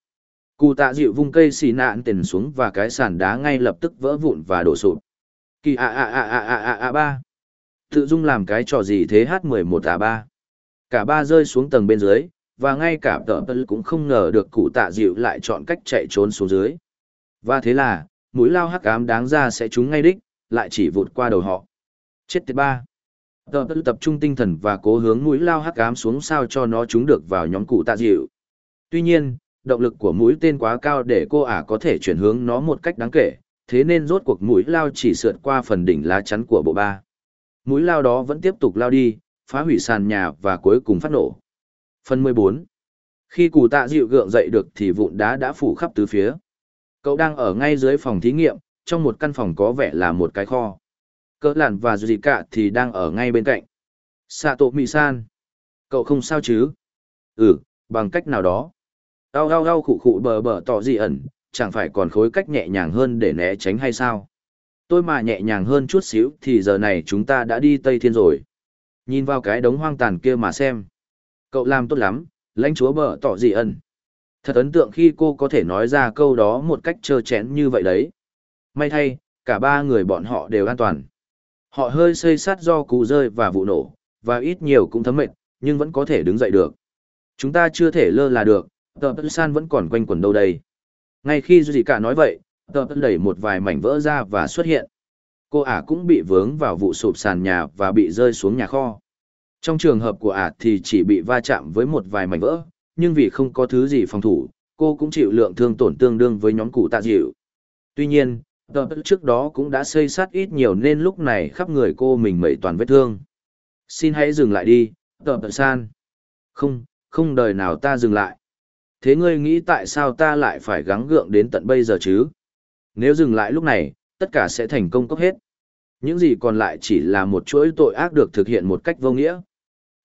Cụ tạ dịu vung cây xì nạn tiền xuống và cái sàn đá ngay lập tức vỡ vụn và đổ sụp. Kỳ a a a a a a a ba. Tự dung làm cái trò gì thế H11 a à ba. Cả ba rơi xuống tầng bên dưới, và ngay cả tờ tờ cũng không ngờ được cụ tạ dịu lại chọn cách chạy trốn xuống dưới. Và thế là, mũi lao hắc ám đáng ra sẽ trúng ngay đích, lại chỉ vụt qua đầu họ. Chết tiệt ba. Tờ tờ tập trung tinh thần và cố hướng mũi lao hắc ám xuống sao cho nó trúng được vào nhóm cụ tạ dịu. Tuy nhiên, động lực của mũi tên quá cao để cô ả có thể chuyển hướng nó một cách đáng kể, thế nên rốt cuộc mũi lao chỉ sượt qua phần đỉnh lá chắn của bộ ba. Mũi lao đó vẫn tiếp tục lao đi, phá hủy sàn nhà và cuối cùng phát nổ. Phần 14 Khi cụ tạ dịu gượng dậy được thì vụn đá đã phủ khắp tứ phía. Cậu đang ở ngay dưới phòng thí nghiệm, trong một căn phòng có vẻ là một cái kho. Cỡ làn và gì cả thì đang ở ngay bên cạnh. Sato Mị-san. Cậu không sao chứ? Ừ, bằng cách nào đó. Đau đau đau khụ khụ bờ bờ tỏ gì ẩn, chẳng phải còn khối cách nhẹ nhàng hơn để né tránh hay sao? Tôi mà nhẹ nhàng hơn chút xíu thì giờ này chúng ta đã đi Tây Thiên rồi. Nhìn vào cái đống hoang tàn kia mà xem. Cậu làm tốt lắm, lãnh chúa bờ tỏ gì ẩn. Thật ấn tượng khi cô có thể nói ra câu đó một cách trơ chén như vậy đấy. May thay, cả ba người bọn họ đều an toàn. Họ hơi xây sát do cú rơi và vụ nổ, và ít nhiều cũng thấm mệt, nhưng vẫn có thể đứng dậy được. Chúng ta chưa thể lơ là được, tờ tân san vẫn còn quanh quẩn đâu đây. Ngay khi Duy Cả nói vậy, tờ tân đẩy một vài mảnh vỡ ra và xuất hiện. Cô ả cũng bị vướng vào vụ sụp sàn nhà và bị rơi xuống nhà kho. Trong trường hợp của ả thì chỉ bị va chạm với một vài mảnh vỡ, nhưng vì không có thứ gì phòng thủ, cô cũng chịu lượng thương tổn tương đương với nhóm cụ tạ dịu. Tuy nhiên, tờ trước đó cũng đã xây sát ít nhiều nên lúc này khắp người cô mình mẩy toàn vết thương. Xin hãy dừng lại đi, tờ san. Không, không đời nào ta dừng lại. Thế ngươi nghĩ tại sao ta lại phải gắng gượng đến tận bây giờ chứ? Nếu dừng lại lúc này, tất cả sẽ thành công cốc hết. Những gì còn lại chỉ là một chuỗi tội ác được thực hiện một cách vô nghĩa.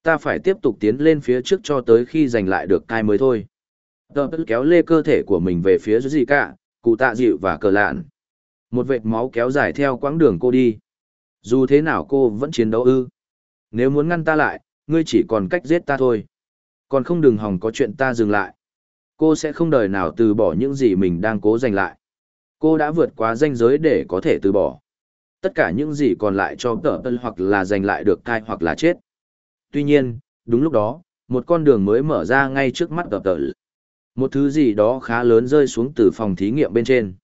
Ta phải tiếp tục tiến lên phía trước cho tới khi giành lại được cai mới thôi. Tờ kéo lê cơ thể của mình về phía dưới gì cả, cụ tạ dịu và cờ lạn. Một vệt máu kéo dài theo quãng đường cô đi. Dù thế nào cô vẫn chiến đấu ư. Nếu muốn ngăn ta lại, ngươi chỉ còn cách giết ta thôi. Còn không đừng hòng có chuyện ta dừng lại. Cô sẽ không đời nào từ bỏ những gì mình đang cố giành lại. Cô đã vượt qua ranh giới để có thể từ bỏ. Tất cả những gì còn lại cho tờ tân hoặc là giành lại được thai hoặc là chết tuy nhiên, đúng lúc đó, một con đường mới mở ra ngay trước mắt tờ tờ. Một thứ gì đó khá lớn rơi xuống từ phòng thí nghiệm bên trên.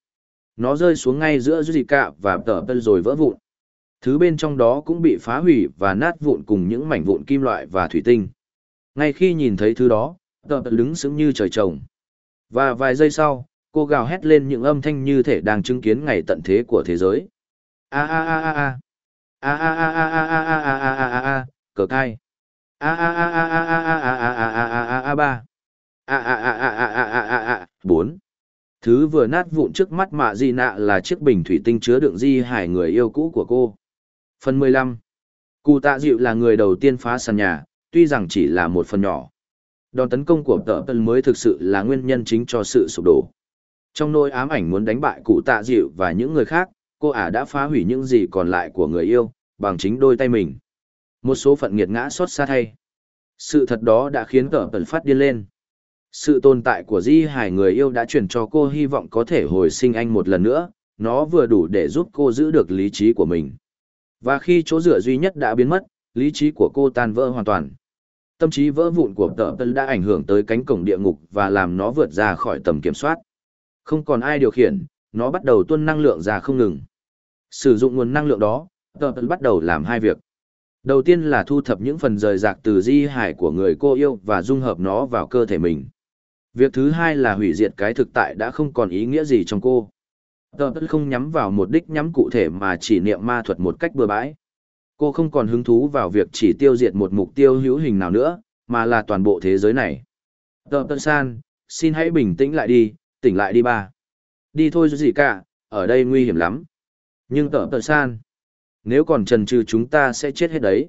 Nó rơi xuống ngay giữa Zika và tờ tân rồi vỡ vụn. Thứ bên trong đó cũng bị phá hủy và nát vụn cùng những mảnh vụn kim loại và thủy tinh. Ngay khi nhìn thấy thứ đó, tờ tân đứng sững như trời trồng. Và vài giây sau, cô gào hét lên những âm thanh như thể đang chứng kiến ngày tận thế của thế giới. A a a a a. A a a a a a a a a a a a cờ cai. A a a a a a a a a a a a a ba. A a a a a a a a a bốn. Thứ vừa nát vụn trước mắt mạ di nạ là chiếc bình thủy tinh chứa đựng di hải người yêu cũ của cô. Phần 15. Cụ tạ dịu là người đầu tiên phá sàn nhà, tuy rằng chỉ là một phần nhỏ. Đòn tấn công của tờ tân mới thực sự là nguyên nhân chính cho sự sụp đổ. Trong nỗi ám ảnh muốn đánh bại cụ tạ dịu và những người khác, cô ả đã phá hủy những gì còn lại của người yêu, bằng chính đôi tay mình. Một số phận nghiệt ngã xót xa thay. Sự thật đó đã khiến tờ tân phát điên lên. Sự tồn tại của Di Hải người yêu đã truyền cho cô hy vọng có thể hồi sinh anh một lần nữa, nó vừa đủ để giúp cô giữ được lý trí của mình. Và khi chỗ dựa duy nhất đã biến mất, lý trí của cô tan vỡ hoàn toàn. Tâm trí vỡ vụn của tờ tân đã ảnh hưởng tới cánh cổng địa ngục và làm nó vượt ra khỏi tầm kiểm soát. Không còn ai điều khiển, nó bắt đầu tuôn năng lượng ra không ngừng. Sử dụng nguồn năng lượng đó, tờ tân bắt đầu làm hai việc. Đầu tiên là thu thập những phần rời rạc từ di hải của người cô yêu và dung hợp nó vào cơ thể mình. Việc thứ hai là hủy diệt cái thực tại đã không còn ý nghĩa gì trong cô. Tờ tân không nhắm vào một đích nhắm cụ thể mà chỉ niệm ma thuật một cách bừa bãi. Cô không còn hứng thú vào việc chỉ tiêu diệt một mục tiêu hữu hình nào nữa, mà là toàn bộ thế giới này. Tờ Tân san, xin hãy bình tĩnh lại đi, tỉnh lại đi ba. Đi thôi gì cả, ở đây nguy hiểm lắm. Nhưng tờ Tân san, nếu còn trần trừ chúng ta sẽ chết hết đấy.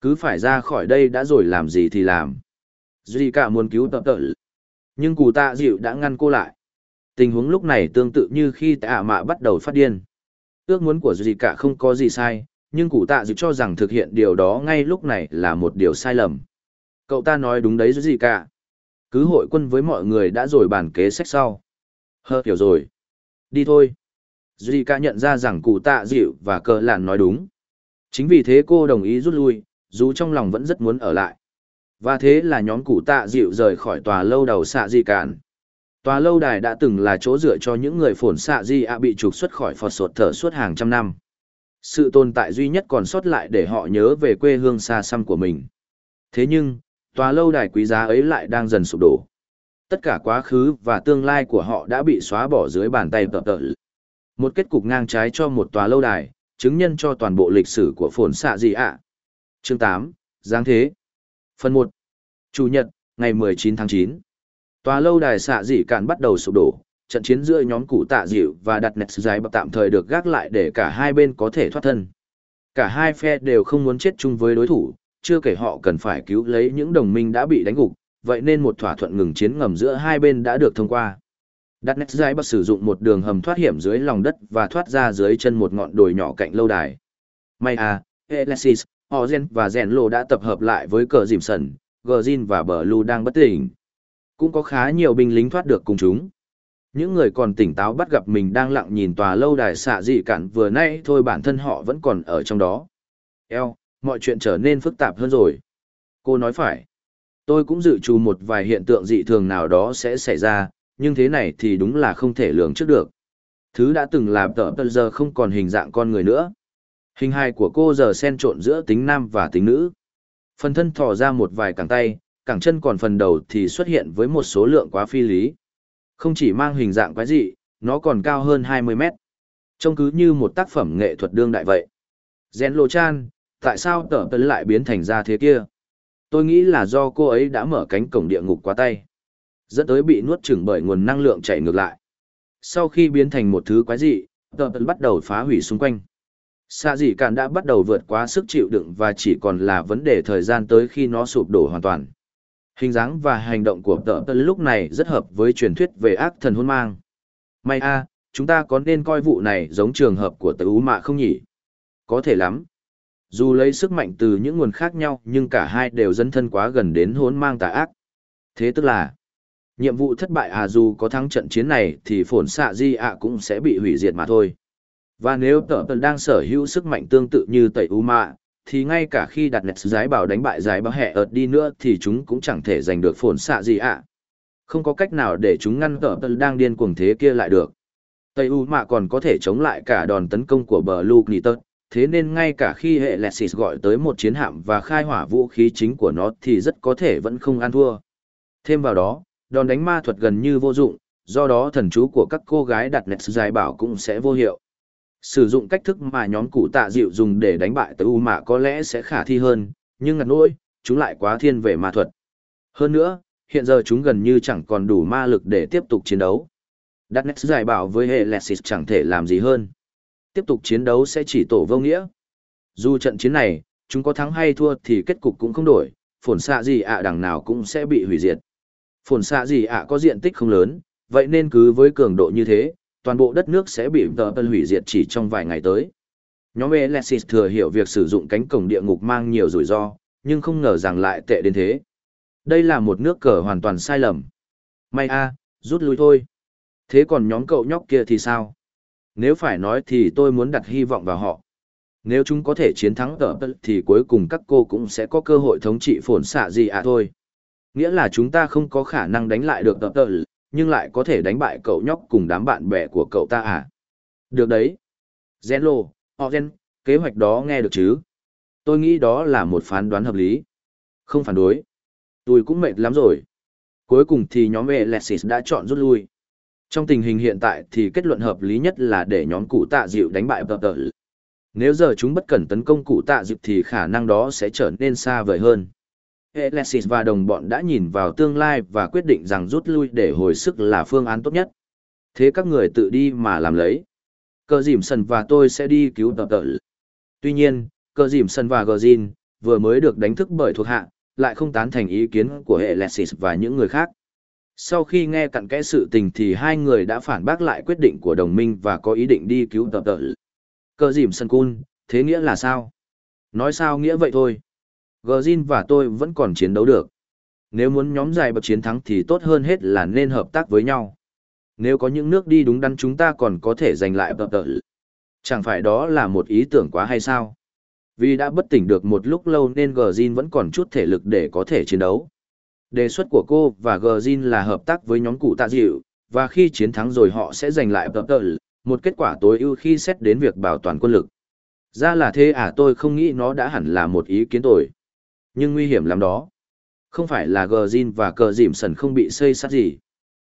Cứ phải ra khỏi đây đã rồi làm gì thì làm. Duy cả muốn cứu tờ tờ. Nhưng cụ tạ dịu đã ngăn cô lại. Tình huống lúc này tương tự như khi tạ mạ bắt đầu phát điên. Ước muốn của Duy cả không có gì sai, nhưng cụ tạ dịu cho rằng thực hiện điều đó ngay lúc này là một điều sai lầm. Cậu ta nói đúng đấy gì cả. Cứ hội quân với mọi người đã rồi bàn kế sách sau. Hơ hiểu rồi. Đi thôi. Duy cả nhận ra rằng cụ tạ dịu và cờ Làn nói đúng. Chính vì thế cô đồng ý rút lui, dù trong lòng vẫn rất muốn ở lại. Và thế là nhóm cụ tạ dịu rời khỏi tòa lâu đầu xạ di cản. Tòa lâu đài đã từng là chỗ dựa cho những người Phổn xạ di ạ bị trục xuất khỏi phật sột thở suốt hàng trăm năm. Sự tồn tại duy nhất còn sót lại để họ nhớ về quê hương xa xăm của mình. Thế nhưng, tòa lâu đài quý giá ấy lại đang dần sụp đổ. Tất cả quá khứ và tương lai của họ đã bị xóa bỏ dưới bàn tay tợ tợ. Một kết cục ngang trái cho một tòa lâu đài, chứng nhân cho toàn bộ lịch sử của phồn xạ gì ạ. Chương 8, Giáng Thế Phần 1 Chủ nhật, ngày 19 tháng 9 Tòa lâu đài xạ dị cạn bắt đầu sụp đổ, trận chiến giữa nhóm cụ tạ dịu và đặt nẹt dài bậc tạm thời được gác lại để cả hai bên có thể thoát thân. Cả hai phe đều không muốn chết chung với đối thủ, chưa kể họ cần phải cứu lấy những đồng minh đã bị đánh gục, vậy nên một thỏa thuận ngừng chiến ngầm giữa hai bên đã được thông qua. Đặt nét dài bậc sử dụng một đường hầm thoát hiểm dưới lòng đất và thoát ra dưới chân một ngọn đồi nhỏ cạnh lâu đài. May à, Alexis, Ozen và Zenlo đã tập hợp lại với cờ dìm sần, Gjin và Blue đang bất tỉnh. Cũng có khá nhiều binh lính thoát được cùng chúng. Những người còn tỉnh táo bắt gặp mình đang lặng nhìn tòa lâu đài xạ dị cản vừa nay thôi bản thân họ vẫn còn ở trong đó. Eo, mọi chuyện trở nên phức tạp hơn rồi. Cô nói phải. Tôi cũng dự trù một vài hiện tượng dị thường nào đó sẽ xảy ra, nhưng thế này thì đúng là không thể lường trước được. Thứ đã từng làm tờ tờ giờ không còn hình dạng con người nữa. Hình hài của cô giờ xen trộn giữa tính nam và tính nữ. Phần thân thò ra một vài cẳng tay, cẳng chân còn phần đầu thì xuất hiện với một số lượng quá phi lý. Không chỉ mang hình dạng quái dị, nó còn cao hơn 20 mét. Trông cứ như một tác phẩm nghệ thuật đương đại vậy. Gen Lô Chan, tại sao tở tấn lại biến thành ra thế kia? Tôi nghĩ là do cô ấy đã mở cánh cổng địa ngục quá tay. Dẫn tới bị nuốt chửng bởi nguồn năng lượng chạy ngược lại. Sau khi biến thành một thứ quái dị, tở tấn bắt đầu phá hủy xung quanh. Xa dị Càn đã bắt đầu vượt quá sức chịu đựng và chỉ còn là vấn đề thời gian tới khi nó sụp đổ hoàn toàn. Hình dáng và hành động của tợ tân lúc này rất hợp với truyền thuyết về ác thần hôn mang. May a, chúng ta có nên coi vụ này giống trường hợp của tử mạ không nhỉ? Có thể lắm. Dù lấy sức mạnh từ những nguồn khác nhau nhưng cả hai đều dân thân quá gần đến hôn mang tà ác. Thế tức là, nhiệm vụ thất bại à dù có thắng trận chiến này thì phổn xạ di ạ cũng sẽ bị hủy diệt mà thôi. Và nếu tợ tần đang sở hữu sức mạnh tương tự như tẩy u mạ, thì ngay cả khi đặt nét giái bảo đánh bại giái bảo hẹ ợt đi nữa thì chúng cũng chẳng thể giành được phồn xạ gì ạ. Không có cách nào để chúng ngăn tờ tờ đang điên cuồng thế kia lại được. Tây U Mạ còn có thể chống lại cả đòn tấn công của bờ Luke Nitton, thế nên ngay cả khi hệ Lexis gọi tới một chiến hạm và khai hỏa vũ khí chính của nó thì rất có thể vẫn không ăn thua. Thêm vào đó, đòn đánh ma thuật gần như vô dụng, do đó thần chú của các cô gái đặt nét giải bảo cũng sẽ vô hiệu. Sử dụng cách thức mà nhóm cụ tạ dịu dùng để đánh bại tới U Mạ có lẽ sẽ khả thi hơn, nhưng ngặt nỗi, chúng lại quá thiên về ma thuật. Hơn nữa, hiện giờ chúng gần như chẳng còn đủ ma lực để tiếp tục chiến đấu. đắt nét giải bảo với hệ Lexis chẳng thể làm gì hơn. Tiếp tục chiến đấu sẽ chỉ tổ vô nghĩa. Dù trận chiến này, chúng có thắng hay thua thì kết cục cũng không đổi, phồn xạ gì ạ đằng nào cũng sẽ bị hủy diệt. Phồn xạ gì ạ có diện tích không lớn, vậy nên cứ với cường độ như thế, toàn bộ đất nước sẽ bị tờ tân hủy diệt chỉ trong vài ngày tới. Nhóm Alexis thừa hiểu việc sử dụng cánh cổng địa ngục mang nhiều rủi ro, nhưng không ngờ rằng lại tệ đến thế. Đây là một nước cờ hoàn toàn sai lầm. May a, rút lui thôi. Thế còn nhóm cậu nhóc kia thì sao? Nếu phải nói thì tôi muốn đặt hy vọng vào họ. Nếu chúng có thể chiến thắng tờ tân thì cuối cùng các cô cũng sẽ có cơ hội thống trị Phổn xạ gì à thôi. Nghĩa là chúng ta không có khả năng đánh lại được tờ tân, nhưng lại có thể đánh bại cậu nhóc cùng đám bạn bè của cậu ta à? Được đấy. Zenlo, Ogen, kế hoạch đó nghe được chứ? Tôi nghĩ đó là một phán đoán hợp lý. Không phản đối. Tôi cũng mệt lắm rồi. Cuối cùng thì nhóm Alexis đã chọn rút lui. Trong tình hình hiện tại thì kết luận hợp lý nhất là để nhóm cụ tạ dịu đánh bại Bờ Nếu giờ chúng bất cẩn tấn công cụ tạ dịu thì khả năng đó sẽ trở nên xa vời hơn. Alexis và đồng bọn đã nhìn vào tương lai và quyết định rằng rút lui để hồi sức là phương án tốt nhất. Thế các người tự đi mà làm lấy. Cờ dìm sần và tôi sẽ đi cứu tập tợ. Tuy nhiên, cờ dìm sần và gờ vừa mới được đánh thức bởi thuộc hạ, lại không tán thành ý kiến của Alexis và những người khác. Sau khi nghe cặn kẽ sự tình thì hai người đã phản bác lại quyết định của đồng minh và có ý định đi cứu tập tợ. Cờ dìm sần cun, thế nghĩa là sao? Nói sao nghĩa vậy thôi. Gjin và tôi vẫn còn chiến đấu được. Nếu muốn nhóm dài bậc chiến thắng thì tốt hơn hết là nên hợp tác với nhau. Nếu có những nước đi đúng đắn chúng ta còn có thể giành lại bậc tợ. Chẳng phải đó là một ý tưởng quá hay sao? Vì đã bất tỉnh được một lúc lâu nên Gjin vẫn còn chút thể lực để có thể chiến đấu. Đề xuất của cô và Gjin là hợp tác với nhóm cụ tạ dịu, và khi chiến thắng rồi họ sẽ giành lại bậc tợ, một kết quả tối ưu khi xét đến việc bảo toàn quân lực. Ra là thế à tôi không nghĩ nó đã hẳn là một ý kiến tồi. Nhưng nguy hiểm lắm đó. Không phải là gờ Jin và cờ dìm sần không bị xây sát gì.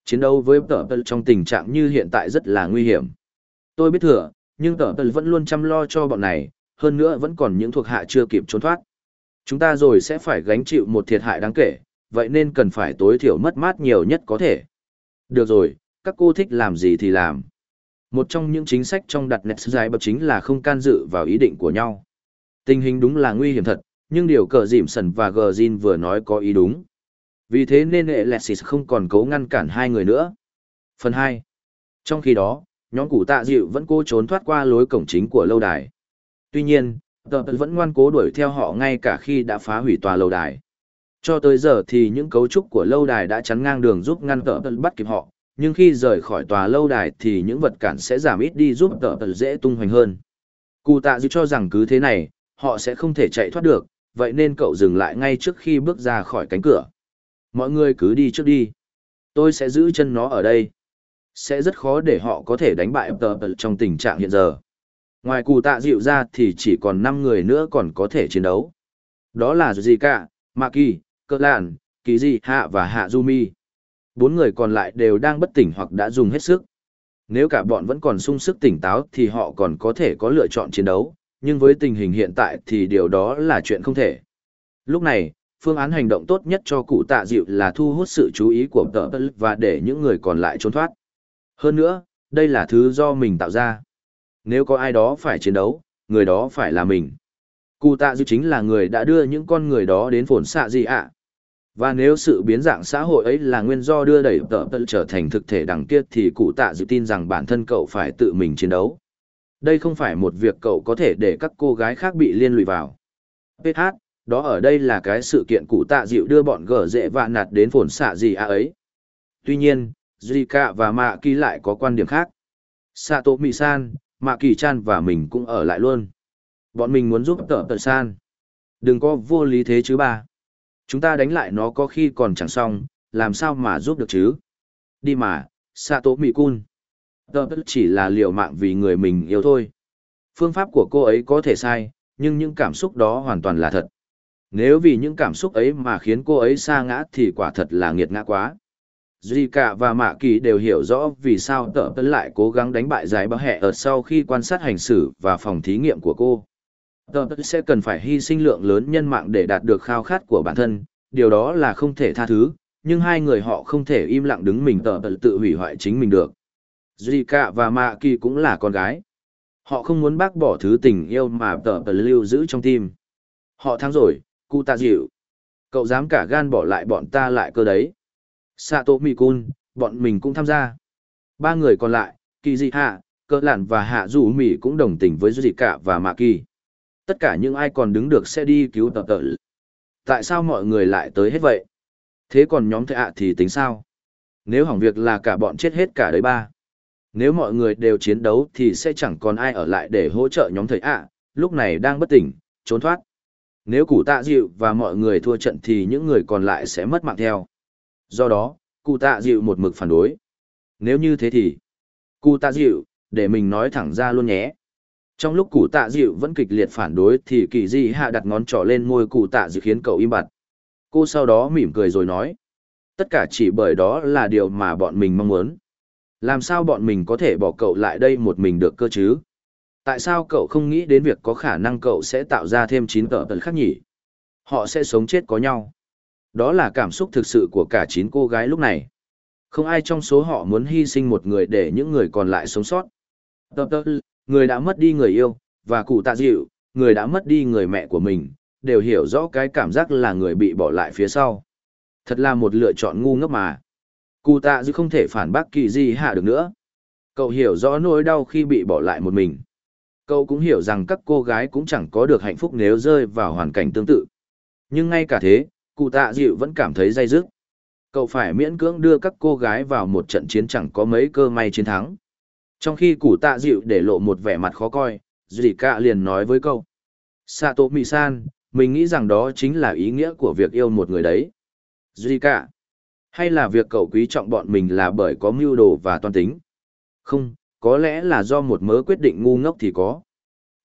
Chiến đấu với tờ tờ trong tình trạng như hiện tại rất là nguy hiểm. Tôi biết thừa, nhưng tờ tờ vẫn luôn chăm lo cho bọn này, hơn nữa vẫn còn những thuộc hạ chưa kịp trốn thoát. Chúng ta rồi sẽ phải gánh chịu một thiệt hại đáng kể, vậy nên cần phải tối thiểu mất mát nhiều nhất có thể. Được rồi, các cô thích làm gì thì làm. Một trong những chính sách trong đặt nét dài bậc chính là không can dự vào ý định của nhau. Tình hình đúng là nguy hiểm thật, nhưng điều cờ dìm sần và gờ dìn vừa nói có ý đúng. Vì thế nên hệ Alexis không còn cố ngăn cản hai người nữa. Phần hai. Trong khi đó, nhóm cụ tạ dịu vẫn cố trốn thoát qua lối cổng chính của lâu đài. Tuy nhiên, tờ vẫn ngoan cố đuổi theo họ ngay cả khi đã phá hủy tòa lâu đài. Cho tới giờ thì những cấu trúc của lâu đài đã chắn ngang đường giúp ngăn tờ bắt kịp họ, nhưng khi rời khỏi tòa lâu đài thì những vật cản sẽ giảm ít đi giúp tờ dễ tung hoành hơn. Cụ tạ dịu cho rằng cứ thế này, họ sẽ không thể chạy thoát được, vậy nên cậu dừng lại ngay trước khi bước ra khỏi cánh cửa. Mọi người cứ đi trước đi. Tôi sẽ giữ chân nó ở đây. Sẽ rất khó để họ có thể đánh bại tờ trong tình trạng hiện giờ. Ngoài cụ tạ dịu ra thì chỉ còn 5 người nữa còn có thể chiến đấu. Đó là Zika, Maki, Cơ Lạn, Kỳ Di Hạ và Hạ Jumi. Bốn người còn lại đều đang bất tỉnh hoặc đã dùng hết sức. Nếu cả bọn vẫn còn sung sức tỉnh táo thì họ còn có thể có lựa chọn chiến đấu, nhưng với tình hình hiện tại thì điều đó là chuyện không thể. Lúc này, phương án hành động tốt nhất cho cụ tạ dịu là thu hút sự chú ý của tờ và để những người còn lại trốn thoát. Hơn nữa, đây là thứ do mình tạo ra. Nếu có ai đó phải chiến đấu, người đó phải là mình. Cụ tạ dịu chính là người đã đưa những con người đó đến phồn xạ gì ạ. Và nếu sự biến dạng xã hội ấy là nguyên do đưa đẩy tờ trở thành thực thể đằng kia thì cụ tạ dịu tin rằng bản thân cậu phải tự mình chiến đấu. Đây không phải một việc cậu có thể để các cô gái khác bị liên lụy vào. PH, đó ở đây là cái sự kiện cụ tạ dịu đưa bọn gở dễ và nạt đến phồn xạ gì à ấy. Tuy nhiên, Zika và Mạ Kỳ lại có quan điểm khác. Sato Mì-san, Mạ Kỳ Chan và mình cũng ở lại luôn. Bọn mình muốn giúp tợ tợ san. Đừng có vô lý thế chứ ba. Chúng ta đánh lại nó có khi còn chẳng xong, làm sao mà giúp được chứ? Đi mà, Sato Mikun. Tờ chỉ là liều mạng vì người mình yêu thôi. Phương pháp của cô ấy có thể sai, nhưng những cảm xúc đó hoàn toàn là thật. Nếu vì những cảm xúc ấy mà khiến cô ấy sa ngã thì quả thật là nghiệt ngã quá. Zika và Mạ Kỳ đều hiểu rõ vì sao tợ tấn lại cố gắng đánh bại giải báo hẹ ở sau khi quan sát hành xử và phòng thí nghiệm của cô. Tợ tấn sẽ cần phải hy sinh lượng lớn nhân mạng để đạt được khao khát của bản thân, điều đó là không thể tha thứ, nhưng hai người họ không thể im lặng đứng mình tợ tấn tự hủy hoại chính mình được. Zika và Mạ Kỳ cũng là con gái. Họ không muốn bác bỏ thứ tình yêu mà Tờ Tờ lưu giữ trong tim. Họ thắng rồi, cụ tạ dịu. Cậu dám cả gan bỏ lại bọn ta lại cơ đấy. Sato Mikun, bọn mình cũng tham gia. Ba người còn lại, Kỳ Dị Hạ, Cơ Lạn và Hạ Dù Mỹ cũng đồng tình với Duy và Mạ Kỳ. Tất cả những ai còn đứng được sẽ đi cứu Tờ Tờ. Tại sao mọi người lại tới hết vậy? Thế còn nhóm thệ ạ thì tính sao? Nếu hỏng việc là cả bọn chết hết cả đấy ba. Nếu mọi người đều chiến đấu thì sẽ chẳng còn ai ở lại để hỗ trợ nhóm thầy ạ, lúc này đang bất tỉnh, trốn thoát. Nếu cụ tạ dịu và mọi người thua trận thì những người còn lại sẽ mất mạng theo. Do đó, cụ tạ dịu một mực phản đối. Nếu như thế thì, cụ tạ dịu, để mình nói thẳng ra luôn nhé. Trong lúc cụ tạ dịu vẫn kịch liệt phản đối thì kỳ di hạ đặt ngón trỏ lên môi cụ tạ dịu khiến cậu im bặt. Cô sau đó mỉm cười rồi nói. Tất cả chỉ bởi đó là điều mà bọn mình mong muốn. Làm sao bọn mình có thể bỏ cậu lại đây một mình được cơ chứ? Tại sao cậu không nghĩ đến việc có khả năng cậu sẽ tạo ra thêm chín cỡ tần khác nhỉ? Họ sẽ sống chết có nhau. Đó là cảm xúc thực sự của cả chín cô gái lúc này. Không ai trong số họ muốn hy sinh một người để những người còn lại sống sót. Tờ tờ, người đã mất đi người yêu, và cụ tạ dịu, người đã mất đi người mẹ của mình, đều hiểu rõ cái cảm giác là người bị bỏ lại phía sau. Thật là một lựa chọn ngu ngốc mà. Cụ tạ dư không thể phản bác kỳ gì hạ được nữa. Cậu hiểu rõ nỗi đau khi bị bỏ lại một mình. Cậu cũng hiểu rằng các cô gái cũng chẳng có được hạnh phúc nếu rơi vào hoàn cảnh tương tự. Nhưng ngay cả thế, cụ tạ dịu vẫn cảm thấy dây dứt. Cậu phải miễn cưỡng đưa các cô gái vào một trận chiến chẳng có mấy cơ may chiến thắng. Trong khi cụ tạ dịu để lộ một vẻ mặt khó coi, Zika liền nói với cậu. Sato Mì-san, mình nghĩ rằng đó chính là ý nghĩa của việc yêu một người đấy. Zika, hay là việc cậu quý trọng bọn mình là bởi có mưu đồ và toan tính? Không, có lẽ là do một mớ quyết định ngu ngốc thì có.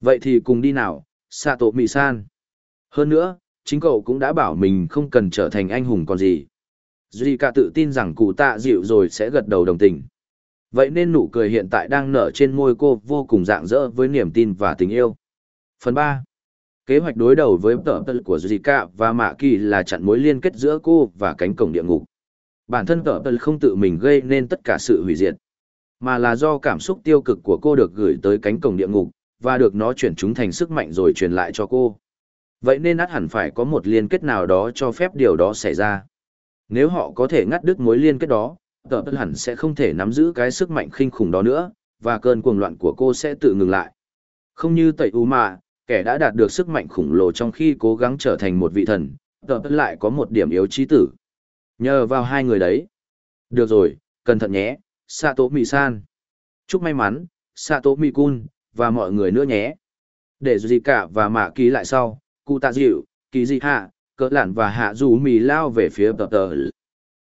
Vậy thì cùng đi nào, Sato Mị San. Hơn nữa, chính cậu cũng đã bảo mình không cần trở thành anh hùng còn gì. Duy cả tự tin rằng cụ tạ dịu rồi sẽ gật đầu đồng tình. Vậy nên nụ cười hiện tại đang nở trên môi cô vô cùng rạng rỡ với niềm tin và tình yêu. Phần 3. Kế hoạch đối đầu với tờ tật của Zika và Mạ Kỳ là chặn mối liên kết giữa cô và cánh cổng địa ngục. Bản thân tợ tật không tự mình gây nên tất cả sự hủy diệt, mà là do cảm xúc tiêu cực của cô được gửi tới cánh cổng địa ngục, và được nó chuyển chúng thành sức mạnh rồi truyền lại cho cô. Vậy nên át hẳn phải có một liên kết nào đó cho phép điều đó xảy ra. Nếu họ có thể ngắt đứt mối liên kết đó, tờ tân hẳn sẽ không thể nắm giữ cái sức mạnh khinh khủng đó nữa, và cơn cuồng loạn của cô sẽ tự ngừng lại. Không như tẩy u mà, kẻ đã đạt được sức mạnh khủng lồ trong khi cố gắng trở thành một vị thần, tờ tân lại có một điểm yếu trí tử. Nhờ vào hai người đấy. Được rồi, cẩn thận nhé, Sato Mi-san. Chúc may mắn, Sato Mi-kun, và mọi người nữa nhé. Để gì cả và mạ ký lại sau, cụ tạ dịu, kỳ dị hạ, cỡ lản và hạ dù mì lao về phía tờ tờ.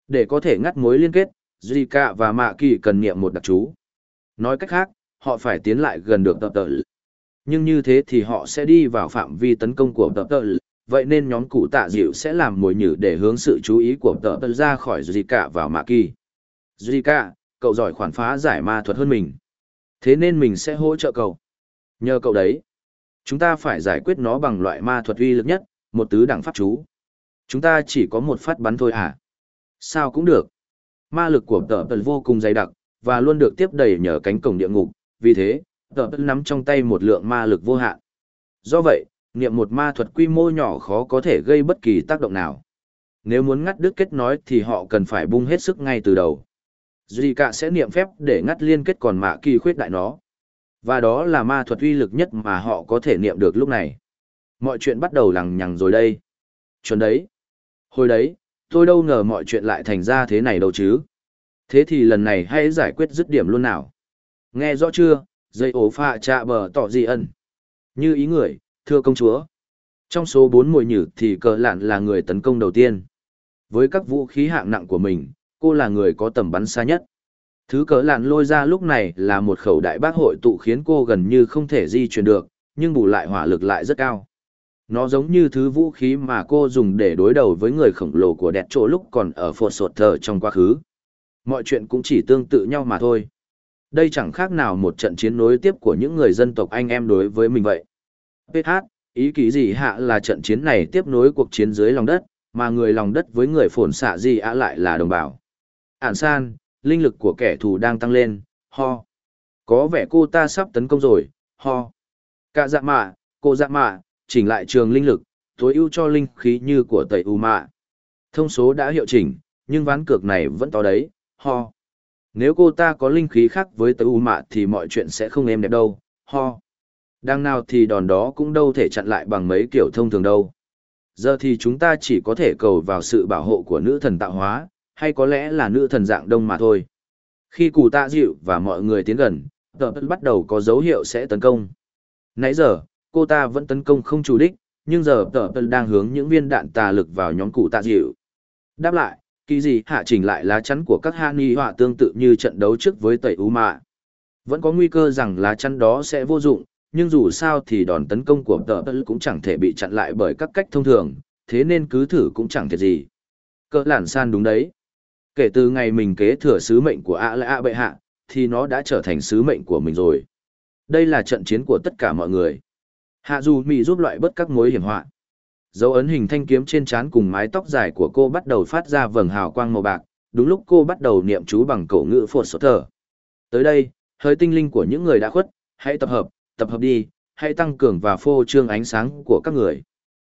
Để có thể ngắt mối liên kết, Zika và Mạ Kỳ cần niệm một đặc chú. Nói cách khác, họ phải tiến lại gần được tờ tờ. Nhưng như thế thì họ sẽ đi vào phạm vi tấn công của tờ tờ. Vậy nên nhóm cụ tạ dịu sẽ làm mồi nhử để hướng sự chú ý của tờ tờ ra khỏi Zika vào Mạ Kỳ. Zika, cậu giỏi khoản phá giải ma thuật hơn mình. Thế nên mình sẽ hỗ trợ cậu. Nhờ cậu đấy. Chúng ta phải giải quyết nó bằng loại ma thuật uy lực nhất, một tứ đẳng pháp chú. Chúng ta chỉ có một phát bắn thôi à? Sao cũng được. Ma lực của tờ tờ vô cùng dày đặc, và luôn được tiếp đầy nhờ cánh cổng địa ngục, vì thế, tờ tờ nắm trong tay một lượng ma lực vô hạn. Do vậy, niệm một ma thuật quy mô nhỏ khó có thể gây bất kỳ tác động nào. Nếu muốn ngắt đứt kết nối thì họ cần phải bung hết sức ngay từ đầu. Zika sẽ niệm phép để ngắt liên kết còn mạ kỳ khuyết đại nó. Và đó là ma thuật uy lực nhất mà họ có thể niệm được lúc này. Mọi chuyện bắt đầu lằng nhằng rồi đây. Chuẩn đấy. Hồi đấy, tôi đâu ngờ mọi chuyện lại thành ra thế này đâu chứ. Thế thì lần này hãy giải quyết dứt điểm luôn nào. Nghe rõ chưa, dây ổ pha trạ bờ tỏ gì ẩn? Như ý người, thưa công chúa. Trong số bốn mùi nhử thì cờ lạn là người tấn công đầu tiên. Với các vũ khí hạng nặng của mình, cô là người có tầm bắn xa nhất. Thứ cỡ lạn lôi ra lúc này là một khẩu đại bác hội tụ khiến cô gần như không thể di chuyển được, nhưng bù lại hỏa lực lại rất cao. Nó giống như thứ vũ khí mà cô dùng để đối đầu với người khổng lồ của đẹp chỗ lúc còn ở phột sột thờ trong quá khứ. Mọi chuyện cũng chỉ tương tự nhau mà thôi. Đây chẳng khác nào một trận chiến nối tiếp của những người dân tộc anh em đối với mình vậy. PH, ý kỳ gì hạ là trận chiến này tiếp nối cuộc chiến dưới lòng đất, mà người lòng đất với người phồn xạ gì ạ lại là đồng bào. Ản san, linh lực của kẻ thù đang tăng lên, ho. Có vẻ cô ta sắp tấn công rồi, ho. Cả dạ mạ, cô dạ mạ, chỉnh lại trường linh lực, tối ưu cho linh khí như của tẩy u mạ. Thông số đã hiệu chỉnh, nhưng ván cược này vẫn to đấy, ho. Nếu cô ta có linh khí khác với tẩy u mạ thì mọi chuyện sẽ không êm đẹp đâu, ho. Đang nào thì đòn đó cũng đâu thể chặn lại bằng mấy kiểu thông thường đâu. Giờ thì chúng ta chỉ có thể cầu vào sự bảo hộ của nữ thần tạo hóa, hay có lẽ là nữ thần dạng đông mà thôi. Khi cụ tạ dịu và mọi người tiến gần, tờ bắt đầu có dấu hiệu sẽ tấn công. Nãy giờ, cô ta vẫn tấn công không chủ đích, nhưng giờ tờ đang hướng những viên đạn tà lực vào nhóm cụ tạ dịu. Đáp lại, kỳ gì hạ chỉnh lại lá chắn của các hạ nghi họa tương tự như trận đấu trước với tẩy U Mạ. Vẫn có nguy cơ rằng lá chắn đó sẽ vô dụng, nhưng dù sao thì đòn tấn công của tờ cũng chẳng thể bị chặn lại bởi các cách thông thường, thế nên cứ thử cũng chẳng thiệt gì. Cỡ lản san đúng đấy. Kể từ ngày mình kế thừa sứ mệnh của ạ lạ bệ hạ, thì nó đã trở thành sứ mệnh của mình rồi. Đây là trận chiến của tất cả mọi người. Hạ dù mị giúp loại bớt các mối hiểm họa. Dấu ấn hình thanh kiếm trên trán cùng mái tóc dài của cô bắt đầu phát ra vầng hào quang màu bạc, đúng lúc cô bắt đầu niệm chú bằng cổ ngữ phột sốt thở. Tới đây, hơi tinh linh của những người đã khuất, hãy tập hợp, tập hợp đi, hãy tăng cường và phô trương ánh sáng của các người.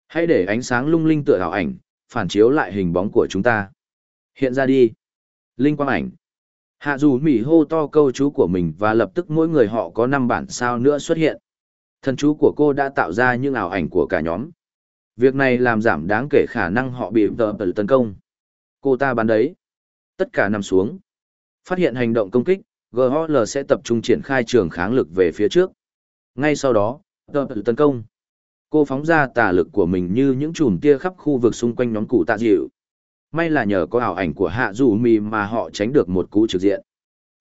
Hãy để ánh sáng lung linh tựa ảo ảnh, phản chiếu lại hình bóng của chúng ta. Hiện ra đi. Linh quang ảnh. Hạ dù mỉ hô to câu chú của mình và lập tức mỗi người họ có 5 bản sao nữa xuất hiện. Thần chú của cô đã tạo ra những ảo ảnh của cả nhóm. Việc này làm giảm đáng kể khả năng họ bị tờ tấn công. Cô ta bắn đấy. Tất cả nằm xuống. Phát hiện hành động công kích, GHL sẽ tập trung triển khai trường kháng lực về phía trước. Ngay sau đó, tờ tấn công. Cô phóng ra tà lực của mình như những chùm tia khắp khu vực xung quanh nhóm cụ tạ dịu. May là nhờ có ảo ảnh của hạ dù mì mà họ tránh được một cú trực diện.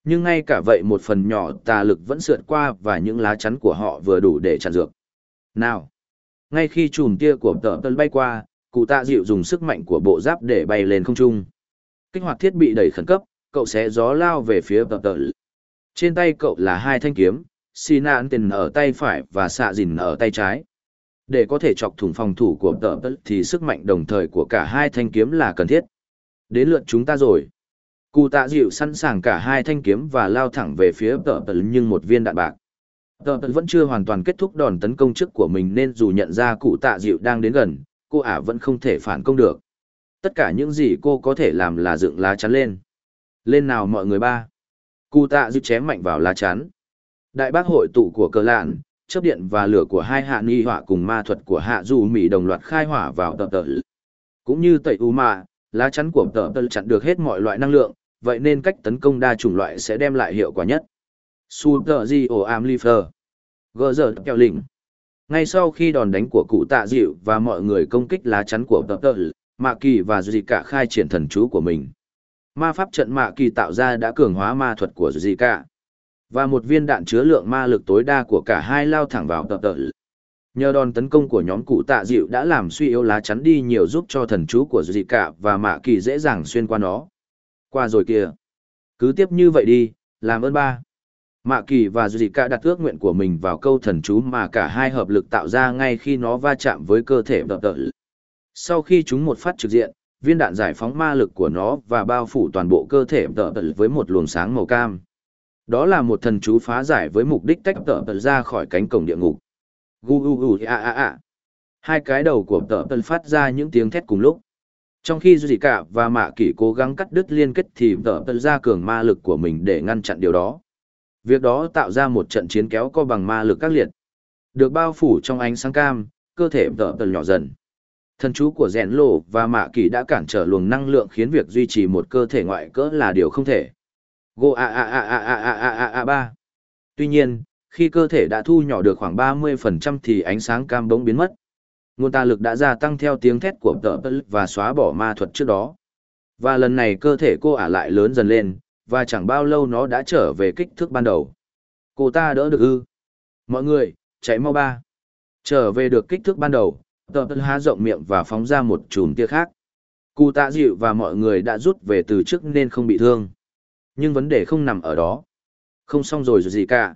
Nhưng ngay cả vậy một phần nhỏ tà lực vẫn sượt qua và những lá chắn của họ vừa đủ để chặn dược. Nào! Ngay khi chùm tia của tờ tân bay qua, cụ tạ dịu dùng sức mạnh của bộ giáp để bay lên không trung. Kích hoạt thiết bị đẩy khẩn cấp, cậu sẽ gió lao về phía tờ tờ. Trên tay cậu là hai thanh kiếm, xì nạn tiền ở tay phải và xạ dìn ở tay trái. Để có thể chọc thủng phòng thủ của tờ Tớ thì sức mạnh đồng thời của cả hai thanh kiếm là cần thiết. Đến lượt chúng ta rồi. Cụ tạ dịu sẵn sàng cả hai thanh kiếm và lao thẳng về phía tờ Tớ nhưng một viên đạn bạc. Tờ Tớ vẫn chưa hoàn toàn kết thúc đòn tấn công trước của mình nên dù nhận ra cụ tạ dịu đang đến gần, cô ả vẫn không thể phản công được. Tất cả những gì cô có thể làm là dựng lá chắn lên. Lên nào mọi người ba. Cụ tạ dịu chém mạnh vào lá chắn. Đại bác hội tụ của cờ lạn, chấp điện và lửa của hai hạ nghi họa cùng ma thuật của hạ dù mỹ đồng loạt khai hỏa vào tờ tờ. Cũng như tẩy u mạ, lá chắn của tờ tờ chặn được hết mọi loại năng lượng, vậy nên cách tấn công đa chủng loại sẽ đem lại hiệu quả nhất. Super Gio Amplifier Gờ giờ kẹo lỉnh Ngay sau khi đòn đánh của cụ tạ dịu và mọi người công kích lá chắn của tờ tờ, Mạ Kỳ và Duy Cả khai triển thần chú của mình. Ma pháp trận Mạ Kỳ tạo ra đã cường hóa ma thuật của Duy Cả. Và một viên đạn chứa lượng ma lực tối đa của cả hai lao thẳng vào tờ tờ. Nhờ đòn tấn công của nhóm cụ tạ dịu đã làm suy yếu lá chắn đi nhiều giúp cho thần chú của dị Cả và Mạ Kỳ dễ dàng xuyên qua nó. Qua rồi kìa. Cứ tiếp như vậy đi, làm ơn ba. Mạ Kỳ và dị Cả đặt ước nguyện của mình vào câu thần chú mà cả hai hợp lực tạo ra ngay khi nó va chạm với cơ thể đợt đợt. Sau khi chúng một phát trực diện, viên đạn giải phóng ma lực của nó và bao phủ toàn bộ cơ thể đợt đợt với một luồng sáng màu cam. Đó là một thần chú phá giải với mục đích tách đợt đợt ra khỏi cánh cổng địa ngục. Gu gu gu a a a. Hai cái đầu của đợt đợt phát ra những tiếng thét cùng lúc. Trong khi Duy Cả và Mạ Kỷ cố gắng cắt đứt liên kết thì đợt đợt ra cường ma lực của mình để ngăn chặn điều đó. Việc đó tạo ra một trận chiến kéo co bằng ma lực các liệt. Được bao phủ trong ánh sáng cam, cơ thể đỡ tần nhỏ dần. Thần chú của rèn lộ và mạ kỳ đã cản trở luồng năng lượng khiến việc duy trì một cơ thể ngoại cỡ là điều không thể. Gô a a a a a a a a a ba. Tuy nhiên, khi cơ thể đã thu nhỏ được khoảng 30% thì ánh sáng cam bỗng biến mất. Nguồn tà lực đã gia tăng theo tiếng thét của tợ và xóa bỏ ma thuật trước đó. Và lần này cơ thể cô ả lại lớn dần lên, và chẳng bao lâu nó đã trở về kích thước ban đầu. Cô ta đỡ được ư. Mọi người, chạy mau ba. Trở về được kích thước ban đầu, tợ tân há rộng miệng và phóng ra một chùm tia khác. Cụ tạ dịu và mọi người đã rút về từ trước nên không bị thương. Nhưng vấn đề không nằm ở đó. Không xong rồi rồi gì cả.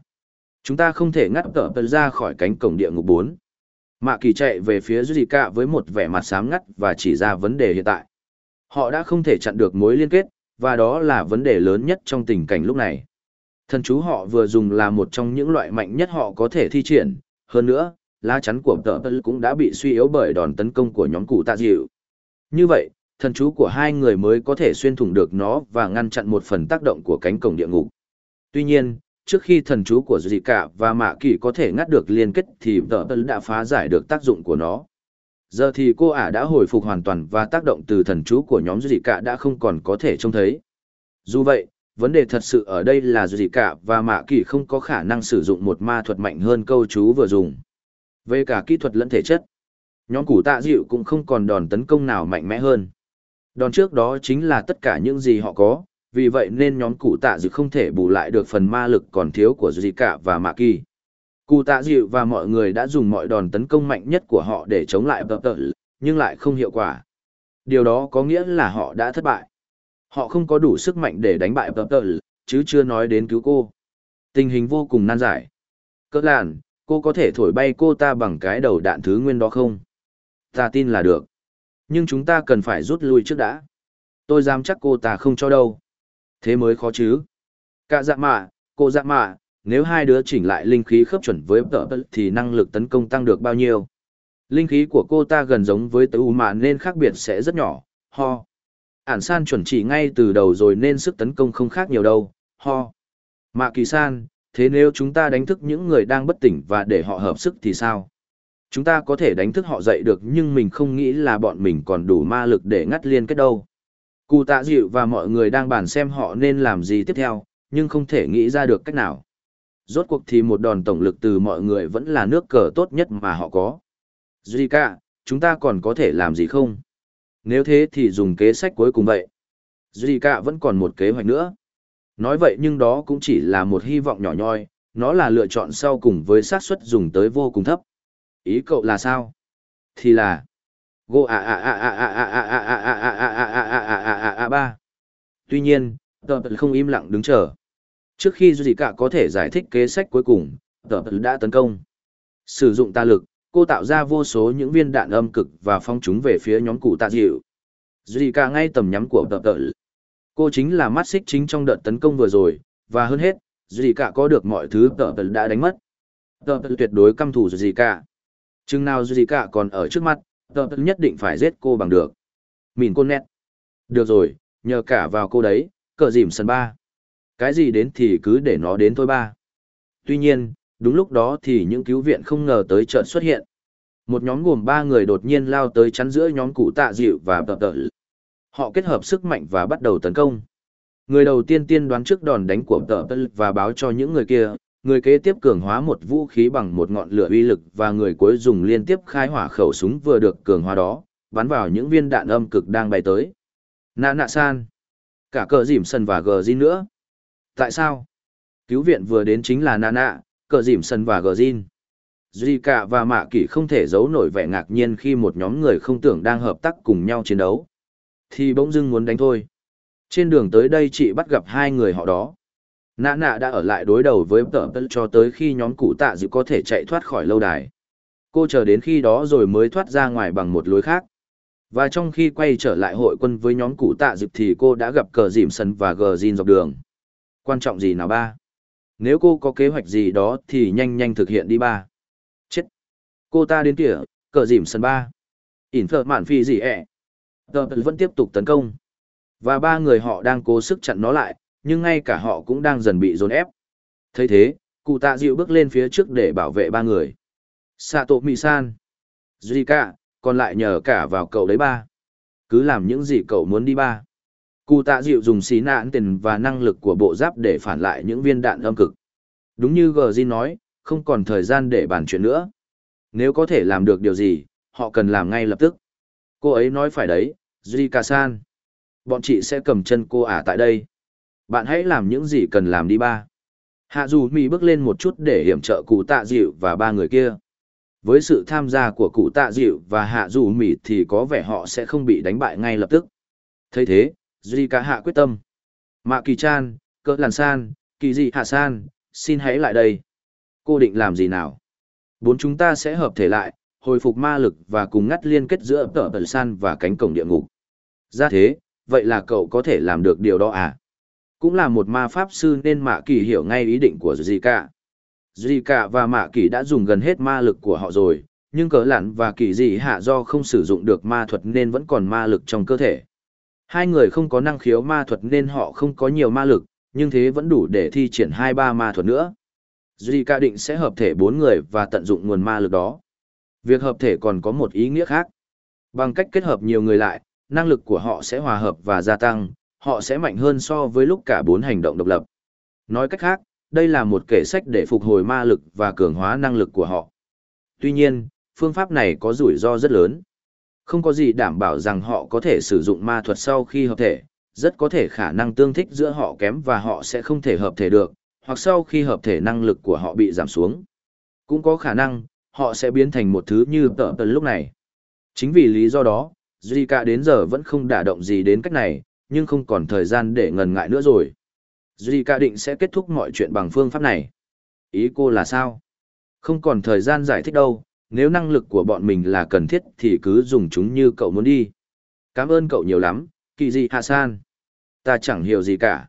Chúng ta không thể ngắt cỡ tân ra khỏi cánh cổng địa ngục 4. Mạ kỳ chạy về phía Zika với một vẻ mặt sám ngắt và chỉ ra vấn đề hiện tại. Họ đã không thể chặn được mối liên kết, và đó là vấn đề lớn nhất trong tình cảnh lúc này. Thần chú họ vừa dùng là một trong những loại mạnh nhất họ có thể thi triển, hơn nữa, lá chắn của tờ tơ cũng đã bị suy yếu bởi đòn tấn công của nhóm cụ tạ dịu. Như vậy, thần chú của hai người mới có thể xuyên thủng được nó và ngăn chặn một phần tác động của cánh cổng địa ngục. Tuy nhiên, trước khi thần chú của dị cả và mạ kỳ có thể ngắt được liên kết thì tờ tấn đã phá giải được tác dụng của nó. Giờ thì cô ả đã hồi phục hoàn toàn và tác động từ thần chú của nhóm dị cả đã không còn có thể trông thấy. Dù vậy, vấn đề thật sự ở đây là dị cả và mạ kỳ không có khả năng sử dụng một ma thuật mạnh hơn câu chú vừa dùng. Về cả kỹ thuật lẫn thể chất, nhóm củ tạ dịu cũng không còn đòn tấn công nào mạnh mẽ hơn. Đòn trước đó chính là tất cả những gì họ có, vì vậy nên nhóm cụ tạ dịu không thể bù lại được phần ma lực còn thiếu của dị cả và mạ kỳ. Cụ tạ dịu và mọi người đã dùng mọi đòn tấn công mạnh nhất của họ để chống lại bập tợ, nhưng lại không hiệu quả. Điều đó có nghĩa là họ đã thất bại. Họ không có đủ sức mạnh để đánh bại bập tợ, chứ chưa nói đến cứu cô. Tình hình vô cùng nan giải. Cỡ làn, cô có thể thổi bay cô ta bằng cái đầu đạn thứ nguyên đó không? Ta tin là được. Nhưng chúng ta cần phải rút lui trước đã. Tôi dám chắc cô ta không cho đâu. Thế mới khó chứ. Cả dạ mạ, cô dạ mạ, nếu hai đứa chỉnh lại linh khí khớp chuẩn với tờ thì năng lực tấn công tăng được bao nhiêu linh khí của cô ta gần giống với tớ mà nên khác biệt sẽ rất nhỏ ho ản san chuẩn chỉ ngay từ đầu rồi nên sức tấn công không khác nhiều đâu ho mạ kỳ san thế nếu chúng ta đánh thức những người đang bất tỉnh và để họ hợp sức thì sao chúng ta có thể đánh thức họ dậy được nhưng mình không nghĩ là bọn mình còn đủ ma lực để ngắt liên kết đâu cụ tạ dịu và mọi người đang bàn xem họ nên làm gì tiếp theo nhưng không thể nghĩ ra được cách nào rốt cuộc thì một đòn tổng lực từ mọi người vẫn là nước cờ tốt nhất mà họ có. Zika, chúng ta còn có thể làm gì không? Nếu thế thì dùng kế sách cuối cùng vậy. Zika vẫn còn một kế hoạch nữa. Nói vậy nhưng đó cũng chỉ là một hy vọng nhỏ nhoi, nó là lựa chọn sau cùng với xác suất dùng tới vô cùng thấp. Ý cậu là sao? Thì là Go a a a a a a a a a a a a a a a a a ba. Tuy nhiên, tờ không im lặng đứng chờ. Trước khi Duy Cả có thể giải thích kế sách cuối cùng, tờ đã tấn công. Sử dụng ta lực, cô tạo ra vô số những viên đạn âm cực và phong chúng về phía nhóm cụ tạ dịu. Duy Cả ngay tầm nhắm của tờ tờ. Cô chính là mắt xích chính trong đợt tấn công vừa rồi, và hơn hết, Duy Cả có được mọi thứ tờ tờ đã đánh mất. Tờ tờ tuyệt đối căm thủ Duy Cả. Chừng nào gì Cả còn ở trước mặt, tờ nhất định phải giết cô bằng được. Mìn cô nét. Được rồi, nhờ cả vào cô đấy, cờ dìm sân ba cái gì đến thì cứ để nó đến thôi ba. Tuy nhiên, đúng lúc đó thì những cứu viện không ngờ tới trận xuất hiện. Một nhóm gồm ba người đột nhiên lao tới chắn giữa nhóm cụ tạ dịu và tờ tờ. Họ kết hợp sức mạnh và bắt đầu tấn công. Người đầu tiên tiên đoán trước đòn đánh của tờ tờ và báo cho những người kia, người kế tiếp cường hóa một vũ khí bằng một ngọn lửa uy lực và người cuối dùng liên tiếp khai hỏa khẩu súng vừa được cường hóa đó, bắn vào những viên đạn âm cực đang bay tới. Nạ nạ san. Cả cờ dìm sân và gờ gì nữa. Tại sao? Cứu viện vừa đến chính là Nana, cờ dìm sân và gờ Jin. Zika và Mạ Kỷ không thể giấu nổi vẻ ngạc nhiên khi một nhóm người không tưởng đang hợp tác cùng nhau chiến đấu. Thì bỗng dưng muốn đánh thôi. Trên đường tới đây chị bắt gặp hai người họ đó. Nạ nạ đã ở lại đối đầu với tờ cho tới khi nhóm cụ tạ dự có thể chạy thoát khỏi lâu đài. Cô chờ đến khi đó rồi mới thoát ra ngoài bằng một lối khác. Và trong khi quay trở lại hội quân với nhóm cụ tạ dịp thì cô đã gặp cờ dìm sân và gờ dìn dọc đường. Quan trọng gì nào ba? Nếu cô có kế hoạch gì đó thì nhanh nhanh thực hiện đi ba. Chết! Cô ta đến kìa, cờ dìm sân ba. Ỉn thợ mạn phi gì ẹ. Tờ vẫn tiếp tục tấn công. Và ba người họ đang cố sức chặn nó lại, nhưng ngay cả họ cũng đang dần bị dồn ép. thấy thế, cụ tạ dịu bước lên phía trước để bảo vệ ba người. Sato Misan. Zika, còn lại nhờ cả vào cậu đấy ba. Cứ làm những gì cậu muốn đi ba. Cụ tạ dịu dùng xí nạn tiền và năng lực của bộ giáp để phản lại những viên đạn âm cực. Đúng như Gzi nói, không còn thời gian để bàn chuyện nữa. Nếu có thể làm được điều gì, họ cần làm ngay lập tức. Cô ấy nói phải đấy, Zika-san. Bọn chị sẽ cầm chân cô ả tại đây. Bạn hãy làm những gì cần làm đi ba. Hạ dù mỹ bước lên một chút để hiểm trợ cụ tạ dịu và ba người kia. Với sự tham gia của cụ tạ dịu và hạ dù mỹ thì có vẻ họ sẽ không bị đánh bại ngay lập tức. thấy thế, Duy cả hạ quyết tâm. Mạ kỳ chan, cỡ làn san, kỳ dị hạ san, xin hãy lại đây. Cô định làm gì nào? Bốn chúng ta sẽ hợp thể lại, hồi phục ma lực và cùng ngắt liên kết giữa tờ tờ san và cánh cổng địa ngục. Ra thế, vậy là cậu có thể làm được điều đó à? Cũng là một ma pháp sư nên Mạ Kỳ hiểu ngay ý định của dì cả dì cả và Mạ Kỳ đã dùng gần hết ma lực của họ rồi, nhưng cỡ lặn và kỳ dị hạ do không sử dụng được ma thuật nên vẫn còn ma lực trong cơ thể. Hai người không có năng khiếu ma thuật nên họ không có nhiều ma lực, nhưng thế vẫn đủ để thi triển hai ba ma thuật nữa. Zika định sẽ hợp thể bốn người và tận dụng nguồn ma lực đó. Việc hợp thể còn có một ý nghĩa khác. Bằng cách kết hợp nhiều người lại, năng lực của họ sẽ hòa hợp và gia tăng, họ sẽ mạnh hơn so với lúc cả bốn hành động độc lập. Nói cách khác, đây là một kể sách để phục hồi ma lực và cường hóa năng lực của họ. Tuy nhiên, phương pháp này có rủi ro rất lớn. Không có gì đảm bảo rằng họ có thể sử dụng ma thuật sau khi hợp thể, rất có thể khả năng tương thích giữa họ kém và họ sẽ không thể hợp thể được, hoặc sau khi hợp thể năng lực của họ bị giảm xuống. Cũng có khả năng, họ sẽ biến thành một thứ như tợ tần lúc này. Chính vì lý do đó, Zika đến giờ vẫn không đả động gì đến cách này, nhưng không còn thời gian để ngần ngại nữa rồi. Zika định sẽ kết thúc mọi chuyện bằng phương pháp này. Ý cô là sao? Không còn thời gian giải thích đâu, nếu năng lực của bọn mình là cần thiết thì cứ dùng chúng như cậu muốn đi. Cảm ơn cậu nhiều lắm, kỳ gì hạ san? Ta chẳng hiểu gì cả.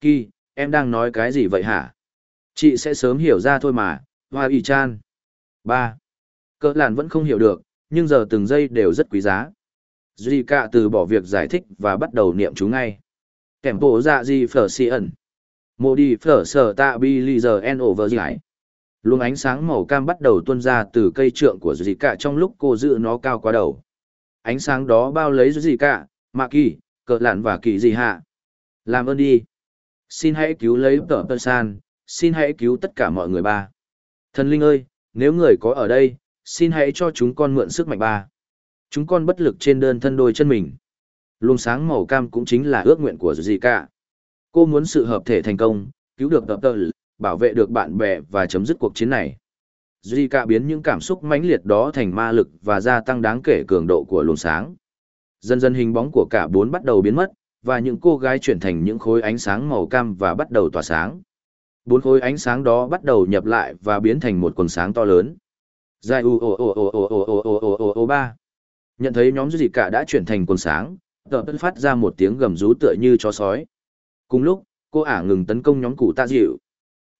Kỳ, em đang nói cái gì vậy hả? Chị sẽ sớm hiểu ra thôi mà, hoa y chan. ba Cỡ làn vẫn không hiểu được, nhưng giờ từng giây đều rất quý giá. Duy cả từ bỏ việc giải thích và bắt đầu niệm chú ngay. Kèm bộ dạ gì phở si ẩn. Mô đi phở sở tạ bi li giờ en over giải. Luồng ánh sáng màu cam bắt đầu tuôn ra từ cây trượng của Duy cả trong lúc cô giữ nó cao quá đầu. Ánh sáng đó bao lấy Duy cả, mạ kỳ, cỡ lạn và kỳ gì hạ. Làm ơn đi. Xin hãy cứu lấy tờ tờ san, xin hãy cứu tất cả mọi người ba. Thần linh ơi, nếu người có ở đây, xin hãy cho chúng con mượn sức mạnh ba. Chúng con bất lực trên đơn thân đôi chân mình. Luồng sáng màu cam cũng chính là ước nguyện của gì cả. Cô muốn sự hợp thể thành công, cứu được tập tờ, bảo vệ được bạn bè và chấm dứt cuộc chiến này. Zika biến những cảm xúc mãnh liệt đó thành ma lực và gia tăng đáng kể cường độ của luồng sáng. Dần dần hình bóng của cả bốn bắt đầu biến mất, và những cô gái chuyển thành những khối ánh sáng màu cam và bắt đầu tỏa sáng. Bốn khối ánh sáng đó bắt đầu nhập lại và biến thành một quần sáng to lớn. Dài u o o o o o o o o o o ba. Nhận thấy nhóm gì cả đã chuyển thành quần sáng, tờ tân phát ra một tiếng gầm rú tựa như chó sói. Cùng lúc, cô ả ngừng tấn công nhóm cụ tạ dịu.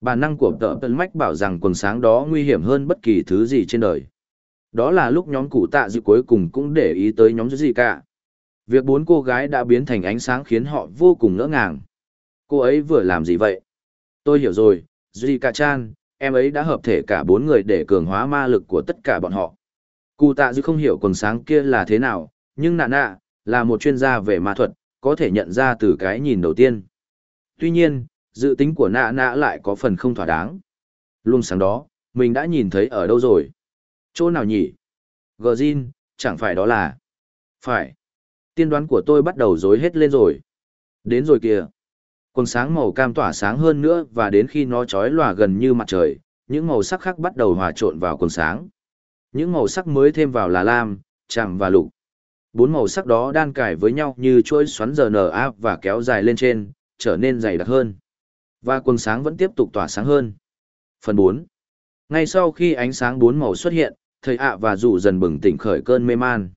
Bản năng của tờ tân mách bảo rằng quần sáng đó nguy hiểm hơn bất kỳ thứ gì trên đời. Đó là lúc nhóm cụ tạ dịu cuối cùng cũng để ý tới nhóm gì cả. Việc bốn cô gái đã biến thành ánh sáng khiến họ vô cùng ngỡ ngàng. Cô ấy vừa làm gì vậy? Tôi hiểu rồi, Zika-chan, em ấy đã hợp thể cả bốn người để cường hóa ma lực của tất cả bọn họ. Cụ tạ dư không hiểu quần sáng kia là thế nào, nhưng nạ nạ, là một chuyên gia về ma thuật, có thể nhận ra từ cái nhìn đầu tiên. Tuy nhiên, dự tính của nạ nạ lại có phần không thỏa đáng. Luôn sáng đó, mình đã nhìn thấy ở đâu rồi? Chỗ nào nhỉ? Gờ chẳng phải đó là... Phải. Tiên đoán của tôi bắt đầu rối hết lên rồi. Đến rồi kìa. Quần sáng màu cam tỏa sáng hơn nữa và đến khi nó chói lòa gần như mặt trời, những màu sắc khác bắt đầu hòa trộn vào quần sáng. Những màu sắc mới thêm vào là lam, tràm và lục. Bốn màu sắc đó đan cải với nhau như chuỗi xoắn giờ nở áp và kéo dài lên trên, trở nên dày đặc hơn. Và quần sáng vẫn tiếp tục tỏa sáng hơn. Phần 4 Ngay sau khi ánh sáng bốn màu xuất hiện, thầy ạ và rủ dần bừng tỉnh khởi cơn mê man.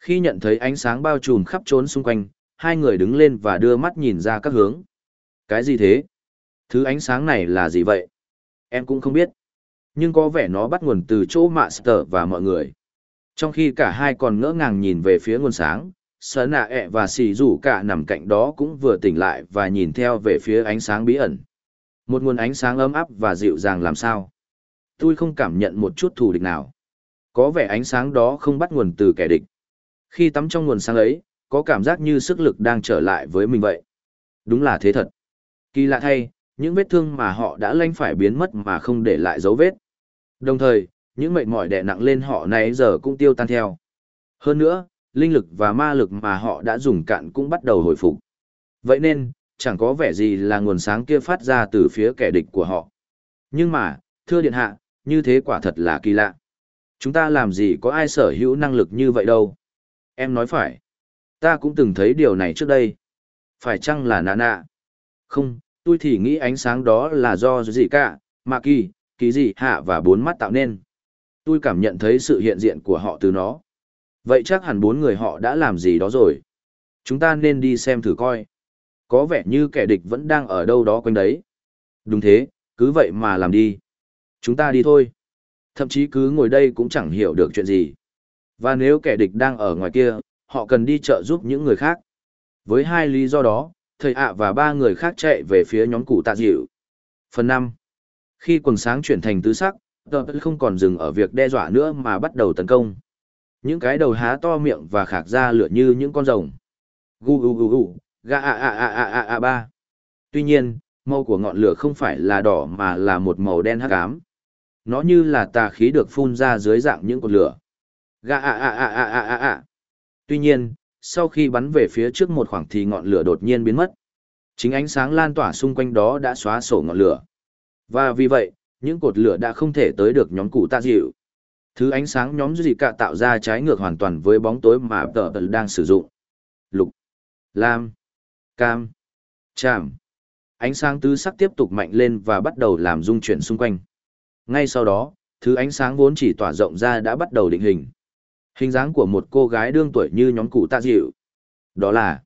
Khi nhận thấy ánh sáng bao trùm khắp trốn xung quanh, hai người đứng lên và đưa mắt nhìn ra các hướng. Cái gì thế? Thứ ánh sáng này là gì vậy? Em cũng không biết. Nhưng có vẻ nó bắt nguồn từ chỗ Master và mọi người. Trong khi cả hai còn ngỡ ngàng nhìn về phía nguồn sáng, sờ nạ ẹ và xì rủ cả nằm cạnh đó cũng vừa tỉnh lại và nhìn theo về phía ánh sáng bí ẩn. Một nguồn ánh sáng ấm áp và dịu dàng làm sao? Tôi không cảm nhận một chút thù địch nào. Có vẻ ánh sáng đó không bắt nguồn từ kẻ địch. Khi tắm trong nguồn sáng ấy, có cảm giác như sức lực đang trở lại với mình vậy. Đúng là thế thật. Kỳ lạ thay, những vết thương mà họ đã lanh phải biến mất mà không để lại dấu vết. Đồng thời, những mệt mỏi đè nặng lên họ nãy giờ cũng tiêu tan theo. Hơn nữa, linh lực và ma lực mà họ đã dùng cạn cũng bắt đầu hồi phục. Vậy nên, chẳng có vẻ gì là nguồn sáng kia phát ra từ phía kẻ địch của họ. Nhưng mà, thưa điện hạ, như thế quả thật là kỳ lạ. Chúng ta làm gì có ai sở hữu năng lực như vậy đâu. Em nói phải. Ta cũng từng thấy điều này trước đây. Phải chăng là nạ nạ? Không, tôi thì nghĩ ánh sáng đó là do gì cả, mà kỳ, kỳ gì hạ và bốn mắt tạo nên. Tôi cảm nhận thấy sự hiện diện của họ từ nó. Vậy chắc hẳn bốn người họ đã làm gì đó rồi. Chúng ta nên đi xem thử coi. Có vẻ như kẻ địch vẫn đang ở đâu đó quanh đấy. Đúng thế, cứ vậy mà làm đi. Chúng ta đi thôi. Thậm chí cứ ngồi đây cũng chẳng hiểu được chuyện gì. Và nếu kẻ địch đang ở ngoài kia, họ cần đi chợ giúp những người khác. Với hai lý do đó, thầy ạ và ba người khác chạy về phía nhóm cụ tạ dịu. Phần năm khi quần sáng chuyển thành tứ sắc, tờ không còn dừng ở việc đe dọa nữa mà bắt đầu tấn công. Những cái đầu há to miệng và khạc ra lửa như những con rồng. Gu gu gu gu, ga a a a a a a ba. Tuy nhiên, màu của ngọn lửa không phải là đỏ mà là một màu đen hắc ám. Nó như là tà khí được phun ra dưới dạng những cột lửa. Ga a a a a a a a. Tuy nhiên, sau khi bắn về phía trước một khoảng thì ngọn lửa đột nhiên biến mất. Chính ánh sáng lan tỏa xung quanh đó đã xóa sổ ngọn lửa. Và vì vậy, những cột lửa đã không thể tới được nhóm cụ tạ dịu. Thứ ánh sáng nhóm gì cả tạo ra trái ngược hoàn toàn với bóng tối mà tờ tờ đang sử dụng. Lục, lam, cam, chạm. Ánh sáng tứ sắc tiếp tục mạnh lên và bắt đầu làm rung chuyển xung quanh. Ngay sau đó, thứ ánh sáng vốn chỉ tỏa rộng ra đã bắt đầu định hình. Hình dáng của một cô gái đương tuổi như nhóm cụ tạ dịu. Đó là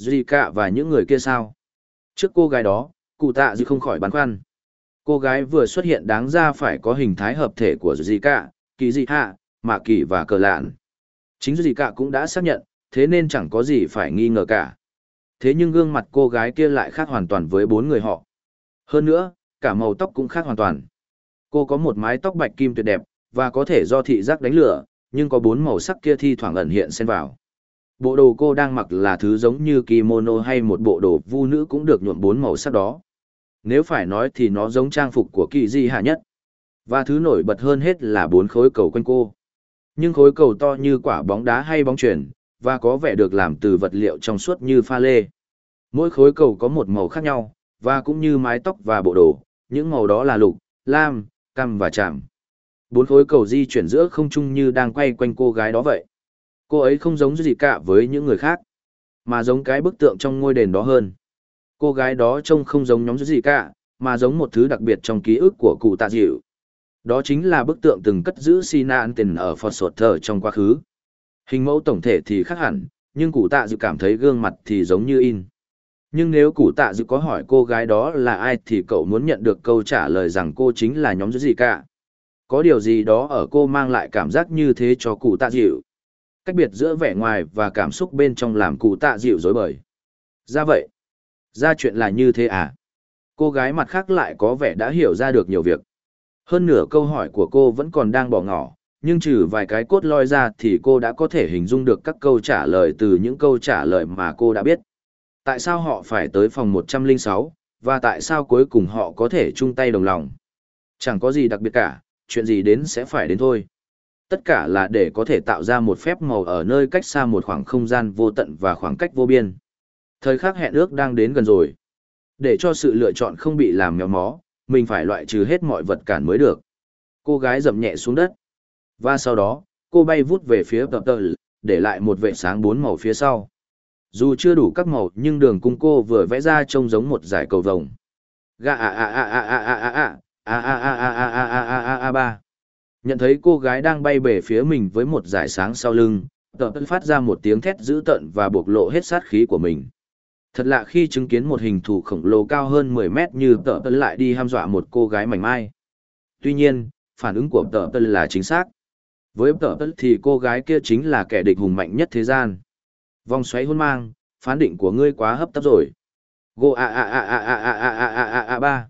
Zika và những người kia sao? Trước cô gái đó, cụ tạ dịu không khỏi băn khoăn. Cô gái vừa xuất hiện đáng ra phải có hình thái hợp thể của Zika, kỳ dị hạ, mạ kỳ và cờ lạn. Chính Zika cũng đã xác nhận, thế nên chẳng có gì phải nghi ngờ cả. Thế nhưng gương mặt cô gái kia lại khác hoàn toàn với bốn người họ. Hơn nữa, cả màu tóc cũng khác hoàn toàn. Cô có một mái tóc bạch kim tuyệt đẹp, và có thể do thị giác đánh lửa, nhưng có bốn màu sắc kia thi thoảng ẩn hiện xen vào. Bộ đồ cô đang mặc là thứ giống như kimono hay một bộ đồ vu nữ cũng được nhuộm bốn màu sắc đó. Nếu phải nói thì nó giống trang phục của kỳ di hạ nhất. Và thứ nổi bật hơn hết là bốn khối cầu quanh cô. Nhưng khối cầu to như quả bóng đá hay bóng chuyền, và có vẻ được làm từ vật liệu trong suốt như pha lê. Mỗi khối cầu có một màu khác nhau, và cũng như mái tóc và bộ đồ, những màu đó là lục, lam, cam và chạm. Bốn khối cầu di chuyển giữa không trung như đang quay quanh cô gái đó vậy. Cô ấy không giống gì cả với những người khác, mà giống cái bức tượng trong ngôi đền đó hơn. Cô gái đó trông không giống nhóm gì cả, mà giống một thứ đặc biệt trong ký ức của cụ tạ dịu. Đó chính là bức tượng từng cất giữ Sinan Anten ở Phật Sột Thờ trong quá khứ. Hình mẫu tổng thể thì khác hẳn, nhưng cụ tạ dịu cảm thấy gương mặt thì giống như in. Nhưng nếu cụ tạ dịu có hỏi cô gái đó là ai thì cậu muốn nhận được câu trả lời rằng cô chính là nhóm gì cả. Có điều gì đó ở cô mang lại cảm giác như thế cho cụ tạ dịu. Cách biệt giữa vẻ ngoài và cảm xúc bên trong làm cụ tạ dịu dối bời. Ra vậy. Ra chuyện là như thế à? Cô gái mặt khác lại có vẻ đã hiểu ra được nhiều việc. Hơn nửa câu hỏi của cô vẫn còn đang bỏ ngỏ, nhưng trừ vài cái cốt loi ra thì cô đã có thể hình dung được các câu trả lời từ những câu trả lời mà cô đã biết. Tại sao họ phải tới phòng 106, và tại sao cuối cùng họ có thể chung tay đồng lòng? Chẳng có gì đặc biệt cả, chuyện gì đến sẽ phải đến thôi. Tất cả là để có thể tạo ra một phép màu ở nơi cách xa một khoảng không gian vô tận và khoảng cách vô biên. Thời khắc hẹn ước đang đến gần rồi. Để cho sự lựa chọn không bị làm méo mó, mình phải loại trừ hết mọi vật cản mới được. Cô gái dậm nhẹ xuống đất. Và sau đó, cô bay vút về phía tập tờ, để lại một vệ sáng bốn màu phía sau. Dù chưa đủ các màu nhưng đường cung cô vừa vẽ ra trông giống một dải cầu vồng. Ga à à à à à à à à a a a a a a a a a ba. Nhận thấy cô gái đang bay về phía mình với một dải sáng sau lưng, tờ phát ra một tiếng thét dữ tợn và bộc lộ hết sát khí của mình. Thật lạ khi chứng kiến một hình thù khổng lồ cao hơn 10 mét như tờ tân lại đi ham dọa một cô gái mảnh mai. Tuy nhiên, phản ứng của tờ tân là chính xác. Với tờ tân thì cô gái kia chính là kẻ địch hùng mạnh nhất thế gian. Vòng xoáy hôn mang, phán định của ngươi quá hấp tấp rồi. Go a a a a a a a a a a ba.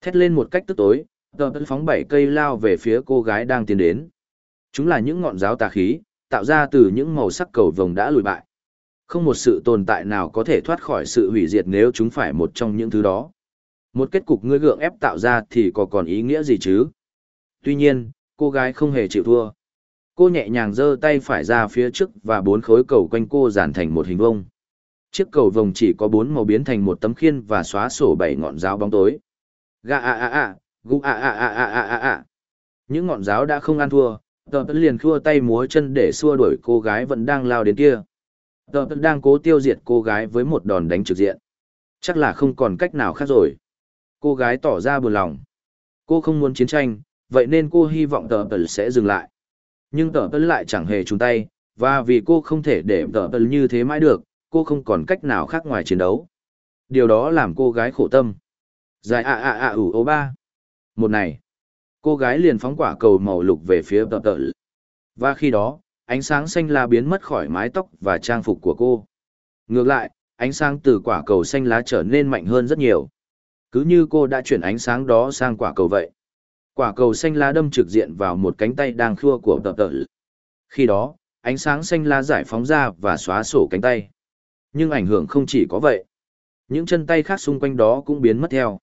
Thét lên một cách tức tối, tờ tân phóng bảy cây lao về phía cô gái đang tiến đến. Chúng là những ngọn giáo tà khí, tạo ra từ những màu sắc cầu vồng đã lùi bại. Không một sự tồn tại nào có thể thoát khỏi sự hủy diệt nếu chúng phải một trong những thứ đó. Một kết cục ngươi gượng ép tạo ra thì có còn ý nghĩa gì chứ? Tuy nhiên, cô gái không hề chịu thua. Cô nhẹ nhàng giơ tay phải ra phía trước và bốn khối cầu quanh cô dàn thành một hình vông. Chiếc cầu vồng chỉ có bốn màu biến thành một tấm khiên và xóa sổ bảy ngọn giáo bóng tối. Gà a a a, gu a a a a a a a. Những ngọn giáo đã không ăn thua, tờ liền khua tay múa chân để xua đuổi cô gái vẫn đang lao đến kia. Tờ đang cố tiêu diệt cô gái với một đòn đánh trực diện. Chắc là không còn cách nào khác rồi. Cô gái tỏ ra buồn lòng. Cô không muốn chiến tranh, vậy nên cô hy vọng tờ tờ sẽ dừng lại. Nhưng tờ tờ lại chẳng hề trùng tay, và vì cô không thể để tờ tờ như thế mãi được, cô không còn cách nào khác ngoài chiến đấu. Điều đó làm cô gái khổ tâm. Dài ạ ạ ạ ủ ô ba. Một này, cô gái liền phóng quả cầu màu lục về phía tờ tờ. Và khi đó, ánh sáng xanh lá biến mất khỏi mái tóc và trang phục của cô. Ngược lại, ánh sáng từ quả cầu xanh lá trở nên mạnh hơn rất nhiều. Cứ như cô đã chuyển ánh sáng đó sang quả cầu vậy. Quả cầu xanh lá đâm trực diện vào một cánh tay đang khua của tờ tờ. Khi đó, ánh sáng xanh lá giải phóng ra và xóa sổ cánh tay. Nhưng ảnh hưởng không chỉ có vậy. Những chân tay khác xung quanh đó cũng biến mất theo.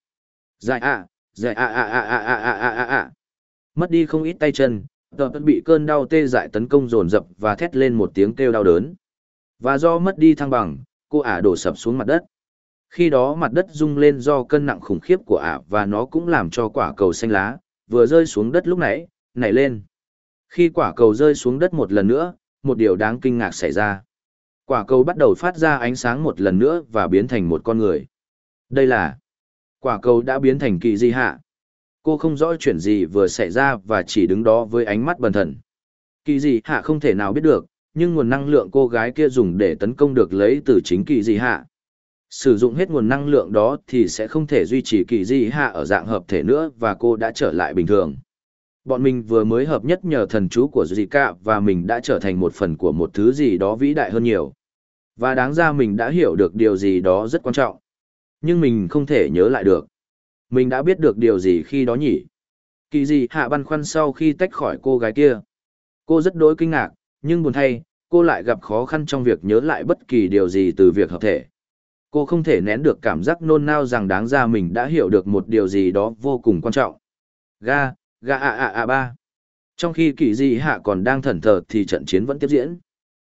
Dài ạ, dài ạ ạ ạ ạ ạ ạ ạ ạ. Mất đi không ít tay chân, tờ tật bị cơn đau tê dại tấn công dồn dập và thét lên một tiếng kêu đau đớn. Và do mất đi thăng bằng, cô ả đổ sập xuống mặt đất. Khi đó mặt đất rung lên do cân nặng khủng khiếp của ả và nó cũng làm cho quả cầu xanh lá, vừa rơi xuống đất lúc nãy, nảy lên. Khi quả cầu rơi xuống đất một lần nữa, một điều đáng kinh ngạc xảy ra. Quả cầu bắt đầu phát ra ánh sáng một lần nữa và biến thành một con người. Đây là quả cầu đã biến thành kỳ di hạ. Cô không rõ chuyện gì vừa xảy ra và chỉ đứng đó với ánh mắt bần thần. Kỳ gì hạ không thể nào biết được, nhưng nguồn năng lượng cô gái kia dùng để tấn công được lấy từ chính kỳ gì hạ. Sử dụng hết nguồn năng lượng đó thì sẽ không thể duy trì kỳ gì hạ ở dạng hợp thể nữa và cô đã trở lại bình thường. Bọn mình vừa mới hợp nhất nhờ thần chú của Zika và mình đã trở thành một phần của một thứ gì đó vĩ đại hơn nhiều. Và đáng ra mình đã hiểu được điều gì đó rất quan trọng. Nhưng mình không thể nhớ lại được. Mình đã biết được điều gì khi đó nhỉ? Kỳ gì hạ băn khoăn sau khi tách khỏi cô gái kia. Cô rất đỗi kinh ngạc, nhưng buồn thay, cô lại gặp khó khăn trong việc nhớ lại bất kỳ điều gì từ việc hợp thể. Cô không thể nén được cảm giác nôn nao rằng đáng ra mình đã hiểu được một điều gì đó vô cùng quan trọng. Ga, ga a a a ba. Trong khi kỳ dị hạ còn đang thẩn thờ thì trận chiến vẫn tiếp diễn.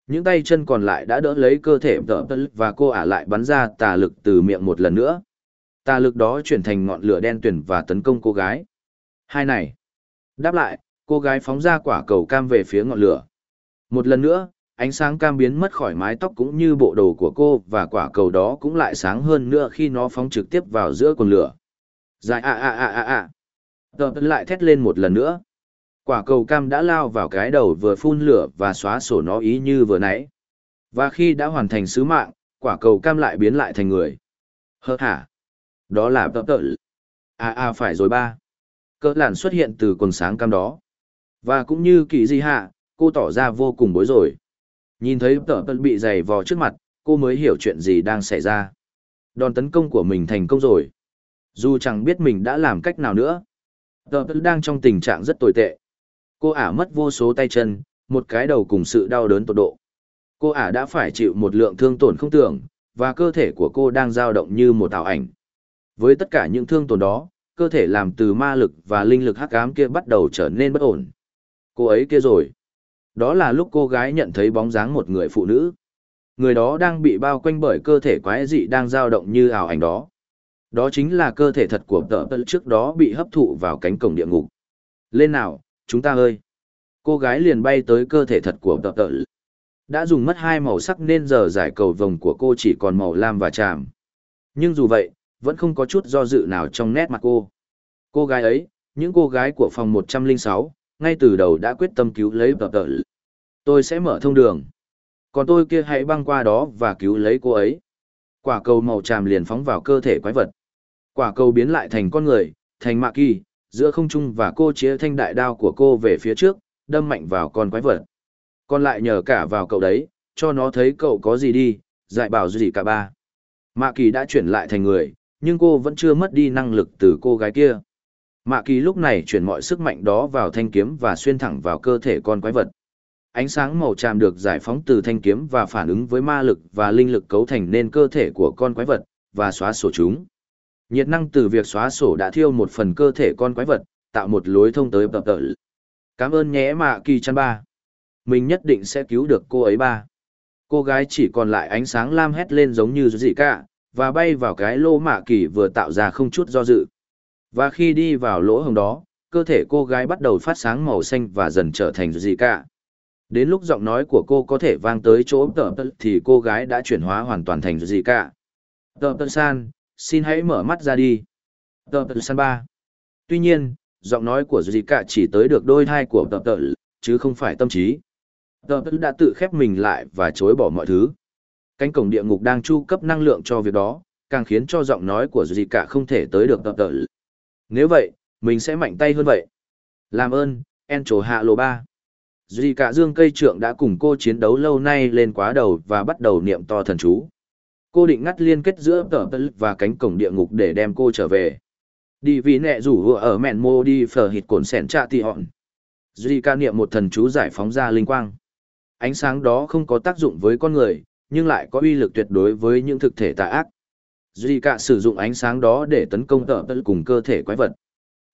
Những tay chân còn lại đã đỡ lấy cơ thể tợ tật và cô ả lại bắn ra tà lực từ miệng một lần nữa. Tà lực đó chuyển thành ngọn lửa đen tuyển và tấn công cô gái. Hai này. Đáp lại, cô gái phóng ra quả cầu cam về phía ngọn lửa. Một lần nữa, ánh sáng cam biến mất khỏi mái tóc cũng như bộ đồ của cô và quả cầu đó cũng lại sáng hơn nữa khi nó phóng trực tiếp vào giữa cồn lửa. Dài a a a a a. Tờ lại thét lên một lần nữa. Quả cầu cam đã lao vào cái đầu vừa phun lửa và xóa sổ nó ý như vừa nãy. Và khi đã hoàn thành sứ mạng, quả cầu cam lại biến lại thành người. Hơ hả? Đó là tợ tợ. À à phải rồi ba. Cỡ làn xuất hiện từ quần sáng cam đó. Và cũng như kỳ di hạ, cô tỏ ra vô cùng bối rối. Nhìn thấy tợ tợ bị giày vò trước mặt, cô mới hiểu chuyện gì đang xảy ra. Đòn tấn công của mình thành công rồi. Dù chẳng biết mình đã làm cách nào nữa. Tợ tợ đang trong tình trạng rất tồi tệ. Cô ả mất vô số tay chân, một cái đầu cùng sự đau đớn tột độ. Cô ả đã phải chịu một lượng thương tổn không tưởng, và cơ thể của cô đang dao động như một ảo ảnh. Với tất cả những thương tổn đó, cơ thể làm từ ma lực và linh lực hắc ám kia bắt đầu trở nên bất ổn. Cô ấy kia rồi. Đó là lúc cô gái nhận thấy bóng dáng một người phụ nữ. Người đó đang bị bao quanh bởi cơ thể quái dị đang dao động như ảo ảnh đó. Đó chính là cơ thể thật của tợ tợ trước đó bị hấp thụ vào cánh cổng địa ngục. Lên nào, chúng ta ơi! Cô gái liền bay tới cơ thể thật của tợ tợ. Đã dùng mất hai màu sắc nên giờ giải cầu vồng của cô chỉ còn màu lam và tràm. Nhưng dù vậy, vẫn không có chút do dự nào trong nét mặt cô. Cô gái ấy, những cô gái của phòng 106, ngay từ đầu đã quyết tâm cứu lấy tợ tợ. Tôi sẽ mở thông đường. Còn tôi kia hãy băng qua đó và cứu lấy cô ấy. Quả cầu màu tràm liền phóng vào cơ thể quái vật. Quả cầu biến lại thành con người, thành mạ kỳ, giữa không trung và cô chĩa thanh đại đao của cô về phía trước, đâm mạnh vào con quái vật. Còn lại nhờ cả vào cậu đấy, cho nó thấy cậu có gì đi, dạy bảo gì cả ba. Mạ kỳ đã chuyển lại thành người, nhưng cô vẫn chưa mất đi năng lực từ cô gái kia. Mạ kỳ lúc này chuyển mọi sức mạnh đó vào thanh kiếm và xuyên thẳng vào cơ thể con quái vật. Ánh sáng màu tràm được giải phóng từ thanh kiếm và phản ứng với ma lực và linh lực cấu thành nên cơ thể của con quái vật, và xóa sổ chúng. Nhiệt năng từ việc xóa sổ đã thiêu một phần cơ thể con quái vật, tạo một lối thông tới tập tợ. Cảm ơn nhé mạ kỳ chăn ba. mình nhất định sẽ cứu được cô ấy ba. Cô gái chỉ còn lại ánh sáng lam hét lên giống như gì cả, và bay vào cái lô mạ kỳ vừa tạo ra không chút do dự. Và khi đi vào lỗ hồng đó, cơ thể cô gái bắt đầu phát sáng màu xanh và dần trở thành gì cả. Đến lúc giọng nói của cô có thể vang tới chỗ tờ tờ thì cô gái đã chuyển hóa hoàn toàn thành gì cả. Tờ tờ san, xin hãy mở mắt ra đi. Tờ tờ san ba. Tuy nhiên, giọng nói của gì cả chỉ tới được đôi thai của tờ tờ, chứ không phải tâm trí. Tờ tờ đã tự khép mình lại và chối bỏ mọi thứ. Cánh cổng địa ngục đang chu cấp năng lượng cho việc đó, càng khiến cho giọng nói của gì cả không thể tới được tập tờ. Nếu vậy, mình sẽ mạnh tay hơn vậy. Làm ơn, en hạ lô ba. Duy cả dương cây trượng đã cùng cô chiến đấu lâu nay lên quá đầu và bắt đầu niệm to thần chú. Cô định ngắt liên kết giữa tờ tờ và cánh cổng địa ngục để đem cô trở về. Đi vì nẹ rủ ở mẹn mô đi phở hịt cồn sẻn trạ tì họn. Duy ca niệm một thần chú giải phóng ra linh quang. Ánh sáng đó không có tác dụng với con người, nhưng lại có uy lực tuyệt đối với những thực thể tà ác. Duy cả sử dụng ánh sáng đó để tấn công tờ tờ cùng cơ thể quái vật.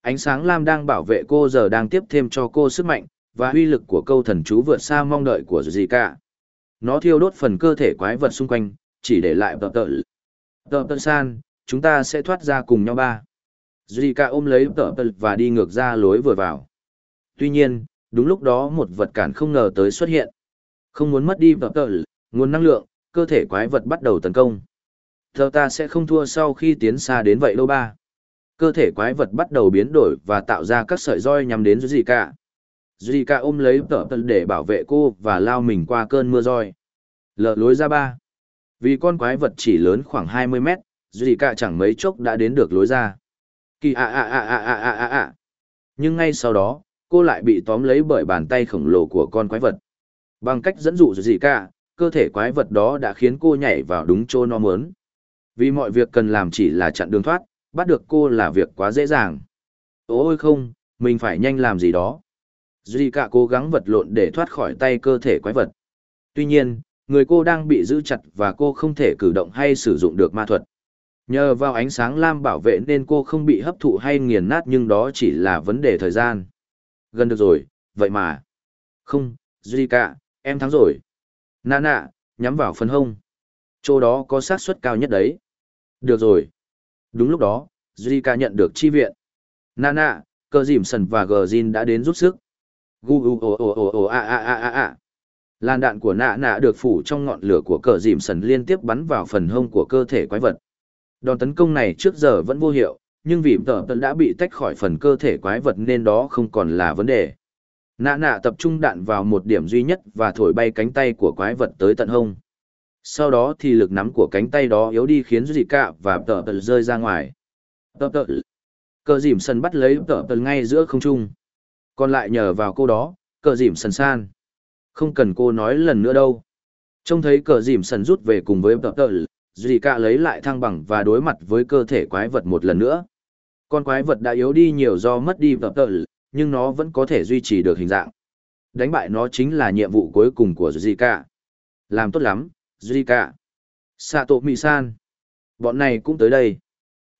Ánh sáng lam đang bảo vệ cô giờ đang tiếp thêm cho cô sức mạnh, và uy lực của câu thần chú vượt xa mong đợi của Duy cả. Nó thiêu đốt phần cơ thể quái vật xung quanh, chỉ để lại tờ tờ. Tờ tờ san, chúng ta sẽ thoát ra cùng nhau ba. Duy cả ôm lấy tờ tờ và đi ngược ra lối vừa vào. Tuy nhiên, đúng lúc đó một vật cản không ngờ tới xuất hiện. Không muốn mất đi tờ tờ, nguồn năng lượng, cơ thể quái vật bắt đầu tấn công. Thờ ta sẽ không thua sau khi tiến xa đến vậy đâu ba. Cơ thể quái vật bắt đầu biến đổi và tạo ra các sợi roi nhằm đến Zika. Zika ôm lấy tờ tờ để bảo vệ cô và lao mình qua cơn mưa roi. Lờ lối ra ba. Vì con quái vật chỉ lớn khoảng 20 mét, Zika chẳng mấy chốc đã đến được lối ra. Kỳ ạ ạ ạ ạ ạ ạ ạ ạ. Nhưng ngay sau đó, cô lại bị tóm lấy bởi bàn tay khổng lồ của con quái vật. Bằng cách dẫn dụ Zika, cơ thể quái vật đó đã khiến cô nhảy vào đúng chỗ nó muốn. Vì mọi việc cần làm chỉ là chặn đường thoát, bắt được cô là việc quá dễ dàng. Ôi không, mình phải nhanh làm gì đó. Duy cả cố gắng vật lộn để thoát khỏi tay cơ thể quái vật. Tuy nhiên, người cô đang bị giữ chặt và cô không thể cử động hay sử dụng được ma thuật. Nhờ vào ánh sáng lam bảo vệ nên cô không bị hấp thụ hay nghiền nát nhưng đó chỉ là vấn đề thời gian. Gần được rồi, vậy mà. Không, Duy cả, em thắng rồi. Nà nạ, nhắm vào phần hông. Chỗ đó có xác suất cao nhất đấy. Được rồi. Đúng lúc đó, Zika nhận được chi viện. Nạ nạ, cơ dìm sần và gờ zin đã đến giúp sức. Gu gu ồ ồ ồ ồ a a a a a. Làn đạn của nạ nạ được phủ trong ngọn lửa của cờ dìm sần liên tiếp bắn vào phần hông của cơ thể quái vật. Đòn tấn công này trước giờ vẫn vô hiệu, nhưng vì tờ tận đã bị tách khỏi phần cơ thể quái vật nên đó không còn là vấn đề. Nạ nạ tập trung đạn vào một điểm duy nhất và thổi bay cánh tay của quái vật tới tận hông. Sau đó thì lực nắm của cánh tay đó yếu đi khiến dị cạ và tờ tờ rơi ra ngoài. Tờ tờ cờ dìm sân bắt lấy tờ tờ ngay giữa không trung. Còn lại nhờ vào cô đó, cờ dìm sân san. Không cần cô nói lần nữa đâu. Trông thấy cờ dìm sân rút về cùng với tờ tờ, dị cạ lấy lại thăng bằng và đối mặt với cơ thể quái vật một lần nữa. Con quái vật đã yếu đi nhiều do mất đi tờ tờ, nhưng nó vẫn có thể duy trì được hình dạng. Đánh bại nó chính là nhiệm vụ cuối cùng của Zika. Làm tốt lắm, Zika. Sato Misan. Bọn này cũng tới đây.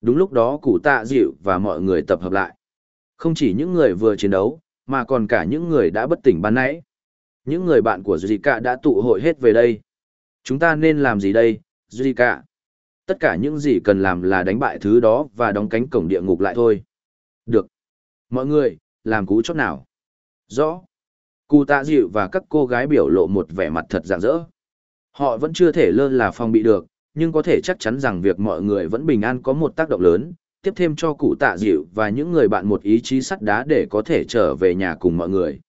Đúng lúc đó cụ tạ dịu và mọi người tập hợp lại. Không chỉ những người vừa chiến đấu, mà còn cả những người đã bất tỉnh ban nãy. Những người bạn của Zika đã tụ hội hết về đây. Chúng ta nên làm gì đây, Zika? Tất cả những gì cần làm là đánh bại thứ đó và đóng cánh cổng địa ngục lại thôi. Được. Mọi người, làm cú chốt nào. Rõ. Cụ tạ dịu và các cô gái biểu lộ một vẻ mặt thật rạng rỡ. Họ vẫn chưa thể lơ là phòng bị được, nhưng có thể chắc chắn rằng việc mọi người vẫn bình an có một tác động lớn, tiếp thêm cho cụ tạ dịu và những người bạn một ý chí sắt đá để có thể trở về nhà cùng mọi người.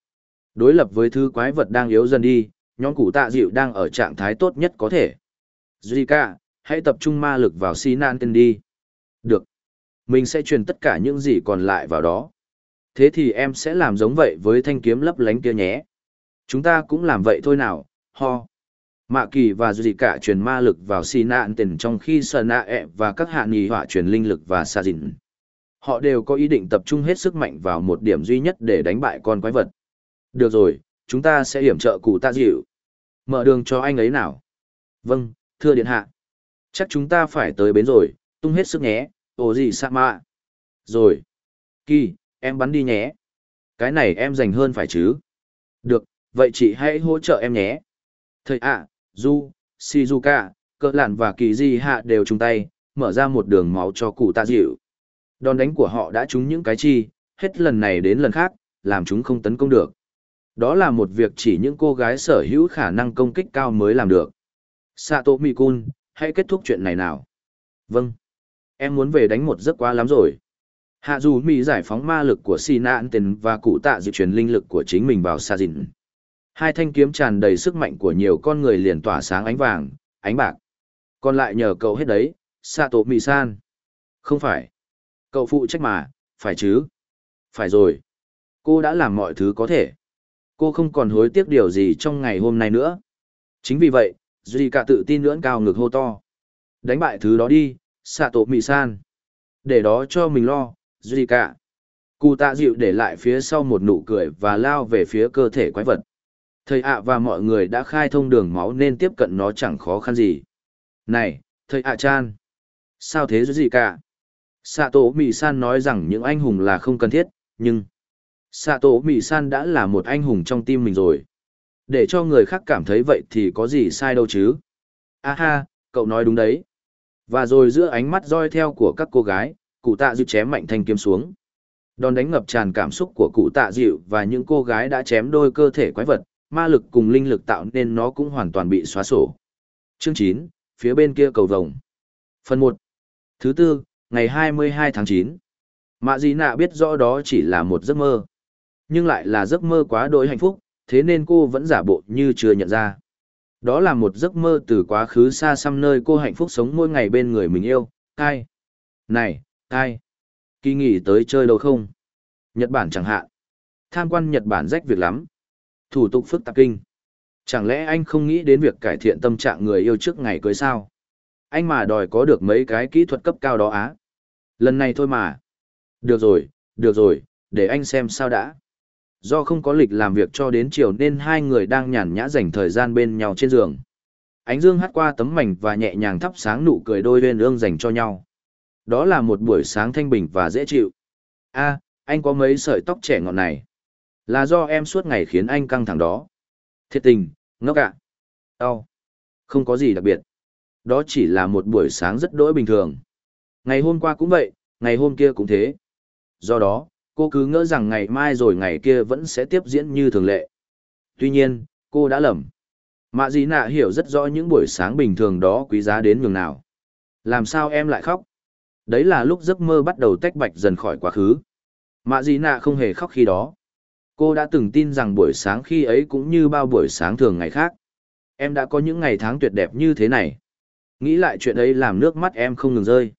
Đối lập với thứ quái vật đang yếu dần đi, nhóm cụ tạ dịu đang ở trạng thái tốt nhất có thể. Zika, hãy tập trung ma lực vào Sinan Tên đi. Được. Mình sẽ truyền tất cả những gì còn lại vào đó. Thế thì em sẽ làm giống vậy với thanh kiếm lấp lánh kia nhé. Chúng ta cũng làm vậy thôi nào, ho. Mạ kỳ và Duy cả truyền ma lực vào xì nạn tiền trong khi sờ nạ ẹ và các hạ nghỉ họa truyền linh lực và xa dịn. Họ đều có ý định tập trung hết sức mạnh vào một điểm duy nhất để đánh bại con quái vật. Được rồi, chúng ta sẽ hiểm trợ cụ ta dịu. Mở đường cho anh ấy nào. Vâng, thưa điện hạ. Chắc chúng ta phải tới bến rồi, tung hết sức nhé, ồ gì sa mạ. Rồi. Kỳ, em bắn đi nhé. Cái này em dành hơn phải chứ. Được, vậy chị hãy hỗ trợ em nhé. Thầy ạ, Du, Shizuka, Cơ lạn và kỳ di hạ đều chung tay, mở ra một đường máu cho cụ tạ dịu. Đòn đánh của họ đã trúng những cái chi, hết lần này đến lần khác, làm chúng không tấn công được. Đó là một việc chỉ những cô gái sở hữu khả năng công kích cao mới làm được. Sato Mikun, hãy kết thúc chuyện này nào. Vâng. Em muốn về đánh một giấc quá lắm rồi. Hạ dù Mỹ giải phóng ma lực của Si Nạn Tên và cụ tạ dự truyền linh lực của chính mình vào Sa Dìn. Hai thanh kiếm tràn đầy sức mạnh của nhiều con người liền tỏa sáng ánh vàng, ánh bạc. Còn lại nhờ cậu hết đấy, Sato Mỹ San. Không phải. Cậu phụ trách mà, phải chứ. Phải rồi. Cô đã làm mọi thứ có thể. Cô không còn hối tiếc điều gì trong ngày hôm nay nữa. Chính vì vậy, Duy cả tự tin lưỡn cao ngực hô to. Đánh bại thứ đó đi, Sato Mỹ San. Để đó cho mình lo, Duy cả. Cụ tạ dịu để lại phía sau một nụ cười và lao về phía cơ thể quái vật. Thầy ạ và mọi người đã khai thông đường máu nên tiếp cận nó chẳng khó khăn gì. Này, thầy ạ chan. Sao thế gì cả? Sato mỹ San nói rằng những anh hùng là không cần thiết, nhưng... Sato mỹ San đã là một anh hùng trong tim mình rồi. Để cho người khác cảm thấy vậy thì có gì sai đâu chứ? A ha, cậu nói đúng đấy. Và rồi giữa ánh mắt roi theo của các cô gái, cụ tạ dịu chém mạnh thanh kiếm xuống. Đòn đánh ngập tràn cảm xúc của cụ tạ dịu và những cô gái đã chém đôi cơ thể quái vật, ma lực cùng linh lực tạo nên nó cũng hoàn toàn bị xóa sổ. Chương 9, phía bên kia cầu vồng. Phần 1. Thứ tư, ngày 22 tháng 9. Mạ Di Nạ biết rõ đó chỉ là một giấc mơ. Nhưng lại là giấc mơ quá đỗi hạnh phúc, thế nên cô vẫn giả bộ như chưa nhận ra. Đó là một giấc mơ từ quá khứ xa xăm nơi cô hạnh phúc sống mỗi ngày bên người mình yêu, Kai. Này, Ai? Kỳ nghỉ tới chơi đâu không? Nhật Bản chẳng hạn. Tham quan Nhật Bản rách việc lắm. Thủ tục phức tạp kinh. Chẳng lẽ anh không nghĩ đến việc cải thiện tâm trạng người yêu trước ngày cưới sao? Anh mà đòi có được mấy cái kỹ thuật cấp cao đó á. Lần này thôi mà. Được rồi, được rồi, để anh xem sao đã. Do không có lịch làm việc cho đến chiều nên hai người đang nhàn nhã dành thời gian bên nhau trên giường. Ánh dương hắt qua tấm mảnh và nhẹ nhàng thắp sáng nụ cười đôi bên ương dành cho nhau. Đó là một buổi sáng thanh bình và dễ chịu. a anh có mấy sợi tóc trẻ ngọn này. Là do em suốt ngày khiến anh căng thẳng đó. Thiệt tình, ngốc ạ. À. Đau. Không có gì đặc biệt. Đó chỉ là một buổi sáng rất đỗi bình thường. Ngày hôm qua cũng vậy, ngày hôm kia cũng thế. Do đó, cô cứ ngỡ rằng ngày mai rồi ngày kia vẫn sẽ tiếp diễn như thường lệ. Tuy nhiên, cô đã lầm. Mạ Dĩ Nạ hiểu rất rõ những buổi sáng bình thường đó quý giá đến nhường nào. Làm sao em lại khóc? Đấy là lúc giấc mơ bắt đầu tách bạch dần khỏi quá khứ. Mạ Dĩ Nạ không hề khóc khi đó. Cô đã từng tin rằng buổi sáng khi ấy cũng như bao buổi sáng thường ngày khác. Em đã có những ngày tháng tuyệt đẹp như thế này. Nghĩ lại chuyện ấy làm nước mắt em không ngừng rơi.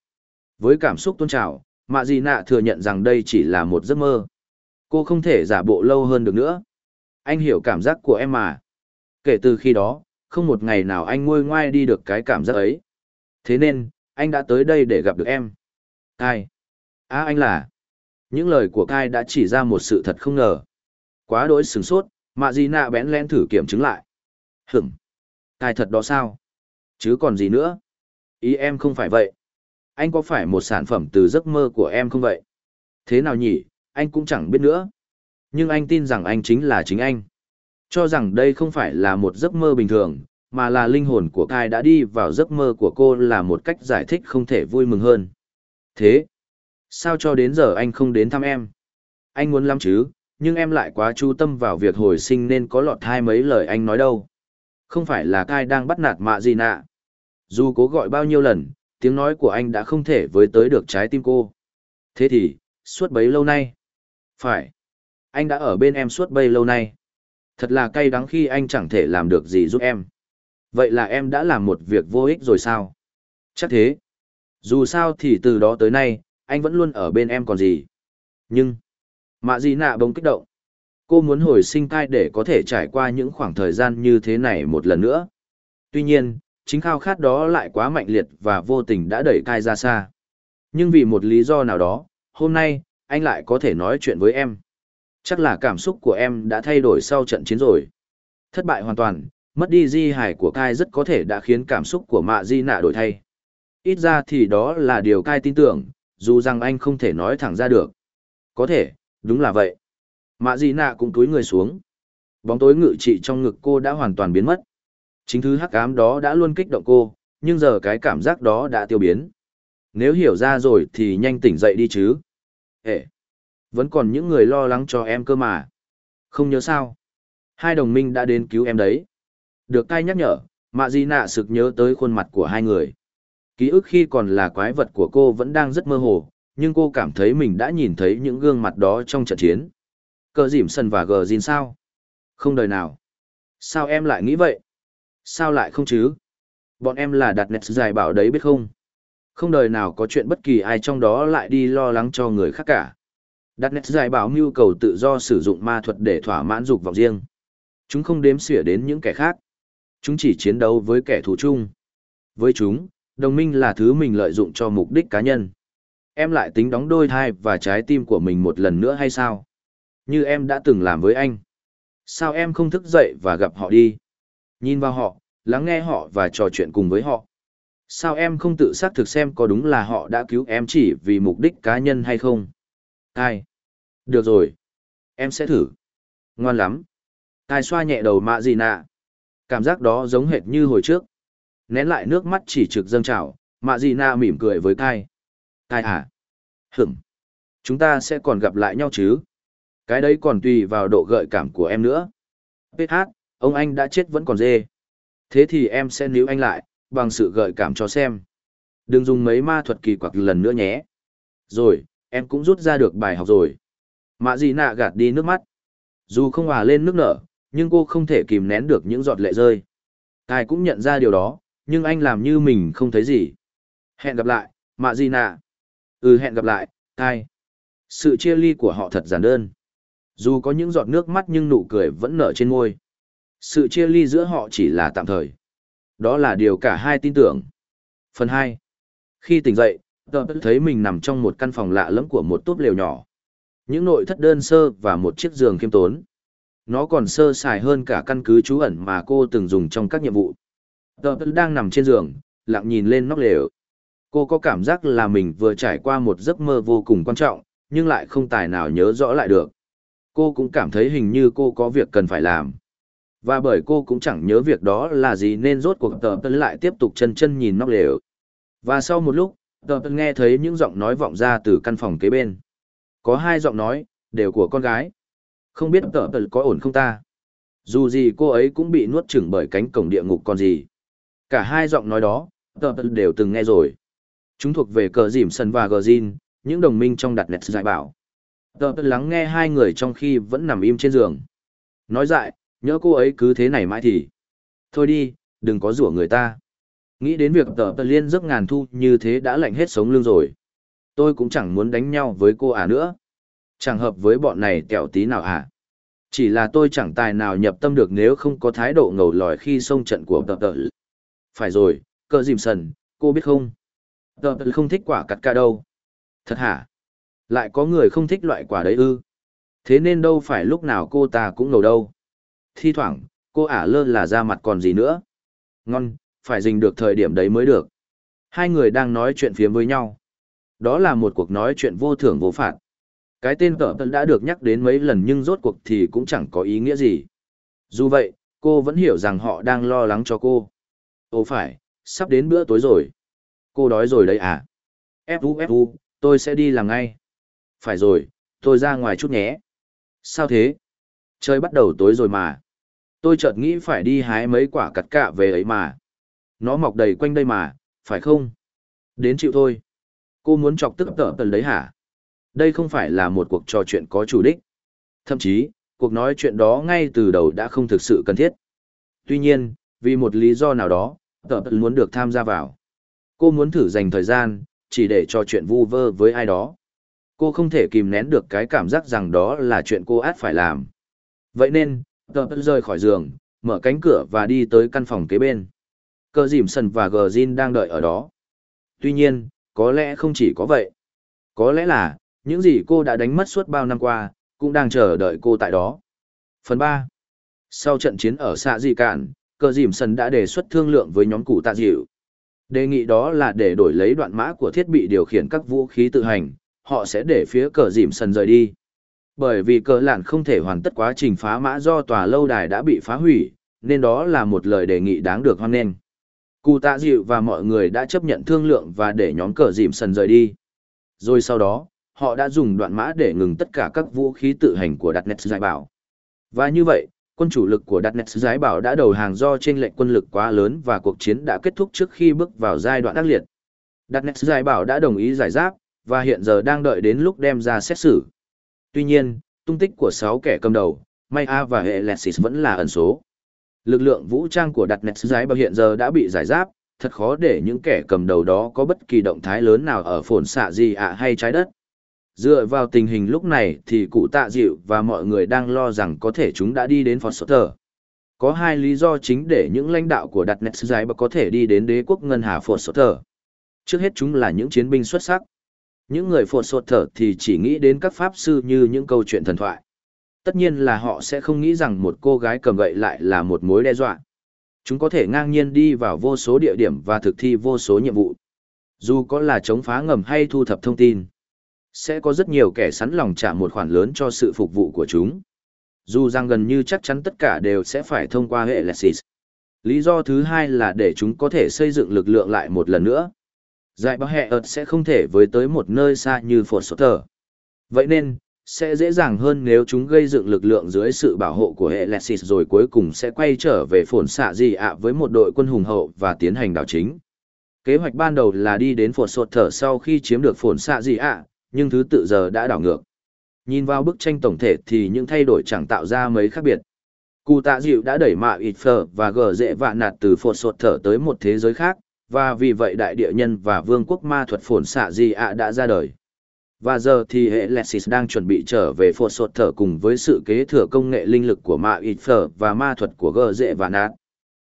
Với cảm xúc tôn trào, Mạ Dị Nạ thừa nhận rằng đây chỉ là một giấc mơ. Cô không thể giả bộ lâu hơn được nữa. Anh hiểu cảm giác của em mà. Kể từ khi đó, không một ngày nào anh ngôi ngoai đi được cái cảm giác ấy. Thế nên, anh đã tới đây để gặp được em. Kai. À anh là. Những lời của Kai đã chỉ ra một sự thật không ngờ. Quá đỗi sửng sốt, Mạ Di Nạ bén len thử kiểm chứng lại. Hửm. Kai thật đó sao? Chứ còn gì nữa? Ý em không phải vậy. Anh có phải một sản phẩm từ giấc mơ của em không vậy? Thế nào nhỉ, anh cũng chẳng biết nữa. Nhưng anh tin rằng anh chính là chính anh. Cho rằng đây không phải là một giấc mơ bình thường, mà là linh hồn của Kai đã đi vào giấc mơ của cô là một cách giải thích không thể vui mừng hơn. Thế, sao cho đến giờ anh không đến thăm em? Anh muốn lắm chứ, nhưng em lại quá chú tâm vào việc hồi sinh nên có lọt hai mấy lời anh nói đâu. Không phải là Kai đang bắt nạt mạ gì nạ. Dù cố gọi bao nhiêu lần, tiếng nói của anh đã không thể với tới được trái tim cô. Thế thì, suốt bấy lâu nay. Phải. Anh đã ở bên em suốt bấy lâu nay. Thật là cay đắng khi anh chẳng thể làm được gì giúp em. Vậy là em đã làm một việc vô ích rồi sao? Chắc thế. Dù sao thì từ đó tới nay, anh vẫn luôn ở bên em còn gì. Nhưng, mạ gì nạ bỗng kích động. Cô muốn hồi sinh cai để có thể trải qua những khoảng thời gian như thế này một lần nữa. Tuy nhiên, chính khao khát đó lại quá mạnh liệt và vô tình đã đẩy cai ra xa. Nhưng vì một lý do nào đó, hôm nay, anh lại có thể nói chuyện với em. Chắc là cảm xúc của em đã thay đổi sau trận chiến rồi. Thất bại hoàn toàn, mất đi di hải của cai rất có thể đã khiến cảm xúc của mạ di nạ đổi thay. Ít ra thì đó là điều cai tin tưởng, dù rằng anh không thể nói thẳng ra được. Có thể, đúng là vậy. Mạ di nạ cũng túi người xuống. Bóng tối ngự trị trong ngực cô đã hoàn toàn biến mất. Chính thứ hắc ám đó đã luôn kích động cô, nhưng giờ cái cảm giác đó đã tiêu biến. Nếu hiểu ra rồi thì nhanh tỉnh dậy đi chứ. Ê! Vẫn còn những người lo lắng cho em cơ mà. Không nhớ sao. Hai đồng minh đã đến cứu em đấy. Được cai nhắc nhở, mạ di nạ sực nhớ tới khuôn mặt của hai người. Ký ức khi còn là quái vật của cô vẫn đang rất mơ hồ, nhưng cô cảm thấy mình đã nhìn thấy những gương mặt đó trong trận chiến. Cờ dìm sân và gờ dìn sao? Không đời nào. Sao em lại nghĩ vậy? Sao lại không chứ? Bọn em là đặt nét dài bảo đấy biết không? Không đời nào có chuyện bất kỳ ai trong đó lại đi lo lắng cho người khác cả. Đặt nét dài bảo mưu cầu tự do sử dụng ma thuật để thỏa mãn dục vọng riêng. Chúng không đếm xỉa đến những kẻ khác. Chúng chỉ chiến đấu với kẻ thù chung. Với chúng, đồng minh là thứ mình lợi dụng cho mục đích cá nhân. Em lại tính đóng đôi thai và trái tim của mình một lần nữa hay sao? Như em đã từng làm với anh. Sao em không thức dậy và gặp họ đi? Nhìn vào họ, lắng nghe họ và trò chuyện cùng với họ. Sao em không tự xác thực xem có đúng là họ đã cứu em chỉ vì mục đích cá nhân hay không? Ai? Được rồi. Em sẽ thử. Ngoan lắm. Tài xoa nhẹ đầu mạ gì nạ. Cảm giác đó giống hệt như hồi trước. Nén lại nước mắt chỉ trực dâng trào, mạ Dị Na mỉm cười với Kai. Kai à? Hửm. Chúng ta sẽ còn gặp lại nhau chứ? Cái đấy còn tùy vào độ gợi cảm của em nữa. PH, ông anh đã chết vẫn còn dê. Thế thì em sẽ níu anh lại, bằng sự gợi cảm cho xem. Đừng dùng mấy ma thuật kỳ quặc lần nữa nhé. Rồi, em cũng rút ra được bài học rồi. Mạ Dị nạ gạt đi nước mắt. Dù không hòa lên nước nở, nhưng cô không thể kìm nén được những giọt lệ rơi. Ai cũng nhận ra điều đó, nhưng anh làm như mình không thấy gì. Hẹn gặp lại, Mạ gì nạ. Ừ hẹn gặp lại, ai. Sự chia ly của họ thật giản đơn. Dù có những giọt nước mắt nhưng nụ cười vẫn nở trên môi. Sự chia ly giữa họ chỉ là tạm thời. Đó là điều cả hai tin tưởng. Phần 2. Khi tỉnh dậy, tờ thấy mình nằm trong một căn phòng lạ lẫm của một túp lều nhỏ. Những nội thất đơn sơ và một chiếc giường khiêm tốn. Nó còn sơ sài hơn cả căn cứ trú ẩn mà cô từng dùng trong các nhiệm vụ. Tờ đang nằm trên giường, lặng nhìn lên nóc lều. Cô có cảm giác là mình vừa trải qua một giấc mơ vô cùng quan trọng, nhưng lại không tài nào nhớ rõ lại được. Cô cũng cảm thấy hình như cô có việc cần phải làm. Và bởi cô cũng chẳng nhớ việc đó là gì nên rốt cuộc tờ tân lại tiếp tục chân chân nhìn nóc lều. Và sau một lúc, tờ tân nghe thấy những giọng nói vọng ra từ căn phòng kế bên. Có hai giọng nói, đều của con gái. Không biết tờ tân có ổn không ta? Dù gì cô ấy cũng bị nuốt chửng bởi cánh cổng địa ngục còn gì. Cả hai giọng nói đó, tờ tân đều từng nghe rồi. Chúng thuộc về cờ dìm sân và gờ zin, những đồng minh trong đặt nẹt giải bảo. Tờ tân lắng nghe hai người trong khi vẫn nằm im trên giường. Nói dại, nhớ cô ấy cứ thế này mãi thì. Thôi đi, đừng có rủa người ta. Nghĩ đến việc tờ tờ liên giấc ngàn thu như thế đã lạnh hết sống lưng rồi. Tôi cũng chẳng muốn đánh nhau với cô à nữa. Chẳng hợp với bọn này kẹo tí nào à. Chỉ là tôi chẳng tài nào nhập tâm được nếu không có thái độ ngầu lòi khi xông trận của tờ tờ. Phải rồi, cờ dìm sần, cô biết không? Tờ tờ không thích quả cắt ca đâu. Thật hả? Lại có người không thích loại quả đấy ư? Thế nên đâu phải lúc nào cô ta cũng ngầu đâu thi thoảng, cô ả lơ là ra mặt còn gì nữa. Ngon, phải dình được thời điểm đấy mới được. Hai người đang nói chuyện phiếm với nhau. Đó là một cuộc nói chuyện vô thưởng vô phạt. Cái tên tợ tận đã được nhắc đến mấy lần nhưng rốt cuộc thì cũng chẳng có ý nghĩa gì. Dù vậy, cô vẫn hiểu rằng họ đang lo lắng cho cô. Ồ phải, sắp đến bữa tối rồi. Cô đói rồi đấy à? Fu Fu, tôi sẽ đi làm ngay. Phải rồi, tôi ra ngoài chút nhé. Sao thế? Trời bắt đầu tối rồi mà. Tôi chợt nghĩ phải đi hái mấy quả cắt cạ về ấy mà. Nó mọc đầy quanh đây mà, phải không? Đến chịu thôi. Cô muốn chọc tức tở tần đấy hả? Đây không phải là một cuộc trò chuyện có chủ đích. Thậm chí, cuộc nói chuyện đó ngay từ đầu đã không thực sự cần thiết. Tuy nhiên, vì một lý do nào đó, tờ tần muốn được tham gia vào. Cô muốn thử dành thời gian, chỉ để trò chuyện vu vơ với ai đó. Cô không thể kìm nén được cái cảm giác rằng đó là chuyện cô át phải làm. Vậy nên, tờ rời khỏi giường, mở cánh cửa và đi tới căn phòng kế bên. Cơ dìm sần và gờ Jin đang đợi ở đó. Tuy nhiên, có lẽ không chỉ có vậy. Có lẽ là, những gì cô đã đánh mất suốt bao năm qua, cũng đang chờ đợi cô tại đó. Phần 3. Sau trận chiến ở xã Dị Cạn, cờ dìm sần đã đề xuất thương lượng với nhóm cụ tạ dịu. Đề nghị đó là để đổi lấy đoạn mã của thiết bị điều khiển các vũ khí tự hành, họ sẽ để phía cờ dìm sần rời đi. Bởi vì cờ lạn không thể hoàn tất quá trình phá mã do tòa lâu đài đã bị phá hủy, nên đó là một lời đề nghị đáng được hoan nghênh. Cụ tạ dịu và mọi người đã chấp nhận thương lượng và để nhóm cờ dìm sần rời đi. Rồi sau đó, họ đã dùng đoạn mã để ngừng tất cả các vũ khí tự hành của Đặt Nét Giải Bảo. Và như vậy, quân chủ lực của Đặt Nét Giải Bảo đã đầu hàng do trên lệnh quân lực quá lớn và cuộc chiến đã kết thúc trước khi bước vào giai đoạn ác liệt. Đặt Nét Giải Bảo đã đồng ý giải giáp, và hiện giờ đang đợi đến lúc đem ra xét xử. Tuy nhiên, tung tích của 6 kẻ cầm đầu, Maya và Alexis vẫn là ẩn số. Lực lượng vũ trang của đặt nét giải bảo hiện giờ đã bị giải giáp, thật khó để những kẻ cầm đầu đó có bất kỳ động thái lớn nào ở phồn xạ gì ạ hay trái đất. Dựa vào tình hình lúc này thì cụ tạ dịu và mọi người đang lo rằng có thể chúng đã đi đến Phật Sở Tờ. Có hai lý do chính để những lãnh đạo của đặt nét giải có thể đi đến đế quốc ngân hà Phật Sở Tờ. Trước hết chúng là những chiến binh xuất sắc. Những người Phật Sở Tờ thì chỉ nghĩ đến các pháp sư như những câu chuyện thần thoại tất nhiên là họ sẽ không nghĩ rằng một cô gái cầm gậy lại là một mối đe dọa. Chúng có thể ngang nhiên đi vào vô số địa điểm và thực thi vô số nhiệm vụ. Dù có là chống phá ngầm hay thu thập thông tin, sẽ có rất nhiều kẻ sẵn lòng trả một khoản lớn cho sự phục vụ của chúng. Dù rằng gần như chắc chắn tất cả đều sẽ phải thông qua hệ Lexis. Lý do thứ hai là để chúng có thể xây dựng lực lượng lại một lần nữa. Giải báo hệ ợt sẽ không thể với tới một nơi xa như Fort Sutter. Vậy nên, sẽ dễ dàng hơn nếu chúng gây dựng lực lượng dưới sự bảo hộ của hệ Lexis rồi cuối cùng sẽ quay trở về Phổn xạ gì ạ với một đội quân hùng hậu và tiến hành đảo chính. Kế hoạch ban đầu là đi đến Phổn sột thở sau khi chiếm được Phổn xạ gì ạ, nhưng thứ tự giờ đã đảo ngược. Nhìn vào bức tranh tổng thể thì những thay đổi chẳng tạo ra mấy khác biệt. Cụ tạ dịu đã đẩy mạ ịt phở và gờ dễ vạn nạt từ phột sột thở tới một thế giới khác, và vì vậy đại địa nhân và vương quốc ma thuật phồn xạ gì ạ đã ra đời. Và giờ thì hệ Lexis đang chuẩn bị trở về phột sột thở cùng với sự kế thừa công nghệ linh lực của ma ịt phở và ma thuật của gờ dễ vạ nạt.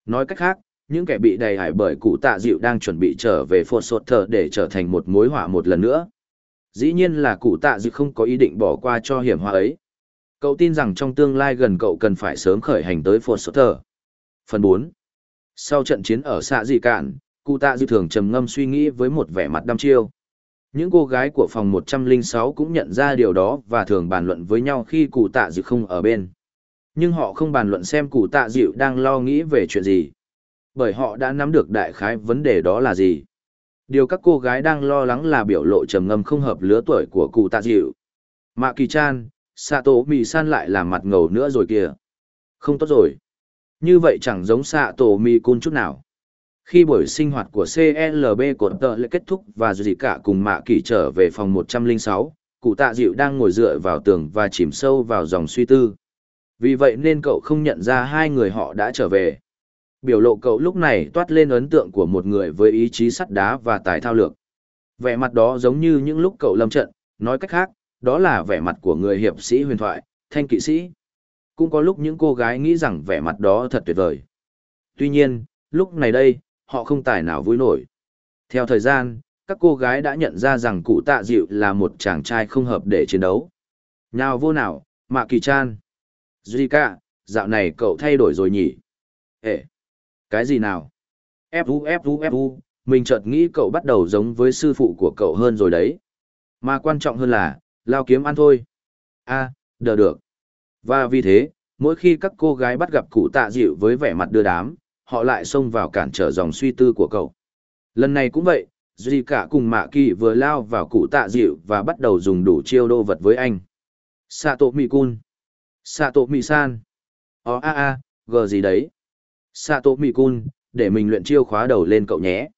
Nói cách khác, những kẻ bị đầy hải bởi cụ tạ dịu đang chuẩn bị trở về phột sột thở để trở thành một mối họa một lần nữa. Dĩ nhiên là cụ tạ dự không có ý định bỏ qua cho hiểm họa ấy. Cậu tin rằng trong tương lai gần cậu cần phải sớm khởi hành tới phột sột thở. Phần 4 Sau trận chiến ở xạ dị cạn, cụ tạ dự thường trầm ngâm suy nghĩ với một vẻ mặt đăm chiêu những cô gái của phòng 106 cũng nhận ra điều đó và thường bàn luận với nhau khi cụ tạ dự không ở bên. Nhưng họ không bàn luận xem cụ tạ dịu đang lo nghĩ về chuyện gì. Bởi họ đã nắm được đại khái vấn đề đó là gì. Điều các cô gái đang lo lắng là biểu lộ trầm ngâm không hợp lứa tuổi của cụ tạ dịu. Mạ kỳ chan, Tổ Mì San lại làm mặt ngầu nữa rồi kìa. Không tốt rồi. Như vậy chẳng giống Sato Mì Cun chút nào. Khi buổi sinh hoạt của CLB của tờ lại kết thúc và dì cả cùng mạ kỳ trở về phòng 106, cụ tạ dịu đang ngồi dựa vào tường và chìm sâu vào dòng suy tư. Vì vậy nên cậu không nhận ra hai người họ đã trở về. Biểu lộ cậu lúc này toát lên ấn tượng của một người với ý chí sắt đá và tài thao lược. Vẻ mặt đó giống như những lúc cậu lâm trận, nói cách khác, đó là vẻ mặt của người hiệp sĩ huyền thoại, thanh kỵ sĩ. Cũng có lúc những cô gái nghĩ rằng vẻ mặt đó thật tuyệt vời. Tuy nhiên, lúc này đây, họ không tài nào vui nổi. Theo thời gian, các cô gái đã nhận ra rằng cụ tạ dịu là một chàng trai không hợp để chiến đấu. Nào vô nào, Mạ Kỳ Chan. Zika, dạo này cậu thay đổi rồi nhỉ? Ê, cái gì nào? Fu Fu Fu, mình chợt nghĩ cậu bắt đầu giống với sư phụ của cậu hơn rồi đấy. Mà quan trọng hơn là, lao kiếm ăn thôi. a à, đờ được. Và vì thế, mỗi khi các cô gái bắt gặp cụ tạ dịu với vẻ mặt đưa đám, họ lại xông vào cản trở dòng suy tư của cậu. Lần này cũng vậy, Duy cả cùng Mạ Kỳ vừa lao vào cụ tạ dịu và bắt đầu dùng đủ chiêu đô vật với anh. Sato Mikun. Sato Misan. Ó a a, gờ gì đấy. Sato Mikun, để mình luyện chiêu khóa đầu lên cậu nhé.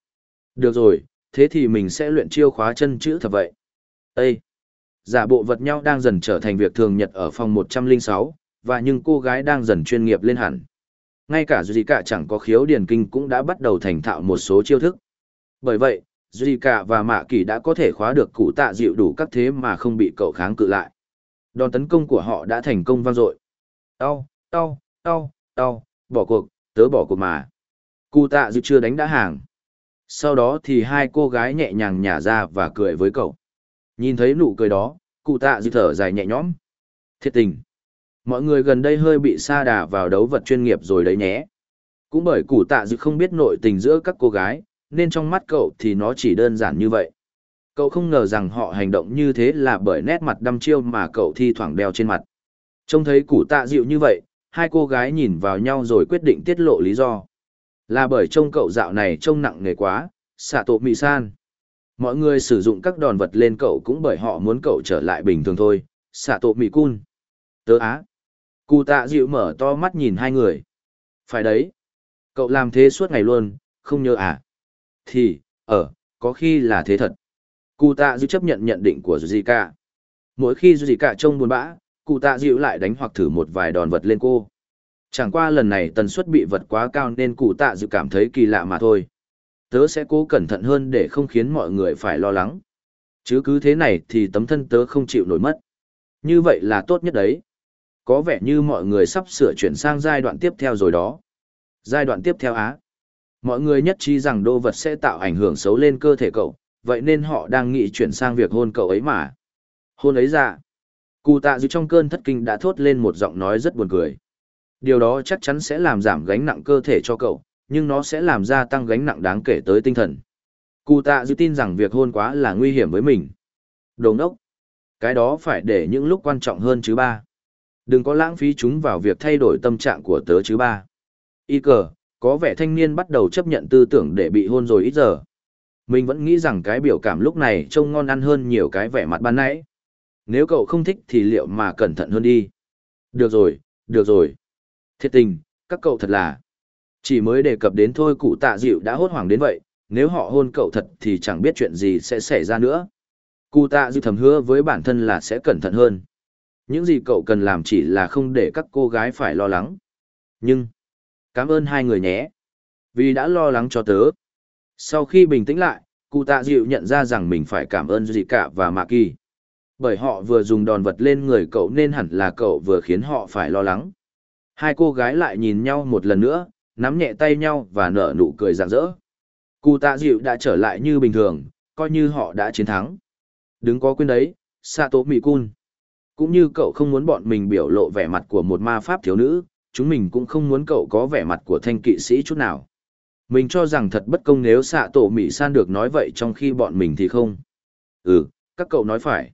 Được rồi, thế thì mình sẽ luyện chiêu khóa chân chữ thật vậy. Ê! Giả bộ vật nhau đang dần trở thành việc thường nhật ở phòng 106, và nhưng cô gái đang dần chuyên nghiệp lên hẳn ngay cả Zika chẳng có khiếu điền kinh cũng đã bắt đầu thành thạo một số chiêu thức bởi vậy Zika và mạ kỳ đã có thể khóa được cụ tạ dịu đủ các thế mà không bị cậu kháng cự lại đòn tấn công của họ đã thành công vang dội đau đau đau đau bỏ cuộc tớ bỏ cuộc mà cụ tạ dịu chưa đánh đã hàng sau đó thì hai cô gái nhẹ nhàng nhả ra và cười với cậu nhìn thấy nụ cười đó cụ tạ dịu thở dài nhẹ nhõm thiệt tình Mọi người gần đây hơi bị sa đà vào đấu vật chuyên nghiệp rồi đấy nhé. Cũng bởi cụ tạ dự không biết nội tình giữa các cô gái, nên trong mắt cậu thì nó chỉ đơn giản như vậy. Cậu không ngờ rằng họ hành động như thế là bởi nét mặt đăm chiêu mà cậu thi thoảng đeo trên mặt. Trông thấy củ tạ dịu như vậy, hai cô gái nhìn vào nhau rồi quyết định tiết lộ lý do. Là bởi trông cậu dạo này trông nặng nề quá, xạ tổ mì san. Mọi người sử dụng các đòn vật lên cậu cũng bởi họ muốn cậu trở lại bình thường thôi, xạ tổ mì cun. Tớ á. Cụ tạ dịu mở to mắt nhìn hai người. Phải đấy. Cậu làm thế suốt ngày luôn, không nhớ à? Thì, ở, có khi là thế thật. Cụ tạ dịu chấp nhận nhận định của Zika. Mỗi khi Zika trông buồn bã, cụ tạ dịu lại đánh hoặc thử một vài đòn vật lên cô. Chẳng qua lần này tần suất bị vật quá cao nên cụ tạ dịu cảm thấy kỳ lạ mà thôi. Tớ sẽ cố cẩn thận hơn để không khiến mọi người phải lo lắng. Chứ cứ thế này thì tấm thân tớ không chịu nổi mất. Như vậy là tốt nhất đấy. Có vẻ như mọi người sắp sửa chuyển sang giai đoạn tiếp theo rồi đó. Giai đoạn tiếp theo á. Mọi người nhất trí rằng đô vật sẽ tạo ảnh hưởng xấu lên cơ thể cậu, vậy nên họ đang nghĩ chuyển sang việc hôn cậu ấy mà. Hôn ấy ra. Cụ tạ dịu trong cơn thất kinh đã thốt lên một giọng nói rất buồn cười. Điều đó chắc chắn sẽ làm giảm gánh nặng cơ thể cho cậu, nhưng nó sẽ làm gia tăng gánh nặng đáng kể tới tinh thần. Cụ tạ dịu tin rằng việc hôn quá là nguy hiểm với mình. Đồ đốc. Cái đó phải để những lúc quan trọng hơn chứ ba. Đừng có lãng phí chúng vào việc thay đổi tâm trạng của tớ chứ ba. Y cờ, có vẻ thanh niên bắt đầu chấp nhận tư tưởng để bị hôn rồi ít giờ. Mình vẫn nghĩ rằng cái biểu cảm lúc này trông ngon ăn hơn nhiều cái vẻ mặt ban nãy. Nếu cậu không thích thì liệu mà cẩn thận hơn đi. Được rồi, được rồi. Thiệt tình, các cậu thật là... Chỉ mới đề cập đến thôi cụ tạ dịu đã hốt hoảng đến vậy, nếu họ hôn cậu thật thì chẳng biết chuyện gì sẽ xảy ra nữa. Cụ tạ dịu thầm hứa với bản thân là sẽ cẩn thận hơn. Những gì cậu cần làm chỉ là không để các cô gái phải lo lắng. Nhưng, cảm ơn hai người nhé. Vì đã lo lắng cho tớ. Sau khi bình tĩnh lại, cụ tạ dịu nhận ra rằng mình phải cảm ơn gì cả và Mạ Kỳ. Bởi họ vừa dùng đòn vật lên người cậu nên hẳn là cậu vừa khiến họ phải lo lắng. Hai cô gái lại nhìn nhau một lần nữa, nắm nhẹ tay nhau và nở nụ cười rạng rỡ. Cụ tạ dịu đã trở lại như bình thường, coi như họ đã chiến thắng. Đứng có quên đấy, Sato Mikun. Cũng như cậu không muốn bọn mình biểu lộ vẻ mặt của một ma pháp thiếu nữ, chúng mình cũng không muốn cậu có vẻ mặt của thanh kỵ sĩ chút nào. Mình cho rằng thật bất công nếu xạ tổ Mỹ San được nói vậy trong khi bọn mình thì không. Ừ, các cậu nói phải.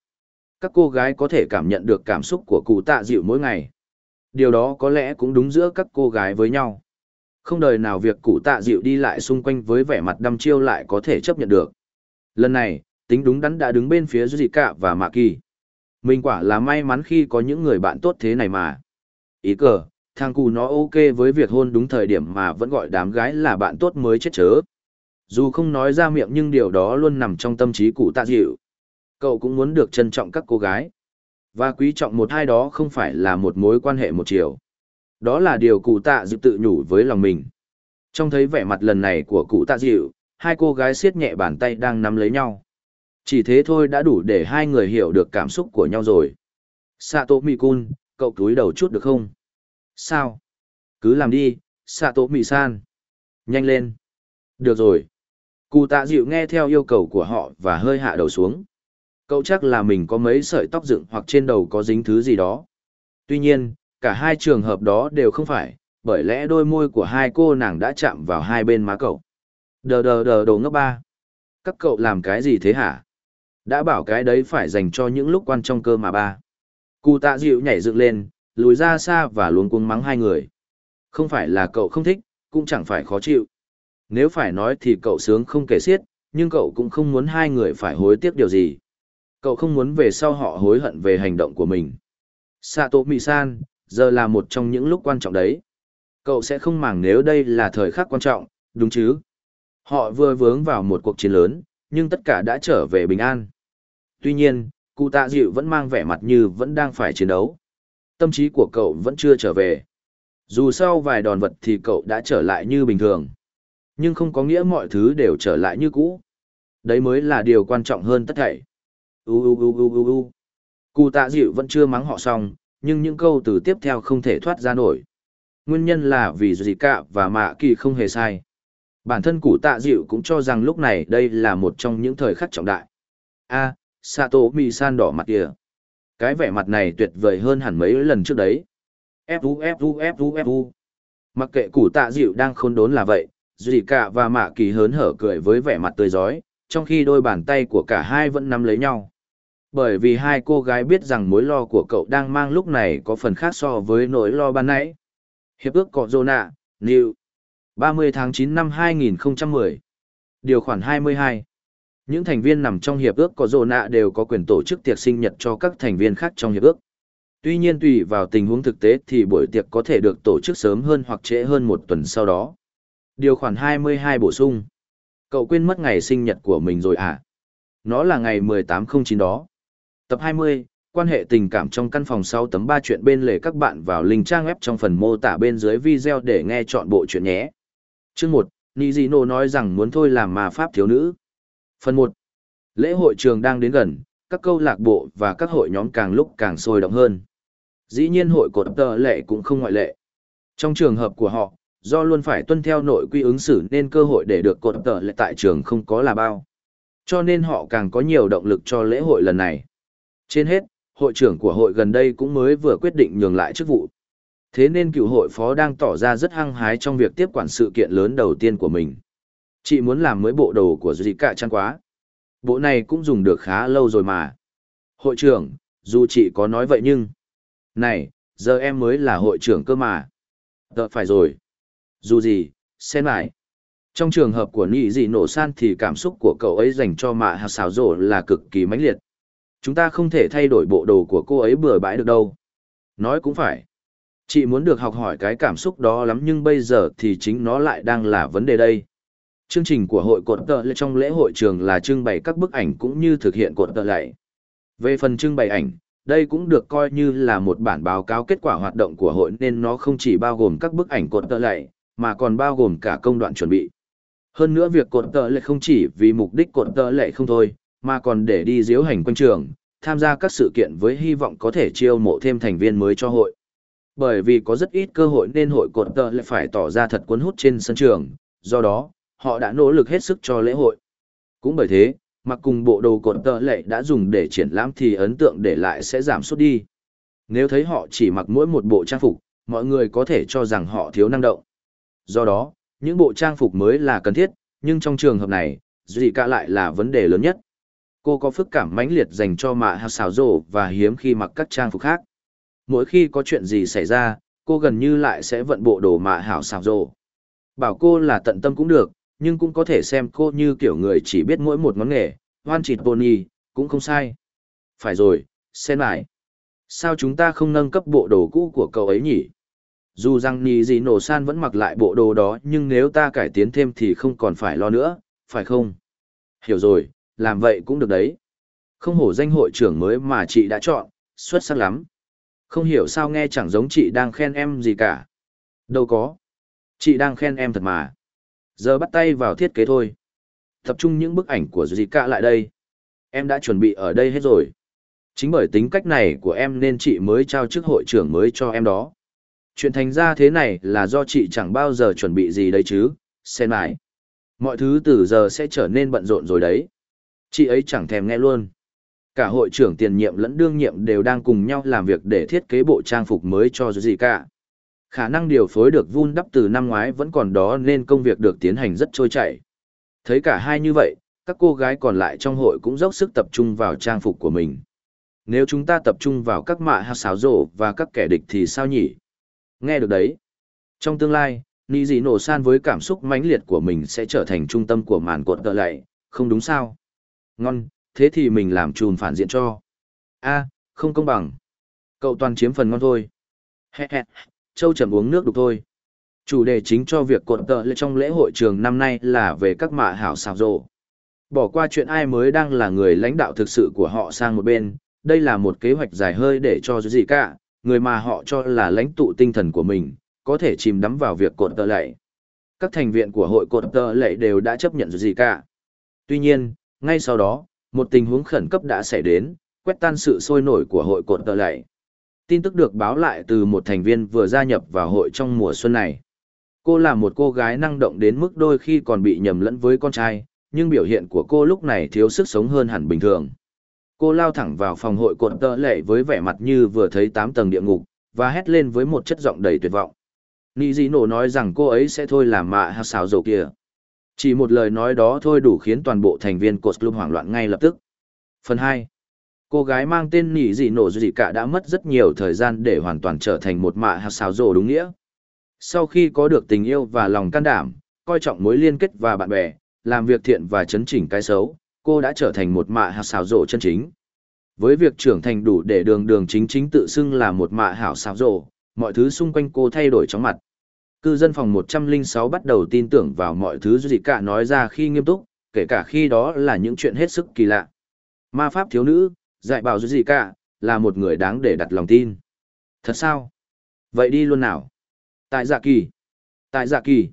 Các cô gái có thể cảm nhận được cảm xúc của cụ tạ dịu mỗi ngày. Điều đó có lẽ cũng đúng giữa các cô gái với nhau. Không đời nào việc cụ tạ dịu đi lại xung quanh với vẻ mặt đăm chiêu lại có thể chấp nhận được. Lần này, tính đúng đắn đã đứng bên phía Zika và Mạ Kỳ. Mình quả là may mắn khi có những người bạn tốt thế này mà. Ý cờ, thằng cụ nó ok với việc hôn đúng thời điểm mà vẫn gọi đám gái là bạn tốt mới chết chớ. Dù không nói ra miệng nhưng điều đó luôn nằm trong tâm trí cụ tạ dịu. Cậu cũng muốn được trân trọng các cô gái. Và quý trọng một hai đó không phải là một mối quan hệ một chiều. Đó là điều cụ tạ dịu tự nhủ với lòng mình. Trong thấy vẻ mặt lần này của cụ tạ dịu, hai cô gái siết nhẹ bàn tay đang nắm lấy nhau. Chỉ thế thôi đã đủ để hai người hiểu được cảm xúc của nhau rồi. Sato Mikun, cậu cúi đầu chút được không? Sao? Cứ làm đi, Sato Misan. Nhanh lên. Được rồi. Cụ tạ dịu nghe theo yêu cầu của họ và hơi hạ đầu xuống. Cậu chắc là mình có mấy sợi tóc dựng hoặc trên đầu có dính thứ gì đó. Tuy nhiên, cả hai trường hợp đó đều không phải, bởi lẽ đôi môi của hai cô nàng đã chạm vào hai bên má cậu. Đờ đờ đờ đồ ngốc ba. Các cậu làm cái gì thế hả? Đã bảo cái đấy phải dành cho những lúc quan trong cơ mà ba. Cụ tạ dịu nhảy dựng lên, lùi ra xa và luống cuống mắng hai người. Không phải là cậu không thích, cũng chẳng phải khó chịu. Nếu phải nói thì cậu sướng không kể xiết, nhưng cậu cũng không muốn hai người phải hối tiếc điều gì. Cậu không muốn về sau họ hối hận về hành động của mình. Sato Mì-san, giờ là một trong những lúc quan trọng đấy. Cậu sẽ không màng nếu đây là thời khắc quan trọng, đúng chứ? Họ vừa vướng vào một cuộc chiến lớn, nhưng tất cả đã trở về bình an. Tuy nhiên, cụ tạ dịu vẫn mang vẻ mặt như vẫn đang phải chiến đấu. Tâm trí của cậu vẫn chưa trở về. Dù sau vài đòn vật thì cậu đã trở lại như bình thường. Nhưng không có nghĩa mọi thứ đều trở lại như cũ. Đấy mới là điều quan trọng hơn tất thảy. U u u u u u. Cụ tạ dịu vẫn chưa mắng họ xong, nhưng những câu từ tiếp theo không thể thoát ra nổi. Nguyên nhân là vì dì cả và mạ kỳ không hề sai. Bản thân cụ tạ dịu cũng cho rằng lúc này đây là một trong những thời khắc trọng đại. A, Sato Mi san đỏ mặt kìa. Cái vẻ mặt này tuyệt vời hơn hẳn mấy lần trước đấy. Fu Fu Fu Fu. Mặc kệ cụ tạ dịu đang khôn đốn là vậy, dì Cả và Mạ Kỳ hớn hở cười với vẻ mặt tươi rói trong khi đôi bàn tay của cả hai vẫn nắm lấy nhau. Bởi vì hai cô gái biết rằng mối lo của cậu đang mang lúc này có phần khác so với nỗi lo ban nãy. Hiệp ước Cọ Dô Nạ, New. 30 tháng 9 năm 2010. Điều khoản 22. Những thành viên nằm trong hiệp ước Cọ Dô Nạ đều có quyền tổ chức tiệc sinh nhật cho các thành viên khác trong hiệp ước. Tuy nhiên tùy vào tình huống thực tế thì buổi tiệc có thể được tổ chức sớm hơn hoặc trễ hơn một tuần sau đó. Điều khoản 22 bổ sung. Cậu quên mất ngày sinh nhật của mình rồi à? Nó là ngày 1809 đó. Tập 20, quan hệ tình cảm trong căn phòng sau tấm 3 chuyện bên lề các bạn vào link trang web trong phần mô tả bên dưới video để nghe chọn bộ chuyện nhé. Chương 1, Nijino nói rằng muốn thôi làm mà pháp thiếu nữ. Phần 1, lễ hội trường đang đến gần, các câu lạc bộ và các hội nhóm càng lúc càng sôi động hơn. Dĩ nhiên hội cột tờ lệ cũng không ngoại lệ. Trong trường hợp của họ, do luôn phải tuân theo nội quy ứng xử nên cơ hội để được cột tờ lệ tại trường không có là bao. Cho nên họ càng có nhiều động lực cho lễ hội lần này. Trên hết, hội trưởng của hội gần đây cũng mới vừa quyết định nhường lại chức vụ. Thế nên cựu hội phó đang tỏ ra rất hăng hái trong việc tiếp quản sự kiện lớn đầu tiên của mình. Chị muốn làm mới bộ đồ của Duy Cả chăng quá. Bộ này cũng dùng được khá lâu rồi mà. Hội trưởng, dù chị có nói vậy nhưng... Này, giờ em mới là hội trưởng cơ mà. Đợi phải rồi. Dù gì, xem lại. Trong trường hợp của Nị Dị Nổ San thì cảm xúc của cậu ấy dành cho mạ hạt xào rổ là cực kỳ mãnh liệt. Chúng ta không thể thay đổi bộ đồ của cô ấy bừa bãi được đâu. Nói cũng phải. Chị muốn được học hỏi cái cảm xúc đó lắm nhưng bây giờ thì chính nó lại đang là vấn đề đây. Chương trình của hội cột tợ lệ trong lễ hội trường là trưng bày các bức ảnh cũng như thực hiện cột tợ lệ. Về phần trưng bày ảnh, đây cũng được coi như là một bản báo cáo kết quả hoạt động của hội nên nó không chỉ bao gồm các bức ảnh cột tợ lệ, mà còn bao gồm cả công đoạn chuẩn bị. Hơn nữa việc cột tợ lệ không chỉ vì mục đích cột tợ lệ không thôi, mà còn để đi diễu hành quanh trường, tham gia các sự kiện với hy vọng có thể chiêu mộ thêm thành viên mới cho hội. Bởi vì có rất ít cơ hội nên hội cột tờ lại phải tỏ ra thật cuốn hút trên sân trường, do đó, họ đã nỗ lực hết sức cho lễ hội. Cũng bởi thế, mặc cùng bộ đồ cột tờ lệ đã dùng để triển lãm thì ấn tượng để lại sẽ giảm sút đi. Nếu thấy họ chỉ mặc mỗi một bộ trang phục, mọi người có thể cho rằng họ thiếu năng động. Do đó, những bộ trang phục mới là cần thiết, nhưng trong trường hợp này, gì cả lại là vấn đề lớn nhất cô có phức cảm mãnh liệt dành cho mạ hạt xảo rổ và hiếm khi mặc các trang phục khác. Mỗi khi có chuyện gì xảy ra, cô gần như lại sẽ vận bộ đồ mạ hảo xảo rổ. Bảo cô là tận tâm cũng được, nhưng cũng có thể xem cô như kiểu người chỉ biết mỗi một ngón nghề, hoan chịt pony cũng không sai. Phải rồi, xem lại. Sao chúng ta không nâng cấp bộ đồ cũ của cậu ấy nhỉ? Dù rằng nì gì nổ san vẫn mặc lại bộ đồ đó, nhưng nếu ta cải tiến thêm thì không còn phải lo nữa, phải không? Hiểu rồi làm vậy cũng được đấy. Không hổ danh hội trưởng mới mà chị đã chọn, xuất sắc lắm. Không hiểu sao nghe chẳng giống chị đang khen em gì cả. Đâu có. Chị đang khen em thật mà. Giờ bắt tay vào thiết kế thôi. Tập trung những bức ảnh của Zika lại đây. Em đã chuẩn bị ở đây hết rồi. Chính bởi tính cách này của em nên chị mới trao chức hội trưởng mới cho em đó. Chuyện thành ra thế này là do chị chẳng bao giờ chuẩn bị gì đấy chứ, xem lại. Mọi thứ từ giờ sẽ trở nên bận rộn rồi đấy. Chị ấy chẳng thèm nghe luôn. Cả hội trưởng tiền nhiệm lẫn đương nhiệm đều đang cùng nhau làm việc để thiết kế bộ trang phục mới cho gì cả. Khả năng điều phối được vun đắp từ năm ngoái vẫn còn đó nên công việc được tiến hành rất trôi chảy. Thấy cả hai như vậy, các cô gái còn lại trong hội cũng dốc sức tập trung vào trang phục của mình. Nếu chúng ta tập trung vào các mạ hát xáo rổ và các kẻ địch thì sao nhỉ? Nghe được đấy. Trong tương lai, Nì dị nổ san với cảm xúc mãnh liệt của mình sẽ trở thành trung tâm của màn cuộn tợ lạy, không đúng sao? Ngon, thế thì mình làm chùm phản diện cho. a không công bằng. Cậu toàn chiếm phần ngon thôi. Hẹ hẹ, châu chậm uống nước đục thôi. Chủ đề chính cho việc cột tợ lệ trong lễ hội trường năm nay là về các mạ hảo xào rộ. Bỏ qua chuyện ai mới đang là người lãnh đạo thực sự của họ sang một bên, đây là một kế hoạch dài hơi để cho gì cả, người mà họ cho là lãnh tụ tinh thần của mình, có thể chìm đắm vào việc cột tợ lệ. Các thành viên của hội cột tợ lệ đều đã chấp nhận gì cả. Tuy nhiên, ngay sau đó, một tình huống khẩn cấp đã xảy đến, quét tan sự sôi nổi của hội cột tờ lạy. Tin tức được báo lại từ một thành viên vừa gia nhập vào hội trong mùa xuân này. Cô là một cô gái năng động đến mức đôi khi còn bị nhầm lẫn với con trai, nhưng biểu hiện của cô lúc này thiếu sức sống hơn hẳn bình thường. Cô lao thẳng vào phòng hội cột tờ lệ với vẻ mặt như vừa thấy tám tầng địa ngục, và hét lên với một chất giọng đầy tuyệt vọng. Nị Dĩ Nổ nói rằng cô ấy sẽ thôi làm mạ hạt xào dầu kia. Chỉ một lời nói đó thôi đủ khiến toàn bộ thành viên của club hoảng loạn ngay lập tức. Phần 2. Cô gái mang tên nỉ gì nổ gì cả đã mất rất nhiều thời gian để hoàn toàn trở thành một mạ hạt xào rồ đúng nghĩa. Sau khi có được tình yêu và lòng can đảm, coi trọng mối liên kết và bạn bè, làm việc thiện và chấn chỉnh cái xấu, cô đã trở thành một mạ hạt xào rộ chân chính. Với việc trưởng thành đủ để đường đường chính chính tự xưng là một mạ hảo xào rộ, mọi thứ xung quanh cô thay đổi chóng mặt. Cư dân phòng 106 bắt đầu tin tưởng vào mọi thứ gì cả nói ra khi nghiêm túc, kể cả khi đó là những chuyện hết sức kỳ lạ. Ma pháp thiếu nữ, dạy bảo gì cả, là một người đáng để đặt lòng tin. Thật sao? Vậy đi luôn nào. Tại dạ kỳ. Tại dạ kỳ.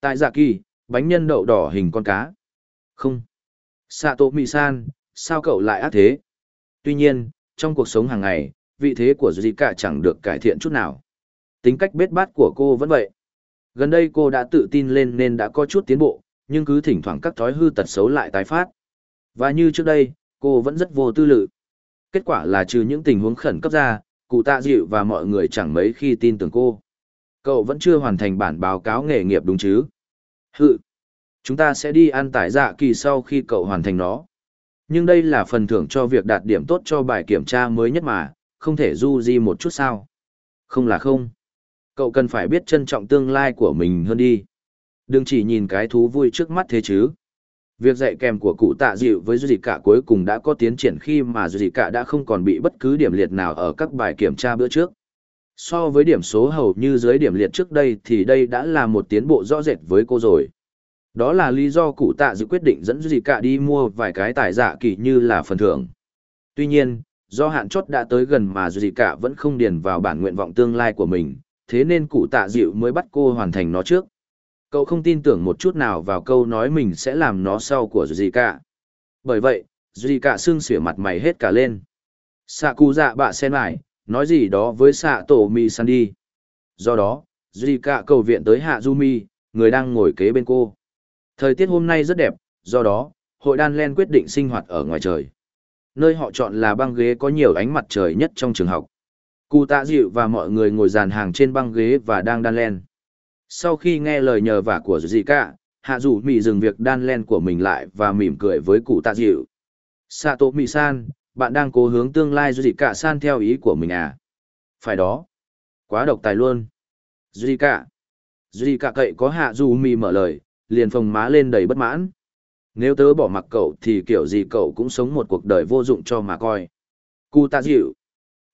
Tại dạ kỳ, bánh nhân đậu đỏ hình con cá. Không. Sato Mi-san, sao cậu lại ác thế? Tuy nhiên, trong cuộc sống hàng ngày, vị thế của Zika chẳng được cải thiện chút nào. Tính cách bết bát của cô vẫn vậy. Gần đây cô đã tự tin lên nên đã có chút tiến bộ, nhưng cứ thỉnh thoảng các thói hư tật xấu lại tái phát. Và như trước đây, cô vẫn rất vô tư lự. Kết quả là trừ những tình huống khẩn cấp ra, cụ tạ dịu và mọi người chẳng mấy khi tin tưởng cô. Cậu vẫn chưa hoàn thành bản báo cáo nghề nghiệp đúng chứ? Hự! Chúng ta sẽ đi ăn tải dạ kỳ sau khi cậu hoàn thành nó. Nhưng đây là phần thưởng cho việc đạt điểm tốt cho bài kiểm tra mới nhất mà, không thể du di một chút sao. Không là không. Cậu cần phải biết trân trọng tương lai của mình hơn đi. Đừng chỉ nhìn cái thú vui trước mắt thế chứ. Việc dạy kèm của cụ tạ dịu với Duy Cả cuối cùng đã có tiến triển khi mà Duy Cả đã không còn bị bất cứ điểm liệt nào ở các bài kiểm tra bữa trước. So với điểm số hầu như dưới điểm liệt trước đây thì đây đã là một tiến bộ rõ rệt với cô rồi. Đó là lý do cụ tạ dự quyết định dẫn Duy Cả đi mua vài cái tài giả dạ kỳ như là phần thưởng. Tuy nhiên, do hạn chót đã tới gần mà Duy Cả vẫn không điền vào bản nguyện vọng tương lai của mình, thế nên cụ tạ dịu mới bắt cô hoàn thành nó trước. Cậu không tin tưởng một chút nào vào câu nói mình sẽ làm nó sau của Zika. Cả. Bởi vậy, Zika Cả xương xỉa mặt mày hết cả lên. Sạ cụ dạ bạ sen lại, nói gì đó với Sạ tổ mi san đi. Do đó, Zika Cả cầu viện tới Hạ Jumi, Mi, người đang ngồi kế bên cô. Thời tiết hôm nay rất đẹp, do đó, hội đan len quyết định sinh hoạt ở ngoài trời. Nơi họ chọn là băng ghế có nhiều ánh mặt trời nhất trong trường học. Cụ tạ dịu và mọi người ngồi dàn hàng trên băng ghế và đang đan len. Sau khi nghe lời nhờ vả của dì cả, hạ dù mị dừng việc đan len của mình lại và mỉm cười với cụ tạ dịu. Sato mị san, bạn đang cố hướng tương lai dì cả san theo ý của mình à? Phải đó. Quá độc tài luôn. Dì cả. Dì cả cậy có hạ dù mị mở lời, liền phồng má lên đầy bất mãn. Nếu tớ bỏ mặc cậu thì kiểu gì cậu cũng sống một cuộc đời vô dụng cho mà coi. Cụ tạ dịu.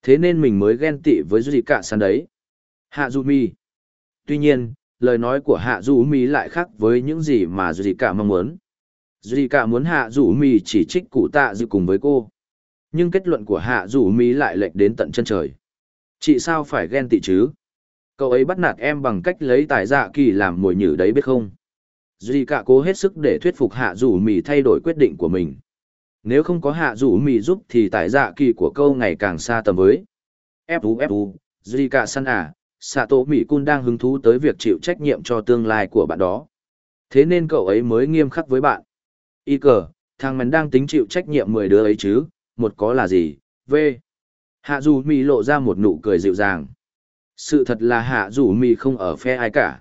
Thế nên mình mới ghen tị với Duy Cả San đấy. Hạ Du Mi. Tuy nhiên, lời nói của Hạ Du Mi lại khác với những gì mà Duy Cả mong muốn. Duy Cả muốn Hạ Du Mi chỉ trích cụ tạ dịu cùng với cô. Nhưng kết luận của Hạ Du Mi lại lệch đến tận chân trời. Chị sao phải ghen tị chứ? Cậu ấy bắt nạt em bằng cách lấy tài dạ kỳ làm mồi nhử đấy biết không? Duy cả cố hết sức để thuyết phục hạ du mi thay đổi quyết định của mình. Nếu không có hạ rủ mì giúp thì tại dạ kỳ của câu ngày càng xa tầm với. Fu Fu, Duy cả săn à, Sato Mỹ Cun đang hứng thú tới việc chịu trách nhiệm cho tương lai của bạn đó. Thế nên cậu ấy mới nghiêm khắc với bạn. Y cờ, thằng mình đang tính chịu trách nhiệm 10 đứa ấy chứ, một có là gì, V. Hạ dù Mỹ lộ ra một nụ cười dịu dàng. Sự thật là hạ dù Mỹ không ở phe ai cả.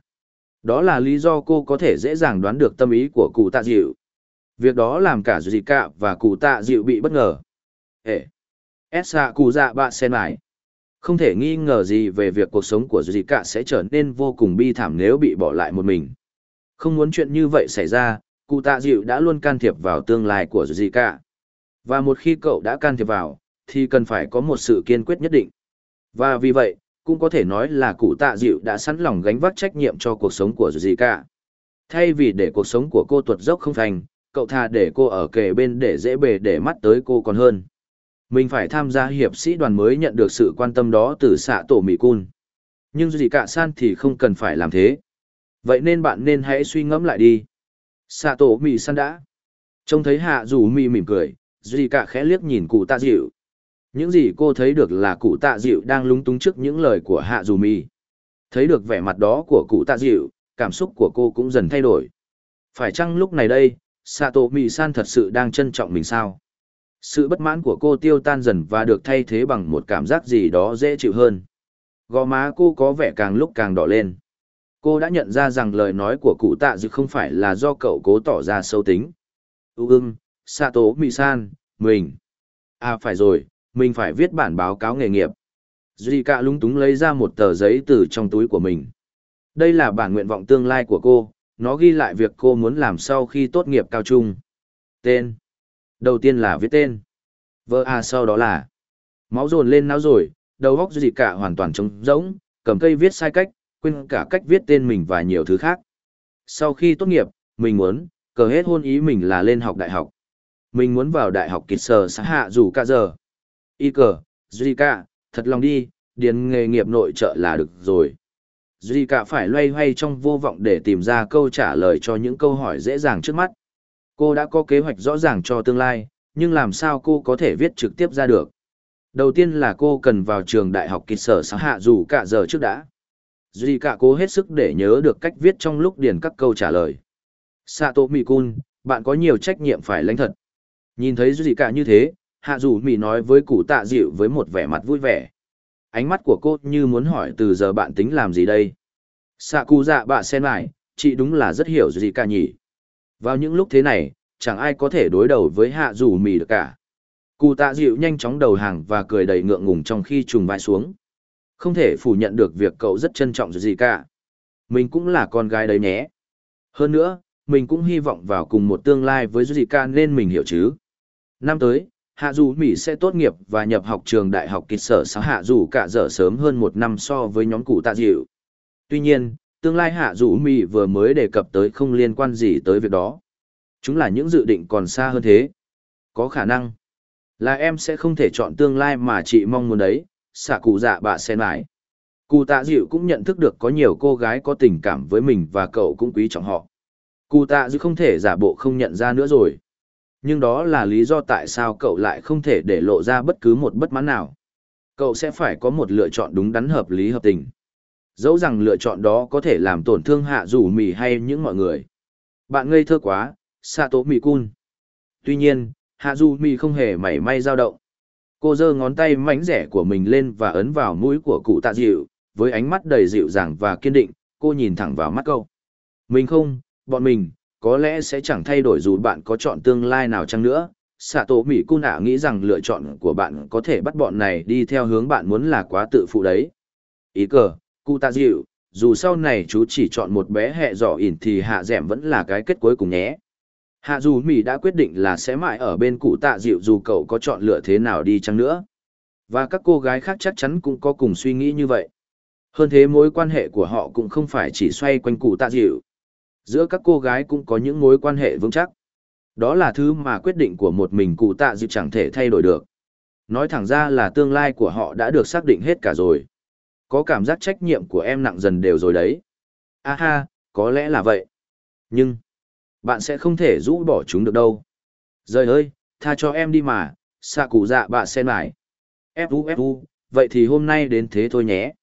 Đó là lý do cô có thể dễ dàng đoán được tâm ý của cụ tạ dịu. Việc đó làm cả dì cạ và cụ tạ dịu bị bất ngờ. Ê! Esa cụ dạ bạ sen lại. Không thể nghi ngờ gì về việc cuộc sống của dì cạ sẽ trở nên vô cùng bi thảm nếu bị bỏ lại một mình. Không muốn chuyện như vậy xảy ra, cụ tạ dịu đã luôn can thiệp vào tương lai của dì cạ. Và một khi cậu đã can thiệp vào, thì cần phải có một sự kiên quyết nhất định. Và vì vậy, cũng có thể nói là cụ tạ dịu đã sẵn lòng gánh vác trách nhiệm cho cuộc sống của dì cả. Thay vì để cuộc sống của cô tuột dốc không thành, cậu thà để cô ở kề bên để dễ bề để mắt tới cô còn hơn. Mình phải tham gia hiệp sĩ đoàn mới nhận được sự quan tâm đó từ xạ tổ Mỹ Cun. Nhưng dì cả san thì không cần phải làm thế. Vậy nên bạn nên hãy suy ngẫm lại đi. Xạ tổ Mỹ san đã. Trông thấy hạ dù Mỹ mỉm cười, dì cả khẽ liếc nhìn cụ tạ dịu, những gì cô thấy được là cụ tạ dịu đang lúng túng trước những lời của hạ dù mỹ Thấy được vẻ mặt đó của cụ tạ dịu, cảm xúc của cô cũng dần thay đổi. Phải chăng lúc này đây, Sato mì San thật sự đang trân trọng mình sao? Sự bất mãn của cô tiêu tan dần và được thay thế bằng một cảm giác gì đó dễ chịu hơn. Gò má cô có vẻ càng lúc càng đỏ lên. Cô đã nhận ra rằng lời nói của cụ tạ dự không phải là do cậu cố tỏ ra sâu tính. Ú ưng, Sato Mì-san, mình. À phải rồi, mình phải viết bản báo cáo nghề nghiệp. Zika lung túng lấy ra một tờ giấy từ trong túi của mình. Đây là bản nguyện vọng tương lai của cô, nó ghi lại việc cô muốn làm sau khi tốt nghiệp cao trung. Tên. Đầu tiên là viết tên. Vợ à sau đó là. Máu dồn lên não rồi, đầu óc cả hoàn toàn trống rỗng, cầm cây viết sai cách, quên cả cách viết tên mình và nhiều thứ khác. Sau khi tốt nghiệp, mình muốn, cờ hết hôn ý mình là lên học đại học. Mình muốn vào đại học kịch sở xã hạ dù cả giờ. Y cờ, Zika, thật lòng đi, điền nghề nghiệp nội trợ là được rồi. Zika phải loay hoay trong vô vọng để tìm ra câu trả lời cho những câu hỏi dễ dàng trước mắt. Cô đã có kế hoạch rõ ràng cho tương lai, nhưng làm sao cô có thể viết trực tiếp ra được? Đầu tiên là cô cần vào trường đại học kịch sở xã hạ dù cả giờ trước đã. Zika cố hết sức để nhớ được cách viết trong lúc điền các câu trả lời. Sato Mikun, bạn có nhiều trách nhiệm phải lãnh thật. Nhìn thấy Zika như thế, hạ dù mì nói với cụ tạ dịu với một vẻ mặt vui vẻ ánh mắt của cô như muốn hỏi từ giờ bạn tính làm gì đây? Xạ cụ dạ bạ sen lại chị đúng là rất hiểu gì cả nhỉ? Vào những lúc thế này chẳng ai có thể đối đầu với hạ dù mì được cả. Cụ tạ dịu nhanh chóng đầu hàng và cười đầy ngượng ngùng trong khi trùng vai xuống. Không thể phủ nhận được việc cậu rất trân trọng gì cả. Mình cũng là con gái đấy nhé. Hơn nữa mình cũng hy vọng vào cùng một tương lai với Zika nên mình hiểu chứ. Năm tới, Hạ dù Mỹ sẽ tốt nghiệp và nhập học trường đại học kịch sở xã hạ dù cả dở sớm hơn một năm so với nhóm cụ tạ dịu. Tuy nhiên, tương lai hạ dù Mỹ vừa mới đề cập tới không liên quan gì tới việc đó. Chúng là những dự định còn xa hơn thế. Có khả năng là em sẽ không thể chọn tương lai mà chị mong muốn đấy, xạ cụ dạ bà xen lại. Cụ tạ dịu cũng nhận thức được có nhiều cô gái có tình cảm với mình và cậu cũng quý trọng họ. Cụ tạ dịu không thể giả bộ không nhận ra nữa rồi. Nhưng đó là lý do tại sao cậu lại không thể để lộ ra bất cứ một bất mãn nào. Cậu sẽ phải có một lựa chọn đúng đắn hợp lý hợp tình. Dẫu rằng lựa chọn đó có thể làm tổn thương hạ rủ mì hay những mọi người. Bạn ngây thơ quá, Sato Mì Cun. Tuy nhiên, hạ rủ mì không hề mảy may dao động. Cô giơ ngón tay mảnh rẻ của mình lên và ấn vào mũi của cụ tạ dịu, với ánh mắt đầy dịu dàng và kiên định, cô nhìn thẳng vào mắt cậu. Mình không, bọn mình, có lẽ sẽ chẳng thay đổi dù bạn có chọn tương lai nào chăng nữa. Sạ tổ Mỹ Cun ạ nghĩ rằng lựa chọn của bạn có thể bắt bọn này đi theo hướng bạn muốn là quá tự phụ đấy. Ý cờ, cụ ta dịu, dù sau này chú chỉ chọn một bé hẹ dỏ ỉn thì hạ dẻm vẫn là cái kết cuối cùng nhé. Hạ dù Mỹ đã quyết định là sẽ mãi ở bên cụ tạ dịu dù cậu có chọn lựa thế nào đi chăng nữa. Và các cô gái khác chắc chắn cũng có cùng suy nghĩ như vậy. Hơn thế mối quan hệ của họ cũng không phải chỉ xoay quanh cụ tạ dịu. Giữa các cô gái cũng có những mối quan hệ vững chắc. Đó là thứ mà quyết định của một mình cụ tạ dịu chẳng thể thay đổi được. Nói thẳng ra là tương lai của họ đã được xác định hết cả rồi. Có cảm giác trách nhiệm của em nặng dần đều rồi đấy. A ha, có lẽ là vậy. Nhưng, bạn sẽ không thể rũ bỏ chúng được đâu. Rời ơi, tha cho em đi mà, xạ cụ dạ bạ sen lại. Fu fu, vậy thì hôm nay đến thế thôi nhé.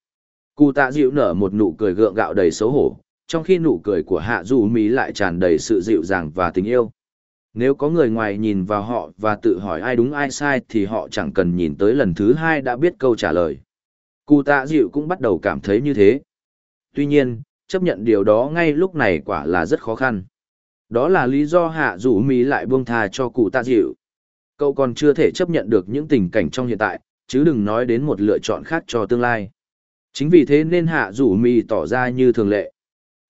Cụ tạ dịu nở một nụ cười gượng gạo đầy xấu hổ, trong khi nụ cười của hạ dù mỹ lại tràn đầy sự dịu dàng và tình yêu. Nếu có người ngoài nhìn vào họ và tự hỏi ai đúng ai sai thì họ chẳng cần nhìn tới lần thứ hai đã biết câu trả lời. Cụ tạ dịu cũng bắt đầu cảm thấy như thế. Tuy nhiên, chấp nhận điều đó ngay lúc này quả là rất khó khăn. Đó là lý do hạ dù mỹ lại buông thà cho cụ tạ dịu cậu còn chưa thể chấp nhận được những tình cảnh trong hiện tại, chứ đừng nói đến một lựa chọn khác cho tương lai. Chính vì thế nên hạ dù mỹ tỏ ra như thường lệ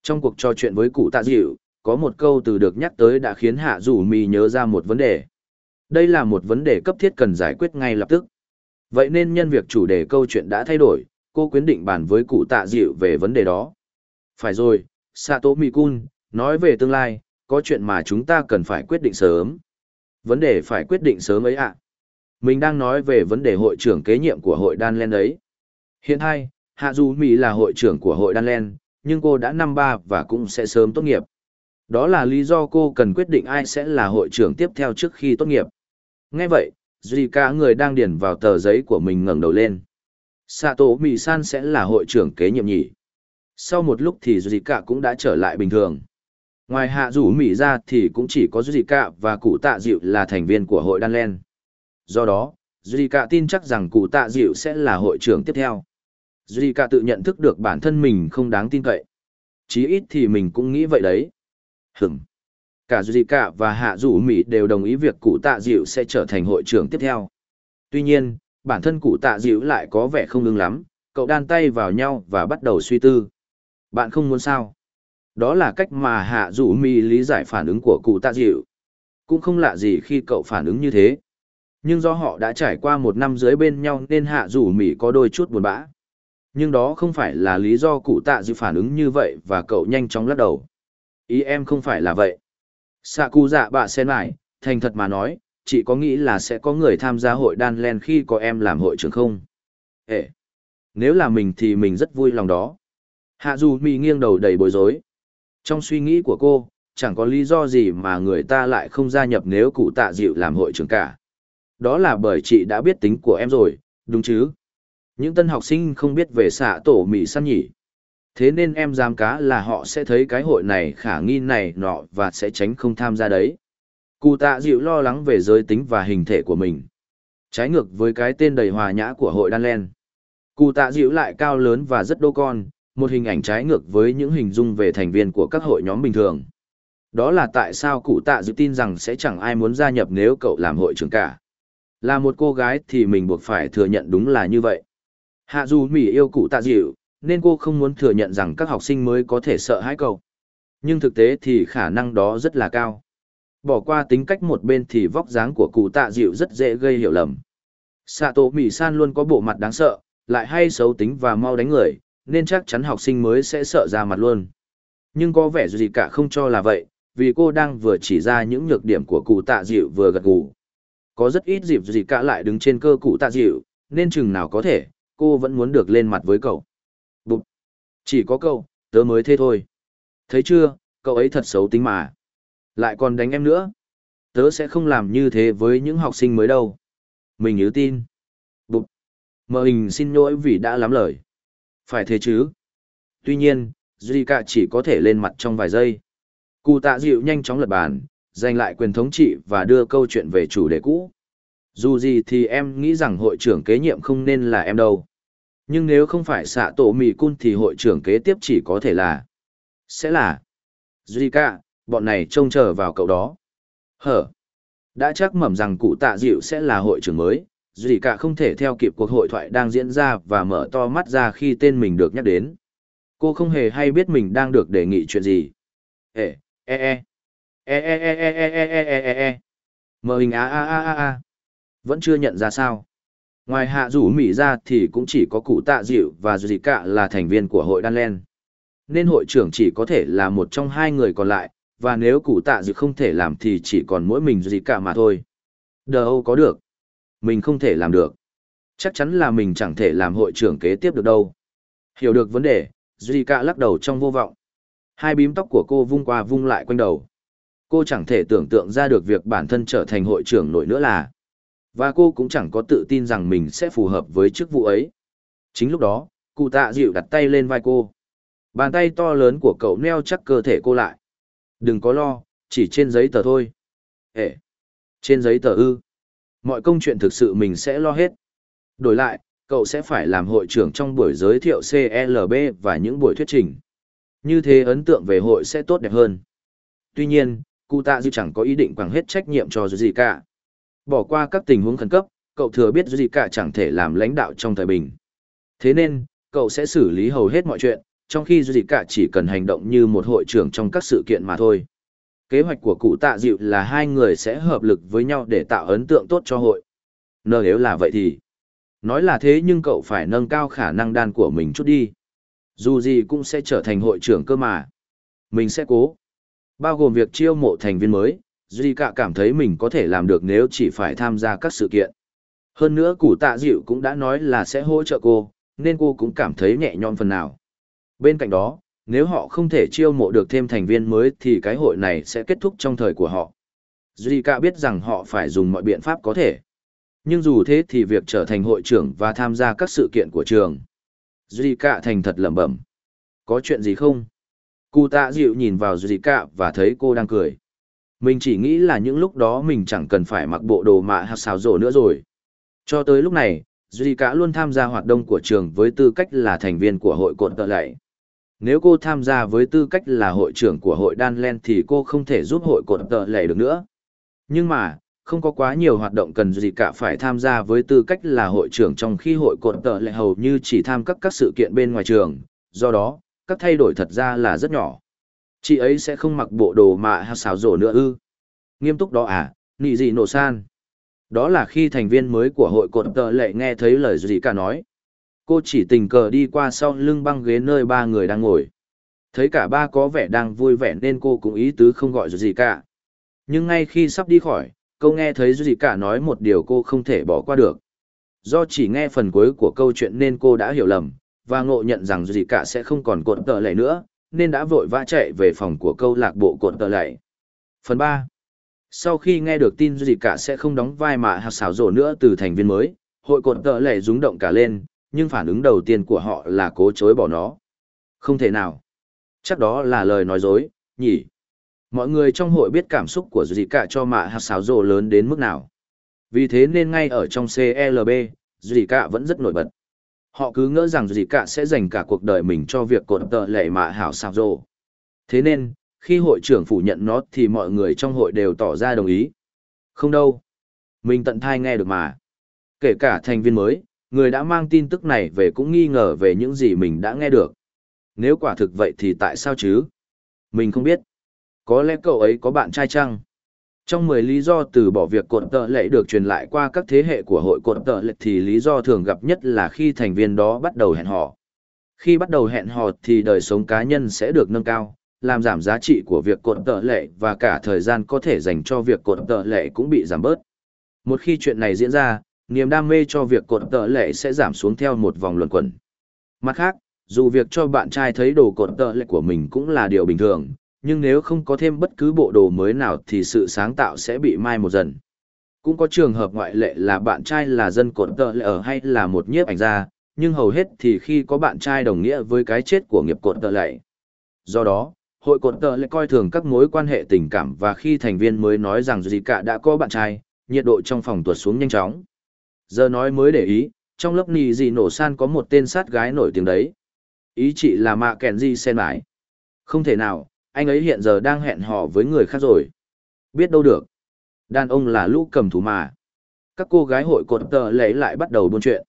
trong cuộc trò chuyện với cụ tạ dịu, có một câu từ được nhắc tới đã khiến hạ rủ mì nhớ ra một vấn đề. Đây là một vấn đề cấp thiết cần giải quyết ngay lập tức. Vậy nên nhân việc chủ đề câu chuyện đã thay đổi, cô quyết định bàn với cụ tạ dịu về vấn đề đó. Phải rồi, Sato Mikun, nói về tương lai, có chuyện mà chúng ta cần phải quyết định sớm. Vấn đề phải quyết định sớm ấy ạ. Mình đang nói về vấn đề hội trưởng kế nhiệm của hội Đan Len ấy. Hiện nay, Hạ Du Mỹ là hội trưởng của hội Đan Len, nhưng cô đã năm ba và cũng sẽ sớm tốt nghiệp. Đó là lý do cô cần quyết định ai sẽ là hội trưởng tiếp theo trước khi tốt nghiệp. Nghe vậy, Zika người đang điền vào tờ giấy của mình ngẩng đầu lên. Sato Mì-san sẽ là hội trưởng kế nhiệm nhỉ. Sau một lúc thì Zika cũng đã trở lại bình thường. Ngoài hạ rủ Mỹ ra thì cũng chỉ có Zika và cụ tạ dịu là thành viên của hội Đan Len. Do đó, Zika tin chắc rằng cụ tạ dịu sẽ là hội trưởng tiếp theo. Zika tự nhận thức được bản thân mình không đáng tin cậy. Chí ít thì mình cũng nghĩ vậy đấy. Hửm. Cả Cả và Hạ Dụ Mỹ đều đồng ý việc cụ tạ dịu sẽ trở thành hội trưởng tiếp theo. Tuy nhiên, bản thân cụ tạ dịu lại có vẻ không ưng lắm, cậu đan tay vào nhau và bắt đầu suy tư. Bạn không muốn sao? Đó là cách mà Hạ Dụ Mỹ lý giải phản ứng của cụ tạ dịu. Cũng không lạ gì khi cậu phản ứng như thế. Nhưng do họ đã trải qua một năm dưới bên nhau nên Hạ Dụ Mỹ có đôi chút buồn bã. Nhưng đó không phải là lý do cụ tạ dự phản ứng như vậy và cậu nhanh chóng lắc đầu. Ý em không phải là vậy. Sạ cụ dạ bạ sen lại, thành thật mà nói, chị có nghĩ là sẽ có người tham gia hội đan len khi có em làm hội trưởng không? Ê! Nếu là mình thì mình rất vui lòng đó. Hạ dù mì nghiêng đầu đầy bối rối. Trong suy nghĩ của cô, chẳng có lý do gì mà người ta lại không gia nhập nếu cụ tạ dịu làm hội trưởng cả. Đó là bởi chị đã biết tính của em rồi, đúng chứ? Những tân học sinh không biết về xạ tổ mỹ săn nhỉ. Thế nên em dám cá là họ sẽ thấy cái hội này khả nghi này nọ và sẽ tránh không tham gia đấy. Cụ tạ dịu lo lắng về giới tính và hình thể của mình. Trái ngược với cái tên đầy hòa nhã của hội Đan Len. Cụ tạ dịu lại cao lớn và rất đô con, một hình ảnh trái ngược với những hình dung về thành viên của các hội nhóm bình thường. Đó là tại sao cụ tạ dịu tin rằng sẽ chẳng ai muốn gia nhập nếu cậu làm hội trưởng cả. Là một cô gái thì mình buộc phải thừa nhận đúng là như vậy. Hạ dù Mỹ yêu cụ tạ dịu, nên cô không muốn thừa nhận rằng các học sinh mới có thể sợ hãi cậu. Nhưng thực tế thì khả năng đó rất là cao. Bỏ qua tính cách một bên thì vóc dáng của cụ tạ dịu rất dễ gây hiểu lầm. Sato Mỹ San luôn có bộ mặt đáng sợ, lại hay xấu tính và mau đánh người, nên chắc chắn học sinh mới sẽ sợ ra mặt luôn. Nhưng có vẻ gì cả không cho là vậy, vì cô đang vừa chỉ ra những nhược điểm của cụ tạ dịu vừa gật gù. Có rất ít dịp gì cả lại đứng trên cơ cụ tạ dịu, nên chừng nào có thể, cô vẫn muốn được lên mặt với cậu. Bụt! Chỉ có cậu, tớ mới thế thôi. Thấy chưa, cậu ấy thật xấu tính mà. Lại còn đánh em nữa. Tớ sẽ không làm như thế với những học sinh mới đâu. Mình nhớ tin. Bụt! Mờ hình xin lỗi vì đã lắm lời. Phải thế chứ. Tuy nhiên, Zika chỉ có thể lên mặt trong vài giây. Cụ tạ dịu nhanh chóng lật bàn, giành lại quyền thống trị và đưa câu chuyện về chủ đề cũ. Dù gì thì em nghĩ rằng hội trưởng kế nhiệm không nên là em đâu. Nhưng nếu không phải xạ tổ mì cun thì hội trưởng kế tiếp chỉ có thể là... Sẽ là... duy Zika, bọn này trông chờ vào cậu đó. Hở. Đã chắc mẩm rằng cụ tạ dịu sẽ là hội trưởng mới, duy Zika không thể theo kịp cuộc hội thoại đang diễn ra và mở to mắt ra khi tên mình được nhắc đến. Cô không hề hay biết mình đang được đề nghị chuyện gì. Ê, ê ê ê ê ê ê ê ê ê ê ê. Mờ hình a a a a a. Vẫn chưa nhận ra sao. Ngoài hạ rủ Mỹ ra thì cũng chỉ có cụ tạ dịu và dù gì cả là thành viên của hội Đan Len. Nên hội trưởng chỉ có thể là một trong hai người còn lại, và nếu cụ tạ dịu không thể làm thì chỉ còn mỗi mình dù gì cả mà thôi. Đờ Âu có được. Mình không thể làm được. Chắc chắn là mình chẳng thể làm hội trưởng kế tiếp được đâu. Hiểu được vấn đề, Zika lắc đầu trong vô vọng. Hai bím tóc của cô vung qua vung lại quanh đầu. Cô chẳng thể tưởng tượng ra được việc bản thân trở thành hội trưởng nổi nữa là và cô cũng chẳng có tự tin rằng mình sẽ phù hợp với chức vụ ấy. Chính lúc đó, cụ tạ dịu đặt tay lên vai cô. Bàn tay to lớn của cậu neo chắc cơ thể cô lại. Đừng có lo, chỉ trên giấy tờ thôi. Ê! Trên giấy tờ ư. Mọi công chuyện thực sự mình sẽ lo hết. Đổi lại, cậu sẽ phải làm hội trưởng trong buổi giới thiệu CLB và những buổi thuyết trình. Như thế ấn tượng về hội sẽ tốt đẹp hơn. Tuy nhiên, cụ tạ dịu chẳng có ý định quẳng hết trách nhiệm cho gì cả. Bỏ qua các tình huống khẩn cấp, cậu thừa biết gì cả chẳng thể làm lãnh đạo trong thời bình. Thế nên, cậu sẽ xử lý hầu hết mọi chuyện, trong khi gì cả chỉ cần hành động như một hội trưởng trong các sự kiện mà thôi. Kế hoạch của cụ tạ dịu là hai người sẽ hợp lực với nhau để tạo ấn tượng tốt cho hội. Nếu là vậy thì... Nói là thế nhưng cậu phải nâng cao khả năng đan của mình chút đi. Dù gì cũng sẽ trở thành hội trưởng cơ mà. Mình sẽ cố. Bao gồm việc chiêu mộ thành viên mới, Duy cả cảm thấy mình có thể làm được nếu chỉ phải tham gia các sự kiện. Hơn nữa cụ tạ dịu cũng đã nói là sẽ hỗ trợ cô, nên cô cũng cảm thấy nhẹ nhõm phần nào. Bên cạnh đó, nếu họ không thể chiêu mộ được thêm thành viên mới thì cái hội này sẽ kết thúc trong thời của họ. Duy cả biết rằng họ phải dùng mọi biện pháp có thể. Nhưng dù thế thì việc trở thành hội trưởng và tham gia các sự kiện của trường. Duy cả thành thật lẩm bẩm. Có chuyện gì không? Cụ tạ dịu nhìn vào Duy cả và thấy cô đang cười. Mình chỉ nghĩ là những lúc đó mình chẳng cần phải mặc bộ đồ mạ hạt xào rổ nữa rồi. Cho tới lúc này, Duy Cả luôn tham gia hoạt động của trường với tư cách là thành viên của hội cột tợ lạy. Nếu cô tham gia với tư cách là hội trưởng của hội đan len thì cô không thể giúp hội cột tợ lệ được nữa. Nhưng mà, không có quá nhiều hoạt động cần gì cả phải tham gia với tư cách là hội trưởng trong khi hội cột tợ lệ hầu như chỉ tham các các sự kiện bên ngoài trường, do đó, các thay đổi thật ra là rất nhỏ. Chị ấy sẽ không mặc bộ đồ mà hạ xào rổ nữa ư. Nghiêm túc đó à, nị gì nổ san. Đó là khi thành viên mới của hội cột tợ lệ nghe thấy lời gì cả nói. Cô chỉ tình cờ đi qua sau lưng băng ghế nơi ba người đang ngồi. Thấy cả ba có vẻ đang vui vẻ nên cô cũng ý tứ không gọi gì cả. Nhưng ngay khi sắp đi khỏi, cô nghe thấy gì cả nói một điều cô không thể bỏ qua được. Do chỉ nghe phần cuối của câu chuyện nên cô đã hiểu lầm, và ngộ nhận rằng gì cả sẽ không còn cột tợ lệ nữa, nên đã vội vã chạy về phòng của câu lạc bộ cột tờ lạy. Phần 3 Sau khi nghe được tin gì cả sẽ không đóng vai mà hạt xảo rổ nữa từ thành viên mới, hội cột tờ lệ rúng động cả lên, nhưng phản ứng đầu tiên của họ là cố chối bỏ nó. Không thể nào. Chắc đó là lời nói dối, nhỉ? Mọi người trong hội biết cảm xúc của dì cả cho mạ hạt xáo rộ lớn đến mức nào. Vì thế nên ngay ở trong CLB, dì cả vẫn rất nổi bật. Họ cứ ngỡ rằng gì cả sẽ dành cả cuộc đời mình cho việc cột tợ lệ mạ hảo sao rồ. Thế nên, khi hội trưởng phủ nhận nó thì mọi người trong hội đều tỏ ra đồng ý. Không đâu. Mình tận thai nghe được mà. Kể cả thành viên mới, người đã mang tin tức này về cũng nghi ngờ về những gì mình đã nghe được. Nếu quả thực vậy thì tại sao chứ? Mình không biết. Có lẽ cậu ấy có bạn trai chăng? Trong 10 lý do từ bỏ việc cột tợ lệ được truyền lại qua các thế hệ của hội cột tợ lệ thì lý do thường gặp nhất là khi thành viên đó bắt đầu hẹn hò. Khi bắt đầu hẹn hò thì đời sống cá nhân sẽ được nâng cao, làm giảm giá trị của việc cột tợ lệ và cả thời gian có thể dành cho việc cột tợ lệ cũng bị giảm bớt. Một khi chuyện này diễn ra, niềm đam mê cho việc cột tợ lệ sẽ giảm xuống theo một vòng luẩn quẩn. Mặt khác, dù việc cho bạn trai thấy đồ cột tợ lệ của mình cũng là điều bình thường, nhưng nếu không có thêm bất cứ bộ đồ mới nào thì sự sáng tạo sẽ bị mai một dần. Cũng có trường hợp ngoại lệ là bạn trai là dân cột tờ lệ ở hay là một nhiếp ảnh gia, nhưng hầu hết thì khi có bạn trai đồng nghĩa với cái chết của nghiệp cột tờ lệ. Do đó, hội cột tờ lệ coi thường các mối quan hệ tình cảm và khi thành viên mới nói rằng gì cả đã có bạn trai, nhiệt độ trong phòng tuột xuống nhanh chóng. Giờ nói mới để ý, trong lớp nì gì nổ san có một tên sát gái nổi tiếng đấy. Ý chị là mạ kèn gì sen mãi. Không thể nào, anh ấy hiện giờ đang hẹn hò với người khác rồi. Biết đâu được. Đàn ông là lũ cầm thú mà. Các cô gái hội cột tờ lấy lại bắt đầu buôn chuyện.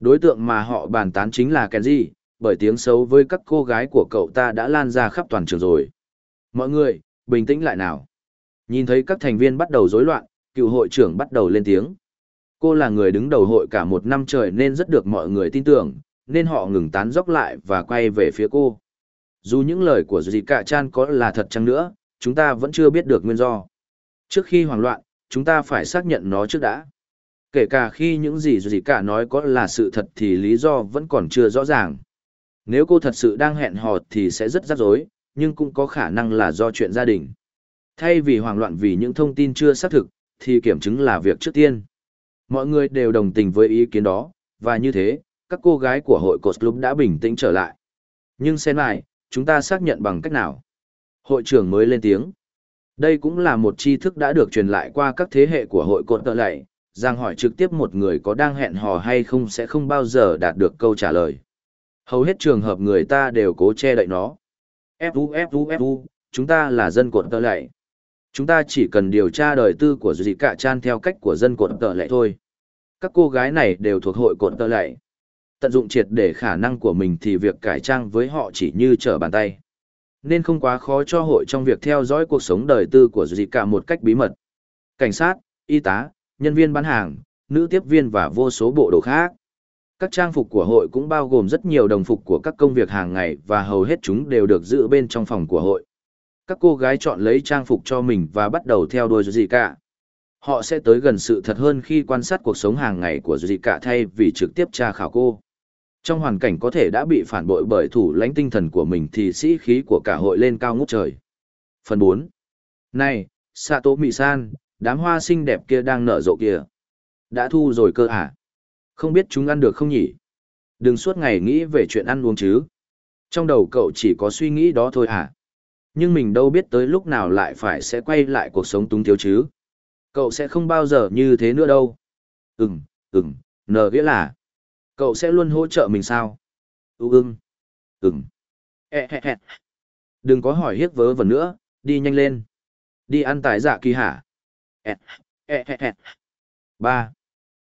Đối tượng mà họ bàn tán chính là Kenji, bởi tiếng xấu với các cô gái của cậu ta đã lan ra khắp toàn trường rồi. Mọi người, bình tĩnh lại nào. Nhìn thấy các thành viên bắt đầu rối loạn, cựu hội trưởng bắt đầu lên tiếng. Cô là người đứng đầu hội cả một năm trời nên rất được mọi người tin tưởng, nên họ ngừng tán dốc lại và quay về phía cô. Dù những lời của dì cả chan có là thật chăng nữa, chúng ta vẫn chưa biết được nguyên do. Trước khi hoảng loạn, chúng ta phải xác nhận nó trước đã. Kể cả khi những gì dì cả nói có là sự thật thì lý do vẫn còn chưa rõ ràng. Nếu cô thật sự đang hẹn hò thì sẽ rất rắc rối, nhưng cũng có khả năng là do chuyện gia đình. Thay vì hoảng loạn vì những thông tin chưa xác thực, thì kiểm chứng là việc trước tiên. Mọi người đều đồng tình với ý kiến đó, và như thế, các cô gái của hội Cột Club đã bình tĩnh trở lại. Nhưng xem lại, chúng ta xác nhận bằng cách nào? Hội trưởng mới lên tiếng. Đây cũng là một tri thức đã được truyền lại qua các thế hệ của hội cột tợ lạy, rằng hỏi trực tiếp một người có đang hẹn hò hay không sẽ không bao giờ đạt được câu trả lời. Hầu hết trường hợp người ta đều cố che đậy nó. Fu Fu Fu, chúng ta là dân cột tợ lạy. Chúng ta chỉ cần điều tra đời tư của dì cả chan theo cách của dân cột tợ lạy thôi. Các cô gái này đều thuộc hội cột tợ lạy tận dụng triệt để khả năng của mình thì việc cải trang với họ chỉ như trở bàn tay. Nên không quá khó cho hội trong việc theo dõi cuộc sống đời tư của dì cả một cách bí mật. Cảnh sát, y tá, nhân viên bán hàng, nữ tiếp viên và vô số bộ đồ khác. Các trang phục của hội cũng bao gồm rất nhiều đồng phục của các công việc hàng ngày và hầu hết chúng đều được giữ bên trong phòng của hội. Các cô gái chọn lấy trang phục cho mình và bắt đầu theo đuôi gì cả. Họ sẽ tới gần sự thật hơn khi quan sát cuộc sống hàng ngày của gì cả thay vì trực tiếp tra khảo cô. Trong hoàn cảnh có thể đã bị phản bội bởi thủ lãnh tinh thần của mình thì sĩ khí của cả hội lên cao ngút trời. Phần 4. Này, Sato Mị San, đám hoa xinh đẹp kia đang nở rộ kìa. Đã thu rồi cơ à? Không biết chúng ăn được không nhỉ? Đừng suốt ngày nghĩ về chuyện ăn uống chứ. Trong đầu cậu chỉ có suy nghĩ đó thôi à? Nhưng mình đâu biết tới lúc nào lại phải sẽ quay lại cuộc sống túng thiếu chứ. Cậu sẽ không bao giờ như thế nữa đâu. Ừm, ừm, nờ nghĩa là Cậu sẽ luôn hỗ trợ mình sao? Ú ưng. Ừm. E Ê hẹ hẹ. Đừng có hỏi hiếc vớ vẩn nữa, đi nhanh lên. Đi ăn tái dạ kỳ hả? Ê hẹ hẹ. Ba.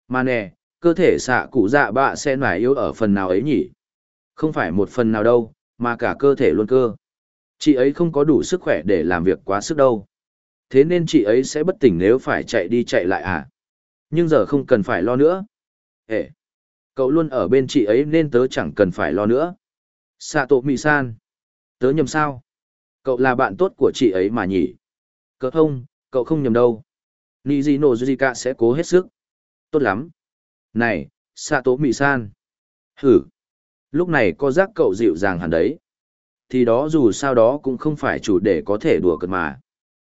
Mà nè, cơ thể xạ cụ dạ bạ sẽ nải yếu ở phần nào ấy nhỉ? Không phải một phần nào đâu, mà cả cơ thể luôn cơ. Chị ấy không có đủ sức khỏe để làm việc quá sức đâu. Thế nên chị ấy sẽ bất tỉnh nếu phải chạy đi chạy lại à? Nhưng giờ không cần phải lo nữa. Ê! Cậu luôn ở bên chị ấy nên tớ chẳng cần phải lo nữa. Sato Mi-san. Tớ nhầm sao? Cậu là bạn tốt của chị ấy mà nhỉ? Cậu không, cậu không nhầm đâu. Nijino Zurika sẽ cố hết sức. Tốt lắm. Này, Sato Mi-san. Hử. Lúc này có giác cậu dịu dàng hẳn đấy. Thì đó dù sao đó cũng không phải chủ đề có thể đùa cợt mà.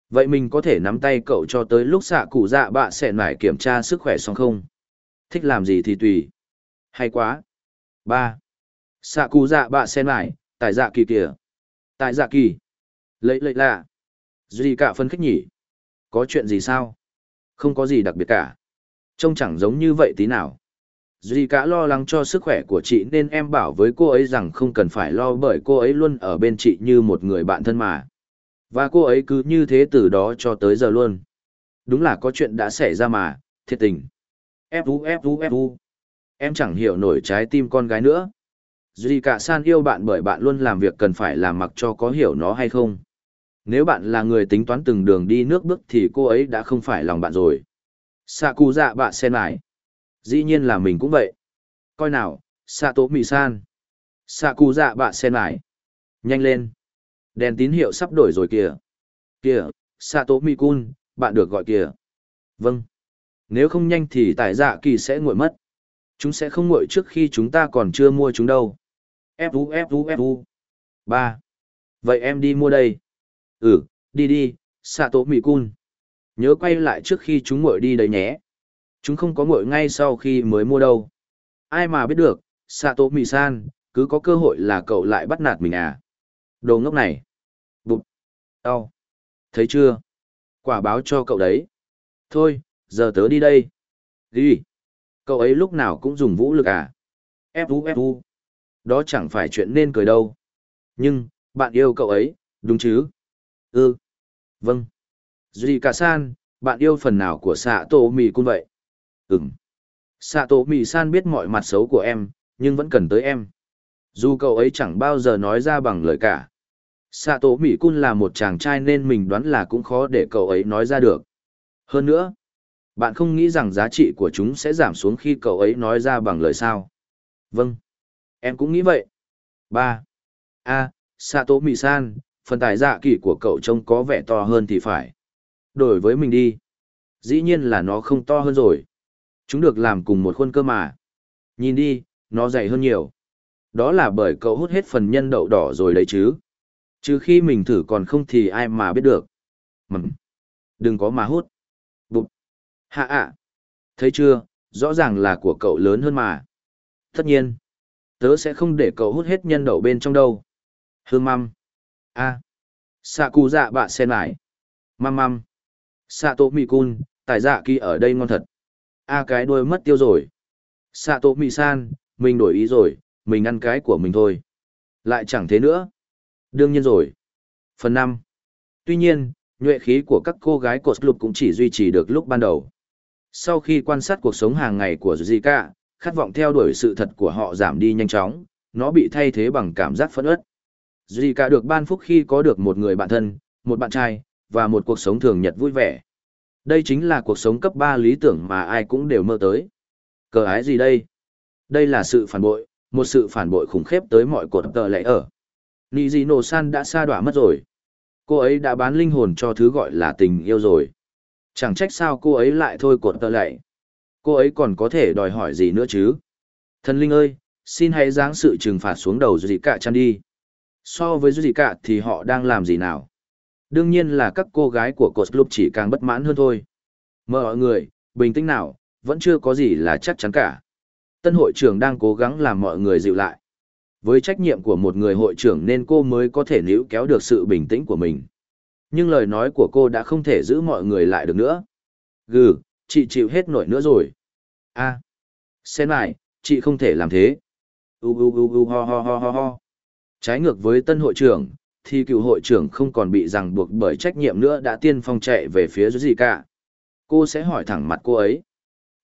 Vậy mình có thể nắm tay cậu cho tới lúc xạ cụ dạ bạ sẽ nải kiểm tra sức khỏe xong không? Thích làm gì thì tùy. Hay quá. ba Xạ cụ dạ bạ sen lại, tại dạ kỳ kìa. Tại dạ kỳ. Lấy lấy lạ. Duy cả phân khích nhỉ. Có chuyện gì sao? Không có gì đặc biệt cả. Trông chẳng giống như vậy tí nào. Duy cả lo lắng cho sức khỏe của chị nên em bảo với cô ấy rằng không cần phải lo bởi cô ấy luôn ở bên chị như một người bạn thân mà. Và cô ấy cứ như thế từ đó cho tới giờ luôn. Đúng là có chuyện đã xảy ra mà, thiệt tình. Fu Fu Fu. Em chẳng hiểu nổi trái tim con gái nữa. Duy cả san yêu bạn bởi bạn luôn làm việc cần phải làm mặc cho có hiểu nó hay không. Nếu bạn là người tính toán từng đường đi nước bước thì cô ấy đã không phải lòng bạn rồi. Sạ cụ dạ bạn sen lại. Dĩ nhiên là mình cũng vậy. Coi nào, Sa tố mì san. Sa cụ dạ bạn sen lại. Nhanh lên. Đèn tín hiệu sắp đổi rồi kìa. Kìa, Sa tố mì cun, bạn được gọi kìa. Vâng. Nếu không nhanh thì tài dạ kỳ sẽ nguội mất. Chúng sẽ không nguội trước khi chúng ta còn chưa mua chúng đâu. Fu Fu Fu. ba Vậy em đi mua đây. Ừ, đi đi, xạ tổ mì cun. Nhớ quay lại trước khi chúng nguội đi đấy nhé. Chúng không có nguội ngay sau khi mới mua đâu. Ai mà biết được, xạ tổ Mì-san, cứ có cơ hội là cậu lại bắt nạt mình à. Đồ ngốc này. Bụt. Đau. Thấy chưa? Quả báo cho cậu đấy. Thôi, giờ tớ đi đây. Đi. Cậu ấy lúc nào cũng dùng vũ lực à? Fu Fu. Đó chẳng phải chuyện nên cười đâu. Nhưng, bạn yêu cậu ấy, đúng chứ? Ừ. Vâng. Duy Cả San, bạn yêu phần nào của xạ tổ mì cun vậy? Ừm. Sạ tổ mì san biết mọi mặt xấu của em, nhưng vẫn cần tới em. Dù cậu ấy chẳng bao giờ nói ra bằng lời cả. Sạ tổ mì cun là một chàng trai nên mình đoán là cũng khó để cậu ấy nói ra được. Hơn nữa, bạn không nghĩ rằng giá trị của chúng sẽ giảm xuống khi cậu ấy nói ra bằng lời sao. Vâng. Em cũng nghĩ vậy. Ba. A, Sato Mi-san, phần tài dạ kỳ của cậu trông có vẻ to hơn thì phải. Đổi với mình đi. Dĩ nhiên là nó không to hơn rồi. Chúng được làm cùng một khuôn cơ mà. Nhìn đi, nó dày hơn nhiều. Đó là bởi cậu hút hết phần nhân đậu đỏ rồi đấy chứ. Trừ khi mình thử còn không thì ai mà biết được. Mầm. Đừng có mà hút. Hạ ạ. Thấy chưa, rõ ràng là của cậu lớn hơn mà. Tất nhiên. Tớ sẽ không để cậu hút hết nhân đậu bên trong đâu. Hương măm. a à. Sạ cụ dạ bạ sen lại. Măm măm. Sạ tổ mì cun, tài dạ kỳ ở đây ngon thật a cái đuôi mất tiêu rồi xạ tổ mì san mình đổi ý rồi mình ăn cái của mình thôi lại chẳng thế nữa đương nhiên rồi phần năm tuy nhiên nhuệ khí của các cô gái của club cũng chỉ duy trì được lúc ban đầu sau khi quan sát cuộc sống hàng ngày của zika khát vọng theo đuổi sự thật của họ giảm đi nhanh chóng nó bị thay thế bằng cảm giác phẫn ớt zika được ban phúc khi có được một người bạn thân một bạn trai và một cuộc sống thường nhật vui vẻ đây chính là cuộc sống cấp 3 lý tưởng mà ai cũng đều mơ tới. Cờ ái gì đây? Đây là sự phản bội, một sự phản bội khủng khiếp tới mọi cột tờ lệ ở. Nijino San đã xa đọa mất rồi. Cô ấy đã bán linh hồn cho thứ gọi là tình yêu rồi. Chẳng trách sao cô ấy lại thôi cột tợ lệ. Cô ấy còn có thể đòi hỏi gì nữa chứ? Thần linh ơi, xin hãy giáng sự trừng phạt xuống đầu Duy Cả chăn đi. So với Duy Cả thì họ đang làm gì nào? Đương nhiên là các cô gái của cột club chỉ càng bất mãn hơn thôi. Mọi người, bình tĩnh nào, vẫn chưa có gì là chắc chắn cả. Tân hội trưởng đang cố gắng làm mọi người dịu lại. Với trách nhiệm của một người hội trưởng nên cô mới có thể níu kéo được sự bình tĩnh của mình. Nhưng lời nói của cô đã không thể giữ mọi người lại được nữa. Gừ, chị chịu hết nổi nữa rồi. a à, xem lại, chị không thể làm thế. U u u u ho ho ho ho ho. Trái ngược với tân hội trưởng, thì cựu hội trưởng không còn bị ràng buộc bởi trách nhiệm nữa đã tiên phong chạy về phía gì cả. Cô sẽ hỏi thẳng mặt cô ấy.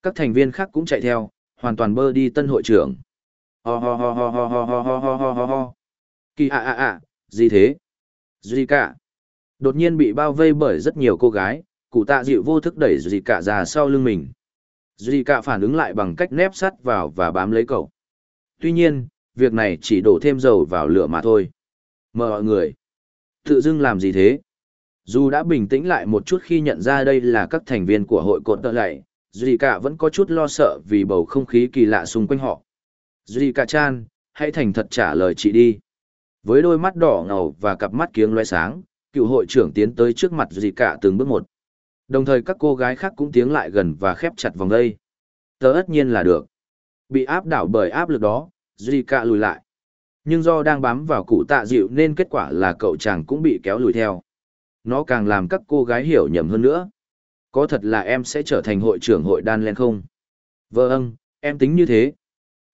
Các thành viên khác cũng chạy theo, hoàn toàn bơ đi tân hội trưởng. Ho ho ho ho ho ho ho ho ho ho ho ho. Kỳ ạ ạ ạ, gì thế? Gì cả? Đột nhiên bị bao vây bởi rất nhiều cô gái, cụ tạ dịu vô thức đẩy gì cả ra sau lưng mình. Gì cả phản ứng lại bằng cách nép sắt vào và bám lấy cậu. Tuy nhiên, việc này chỉ đổ thêm dầu vào lửa mà thôi. Mời mọi người. Tự dưng làm gì thế? Dù đã bình tĩnh lại một chút khi nhận ra đây là các thành viên của hội cột tợ lạy, Duy cả vẫn có chút lo sợ vì bầu không khí kỳ lạ xung quanh họ. Duy cả chan, hãy thành thật trả lời chị đi. Với đôi mắt đỏ ngầu và cặp mắt kiếng loe sáng, cựu hội trưởng tiến tới trước mặt Duy cả từng bước một. Đồng thời các cô gái khác cũng tiến lại gần và khép chặt vòng đây. Tớ tất nhiên là được. Bị áp đảo bởi áp lực đó, Duy cả lùi lại. Nhưng do đang bám vào cụ tạ dịu nên kết quả là cậu chàng cũng bị kéo lùi theo. Nó càng làm các cô gái hiểu nhầm hơn nữa. Có thật là em sẽ trở thành hội trưởng hội đan len không? Vâng, em tính như thế.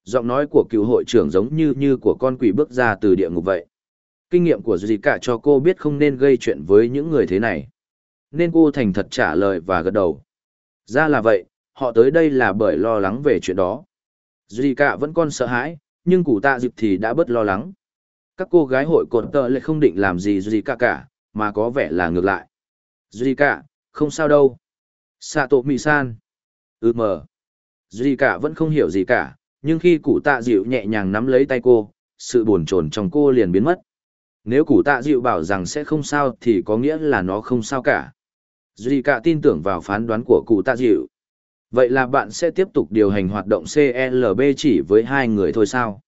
Giọng nói của cựu hội trưởng giống như như của con quỷ bước ra từ địa ngục vậy. Kinh nghiệm của gì cả cho cô biết không nên gây chuyện với những người thế này. Nên cô thành thật trả lời và gật đầu. Ra là vậy, họ tới đây là bởi lo lắng về chuyện đó. Duy cả vẫn còn sợ hãi, nhưng cụ tạ dịp thì đã bớt lo lắng. Các cô gái hội cột tờ lại không định làm gì Duy cả cả, mà có vẻ là ngược lại. Duy cả, không sao đâu. Sato Mi-san. Ừ mờ. Duy cả vẫn không hiểu gì cả, nhưng khi cụ tạ dịu nhẹ nhàng nắm lấy tay cô, sự buồn chồn trong cô liền biến mất. Nếu cụ tạ dịu bảo rằng sẽ không sao thì có nghĩa là nó không sao cả. Duy cả tin tưởng vào phán đoán của cụ tạ dịu. Vậy là bạn sẽ tiếp tục điều hành hoạt động CLB chỉ với hai người thôi sao?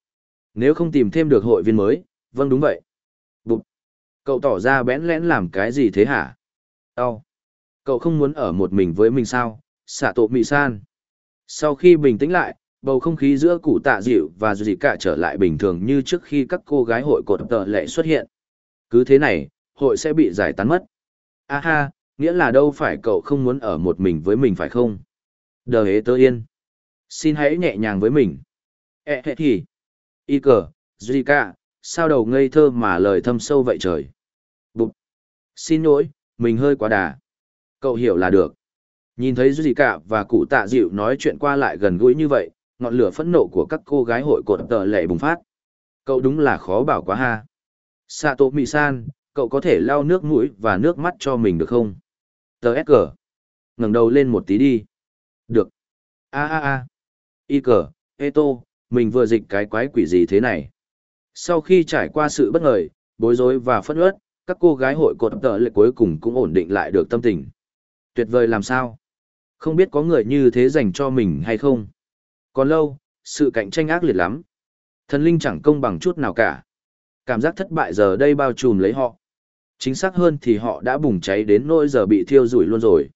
Nếu không tìm thêm được hội viên mới, vâng đúng vậy. Bụt! Cậu tỏ ra bẽn lẽn làm cái gì thế hả? Đau! Cậu không muốn ở một mình với mình sao? Xạ tổ mị san! Sau khi bình tĩnh lại, bầu không khí giữa cụ tạ dịu và dù gì cả trở lại bình thường như trước khi các cô gái hội cột tờ lệ xuất hiện. Cứ thế này, hội sẽ bị giải tán mất. A ha, nghĩa là đâu phải cậu không muốn ở một mình với mình phải không? Đờ hế tơ yên. Xin hãy nhẹ nhàng với mình. E hệ thì. Y cờ, Cả sao đầu ngây thơ mà lời thâm sâu vậy trời. Bụt. Xin lỗi, mình hơi quá đà. Cậu hiểu là được. Nhìn thấy Zika và cụ tạ dịu nói chuyện qua lại gần gũi như vậy, ngọn lửa phẫn nộ của các cô gái hội cột tờ lệ bùng phát. Cậu đúng là khó bảo quá ha. Sato Misan, cậu có thể lau nước mũi và nước mắt cho mình được không? Tờ SG. ngẩng đầu lên một tí đi. Được. A a a. Y cờ, Eto, mình vừa dịch cái quái quỷ gì thế này. Sau khi trải qua sự bất ngờ, bối rối và phẫn uất, các cô gái hội cột tờ lệ cuối cùng cũng ổn định lại được tâm tình. Tuyệt vời làm sao? Không biết có người như thế dành cho mình hay không? Còn lâu, sự cạnh tranh ác liệt lắm. Thần linh chẳng công bằng chút nào cả. Cảm giác thất bại giờ đây bao trùm lấy họ. Chính xác hơn thì họ đã bùng cháy đến nỗi giờ bị thiêu rủi luôn rồi.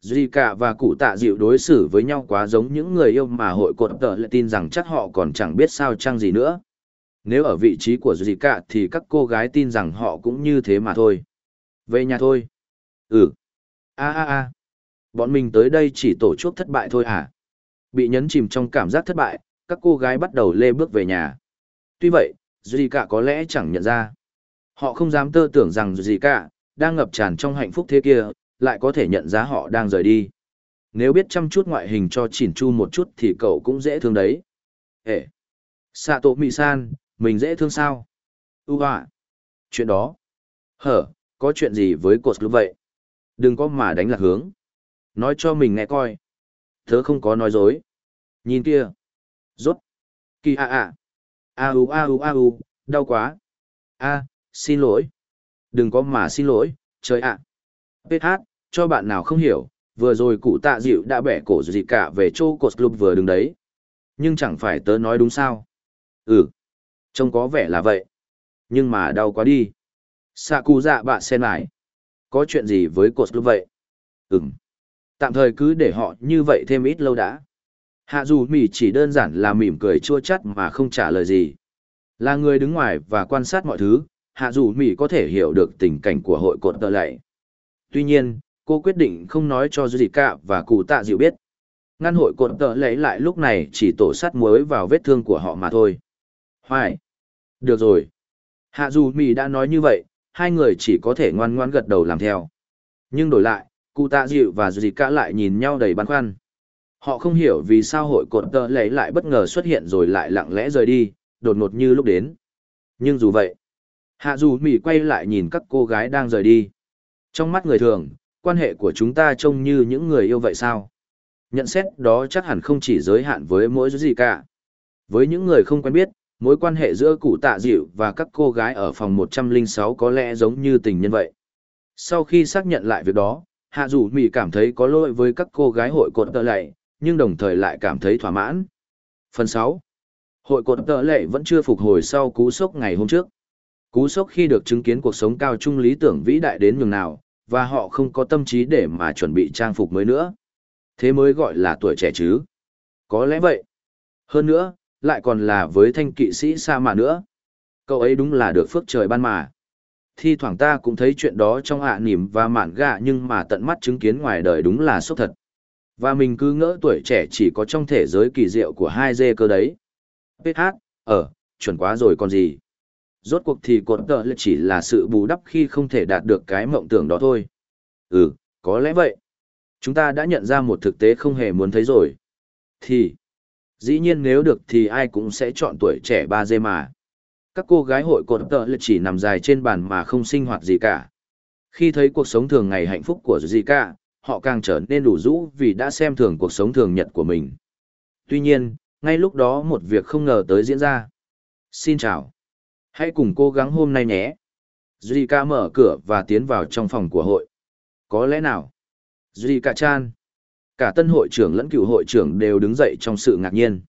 Duy cả và cụ tạ dịu đối xử với nhau quá giống những người yêu mà hội cột tờ lại tin rằng chắc họ còn chẳng biết sao chăng gì nữa. Nếu ở vị trí của Duy cả thì các cô gái tin rằng họ cũng như thế mà thôi. Về nhà thôi. Ừ. a a a Bọn mình tới đây chỉ tổ chức thất bại thôi à? Bị nhấn chìm trong cảm giác thất bại, các cô gái bắt đầu lê bước về nhà. Tuy vậy, Duy cả có lẽ chẳng nhận ra. Họ không dám tơ tưởng rằng Duy cả, đang ngập tràn trong hạnh phúc thế kia, lại có thể nhận ra họ đang rời đi. Nếu biết chăm chút ngoại hình cho chỉn chu một chút thì cậu cũng dễ thương đấy. Ê! Sato mị san, mình dễ thương sao? Ú à! Chuyện đó! Hở, có chuyện gì với cột lúc vậy? Đừng có mà đánh lạc hướng. Nói cho mình nghe coi. Thớ không có nói dối. Nhìn kia! Rốt! Kỳ à a. A u a u a u, đau quá! A, xin lỗi! Đừng có mà xin lỗi, trời ạ! PH, cho bạn nào không hiểu, vừa rồi cụ tạ dịu đã bẻ cổ gì cả về chỗ cột club vừa đứng đấy. Nhưng chẳng phải tớ nói đúng sao? Ừ, trông có vẻ là vậy. Nhưng mà đau quá đi. Sạ cụ dạ bạ sen lại. Có chuyện gì với cột club vậy? Ừm. Tạm thời cứ để họ như vậy thêm ít lâu đã. Hạ dù mỉ chỉ đơn giản là mỉm cười chua chắt mà không trả lời gì. Là người đứng ngoài và quan sát mọi thứ, hạ dù mỉ có thể hiểu được tình cảnh của hội cột tờ lệ. Tuy nhiên, cô quyết định không nói cho Cả và cụ tạ dịu biết. Ngăn hội cột tợ lệ lại lúc này chỉ tổ sắt muối vào vết thương của họ mà thôi. Hoài! Được rồi! Hạ dù mỉ đã nói như vậy, hai người chỉ có thể ngoan ngoan gật đầu làm theo. Nhưng đổi lại, cụ tạ dịu và dì cả lại nhìn nhau đầy băn khoăn. Họ không hiểu vì sao hội cột tờ lấy lại bất ngờ xuất hiện rồi lại lặng lẽ rời đi, đột ngột như lúc đến. Nhưng dù vậy, hạ dù mì quay lại nhìn các cô gái đang rời đi. Trong mắt người thường, quan hệ của chúng ta trông như những người yêu vậy sao? Nhận xét đó chắc hẳn không chỉ giới hạn với mỗi gì cả. Với những người không quen biết, mối quan hệ giữa cụ tạ dịu và các cô gái ở phòng 106 có lẽ giống như tình nhân vậy. Sau khi xác nhận lại việc đó, hạ dù mỉ cảm thấy có lỗi với các cô gái hội cột tợ lệ, nhưng đồng thời lại cảm thấy thỏa mãn. Phần 6. Hội cột tợ lệ vẫn chưa phục hồi sau cú sốc ngày hôm trước. Cú sốc khi được chứng kiến cuộc sống cao trung lý tưởng vĩ đại đến nhường nào, và họ không có tâm trí để mà chuẩn bị trang phục mới nữa. Thế mới gọi là tuổi trẻ chứ. Có lẽ vậy. Hơn nữa, lại còn là với thanh kỵ sĩ sa mà nữa. Cậu ấy đúng là được phước trời ban mà. Thi thoảng ta cũng thấy chuyện đó trong ạ à nỉm và mạn gạ nhưng mà tận mắt chứng kiến ngoài đời đúng là sốc thật. Và mình cứ ngỡ tuổi trẻ chỉ có trong thể giới kỳ diệu của hai dê cơ đấy. PH, ở, ờ, chuẩn quá rồi còn gì. Rốt cuộc thì cột tợ là chỉ là sự bù đắp khi không thể đạt được cái mộng tưởng đó thôi. Ừ, có lẽ vậy. Chúng ta đã nhận ra một thực tế không hề muốn thấy rồi. Thì, dĩ nhiên nếu được thì ai cũng sẽ chọn tuổi trẻ ba dê mà. Các cô gái hội cột tợ là chỉ nằm dài trên bàn mà không sinh hoạt gì cả. Khi thấy cuộc sống thường ngày hạnh phúc của Zika, họ càng trở nên đủ rũ vì đã xem thường cuộc sống thường nhật của mình. Tuy nhiên, ngay lúc đó một việc không ngờ tới diễn ra. Xin chào. Hãy cùng cố gắng hôm nay nhé. Zika mở cửa và tiến vào trong phòng của hội. Có lẽ nào? Zika chan. Cả tân hội trưởng lẫn cựu hội trưởng đều đứng dậy trong sự ngạc nhiên.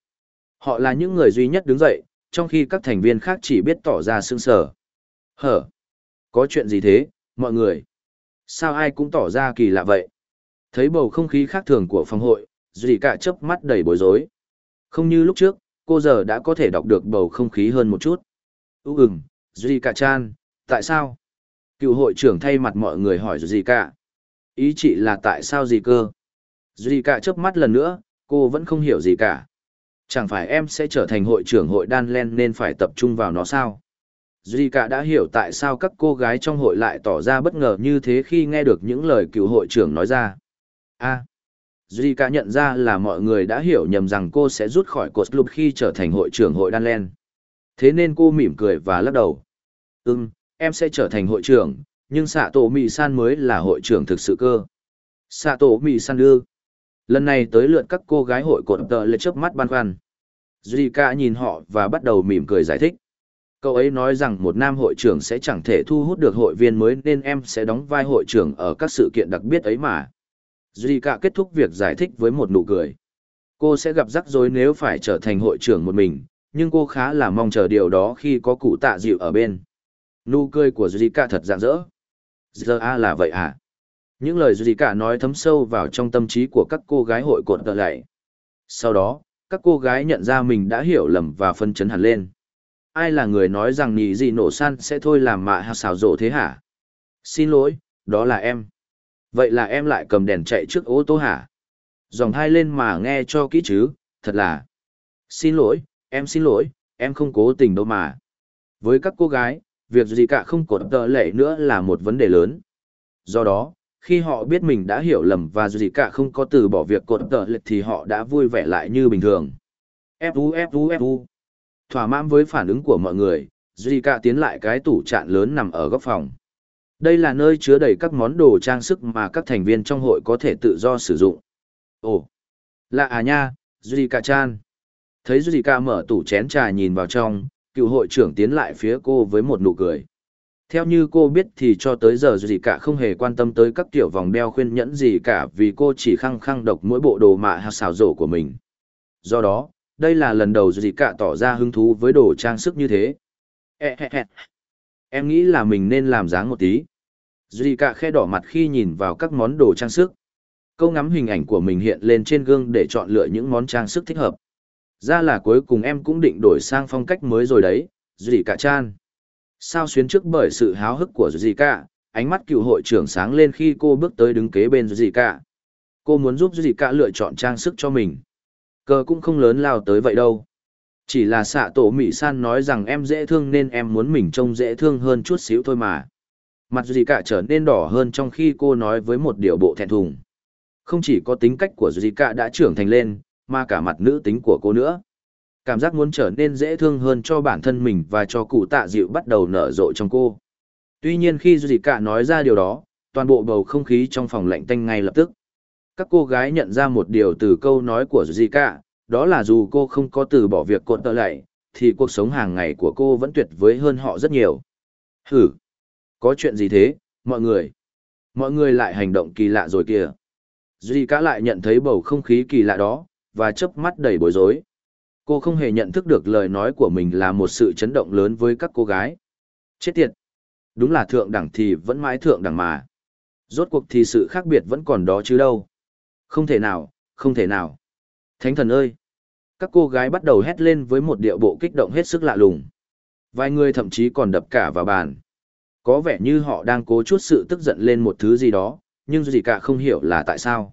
Họ là những người duy nhất đứng dậy, trong khi các thành viên khác chỉ biết tỏ ra sương sở. Hở? Có chuyện gì thế, mọi người? Sao ai cũng tỏ ra kỳ lạ vậy? Thấy bầu không khí khác thường của phòng hội, Duy cả chớp mắt đầy bối rối. Không như lúc trước, cô giờ đã có thể đọc được bầu không khí hơn một chút. Ú ừm, Duy cả chan, tại sao? Cựu hội trưởng thay mặt mọi người hỏi Duy cả. Ý chị là tại sao gì cơ? Duy cả chớp mắt lần nữa, cô vẫn không hiểu gì cả. Chẳng phải em sẽ trở thành hội trưởng hội đan len nên phải tập trung vào nó sao? Duy cả đã hiểu tại sao các cô gái trong hội lại tỏ ra bất ngờ như thế khi nghe được những lời cựu hội trưởng nói ra. A. À, duy cả nhận ra là mọi người đã hiểu nhầm rằng cô sẽ rút khỏi cột club khi trở thành hội trưởng hội đan len. Thế nên cô mỉm cười và lắc đầu. Ừm em sẽ trở thành hội trưởng nhưng xạ tổ mỹ san mới là hội trưởng thực sự cơ. Xạ tổ mỹ san đưa lần này tới lượt các cô gái hội cột tợ lệ trước mắt băn khoăn duy nhìn họ và bắt đầu mỉm cười giải thích cậu ấy nói rằng một nam hội trưởng sẽ chẳng thể thu hút được hội viên mới nên em sẽ đóng vai hội trưởng ở các sự kiện đặc biệt ấy mà Duy kết thúc việc giải thích với một nụ cười. Cô sẽ gặp rắc rối nếu phải trở thành hội trưởng một mình, nhưng cô khá là mong chờ điều đó khi có cụ tạ dịu ở bên. Nụ cười của Duy thật rạng rỡ. Giờ a là vậy à? Những lời gì cả nói thấm sâu vào trong tâm trí của các cô gái hội cột tợ lại. Sau đó, các cô gái nhận ra mình đã hiểu lầm và phân chấn hẳn lên. Ai là người nói rằng nhị gì nổ san sẽ thôi làm mạ hạ xảo rộ thế hả? Xin lỗi, đó là em. Vậy là em lại cầm đèn chạy trước ô tô hả? Dòng hai lên mà nghe cho kỹ chứ, thật là. Xin lỗi, em xin lỗi, em không cố tình đâu mà. Với các cô gái, việc gì cả không cột tợ lệ nữa là một vấn đề lớn. Do đó, khi họ biết mình đã hiểu lầm và gì cả không có từ bỏ việc cột tờ lệ thì họ đã vui vẻ lại như bình thường. Fu Fu Fu. Thỏa mãn với phản ứng của mọi người, Zika tiến lại cái tủ trạn lớn nằm ở góc phòng. Đây là nơi chứa đầy các món đồ trang sức mà các thành viên trong hội có thể tự do sử dụng. Ồ, lạ à nha, Zika chan. Thấy Zika mở tủ chén trà nhìn vào trong, cựu hội trưởng tiến lại phía cô với một nụ cười. Theo như cô biết thì cho tới giờ Zika không hề quan tâm tới các tiểu vòng đeo khuyên nhẫn gì cả vì cô chỉ khăng khăng độc mỗi bộ đồ mạ hạt xào rổ của mình. Do đó, đây là lần đầu Zika tỏ ra hứng thú với đồ trang sức như thế. Em nghĩ là mình nên làm dáng một tí. Duy cả khe đỏ mặt khi nhìn vào các món đồ trang sức. Câu ngắm hình ảnh của mình hiện lên trên gương để chọn lựa những món trang sức thích hợp. Ra là cuối cùng em cũng định đổi sang phong cách mới rồi đấy, Duy cả chan. Sao xuyến trước bởi sự háo hức của Dì cả, ánh mắt cựu hội trưởng sáng lên khi cô bước tới đứng kế bên Dì cả. Cô muốn giúp Dì cả lựa chọn trang sức cho mình. Cờ cũng không lớn lao tới vậy đâu. Chỉ là xạ tổ Mỹ San nói rằng em dễ thương nên em muốn mình trông dễ thương hơn chút xíu thôi mà. Mặt Dì cả trở nên đỏ hơn trong khi cô nói với một điều bộ thẹn thùng. Không chỉ có tính cách của Zika đã trưởng thành lên, mà cả mặt nữ tính của cô nữa. Cảm giác muốn trở nên dễ thương hơn cho bản thân mình và cho cụ tạ dịu bắt đầu nở rộ trong cô. Tuy nhiên khi Zika nói ra điều đó, toàn bộ bầu không khí trong phòng lạnh tanh ngay lập tức. Các cô gái nhận ra một điều từ câu nói của Zika, đó là dù cô không có từ bỏ việc cột tợ lại, thì cuộc sống hàng ngày của cô vẫn tuyệt vời hơn họ rất nhiều. Hử! Có chuyện gì thế, mọi người? Mọi người lại hành động kỳ lạ rồi kìa. Duy cả lại nhận thấy bầu không khí kỳ lạ đó, và chớp mắt đầy bối rối. Cô không hề nhận thức được lời nói của mình là một sự chấn động lớn với các cô gái. Chết tiệt! Đúng là thượng đẳng thì vẫn mãi thượng đẳng mà. Rốt cuộc thì sự khác biệt vẫn còn đó chứ đâu. Không thể nào, không thể nào. Thánh thần ơi! Các cô gái bắt đầu hét lên với một điệu bộ kích động hết sức lạ lùng. Vài người thậm chí còn đập cả vào bàn. Có vẻ như họ đang cố chút sự tức giận lên một thứ gì đó, nhưng gì cả không hiểu là tại sao.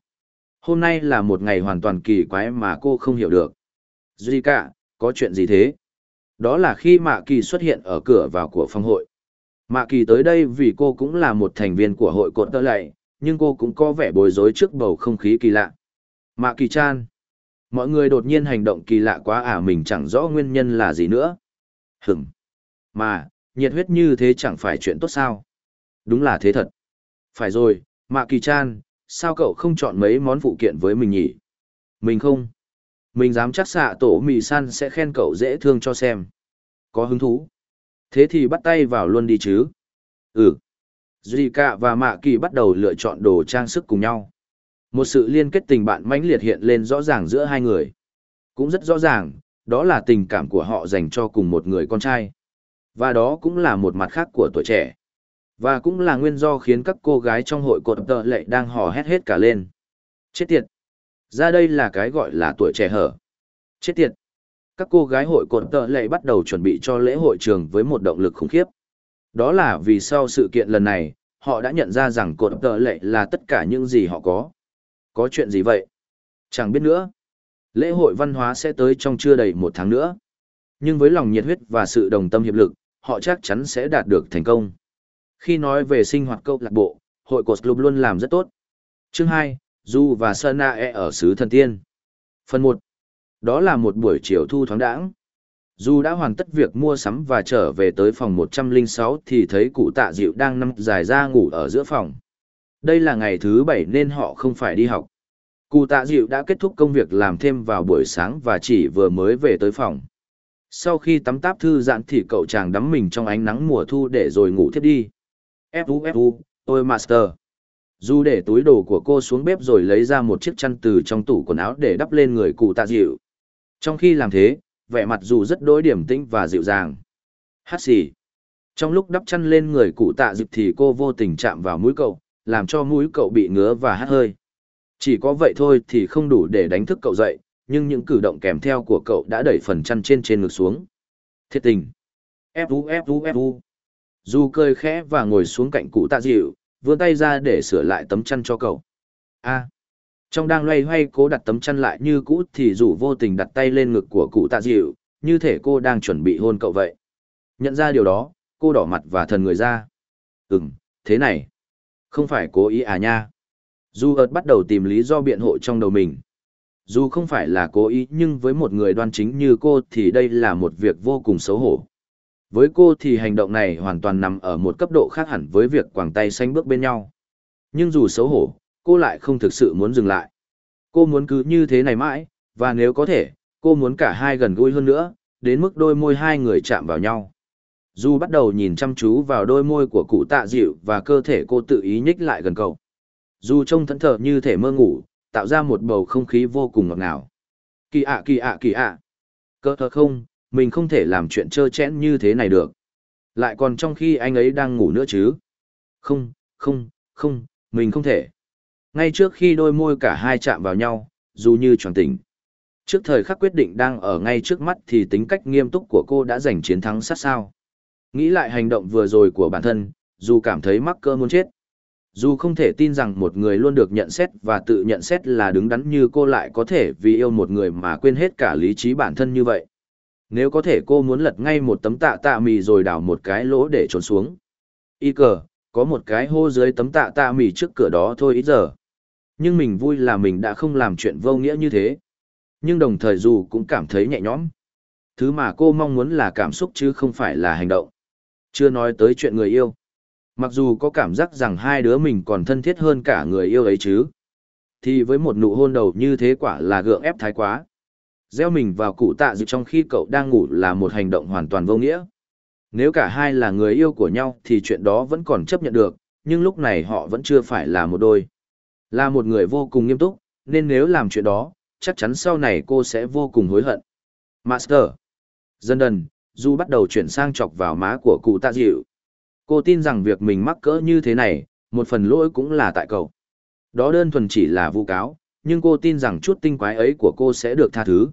Hôm nay là một ngày hoàn toàn kỳ quái mà cô không hiểu được. Duy cả, có chuyện gì thế? Đó là khi Mạ Kỳ xuất hiện ở cửa vào của phòng hội. Mạ Kỳ tới đây vì cô cũng là một thành viên của hội cột tơ lạy, nhưng cô cũng có vẻ bối rối trước bầu không khí kỳ lạ. Mạ Kỳ chan. Mọi người đột nhiên hành động kỳ lạ quá à mình chẳng rõ nguyên nhân là gì nữa. Hửm. Mà, nhiệt huyết như thế chẳng phải chuyện tốt sao? Đúng là thế thật. Phải rồi, Mạ Kỳ Chan, sao cậu không chọn mấy món phụ kiện với mình nhỉ? Mình không. Mình dám chắc xạ tổ mì san sẽ khen cậu dễ thương cho xem. Có hứng thú. Thế thì bắt tay vào luôn đi chứ. Ừ. duy cạ và Mạ Kỳ bắt đầu lựa chọn đồ trang sức cùng nhau. Một sự liên kết tình bạn mãnh liệt hiện lên rõ ràng giữa hai người. Cũng rất rõ ràng, đó là tình cảm của họ dành cho cùng một người con trai. Và đó cũng là một mặt khác của tuổi trẻ. Và cũng là nguyên do khiến các cô gái trong hội cột tợ lệ đang hò hét hết cả lên. Chết tiệt! Ra đây là cái gọi là tuổi trẻ hở. Chết tiệt! Các cô gái hội cột tợ lệ bắt đầu chuẩn bị cho lễ hội trường với một động lực khủng khiếp. Đó là vì sau sự kiện lần này, họ đã nhận ra rằng cột tợ lệ là tất cả những gì họ có. Có chuyện gì vậy? Chẳng biết nữa. Lễ hội văn hóa sẽ tới trong chưa đầy một tháng nữa. Nhưng với lòng nhiệt huyết và sự đồng tâm hiệp lực, họ chắc chắn sẽ đạt được thành công. Khi nói về sinh hoạt câu lạc bộ, hội cột club luôn làm rất tốt. Chương 2, Du và Sana e ở xứ thần tiên. Phần 1. Đó là một buổi chiều thu thoáng đãng. Du đã hoàn tất việc mua sắm và trở về tới phòng 106 thì thấy cụ tạ dịu đang nằm dài ra ngủ ở giữa phòng. Đây là ngày thứ bảy nên họ không phải đi học. Cụ tạ dịu đã kết thúc công việc làm thêm vào buổi sáng và chỉ vừa mới về tới phòng. Sau khi tắm táp thư giãn thì cậu chàng đắm mình trong ánh nắng mùa thu để rồi ngủ thiếp đi. Fu Fu, tôi master. Du để túi đồ của cô xuống bếp rồi lấy ra một chiếc chăn từ trong tủ quần áo để đắp lên người cụ tạ dịu. Trong khi làm thế, vẻ mặt dù rất đối điểm tĩnh và dịu dàng. Hát xì. Trong lúc đắp chăn lên người cụ tạ dịu thì cô vô tình chạm vào mũi cậu, làm cho mũi cậu bị ngứa và hát hơi. Chỉ có vậy thôi thì không đủ để đánh thức cậu dậy, nhưng những cử động kèm theo của cậu đã đẩy phần chăn trên trên ngực xuống. Thiết tình. Fu Fu Fu. Dù cười khẽ và ngồi xuống cạnh cụ tạ dịu, vươn tay ra để sửa lại tấm chăn cho cậu. A. À. Trong đang loay hoay cố đặt tấm chăn lại như cũ thì dù vô tình đặt tay lên ngực của cụ tạ dịu, như thể cô đang chuẩn bị hôn cậu vậy. Nhận ra điều đó, cô đỏ mặt và thần người ra. Ừm, thế này. Không phải cố ý à nha. Dù ợt bắt đầu tìm lý do biện hộ trong đầu mình. Dù không phải là cố ý nhưng với một người đoan chính như cô thì đây là một việc vô cùng xấu hổ. Với cô thì hành động này hoàn toàn nằm ở một cấp độ khác hẳn với việc quàng tay xanh bước bên nhau. Nhưng dù xấu hổ, cô lại không thực sự muốn dừng lại. Cô muốn cứ như thế này mãi, và nếu có thể, cô muốn cả hai gần gũi hơn nữa, đến mức đôi môi hai người chạm vào nhau. Dù bắt đầu nhìn chăm chú vào đôi môi của cụ tạ dịu và cơ thể cô tự ý nhích lại gần cậu. Dù trông thẫn thờ như thể mơ ngủ, tạo ra một bầu không khí vô cùng ngọt ngào. Kỳ ạ kỳ ạ kỳ ạ. Cơ thơ không, mình không thể làm chuyện trơ chẽn như thế này được. Lại còn trong khi anh ấy đang ngủ nữa chứ. Không, không, không, mình không thể. Ngay trước khi đôi môi cả hai chạm vào nhau, dù như tròn tỉnh. Trước thời khắc quyết định đang ở ngay trước mắt thì tính cách nghiêm túc của cô đã giành chiến thắng sát sao. Nghĩ lại hành động vừa rồi của bản thân, dù cảm thấy mắc cơ muốn chết. Dù không thể tin rằng một người luôn được nhận xét và tự nhận xét là đứng đắn như cô lại có thể vì yêu một người mà quên hết cả lý trí bản thân như vậy. Nếu có thể cô muốn lật ngay một tấm tạ tạ mì rồi đào một cái lỗ để trốn xuống. Y cờ, có một cái hô dưới tấm tạ tạ mì trước cửa đó thôi ít giờ. Nhưng mình vui là mình đã không làm chuyện vô nghĩa như thế. Nhưng đồng thời dù cũng cảm thấy nhẹ nhõm. Thứ mà cô mong muốn là cảm xúc chứ không phải là hành động. Chưa nói tới chuyện người yêu. Mặc dù có cảm giác rằng hai đứa mình còn thân thiết hơn cả người yêu ấy chứ. Thì với một nụ hôn đầu như thế quả là gượng ép thái quá. Gieo mình vào cụ tạ dịu trong khi cậu đang ngủ là một hành động hoàn toàn vô nghĩa. Nếu cả hai là người yêu của nhau thì chuyện đó vẫn còn chấp nhận được, nhưng lúc này họ vẫn chưa phải là một đôi. Là một người vô cùng nghiêm túc, nên nếu làm chuyện đó, chắc chắn sau này cô sẽ vô cùng hối hận. Master. Dần dần, Du bắt đầu chuyển sang chọc vào má của cụ tạ dịu. Cô tin rằng việc mình mắc cỡ như thế này, một phần lỗi cũng là tại cậu. Đó đơn thuần chỉ là vu cáo, nhưng cô tin rằng chút tinh quái ấy của cô sẽ được tha thứ.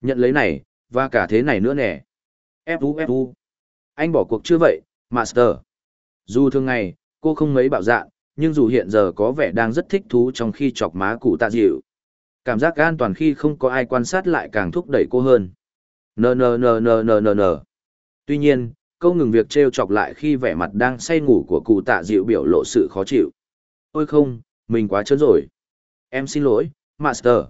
Nhận lấy này, và cả thế này nữa nè. Fu Fu. Anh bỏ cuộc chưa vậy, Master. Dù thường ngày, cô không mấy bạo dạn, nhưng dù hiện giờ có vẻ đang rất thích thú trong khi chọc má cụ tạ dịu. Cảm giác an toàn khi không có ai quan sát lại càng thúc đẩy cô hơn. Nờ. Tuy nhiên, câu ngừng việc treo chọc lại khi vẻ mặt đang say ngủ của cụ tạ dịu biểu lộ sự khó chịu. Ôi không, mình quá chớn rồi. Em xin lỗi, Master.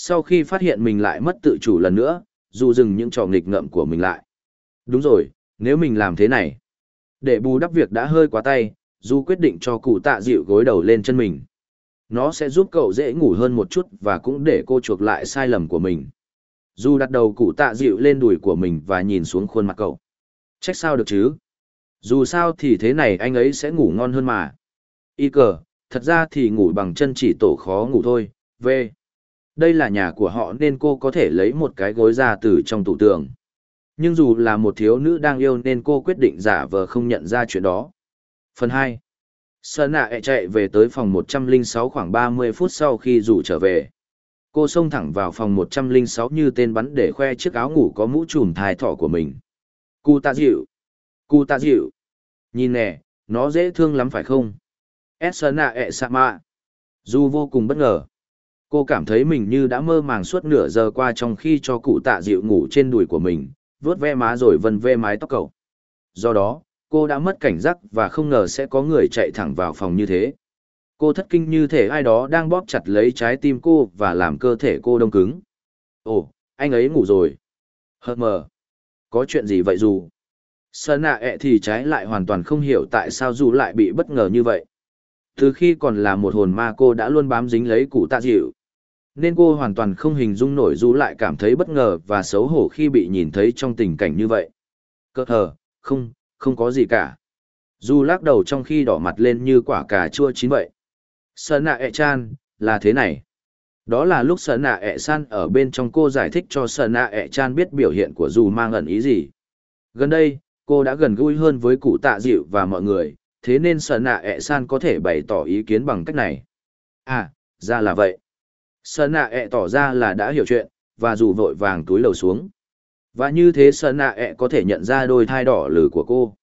Sau khi phát hiện mình lại mất tự chủ lần nữa, dù dừng những trò nghịch ngợm của mình lại. Đúng rồi, nếu mình làm thế này. Để bù đắp việc đã hơi quá tay, dù quyết định cho cụ tạ dịu gối đầu lên chân mình. Nó sẽ giúp cậu dễ ngủ hơn một chút và cũng để cô chuộc lại sai lầm của mình. Dù đặt đầu cụ tạ dịu lên đùi của mình và nhìn xuống khuôn mặt cậu. Trách sao được chứ? Dù sao thì thế này anh ấy sẽ ngủ ngon hơn mà. Y cờ, thật ra thì ngủ bằng chân chỉ tổ khó ngủ thôi, Về. Đây là nhà của họ nên cô có thể lấy một cái gối ra từ trong tủ tường. Nhưng dù là một thiếu nữ đang yêu nên cô quyết định giả vờ không nhận ra chuyện đó. Phần 2 Sơn nạ chạy về tới phòng 106 khoảng 30 phút sau khi rủ trở về. Cô xông thẳng vào phòng 106 như tên bắn để khoe chiếc áo ngủ có mũ trùm thai thỏ của mình. Cụ tạ dịu. Cụ tạ dịu. Nhìn nè, nó dễ thương lắm phải không? Esana e sạ mạ. Dù vô cùng bất ngờ. Cô cảm thấy mình như đã mơ màng suốt nửa giờ qua trong khi cho cụ tạ dịu ngủ trên đùi của mình, vuốt ve má rồi vân ve mái tóc cậu. Do đó, cô đã mất cảnh giác và không ngờ sẽ có người chạy thẳng vào phòng như thế. Cô thất kinh như thể ai đó đang bóp chặt lấy trái tim cô và làm cơ thể cô đông cứng. Ồ, anh ấy ngủ rồi. Hờ mờ. Có chuyện gì vậy dù? Sơn nạ ẹ thì trái lại hoàn toàn không hiểu tại sao dù lại bị bất ngờ như vậy. Từ khi còn là một hồn ma cô đã luôn bám dính lấy cụ tạ dịu. Nên cô hoàn toàn không hình dung nổi dù lại cảm thấy bất ngờ và xấu hổ khi bị nhìn thấy trong tình cảnh như vậy. Cơ hờ, không, không có gì cả. Dù lắc đầu trong khi đỏ mặt lên như quả cà chua chín vậy. Sơn nạ ẹ chan, là thế này. Đó là lúc Sơn nạ ẹ san ở bên trong cô giải thích cho Sơn nạ ẹ chan biết biểu hiện của dù mang ẩn ý gì. Gần đây, cô đã gần gũi hơn với cụ tạ dịu và mọi người, thế nên Sơn nạ ẹ san có thể bày tỏ ý kiến bằng cách này. À, ra là vậy. Sơn nạ ẹ tỏ ra là đã hiểu chuyện, và dù vội vàng túi lầu xuống. Và như thế Sơn nạ ẹ có thể nhận ra đôi thai đỏ lử của cô.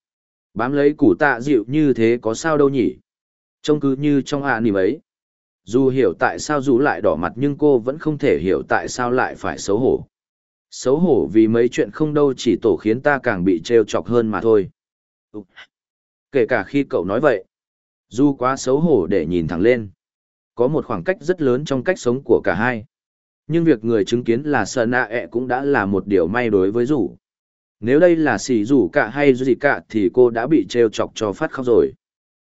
Bám lấy củ tạ dịu như thế có sao đâu nhỉ? Trông cứ như trong ạ à nìm ấy. Dù hiểu tại sao dù lại đỏ mặt nhưng cô vẫn không thể hiểu tại sao lại phải xấu hổ. Xấu hổ vì mấy chuyện không đâu chỉ tổ khiến ta càng bị trêu chọc hơn mà thôi. Kể cả khi cậu nói vậy. Dù quá xấu hổ để nhìn thẳng lên. Có một khoảng cách rất lớn trong cách sống của cả hai. Nhưng việc người chứng kiến là sợ nạ ẹ cũng đã là một điều may đối với rủ. Nếu đây là xì rủ cả hay gì cả thì cô đã bị trêu chọc cho phát khóc rồi.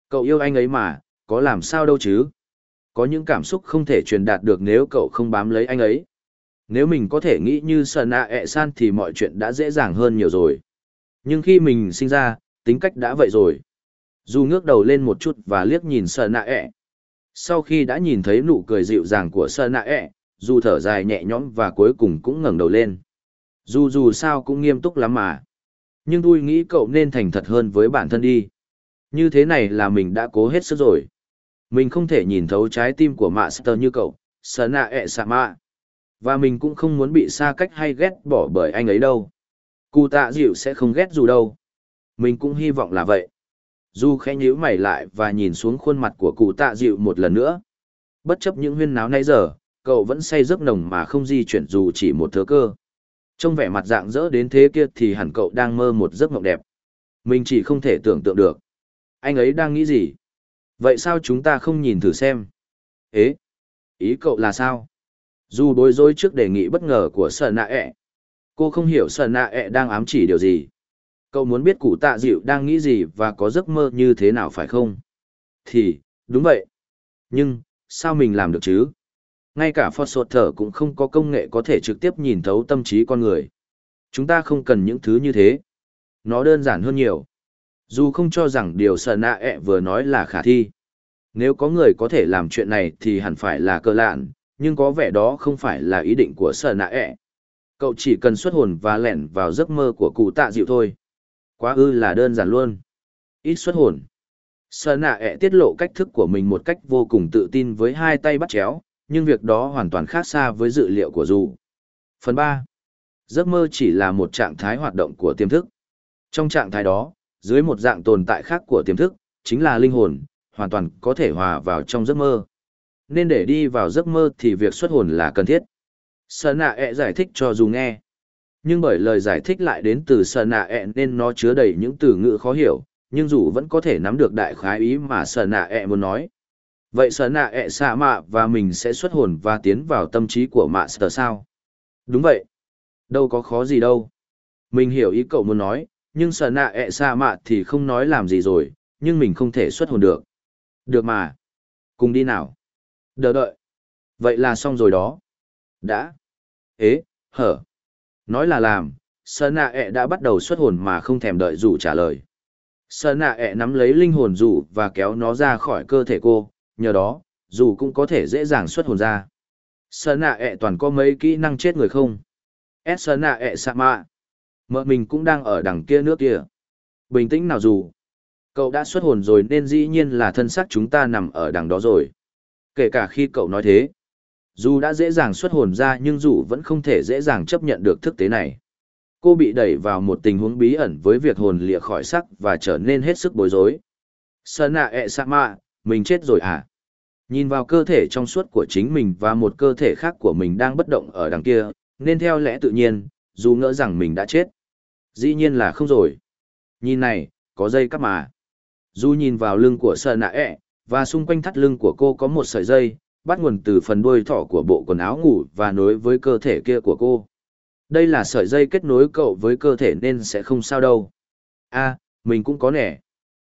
Cậu yêu anh ấy mà, có làm sao đâu chứ? Có những cảm xúc không thể truyền đạt được nếu cậu không bám lấy anh ấy. Nếu mình có thể nghĩ như sợ nạ ẹ san thì mọi chuyện đã dễ dàng hơn nhiều rồi. Nhưng khi mình sinh ra, tính cách đã vậy rồi. Dù ngước đầu lên một chút và liếc nhìn sợ nạ ẹ. Sau khi đã nhìn thấy nụ cười dịu dàng của sơ nạ ẹ, dù thở dài nhẹ nhõm và cuối cùng cũng ngẩng đầu lên. Dù dù sao cũng nghiêm túc lắm mà. Nhưng tôi nghĩ cậu nên thành thật hơn với bản thân đi. Như thế này là mình đã cố hết sức rồi. Mình không thể nhìn thấu trái tim của Master như cậu, sơ nạ ẹ sạ mạ. Và mình cũng không muốn bị xa cách hay ghét bỏ bởi anh ấy đâu. Cụ tạ dịu sẽ không ghét dù đâu. Mình cũng hy vọng là vậy. Du khẽ nhíu mày lại và nhìn xuống khuôn mặt của cụ tạ dịu một lần nữa. Bất chấp những huyên náo nay giờ, cậu vẫn say giấc nồng mà không di chuyển dù chỉ một thớ cơ. Trong vẻ mặt dạng dỡ đến thế kia thì hẳn cậu đang mơ một giấc mộng đẹp. Mình chỉ không thể tưởng tượng được. Anh ấy đang nghĩ gì? Vậy sao chúng ta không nhìn thử xem? Ế! Ý cậu là sao? Dù bối rối trước đề nghị bất ngờ của sở nạ ẹ. Cô không hiểu sở nạ ẹ đang ám chỉ điều gì. Cậu muốn biết cụ tạ dịu đang nghĩ gì và có giấc mơ như thế nào phải không? Thì, đúng vậy. Nhưng, sao mình làm được chứ? Ngay cả Phật sột thở cũng không có công nghệ có thể trực tiếp nhìn thấu tâm trí con người. Chúng ta không cần những thứ như thế. Nó đơn giản hơn nhiều. Dù không cho rằng điều sở nạ ẹ vừa nói là khả thi. Nếu có người có thể làm chuyện này thì hẳn phải là cơ lạn, nhưng có vẻ đó không phải là ý định của sở nạ ẹ. Cậu chỉ cần xuất hồn và lẻn vào giấc mơ của cụ tạ dịu thôi. Quá ư là đơn giản luôn. Ít xuất hồn. Sở nạ ẹ tiết lộ cách thức của mình một cách vô cùng tự tin với hai tay bắt chéo, nhưng việc đó hoàn toàn khác xa với dự liệu của dù. Phần 3. Giấc mơ chỉ là một trạng thái hoạt động của tiềm thức. Trong trạng thái đó, dưới một dạng tồn tại khác của tiềm thức, chính là linh hồn, hoàn toàn có thể hòa vào trong giấc mơ. Nên để đi vào giấc mơ thì việc xuất hồn là cần thiết. Sở nạ ẹ giải thích cho dù nghe. Nhưng bởi lời giải thích lại đến từ sờ nạ ẹ nên nó chứa đầy những từ ngữ khó hiểu, nhưng dù vẫn có thể nắm được đại khái ý mà sờ nạ ẹ muốn nói. Vậy sờ nạ ẹ xạ mạ và mình sẽ xuất hồn và tiến vào tâm trí của mạ sờ sao? Đúng vậy. Đâu có khó gì đâu. Mình hiểu ý cậu muốn nói, nhưng sờ nạ ẹ xạ mạ thì không nói làm gì rồi, nhưng mình không thể xuất hồn được. Được mà. Cùng đi nào. Đợi đợi. Vậy là xong rồi đó. Đã. Ế, hở. Nói là làm, sở nạ ẹ đã bắt đầu xuất hồn mà không thèm đợi rủ trả lời. Sở nạ ẹ nắm lấy linh hồn rủ và kéo nó ra khỏi cơ thể cô, nhờ đó, dù cũng có thể dễ dàng xuất hồn ra. Sở nạ ẹ toàn có mấy kỹ năng chết người không? S sở nạ ẹ sạ mạ. Mợ mình cũng đang ở đằng kia nước kia. Bình tĩnh nào dù. Cậu đã xuất hồn rồi nên dĩ nhiên là thân xác chúng ta nằm ở đằng đó rồi. Kể cả khi cậu nói thế. Dù đã dễ dàng xuất hồn ra nhưng dù vẫn không thể dễ dàng chấp nhận được thực tế này. Cô bị đẩy vào một tình huống bí ẩn với việc hồn lìa khỏi sắc và trở nên hết sức bối rối. Sơn nạ ẹ sa mạ, mình chết rồi à? Nhìn vào cơ thể trong suốt của chính mình và một cơ thể khác của mình đang bất động ở đằng kia, nên theo lẽ tự nhiên, dù ngỡ rằng mình đã chết. Dĩ nhiên là không rồi. Nhìn này, có dây cắp mà. Dù nhìn vào lưng của Sơn nạ ẹ, và xung quanh thắt lưng của cô có một sợi dây, bắt nguồn từ phần đuôi thỏ của bộ quần áo ngủ và nối với cơ thể kia của cô. Đây là sợi dây kết nối cậu với cơ thể nên sẽ không sao đâu. a mình cũng có nẻ.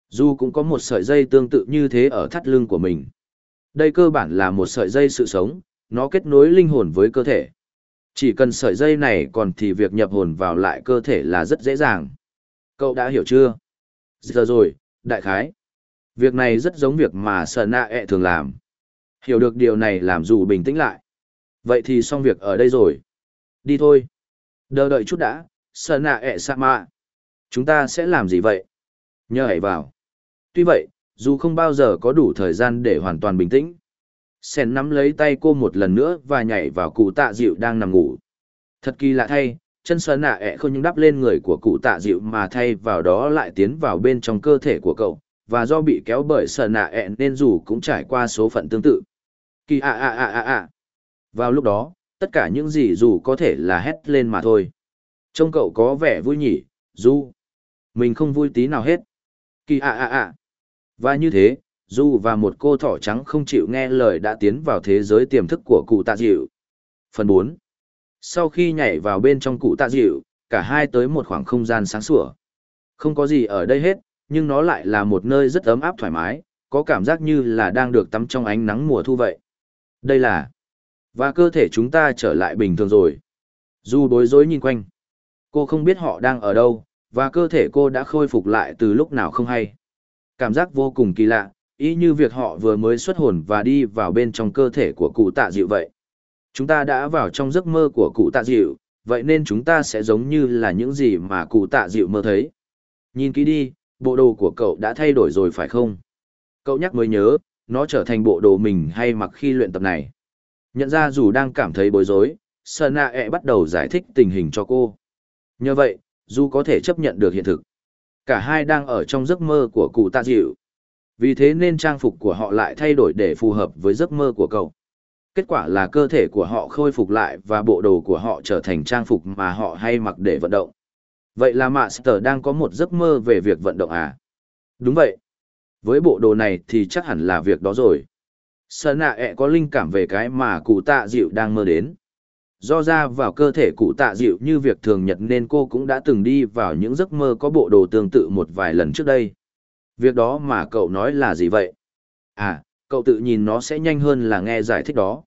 du cũng có một sợi dây tương tự như thế ở thắt lưng của mình. Đây cơ bản là một sợi dây sự sống, nó kết nối linh hồn với cơ thể. Chỉ cần sợi dây này còn thì việc nhập hồn vào lại cơ thể là rất dễ dàng. Cậu đã hiểu chưa? Giờ rồi, đại khái. Việc này rất giống việc mà sở nạ ẹ thường làm. Hiểu được điều này làm dù bình tĩnh lại. Vậy thì xong việc ở đây rồi. Đi thôi. Đợi đợi chút đã, sở nạ ẹ sa mạ. Chúng ta sẽ làm gì vậy? Nhờ hãy vào. Tuy vậy, dù không bao giờ có đủ thời gian để hoàn toàn bình tĩnh. Sen nắm lấy tay cô một lần nữa và nhảy vào cụ tạ dịu đang nằm ngủ. Thật kỳ lạ thay, chân sơn nạ ẹ không những đắp lên người của cụ tạ dịu mà thay vào đó lại tiến vào bên trong cơ thể của cậu, và do bị kéo bởi sơn nạ ẹ nên dù cũng trải qua số phận tương tự. Kỳ ạ ạ ạ ạ ạ. Vào lúc đó, tất cả những gì dù có thể là hét lên mà thôi. Trông cậu có vẻ vui nhỉ, Du. Mình không vui tí nào hết. Kỳ ạ ạ ạ. Và như thế, Du và một cô thỏ trắng không chịu nghe lời đã tiến vào thế giới tiềm thức của cụ tạ dịu. Phần 4. Sau khi nhảy vào bên trong cụ tạ dịu, cả hai tới một khoảng không gian sáng sủa. Không có gì ở đây hết, nhưng nó lại là một nơi rất ấm áp thoải mái, có cảm giác như là đang được tắm trong ánh nắng mùa thu vậy. Đây là... Và cơ thể chúng ta trở lại bình thường rồi. Du bối rối nhìn quanh. Cô không biết họ đang ở đâu, và cơ thể cô đã khôi phục lại từ lúc nào không hay. Cảm giác vô cùng kỳ lạ, ý như việc họ vừa mới xuất hồn và đi vào bên trong cơ thể của cụ tạ dịu vậy. Chúng ta đã vào trong giấc mơ của cụ tạ dịu, vậy nên chúng ta sẽ giống như là những gì mà cụ tạ dịu mơ thấy. Nhìn kỹ đi, bộ đồ của cậu đã thay đổi rồi phải không? Cậu nhắc mới nhớ, nó trở thành bộ đồ mình hay mặc khi luyện tập này. Nhận ra dù đang cảm thấy bối rối, Sana e bắt đầu giải thích tình hình cho cô. Như vậy, dù có thể chấp nhận được hiện thực. Cả hai đang ở trong giấc mơ của cụ tạ dịu. Vì thế nên trang phục của họ lại thay đổi để phù hợp với giấc mơ của cậu. Kết quả là cơ thể của họ khôi phục lại và bộ đồ của họ trở thành trang phục mà họ hay mặc để vận động. Vậy là Master đang có một giấc mơ về việc vận động à? Đúng vậy. Với bộ đồ này thì chắc hẳn là việc đó rồi. sợ nạ ẹ có linh cảm về cái mà cụ tạ dịu đang mơ đến. Do ra vào cơ thể cụ tạ dịu như việc thường nhật nên cô cũng đã từng đi vào những giấc mơ có bộ đồ tương tự một vài lần trước đây. Việc đó mà cậu nói là gì vậy? À, cậu tự nhìn nó sẽ nhanh hơn là nghe giải thích đó.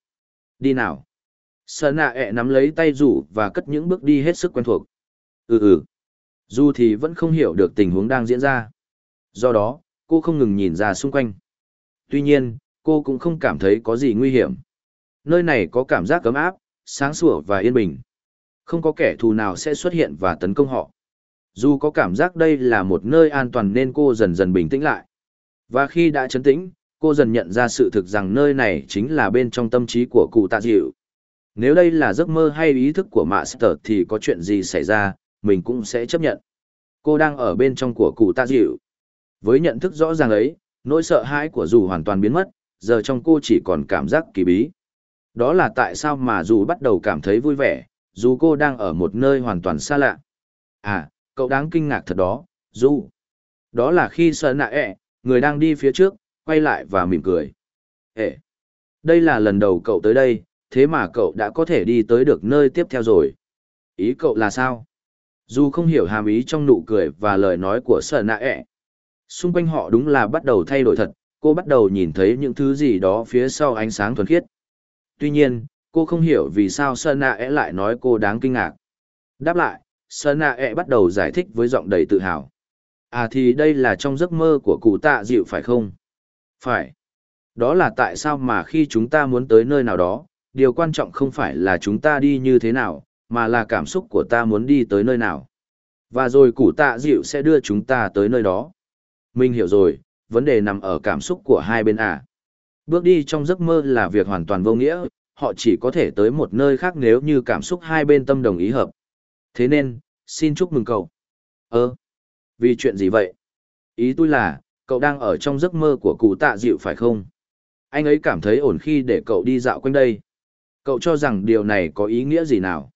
Đi nào. sợ nạ ẹ nắm lấy tay rủ và cất những bước đi hết sức quen thuộc. Ừ ừ. Dù thì vẫn không hiểu được tình huống đang diễn ra. Do đó, cô không ngừng nhìn ra xung quanh. Tuy nhiên, cô cũng không cảm thấy có gì nguy hiểm. Nơi này có cảm giác cấm áp, sáng sủa và yên bình. Không có kẻ thù nào sẽ xuất hiện và tấn công họ. Dù có cảm giác đây là một nơi an toàn nên cô dần dần bình tĩnh lại. Và khi đã chấn tĩnh, cô dần nhận ra sự thực rằng nơi này chính là bên trong tâm trí của cụ tạ dịu. Nếu đây là giấc mơ hay ý thức của Master thì có chuyện gì xảy ra, mình cũng sẽ chấp nhận. Cô đang ở bên trong của cụ tạ dịu. Với nhận thức rõ ràng ấy, nỗi sợ hãi của dù hoàn toàn biến mất, giờ trong cô chỉ còn cảm giác kỳ bí. Đó là tại sao mà dù bắt đầu cảm thấy vui vẻ, dù cô đang ở một nơi hoàn toàn xa lạ. À, cậu đáng kinh ngạc thật đó, dù. Đó là khi sợ nạ ẹ, người đang đi phía trước, quay lại và mỉm cười. Ê, đây là lần đầu cậu tới đây, thế mà cậu đã có thể đi tới được nơi tiếp theo rồi. Ý cậu là sao? Dù không hiểu hàm ý trong nụ cười và lời nói của sợ nạ ẹ. Xung quanh họ đúng là bắt đầu thay đổi thật, cô bắt đầu nhìn thấy những thứ gì đó phía sau ánh sáng thuần khiết. Tuy nhiên, cô không hiểu vì sao Sơn Nạ e lại nói cô đáng kinh ngạc. Đáp lại, Sơn Nạ e bắt đầu giải thích với giọng đầy tự hào. À thì đây là trong giấc mơ của cụ tạ dịu phải không? Phải. Đó là tại sao mà khi chúng ta muốn tới nơi nào đó, điều quan trọng không phải là chúng ta đi như thế nào, mà là cảm xúc của ta muốn đi tới nơi nào. Và rồi cụ tạ dịu sẽ đưa chúng ta tới nơi đó. Mình hiểu rồi, vấn đề nằm ở cảm xúc của hai bên à. Bước đi trong giấc mơ là việc hoàn toàn vô nghĩa, họ chỉ có thể tới một nơi khác nếu như cảm xúc hai bên tâm đồng ý hợp. Thế nên, xin chúc mừng cậu. Ơ, vì chuyện gì vậy? Ý tôi là, cậu đang ở trong giấc mơ của cụ tạ dịu phải không? Anh ấy cảm thấy ổn khi để cậu đi dạo quanh đây. Cậu cho rằng điều này có ý nghĩa gì nào?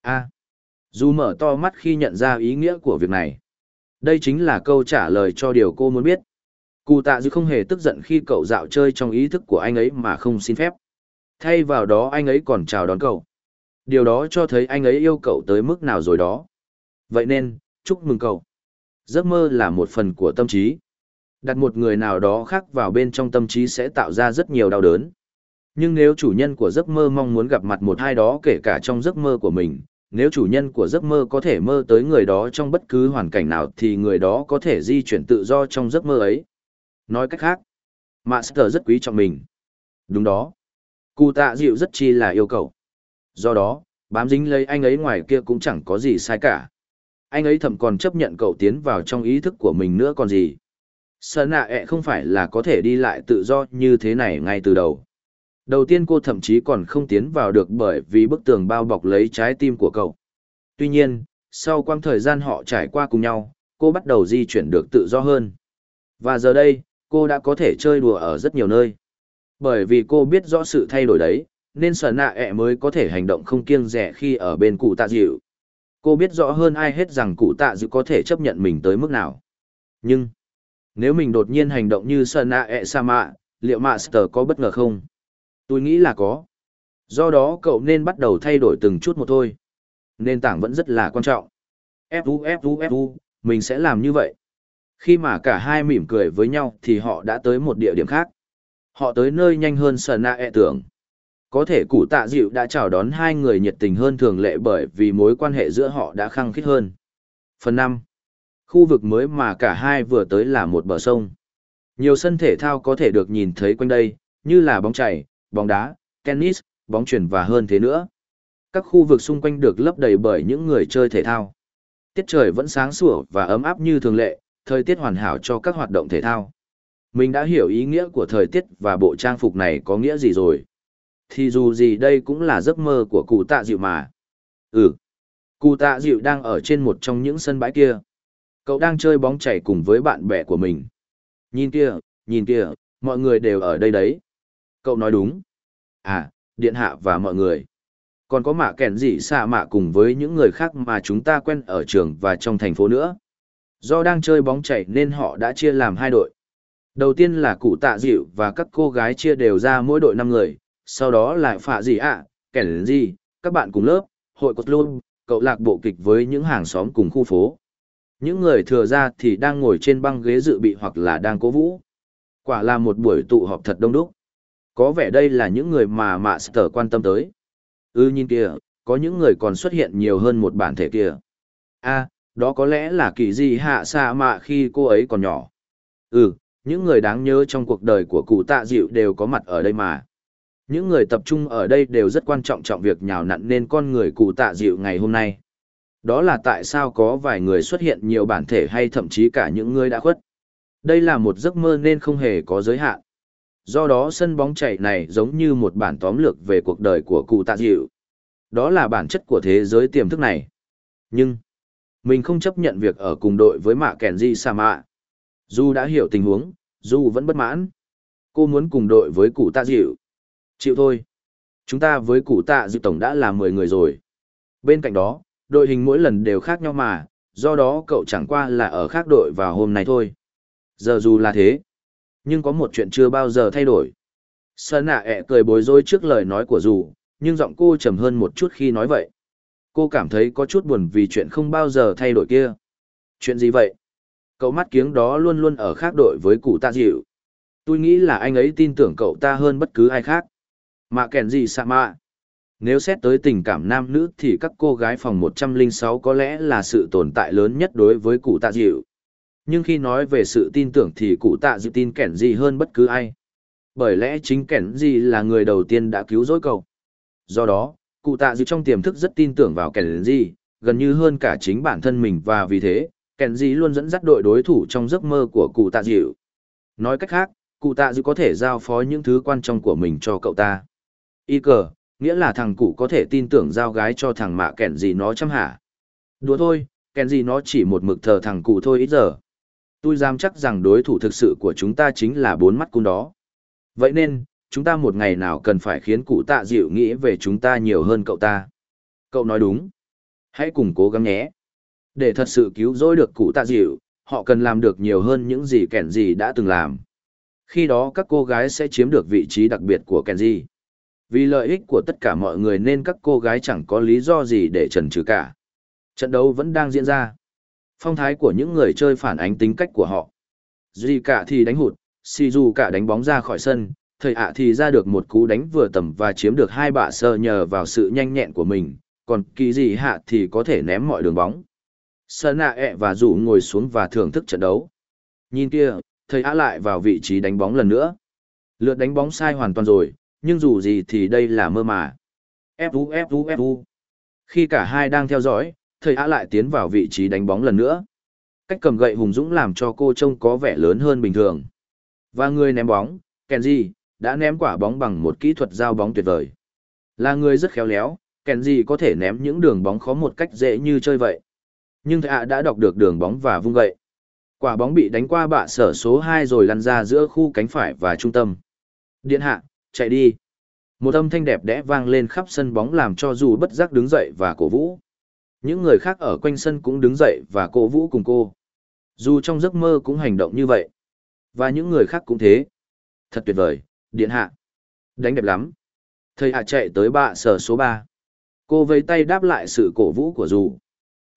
a à, dù mở to mắt khi nhận ra ý nghĩa của việc này. Đây chính là câu trả lời cho điều cô muốn biết. Cụ tạ dư không hề tức giận khi cậu dạo chơi trong ý thức của anh ấy mà không xin phép. Thay vào đó anh ấy còn chào đón cậu. Điều đó cho thấy anh ấy yêu cậu tới mức nào rồi đó. Vậy nên, chúc mừng cậu. Giấc mơ là một phần của tâm trí. Đặt một người nào đó khác vào bên trong tâm trí sẽ tạo ra rất nhiều đau đớn. Nhưng nếu chủ nhân của giấc mơ mong muốn gặp mặt một ai đó kể cả trong giấc mơ của mình, nếu chủ nhân của giấc mơ có thể mơ tới người đó trong bất cứ hoàn cảnh nào thì người đó có thể di chuyển tự do trong giấc mơ ấy. Nói cách khác, Master rất quý trọng mình. Đúng đó. Cụ tạ dịu rất chi là yêu cầu. Do đó, bám dính lấy anh ấy ngoài kia cũng chẳng có gì sai cả. Anh ấy thậm còn chấp nhận cậu tiến vào trong ý thức của mình nữa còn gì. Sơn nạ ẹ không phải là có thể đi lại tự do như thế này ngay từ đầu. Đầu tiên cô thậm chí còn không tiến vào được bởi vì bức tường bao bọc lấy trái tim của cậu. Tuy nhiên, sau quãng thời gian họ trải qua cùng nhau, cô bắt đầu di chuyển được tự do hơn. Và giờ đây, cô đã có thể chơi đùa ở rất nhiều nơi. Bởi vì cô biết rõ sự thay đổi đấy, nên sở nạ ẹ mới có thể hành động không kiêng rẻ khi ở bên cụ tạ dịu. Cô biết rõ hơn ai hết rằng cụ tạ dịu có thể chấp nhận mình tới mức nào. Nhưng, nếu mình đột nhiên hành động như sở nạ ẹ sa mạ, liệu Master có bất ngờ không? Tôi nghĩ là có. Do đó cậu nên bắt đầu thay đổi từng chút một thôi. Nền tảng vẫn rất là quan trọng. Fu Fu Fu, mình sẽ làm như vậy. Khi mà cả hai mỉm cười với nhau thì họ đã tới một địa điểm khác. Họ tới nơi nhanh hơn Sơn Na e tưởng. Có thể cụ tạ dịu đã chào đón hai người nhiệt tình hơn thường lệ bởi vì mối quan hệ giữa họ đã khăng khít hơn. Phần năm, Khu vực mới mà cả hai vừa tới là một bờ sông. Nhiều sân thể thao có thể được nhìn thấy quanh đây, như là bóng chảy, bóng đá, tennis, bóng chuyền và hơn thế nữa. Các khu vực xung quanh được lấp đầy bởi những người chơi thể thao. Tiết trời vẫn sáng sủa và ấm áp như thường lệ, thời tiết hoàn hảo cho các hoạt động thể thao. Mình đã hiểu ý nghĩa của thời tiết và bộ trang phục này có nghĩa gì rồi. Thì dù gì đây cũng là giấc mơ của cụ tạ dịu mà. Ừ. Cụ tạ dịu đang ở trên một trong những sân bãi kia. Cậu đang chơi bóng chảy cùng với bạn bè của mình. Nhìn kia, nhìn kia, mọi người đều ở đây đấy. Cậu nói đúng. À, điện hạ và mọi người. Còn có mạ kẻn gì xạ mạ cùng với những người khác mà chúng ta quen ở trường và trong thành phố nữa. Do đang chơi bóng chảy nên họ đã chia làm hai đội. Đầu tiên là cụ tạ dịu và các cô gái chia đều ra mỗi đội năm người, sau đó là phạ gì ạ, à, kẻn gì, các bạn cùng lớp, hội cột luôn, cậu lạc bộ kịch với những hàng xóm cùng khu phố. Những người thừa ra thì đang ngồi trên băng ghế dự bị hoặc là đang cố vũ. Quả là một buổi tụ họp thật đông đúc. Có vẻ đây là những người mà Mạ Sở quan tâm tới. Ư ừ, nhìn kìa, có những người còn xuất hiện nhiều hơn một bản thể kìa. a đó có lẽ là kỳ gì hạ xạ mạ khi cô ấy còn nhỏ. Ừ, những người đáng nhớ trong cuộc đời của cụ tạ dịu đều có mặt ở đây mà. Những người tập trung ở đây đều rất quan trọng trọng việc nhào nặn nên con người cụ tạ dịu ngày hôm nay. Đó là tại sao có vài người xuất hiện nhiều bản thể hay thậm chí cả những người đã khuất. Đây là một giấc mơ nên không hề có giới hạn. Do đó sân bóng chảy này giống như một bản tóm lược về cuộc đời của cụ tạ dịu. Đó là bản chất của thế giới tiềm thức này. Nhưng, mình không chấp nhận việc ở cùng đội với mạ kèn di sa mạ. Dù đã hiểu tình huống, dù vẫn bất mãn. Cô muốn cùng đội với cụ tạ dịu. Chịu thôi. Chúng ta với cụ tạ dịu tổng đã là 10 người rồi. Bên cạnh đó, đội hình mỗi lần đều khác nhau mà, do đó cậu chẳng qua là ở khác đội vào hôm nay thôi. Giờ dù là thế, nhưng có một chuyện chưa bao giờ thay đổi. Sơn nạ ẹ cười bối rối trước lời nói của dù, nhưng giọng cô trầm hơn một chút khi nói vậy. Cô cảm thấy có chút buồn vì chuyện không bao giờ thay đổi kia. Chuyện gì vậy? Cậu mắt kiếng đó luôn luôn ở khác đội với cụ ta dịu. Tôi nghĩ là anh ấy tin tưởng cậu ta hơn bất cứ ai khác. Mà kèn gì sa mạ. Nếu xét tới tình cảm nam nữ thì các cô gái phòng 106 có lẽ là sự tồn tại lớn nhất đối với cụ tạ dịu. Nhưng khi nói về sự tin tưởng thì cụ tạ dịu tin kẻn gì hơn bất cứ ai. Bởi lẽ chính kẻn gì là người đầu tiên đã cứu rỗi cậu. Do đó, cụ tạ dịu trong tiềm thức rất tin tưởng vào kẻn gì, gần như hơn cả chính bản thân mình và vì thế, kẻn gì luôn dẫn dắt đội đối thủ trong giấc mơ của cụ tạ dịu. Nói cách khác, cụ tạ dịu có thể giao phó những thứ quan trọng của mình cho cậu ta. Y cờ, nghĩa là thằng cụ có thể tin tưởng giao gái cho thằng mạ kẻn gì nó chăm hả. Đùa thôi, kẻn gì nó chỉ một mực thờ thằng cụ thôi ít giờ. Tôi dám chắc rằng đối thủ thực sự của chúng ta chính là bốn mắt cung đó. Vậy nên, chúng ta một ngày nào cần phải khiến cụ tạ dịu nghĩ về chúng ta nhiều hơn cậu ta. Cậu nói đúng. Hãy cùng cố gắng nhé. Để thật sự cứu rỗi được cụ tạ dịu, họ cần làm được nhiều hơn những gì kẻn gì đã từng làm. Khi đó các cô gái sẽ chiếm được vị trí đặc biệt của kẻn gì. Vì lợi ích của tất cả mọi người nên các cô gái chẳng có lý do gì để trần trừ cả. Trận đấu vẫn đang diễn ra. Phong thái của những người chơi phản ánh tính cách của họ. Duy cả thì đánh hụt, si dù cả đánh bóng ra khỏi sân, thầy ạ thì ra được một cú đánh vừa tầm và chiếm được hai bạ sơ nhờ vào sự nhanh nhẹn của mình, còn kỳ gì hạ thì có thể ném mọi đường bóng. Sơn ạ ẹ và rủ ngồi xuống và thưởng thức trận đấu. Nhìn kia, thầy ạ lại vào vị trí đánh bóng lần nữa. Lượt đánh bóng sai hoàn toàn rồi, nhưng dù gì thì đây là mơ mà. Fu Fu Fu. Khi cả hai đang theo dõi, thầy Á lại tiến vào vị trí đánh bóng lần nữa. Cách cầm gậy hùng dũng làm cho cô trông có vẻ lớn hơn bình thường. Và người ném bóng, Kenji, đã ném quả bóng bằng một kỹ thuật giao bóng tuyệt vời. Là người rất khéo léo, Kenji có thể ném những đường bóng khó một cách dễ như chơi vậy. Nhưng thầy Á đã đọc được đường bóng và vung gậy. Quả bóng bị đánh qua bạ sở số 2 rồi lăn ra giữa khu cánh phải và trung tâm. Điện hạ, chạy đi. Một âm thanh đẹp đẽ vang lên khắp sân bóng làm cho dù bất giác đứng dậy và cổ vũ. Những người khác ở quanh sân cũng đứng dậy và cổ vũ cùng cô. Dù trong giấc mơ cũng hành động như vậy. Và những người khác cũng thế. Thật tuyệt vời, điện hạ. Đánh đẹp lắm. Thầy hạ chạy tới bạ sở số 3. Cô với tay đáp lại sự cổ vũ của dù.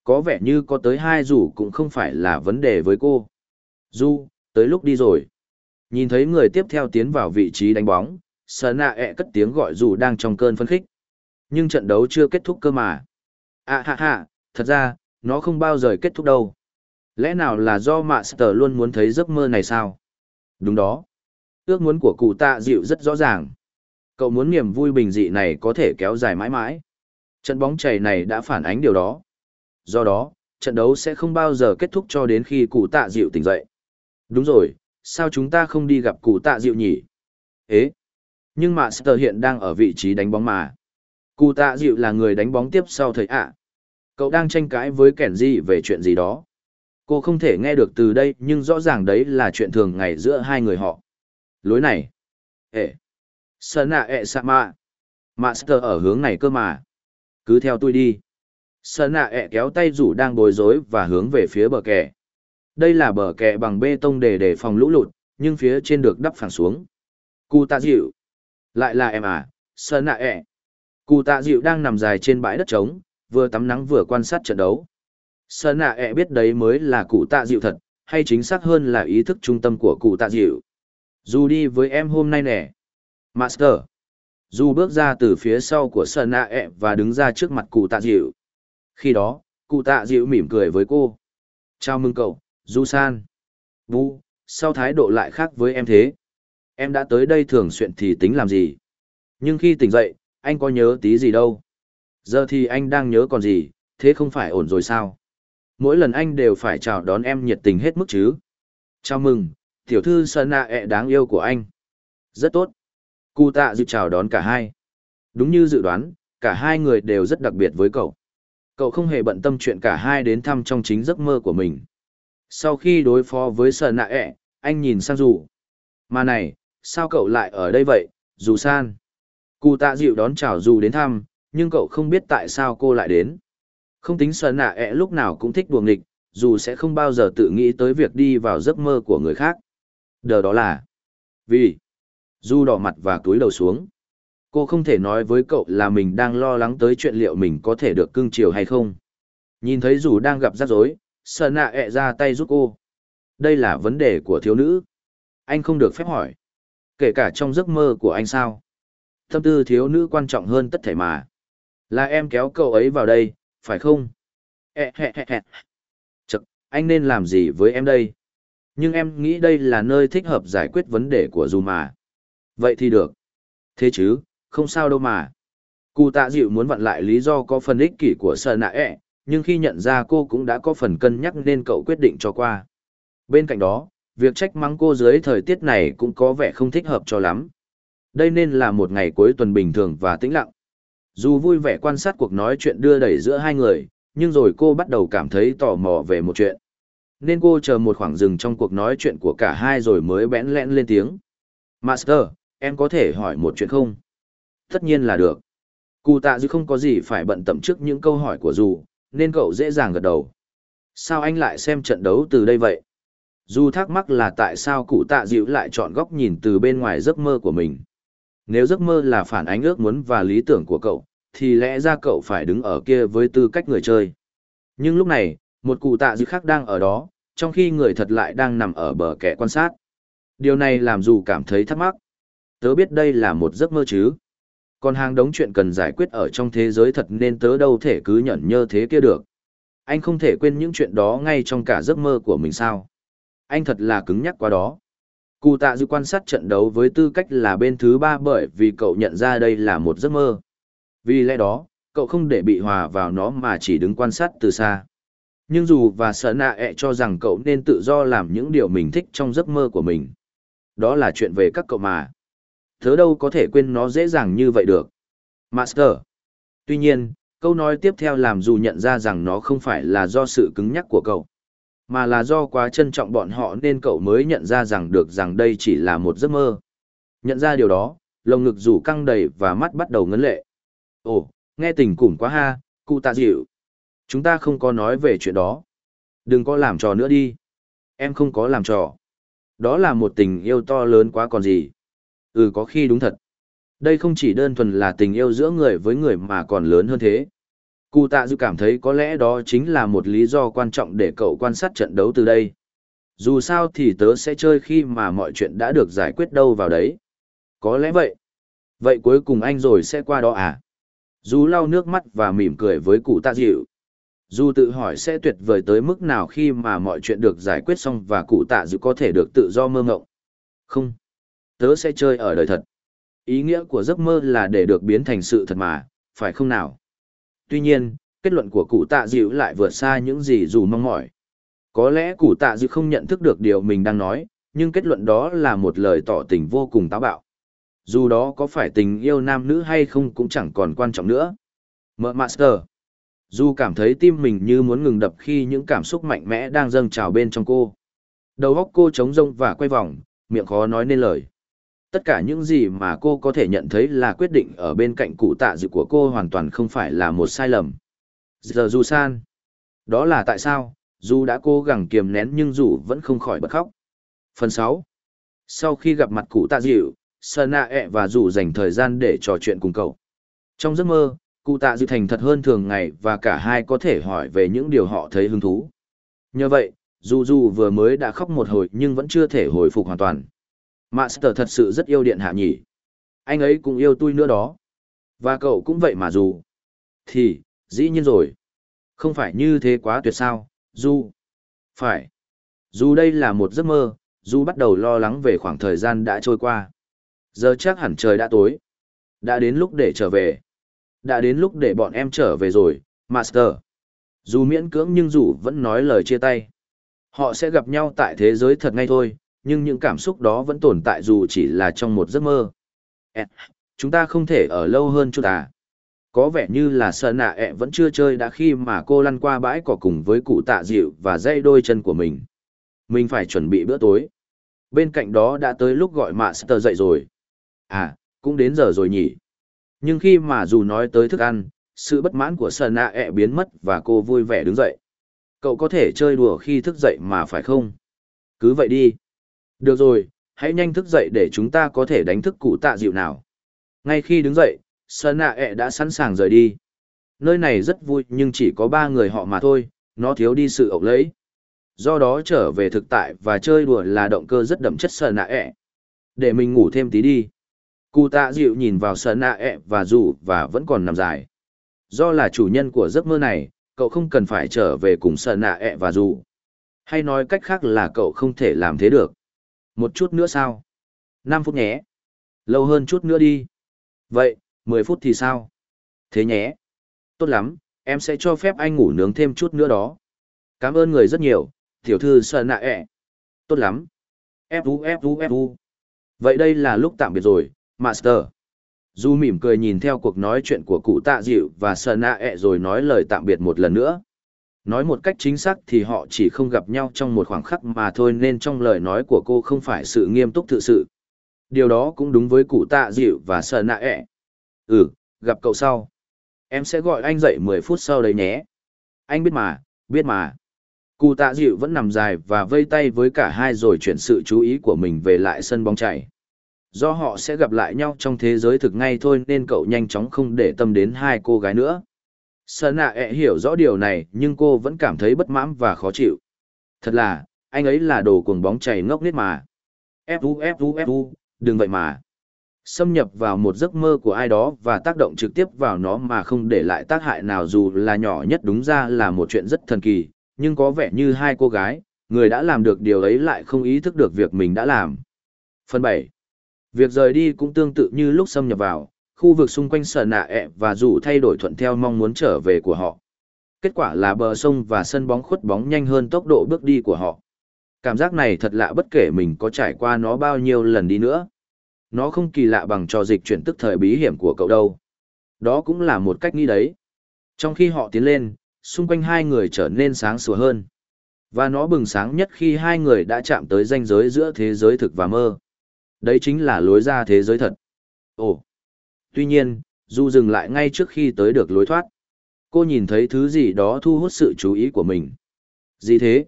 Có vẻ như có tới hai dù cũng không phải là vấn đề với cô. Du, tới lúc đi rồi. Nhìn thấy người tiếp theo tiến vào vị trí đánh bóng, Sở nạ ẹ cất tiếng gọi dù đang trong cơn phân khích. Nhưng trận đấu chưa kết thúc cơ mà. À ha ha, thật ra, nó không bao giờ kết thúc đâu. Lẽ nào là do Mạ Sở luôn muốn thấy giấc mơ này sao? Đúng đó. Ước muốn của cụ tạ dịu rất rõ ràng. Cậu muốn niềm vui bình dị này có thể kéo dài mãi mãi. Trận bóng chảy này đã phản ánh điều đó. Do đó, trận đấu sẽ không bao giờ kết thúc cho đến khi cụ tạ dịu tỉnh dậy. Đúng rồi, sao chúng ta không đi gặp cụ tạ dịu nhỉ? Ế! Nhưng mà Master hiện đang ở vị trí đánh bóng mà. Cụ tạ dịu là người đánh bóng tiếp sau thầy ạ. Cậu đang tranh cãi với kẻn gì về chuyện gì đó. Cô không thể nghe được từ đây nhưng rõ ràng đấy là chuyện thường ngày giữa hai người họ. Lối này. Ê. Sơn ạ ẹ sa mạ. Master ở hướng này cơ mà. Cứ theo tôi đi. Sơn ạ ẹ kéo tay rủ đang bối rối và hướng về phía bờ kè. Đây là bờ kè bằng bê tông để để phòng lũ lụt, nhưng phía trên được đắp phẳng xuống. Cụ tạ dịu. Lại là em à, Sơn nạ ẹ. Cụ tạ dịu đang nằm dài trên bãi đất trống, vừa tắm nắng vừa quan sát trận đấu. Sơn nạ ẹ biết đấy mới là cụ tạ dịu thật, hay chính xác hơn là ý thức trung tâm của cụ tạ dịu. Dù đi với em hôm nay nè. Master. Dù bước ra từ phía sau của Sơn nạ ẹ và đứng ra trước mặt cụ tạ dịu. Khi đó, cụ tạ dịu mỉm cười với cô. Chào mừng cậu, Du San. Vu, sao thái độ lại khác với em thế? Em đã tới đây thường xuyên thì tính làm gì? Nhưng khi tỉnh dậy, anh có nhớ tí gì đâu. Giờ thì anh đang nhớ còn gì, thế không phải ổn rồi sao? Mỗi lần anh đều phải chào đón em nhiệt tình hết mức chứ. Chào mừng, tiểu thư Sơn nạ e ẹ đáng yêu của anh. Rất tốt. Cụ tạ dịu chào đón cả hai. Đúng như dự đoán, cả hai người đều rất đặc biệt với cậu. Cậu không hề bận tâm chuyện cả hai đến thăm trong chính giấc mơ của mình. Sau khi đối phó với Sơn nạ e, ẹ, anh nhìn sang dù. Mà này, sao cậu lại ở đây vậy, dù san? Cụ tạ dịu đón chào dù đến thăm, nhưng cậu không biết tại sao cô lại đến. Không tính sờ nạ ẹ lúc nào cũng thích đùa nghịch, dù sẽ không bao giờ tự nghĩ tới việc đi vào giấc mơ của người khác. Đờ đó là vì Du đỏ mặt và túi đầu xuống. Cô không thể nói với cậu là mình đang lo lắng tới chuyện liệu mình có thể được cưng chiều hay không. Nhìn thấy dù đang gặp rắc rối, sờ nạ ẹ ra tay giúp cô. Đây là vấn đề của thiếu nữ. Anh không được phép hỏi. Kể cả trong giấc mơ của anh sao. Tâm tư thiếu nữ quan trọng hơn tất thể mà. Là em kéo cậu ấy vào đây, phải không? Ê, hẹ, hẹ, hẹ. Chật, anh nên làm gì với em đây? Nhưng em nghĩ đây là nơi thích hợp giải quyết vấn đề của dù mà. Vậy thì được. Thế chứ, không sao đâu mà. Cụ tạ dịu muốn vặn lại lý do có phần ích kỷ của sợ nạ ẹ, nhưng khi nhận ra cô cũng đã có phần cân nhắc nên cậu quyết định cho qua. Bên cạnh đó, việc trách mắng cô dưới thời tiết này cũng có vẻ không thích hợp cho lắm. Đây nên là một ngày cuối tuần bình thường và tĩnh lặng. Dù vui vẻ quan sát cuộc nói chuyện đưa đẩy giữa hai người, nhưng rồi cô bắt đầu cảm thấy tò mò về một chuyện. Nên cô chờ một khoảng dừng trong cuộc nói chuyện của cả hai rồi mới bẽn lẽn lên tiếng. Master, em có thể hỏi một chuyện không? Tất nhiên là được. Cụ tạ dư không có gì phải bận tâm trước những câu hỏi của dù, nên cậu dễ dàng gật đầu. Sao anh lại xem trận đấu từ đây vậy? Dù thắc mắc là tại sao cụ tạ dịu lại chọn góc nhìn từ bên ngoài giấc mơ của mình. Nếu giấc mơ là phản ánh ước muốn và lý tưởng của cậu, thì lẽ ra cậu phải đứng ở kia với tư cách người chơi. Nhưng lúc này, một cụ tạ dư khác đang ở đó, trong khi người thật lại đang nằm ở bờ kẻ quan sát. Điều này làm dù cảm thấy thắc mắc. Tớ biết đây là một giấc mơ chứ. Còn hàng đống chuyện cần giải quyết ở trong thế giới thật nên tớ đâu thể cứ nhẫn nhơ thế kia được. Anh không thể quên những chuyện đó ngay trong cả giấc mơ của mình sao. Anh thật là cứng nhắc quá đó. Cụ tạ dự quan sát trận đấu với tư cách là bên thứ ba bởi vì cậu nhận ra đây là một giấc mơ. Vì lẽ đó, cậu không để bị hòa vào nó mà chỉ đứng quan sát từ xa. Nhưng dù và sợ nạ ẹ cho rằng cậu nên tự do làm những điều mình thích trong giấc mơ của mình. Đó là chuyện về các cậu mà. Thớ đâu có thể quên nó dễ dàng như vậy được. Master. Tuy nhiên, câu nói tiếp theo làm dù nhận ra rằng nó không phải là do sự cứng nhắc của cậu mà là do quá trân trọng bọn họ nên cậu mới nhận ra rằng được rằng đây chỉ là một giấc mơ. Nhận ra điều đó, lồng ngực rủ căng đầy và mắt bắt đầu ngấn lệ. Ồ, nghe tình củng quá ha, cụ tạ dịu. Chúng ta không có nói về chuyện đó. Đừng có làm trò nữa đi. Em không có làm trò. Đó là một tình yêu to lớn quá còn gì. Ừ có khi đúng thật. Đây không chỉ đơn thuần là tình yêu giữa người với người mà còn lớn hơn thế. Cụ tạ dư cảm thấy có lẽ đó chính là một lý do quan trọng để cậu quan sát trận đấu từ đây. Dù sao thì tớ sẽ chơi khi mà mọi chuyện đã được giải quyết đâu vào đấy. Có lẽ vậy. Vậy cuối cùng anh rồi sẽ qua đó à? Dù lau nước mắt và mỉm cười với cụ tạ dịu. Dù tự hỏi sẽ tuyệt vời tới mức nào khi mà mọi chuyện được giải quyết xong và cụ tạ dịu có thể được tự do mơ ngộng. Không. Tớ sẽ chơi ở đời thật. Ý nghĩa của giấc mơ là để được biến thành sự thật mà, phải không nào? Tuy nhiên, kết luận của cụ tạ dịu lại vượt xa những gì dù mong mỏi. Có lẽ cụ tạ dịu không nhận thức được điều mình đang nói, nhưng kết luận đó là một lời tỏ tình vô cùng táo bạo. Dù đó có phải tình yêu nam nữ hay không cũng chẳng còn quan trọng nữa. Mợ Master. Dù cảm thấy tim mình như muốn ngừng đập khi những cảm xúc mạnh mẽ đang dâng trào bên trong cô. Đầu óc cô trống rông và quay vòng, miệng khó nói nên lời. Tất cả những gì mà cô có thể nhận thấy là quyết định ở bên cạnh cụ tạ dự của cô hoàn toàn không phải là một sai lầm. Giờ dù san. Đó là tại sao, dù đã cố gắng kiềm nén nhưng dù vẫn không khỏi bật khóc. Phần 6. Sau khi gặp mặt cụ tạ dịu, Sơn Nạ e ẹ và dù dành thời gian để trò chuyện cùng cậu. Trong giấc mơ, cụ tạ dịu thành thật hơn thường ngày và cả hai có thể hỏi về những điều họ thấy hứng thú. Nhờ vậy, dù dù vừa mới đã khóc một hồi nhưng vẫn chưa thể hồi phục hoàn toàn. Master thật sự rất yêu điện hạ nhỉ. Anh ấy cũng yêu tôi nữa đó. Và cậu cũng vậy mà dù. Thì, dĩ nhiên rồi. Không phải như thế quá tuyệt sao, dù. Phải. Dù đây là một giấc mơ, dù bắt đầu lo lắng về khoảng thời gian đã trôi qua. Giờ chắc hẳn trời đã tối. Đã đến lúc để trở về. Đã đến lúc để bọn em trở về rồi, Master. Dù miễn cưỡng nhưng dù vẫn nói lời chia tay. Họ sẽ gặp nhau tại thế giới thật ngay thôi, nhưng những cảm xúc đó vẫn tồn tại dù chỉ là trong một giấc mơ. Ê, chúng ta không thể ở lâu hơn chút à. Có vẻ như là sợ nạ ẹ vẫn chưa chơi đã khi mà cô lăn qua bãi cỏ cùng với cụ tạ dịu và dây đôi chân của mình. Mình phải chuẩn bị bữa tối. Bên cạnh đó đã tới lúc gọi Master dậy rồi. À, cũng đến giờ rồi nhỉ. Nhưng khi mà dù nói tới thức ăn, sự bất mãn của sợ nạ ẹ biến mất và cô vui vẻ đứng dậy. Cậu có thể chơi đùa khi thức dậy mà phải không? Cứ vậy đi. Được rồi, hãy nhanh thức dậy để chúng ta có thể đánh thức cụ tạ dịu nào. Ngay khi đứng dậy, Sơn nạ ẹ đã sẵn sàng rời đi. Nơi này rất vui nhưng chỉ có ba người họ mà thôi, nó thiếu đi sự ẩu lấy. Do đó trở về thực tại và chơi đùa là động cơ rất đậm chất Sơn nạ ẹ. Để mình ngủ thêm tí đi. Cụ tạ dịu nhìn vào Sơn nạ ẹ và rủ và vẫn còn nằm dài. Do là chủ nhân của giấc mơ này, cậu không cần phải trở về cùng Sơn nạ ẹ và rủ. Hay nói cách khác là cậu không thể làm thế được. Một chút nữa sao? năm phút nhé. Lâu hơn chút nữa đi. Vậy, 10 phút thì sao? Thế nhé. Tốt lắm, em sẽ cho phép anh ngủ nướng thêm chút nữa đó. Cảm ơn người rất nhiều, tiểu thư sợ nạ ẹ. Tốt lắm. Fu Fu Fu. Vậy đây là lúc tạm biệt rồi, Master. Du mỉm cười nhìn theo cuộc nói chuyện của cụ tạ dịu và sợ nạ ẹ rồi nói lời tạm biệt một lần nữa. Nói một cách chính xác thì họ chỉ không gặp nhau trong một khoảng khắc mà thôi nên trong lời nói của cô không phải sự nghiêm túc thực sự. Điều đó cũng đúng với cụ tạ dịu và sợ nạ ẹ. Ừ, gặp cậu sau. Em sẽ gọi anh dậy 10 phút sau đấy nhé. Anh biết mà, biết mà. Cụ tạ dịu vẫn nằm dài và vây tay với cả hai rồi chuyển sự chú ý của mình về lại sân bóng chảy. Do họ sẽ gặp lại nhau trong thế giới thực ngay thôi nên cậu nhanh chóng không để tâm đến hai cô gái nữa. Sơn nạ ẹ hiểu rõ điều này nhưng cô vẫn cảm thấy bất mãn và khó chịu. Thật là, anh ấy là đồ cuồng bóng chảy ngốc nết mà. Fu Fu Fu, đừng vậy mà. Xâm nhập vào một giấc mơ của ai đó và tác động trực tiếp vào nó mà không để lại tác hại nào dù là nhỏ nhất đúng ra là một chuyện rất thần kỳ, nhưng có vẻ như hai cô gái, người đã làm được điều ấy lại không ý thức được việc mình đã làm. Phần 7. Việc rời đi cũng tương tự như lúc xâm nhập vào, khu vực xung quanh sở nạ ẹ và dù thay đổi thuận theo mong muốn trở về của họ. Kết quả là bờ sông và sân bóng khuất bóng nhanh hơn tốc độ bước đi của họ. Cảm giác này thật lạ bất kể mình có trải qua nó bao nhiêu lần đi nữa. Nó không kỳ lạ bằng trò dịch chuyển tức thời bí hiểm của cậu đâu. Đó cũng là một cách nghĩ đấy. Trong khi họ tiến lên, xung quanh hai người trở nên sáng sủa hơn. Và nó bừng sáng nhất khi hai người đã chạm tới ranh giới giữa thế giới thực và mơ. Đấy chính là lối ra thế giới thật. Ồ! Tuy nhiên, Du dừng lại ngay trước khi tới được lối thoát. Cô nhìn thấy thứ gì đó thu hút sự chú ý của mình. Gì thế?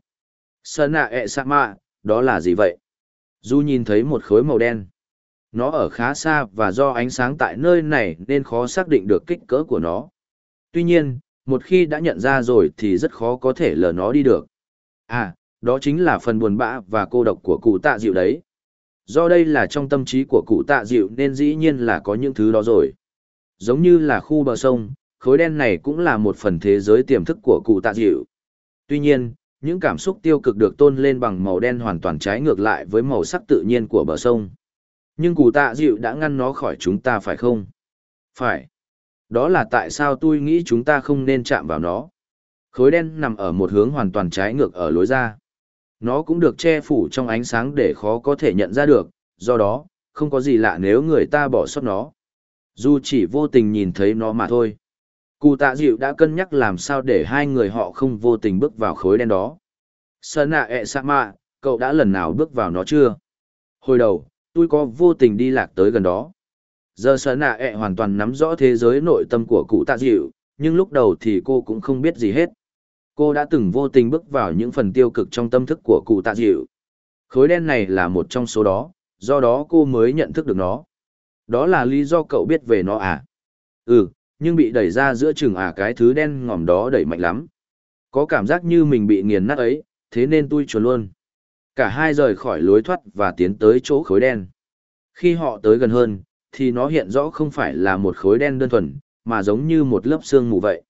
Sơn nạ ẹ sa mạ, đó là gì vậy? Du nhìn thấy một khối màu đen. Nó ở khá xa và do ánh sáng tại nơi này nên khó xác định được kích cỡ của nó. Tuy nhiên, một khi đã nhận ra rồi thì rất khó có thể lờ nó đi được. À, đó chính là phần buồn bã và cô độc của cụ tạ dịu đấy. Do đây là trong tâm trí của cụ tạ dịu nên dĩ nhiên là có những thứ đó rồi. Giống như là khu bờ sông, khối đen này cũng là một phần thế giới tiềm thức của cụ tạ dịu. Tuy nhiên, những cảm xúc tiêu cực được tôn lên bằng màu đen hoàn toàn trái ngược lại với màu sắc tự nhiên của bờ sông. Nhưng cụ tạ dịu đã ngăn nó khỏi chúng ta phải không? Phải. Đó là tại sao tôi nghĩ chúng ta không nên chạm vào nó. Khối đen nằm ở một hướng hoàn toàn trái ngược ở lối ra. Nó cũng được che phủ trong ánh sáng để khó có thể nhận ra được, do đó, không có gì lạ nếu người ta bỏ sót nó. Dù chỉ vô tình nhìn thấy nó mà thôi. Cụ tạ dịu đã cân nhắc làm sao để hai người họ không vô tình bước vào khối đen đó. Sơn ạ ẹ sa mạ, cậu đã lần nào bước vào nó chưa? Hồi đầu, tôi có vô tình đi lạc tới gần đó. Giờ Sơn ạ ẹ hoàn toàn nắm rõ thế giới nội tâm của cụ tạ dịu, nhưng lúc đầu thì cô cũng không biết gì hết. Cô đã từng vô tình bước vào những phần tiêu cực trong tâm thức của cụ tạ dịu. Khối đen này là một trong số đó, do đó cô mới nhận thức được nó. Đó là lý do cậu biết về nó à? Ừ, nhưng bị đẩy ra giữa chừng à cái thứ đen ngòm đó đẩy mạnh lắm. Có cảm giác như mình bị nghiền nát ấy, thế nên tôi chuồn luôn. Cả hai rời khỏi lối thoát và tiến tới chỗ khối đen. Khi họ tới gần hơn, thì nó hiện rõ không phải là một khối đen đơn thuần, mà giống như một lớp xương mù vậy.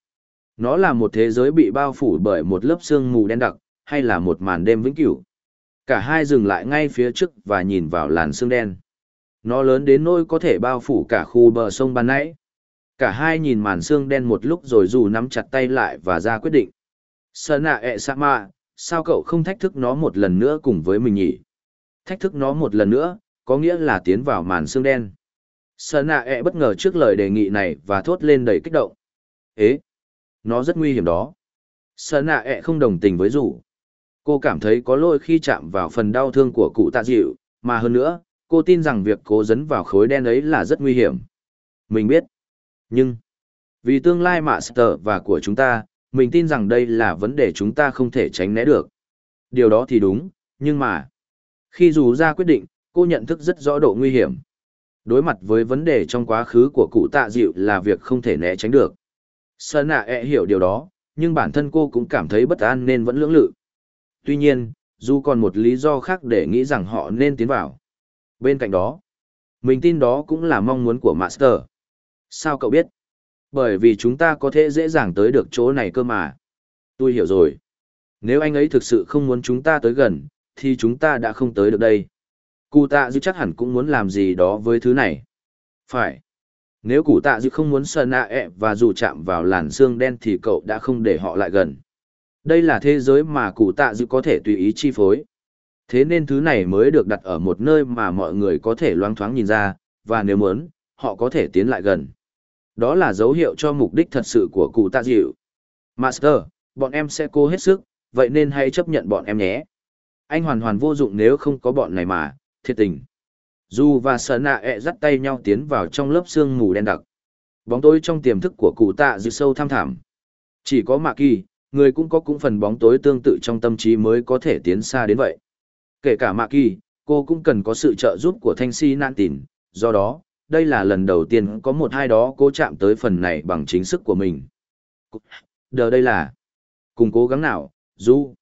Nó là một thế giới bị bao phủ bởi một lớp sương mù đen đặc, hay là một màn đêm vĩnh cửu. Cả hai dừng lại ngay phía trước và nhìn vào làn sương đen. Nó lớn đến nỗi có thể bao phủ cả khu bờ sông ban nãy. Cả hai nhìn màn sương đen một lúc rồi dù nắm chặt tay lại và ra quyết định. Sơn nạ ẹ sa mạ, sao cậu không thách thức nó một lần nữa cùng với mình nhỉ? Thách thức nó một lần nữa, có nghĩa là tiến vào màn sương đen. Sơn nạ ẹ bất ngờ trước lời đề nghị này và thốt lên đầy kích động. Ế! Nó rất nguy hiểm đó. Sơn nạ ẹ không đồng tình với rủ. Cô cảm thấy có lỗi khi chạm vào phần đau thương của cụ tạ dịu, mà hơn nữa, cô tin rằng việc cố dấn vào khối đen ấy là rất nguy hiểm. Mình biết. Nhưng, vì tương lai Master và của chúng ta, mình tin rằng đây là vấn đề chúng ta không thể tránh né được. Điều đó thì đúng, nhưng mà, khi dù ra quyết định, cô nhận thức rất rõ độ nguy hiểm. Đối mặt với vấn đề trong quá khứ của cụ tạ dịu là việc không thể né tránh được. Sơn ạ e hiểu điều đó, nhưng bản thân cô cũng cảm thấy bất an nên vẫn lưỡng lự. Tuy nhiên, dù còn một lý do khác để nghĩ rằng họ nên tiến vào. Bên cạnh đó, mình tin đó cũng là mong muốn của Master. Sao cậu biết? Bởi vì chúng ta có thể dễ dàng tới được chỗ này cơ mà. Tôi hiểu rồi. Nếu anh ấy thực sự không muốn chúng ta tới gần, thì chúng ta đã không tới được đây. Cụ tạ dư chắc hẳn cũng muốn làm gì đó với thứ này. Phải. Nếu củ tạ dự không muốn sờ nạ ẹ và dù chạm vào làn xương đen thì cậu đã không để họ lại gần. Đây là thế giới mà cụ tạ dự có thể tùy ý chi phối. Thế nên thứ này mới được đặt ở một nơi mà mọi người có thể loáng thoáng nhìn ra, và nếu muốn, họ có thể tiến lại gần. Đó là dấu hiệu cho mục đích thật sự của cụ tạ dịu. Master, bọn em sẽ cố hết sức, vậy nên hãy chấp nhận bọn em nhé. Anh hoàn hoàn vô dụng nếu không có bọn này mà, thiệt tình. Dù và sợ Nạ ẹ dắt tay nhau tiến vào trong lớp sương mù đen đặc. Bóng tối trong tiềm thức của cụ tạ dư sâu tham thẳm. Chỉ có Mạ Kỳ, người cũng có cũng phần bóng tối tương tự trong tâm trí mới có thể tiến xa đến vậy. Kể cả Mạ Kỳ, cô cũng cần có sự trợ giúp của Thanh Si Nan Tìn, do đó, đây là lần đầu tiên có một hai đó cô chạm tới phần này bằng chính sức của mình. Đờ đây là cùng cố gắng nào, du.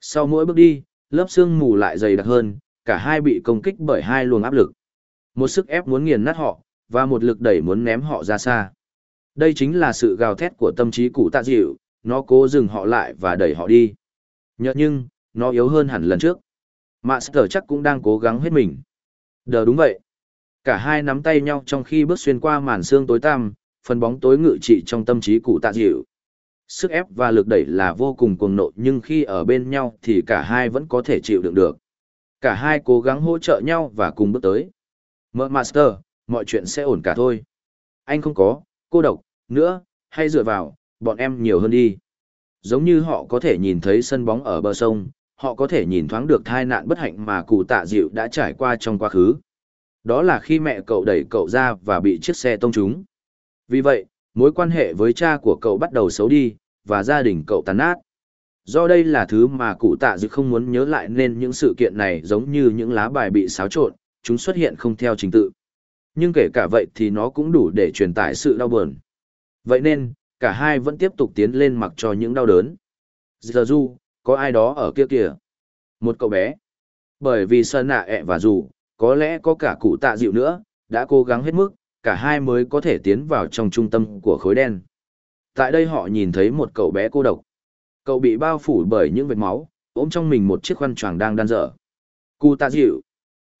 Sau mỗi bước đi, lớp xương mù lại dày đặc hơn, cả hai bị công kích bởi hai luồng áp lực. Một sức ép muốn nghiền nát họ, và một lực đẩy muốn ném họ ra xa. Đây chính là sự gào thét của tâm trí cụ tạ dịu, nó cố dừng họ lại và đẩy họ đi. Nhờ nhưng, nó yếu hơn hẳn lần trước. Master chắc cũng đang cố gắng hết mình. Đờ đúng vậy. Cả hai nắm tay nhau trong khi bước xuyên qua màn xương tối tăm, phần bóng tối ngự trị trong tâm trí cụ tạ dịu. Sức ép và lực đẩy là vô cùng cuồng nộ nhưng khi ở bên nhau thì cả hai vẫn có thể chịu đựng được. Cả hai cố gắng hỗ trợ nhau và cùng bước tới. Mở Master, mọi chuyện sẽ ổn cả thôi. Anh không có, cô độc, nữa, hay dựa vào, bọn em nhiều hơn đi. Giống như họ có thể nhìn thấy sân bóng ở bờ sông, họ có thể nhìn thoáng được tai nạn bất hạnh mà cụ tạ dịu đã trải qua trong quá khứ. Đó là khi mẹ cậu đẩy cậu ra và bị chiếc xe tông trúng. Vì vậy, mối quan hệ với cha của cậu bắt đầu xấu đi, và gia đình cậu tàn nát. Do đây là thứ mà cụ tạ dự không muốn nhớ lại nên những sự kiện này giống như những lá bài bị xáo trộn, chúng xuất hiện không theo trình tự. Nhưng kể cả vậy thì nó cũng đủ để truyền tải sự đau buồn. Vậy nên, cả hai vẫn tiếp tục tiến lên mặc cho những đau đớn. Giờ du, có ai đó ở kia kìa. Một cậu bé. Bởi vì sơn nạ ẹ và dù, có lẽ có cả cụ tạ dịu nữa, đã cố gắng hết mức, cả hai mới có thể tiến vào trong trung tâm của khối đen. Tại đây họ nhìn thấy một cậu bé cô độc. Cậu bị bao phủ bởi những vệt máu, ôm trong mình một chiếc khăn choàng đang đan dở. cu tạ dịu.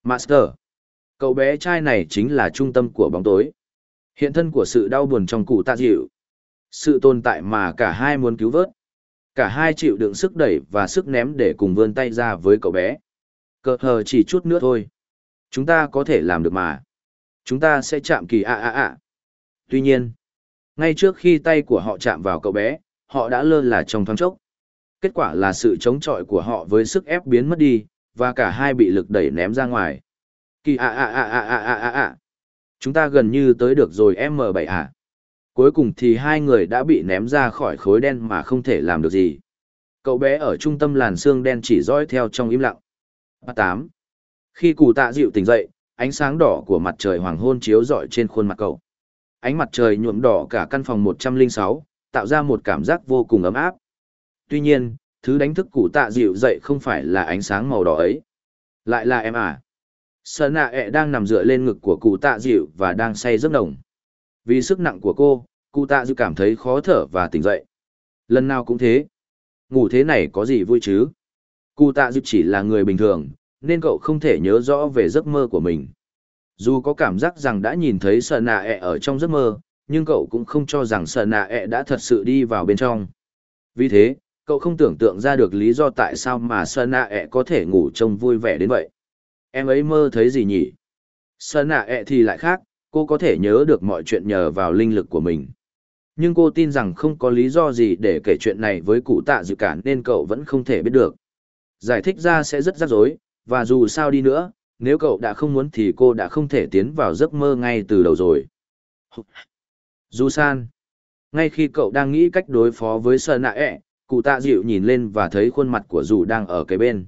Master. Cậu bé trai này chính là trung tâm của bóng tối. Hiện thân của sự đau buồn trong cụ tạ dịu. Sự tồn tại mà cả hai muốn cứu vớt. Cả hai chịu đựng sức đẩy và sức ném để cùng vươn tay ra với cậu bé. Cờ hờ chỉ chút nữa thôi. Chúng ta có thể làm được mà. Chúng ta sẽ chạm kỳ ạ ạ ạ. Tuy nhiên, ngay trước khi tay của họ chạm vào cậu bé, họ đã lơ là trong thoáng chốc. Kết quả là sự chống chọi của họ với sức ép biến mất đi, và cả hai bị lực đẩy ném ra ngoài. Kỳ ạ à à à à à à à. Chúng ta gần như tới được rồi M7 à. Cuối cùng thì hai người đã bị ném ra khỏi khối đen mà không thể làm được gì. Cậu bé ở trung tâm làn xương đen chỉ dõi theo trong im lặng. 8. Khi cụ tạ dịu tỉnh dậy, ánh sáng đỏ của mặt trời hoàng hôn chiếu rọi trên khuôn mặt cậu. Ánh mặt trời nhuộm đỏ cả căn phòng 106, tạo ra một cảm giác vô cùng ấm áp. Tuy nhiên, thứ đánh thức cụ tạ dịu dậy không phải là ánh sáng màu đỏ ấy. Lại là em à. Sơn nạ ẹ đang nằm dựa lên ngực của cụ tạ dịu và đang say giấc nồng. Vì sức nặng của cô, cụ tạ dịu cảm thấy khó thở và tỉnh dậy. Lần nào cũng thế. Ngủ thế này có gì vui chứ? Cụ tạ dịu chỉ là người bình thường, nên cậu không thể nhớ rõ về giấc mơ của mình. Dù có cảm giác rằng đã nhìn thấy sợ nạ ẹ ở trong giấc mơ, nhưng cậu cũng không cho rằng sợ nạ ẹ đã thật sự đi vào bên trong. Vì thế, cậu không tưởng tượng ra được lý do tại sao mà sợ nạ ẹ có thể ngủ trông vui vẻ đến vậy. Em ấy mơ thấy gì nhỉ? Sợ nạ ẹ thì lại khác, cô có thể nhớ được mọi chuyện nhờ vào linh lực của mình. Nhưng cô tin rằng không có lý do gì để kể chuyện này với cụ tạ dự cản nên cậu vẫn không thể biết được. Giải thích ra sẽ rất rắc rối, và dù sao đi nữa, nếu cậu đã không muốn thì cô đã không thể tiến vào giấc mơ ngay từ đầu rồi. Du san. Ngay khi cậu đang nghĩ cách đối phó với Sơn nạ ẹ, cụ tạ dịu nhìn lên và thấy khuôn mặt của dù đang ở cái bên.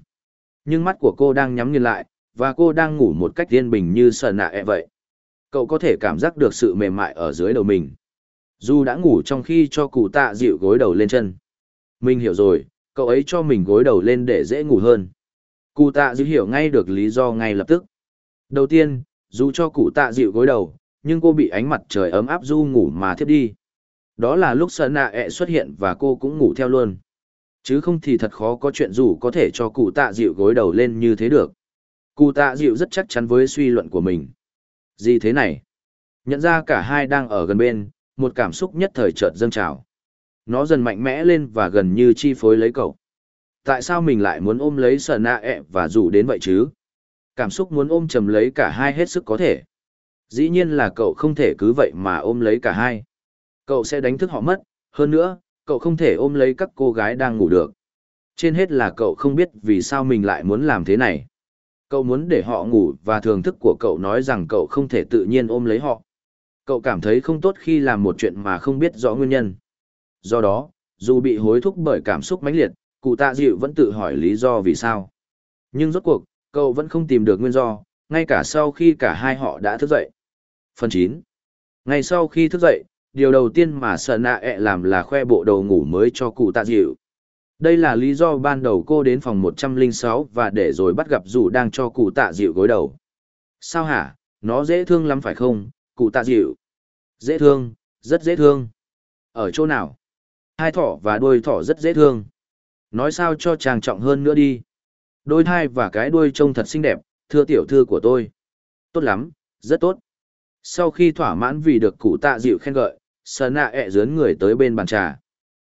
Nhưng mắt của cô đang nhắm nghiền lại, và cô đang ngủ một cách yên bình như Sơn nạ ẹ vậy. Cậu có thể cảm giác được sự mềm mại ở dưới đầu mình. Dù đã ngủ trong khi cho cụ tạ dịu gối đầu lên chân. Mình hiểu rồi, cậu ấy cho mình gối đầu lên để dễ ngủ hơn. Cụ tạ dịu hiểu ngay được lý do ngay lập tức. Đầu tiên, dù cho cụ tạ dịu gối đầu, nhưng cô bị ánh mặt trời ấm áp du ngủ mà thiếp đi. Đó là lúc sợ nạ ẹ xuất hiện và cô cũng ngủ theo luôn. Chứ không thì thật khó có chuyện dù có thể cho cụ tạ dịu gối đầu lên như thế được. Cụ tạ dịu rất chắc chắn với suy luận của mình. Gì thế này? Nhận ra cả hai đang ở gần bên, một cảm xúc nhất thời chợt dâng trào. Nó dần mạnh mẽ lên và gần như chi phối lấy cậu tại sao mình lại muốn ôm lấy sợ nạ ẹ và rủ đến vậy chứ cảm xúc muốn ôm chầm lấy cả hai hết sức có thể dĩ nhiên là cậu không thể cứ vậy mà ôm lấy cả hai. Cậu sẽ đánh thức họ mất hơn nữa cậu không thể ôm lấy các cô gái đang ngủ được. Trên hết là cậu không biết vì sao mình lại muốn làm thế này. Cậu muốn để họ ngủ và thưởng thức của cậu nói rằng cậu không thể tự nhiên ôm lấy họ. Cậu cảm thấy không tốt khi làm một chuyện mà không biết rõ nguyên nhân. Do đó dù bị hối thúc bởi cảm xúc mãnh liệt cụ tạ dịu vẫn tự hỏi lý do vì sao. Nhưng rốt cuộc, cậu vẫn không tìm được nguyên do, ngay cả sau khi cả hai họ đã thức dậy. Phần 9. Ngay sau khi thức dậy, điều đầu tiên mà sợ nạ ẹ làm là khoe bộ đầu ngủ mới cho cụ tạ dịu. Đây là lý do ban đầu cô đến phòng 106 và để rồi bắt gặp dù đang cho cụ tạ dịu gối đầu. Sao hả, nó dễ thương lắm phải không, cụ tạ dịu? Dễ thương, rất dễ thương. Ở chỗ nào? Hai thỏ và đuôi thỏ rất dễ thương. Nói sao cho trang trọng hơn nữa đi. Đôi thai và cái đuôi trông thật xinh đẹp, thưa tiểu thư của tôi. Tốt lắm, rất tốt. Sau khi thỏa mãn vì được cụ tạ dịu khen gợi, sợ nạ ẹ dướn người tới bên bàn trà.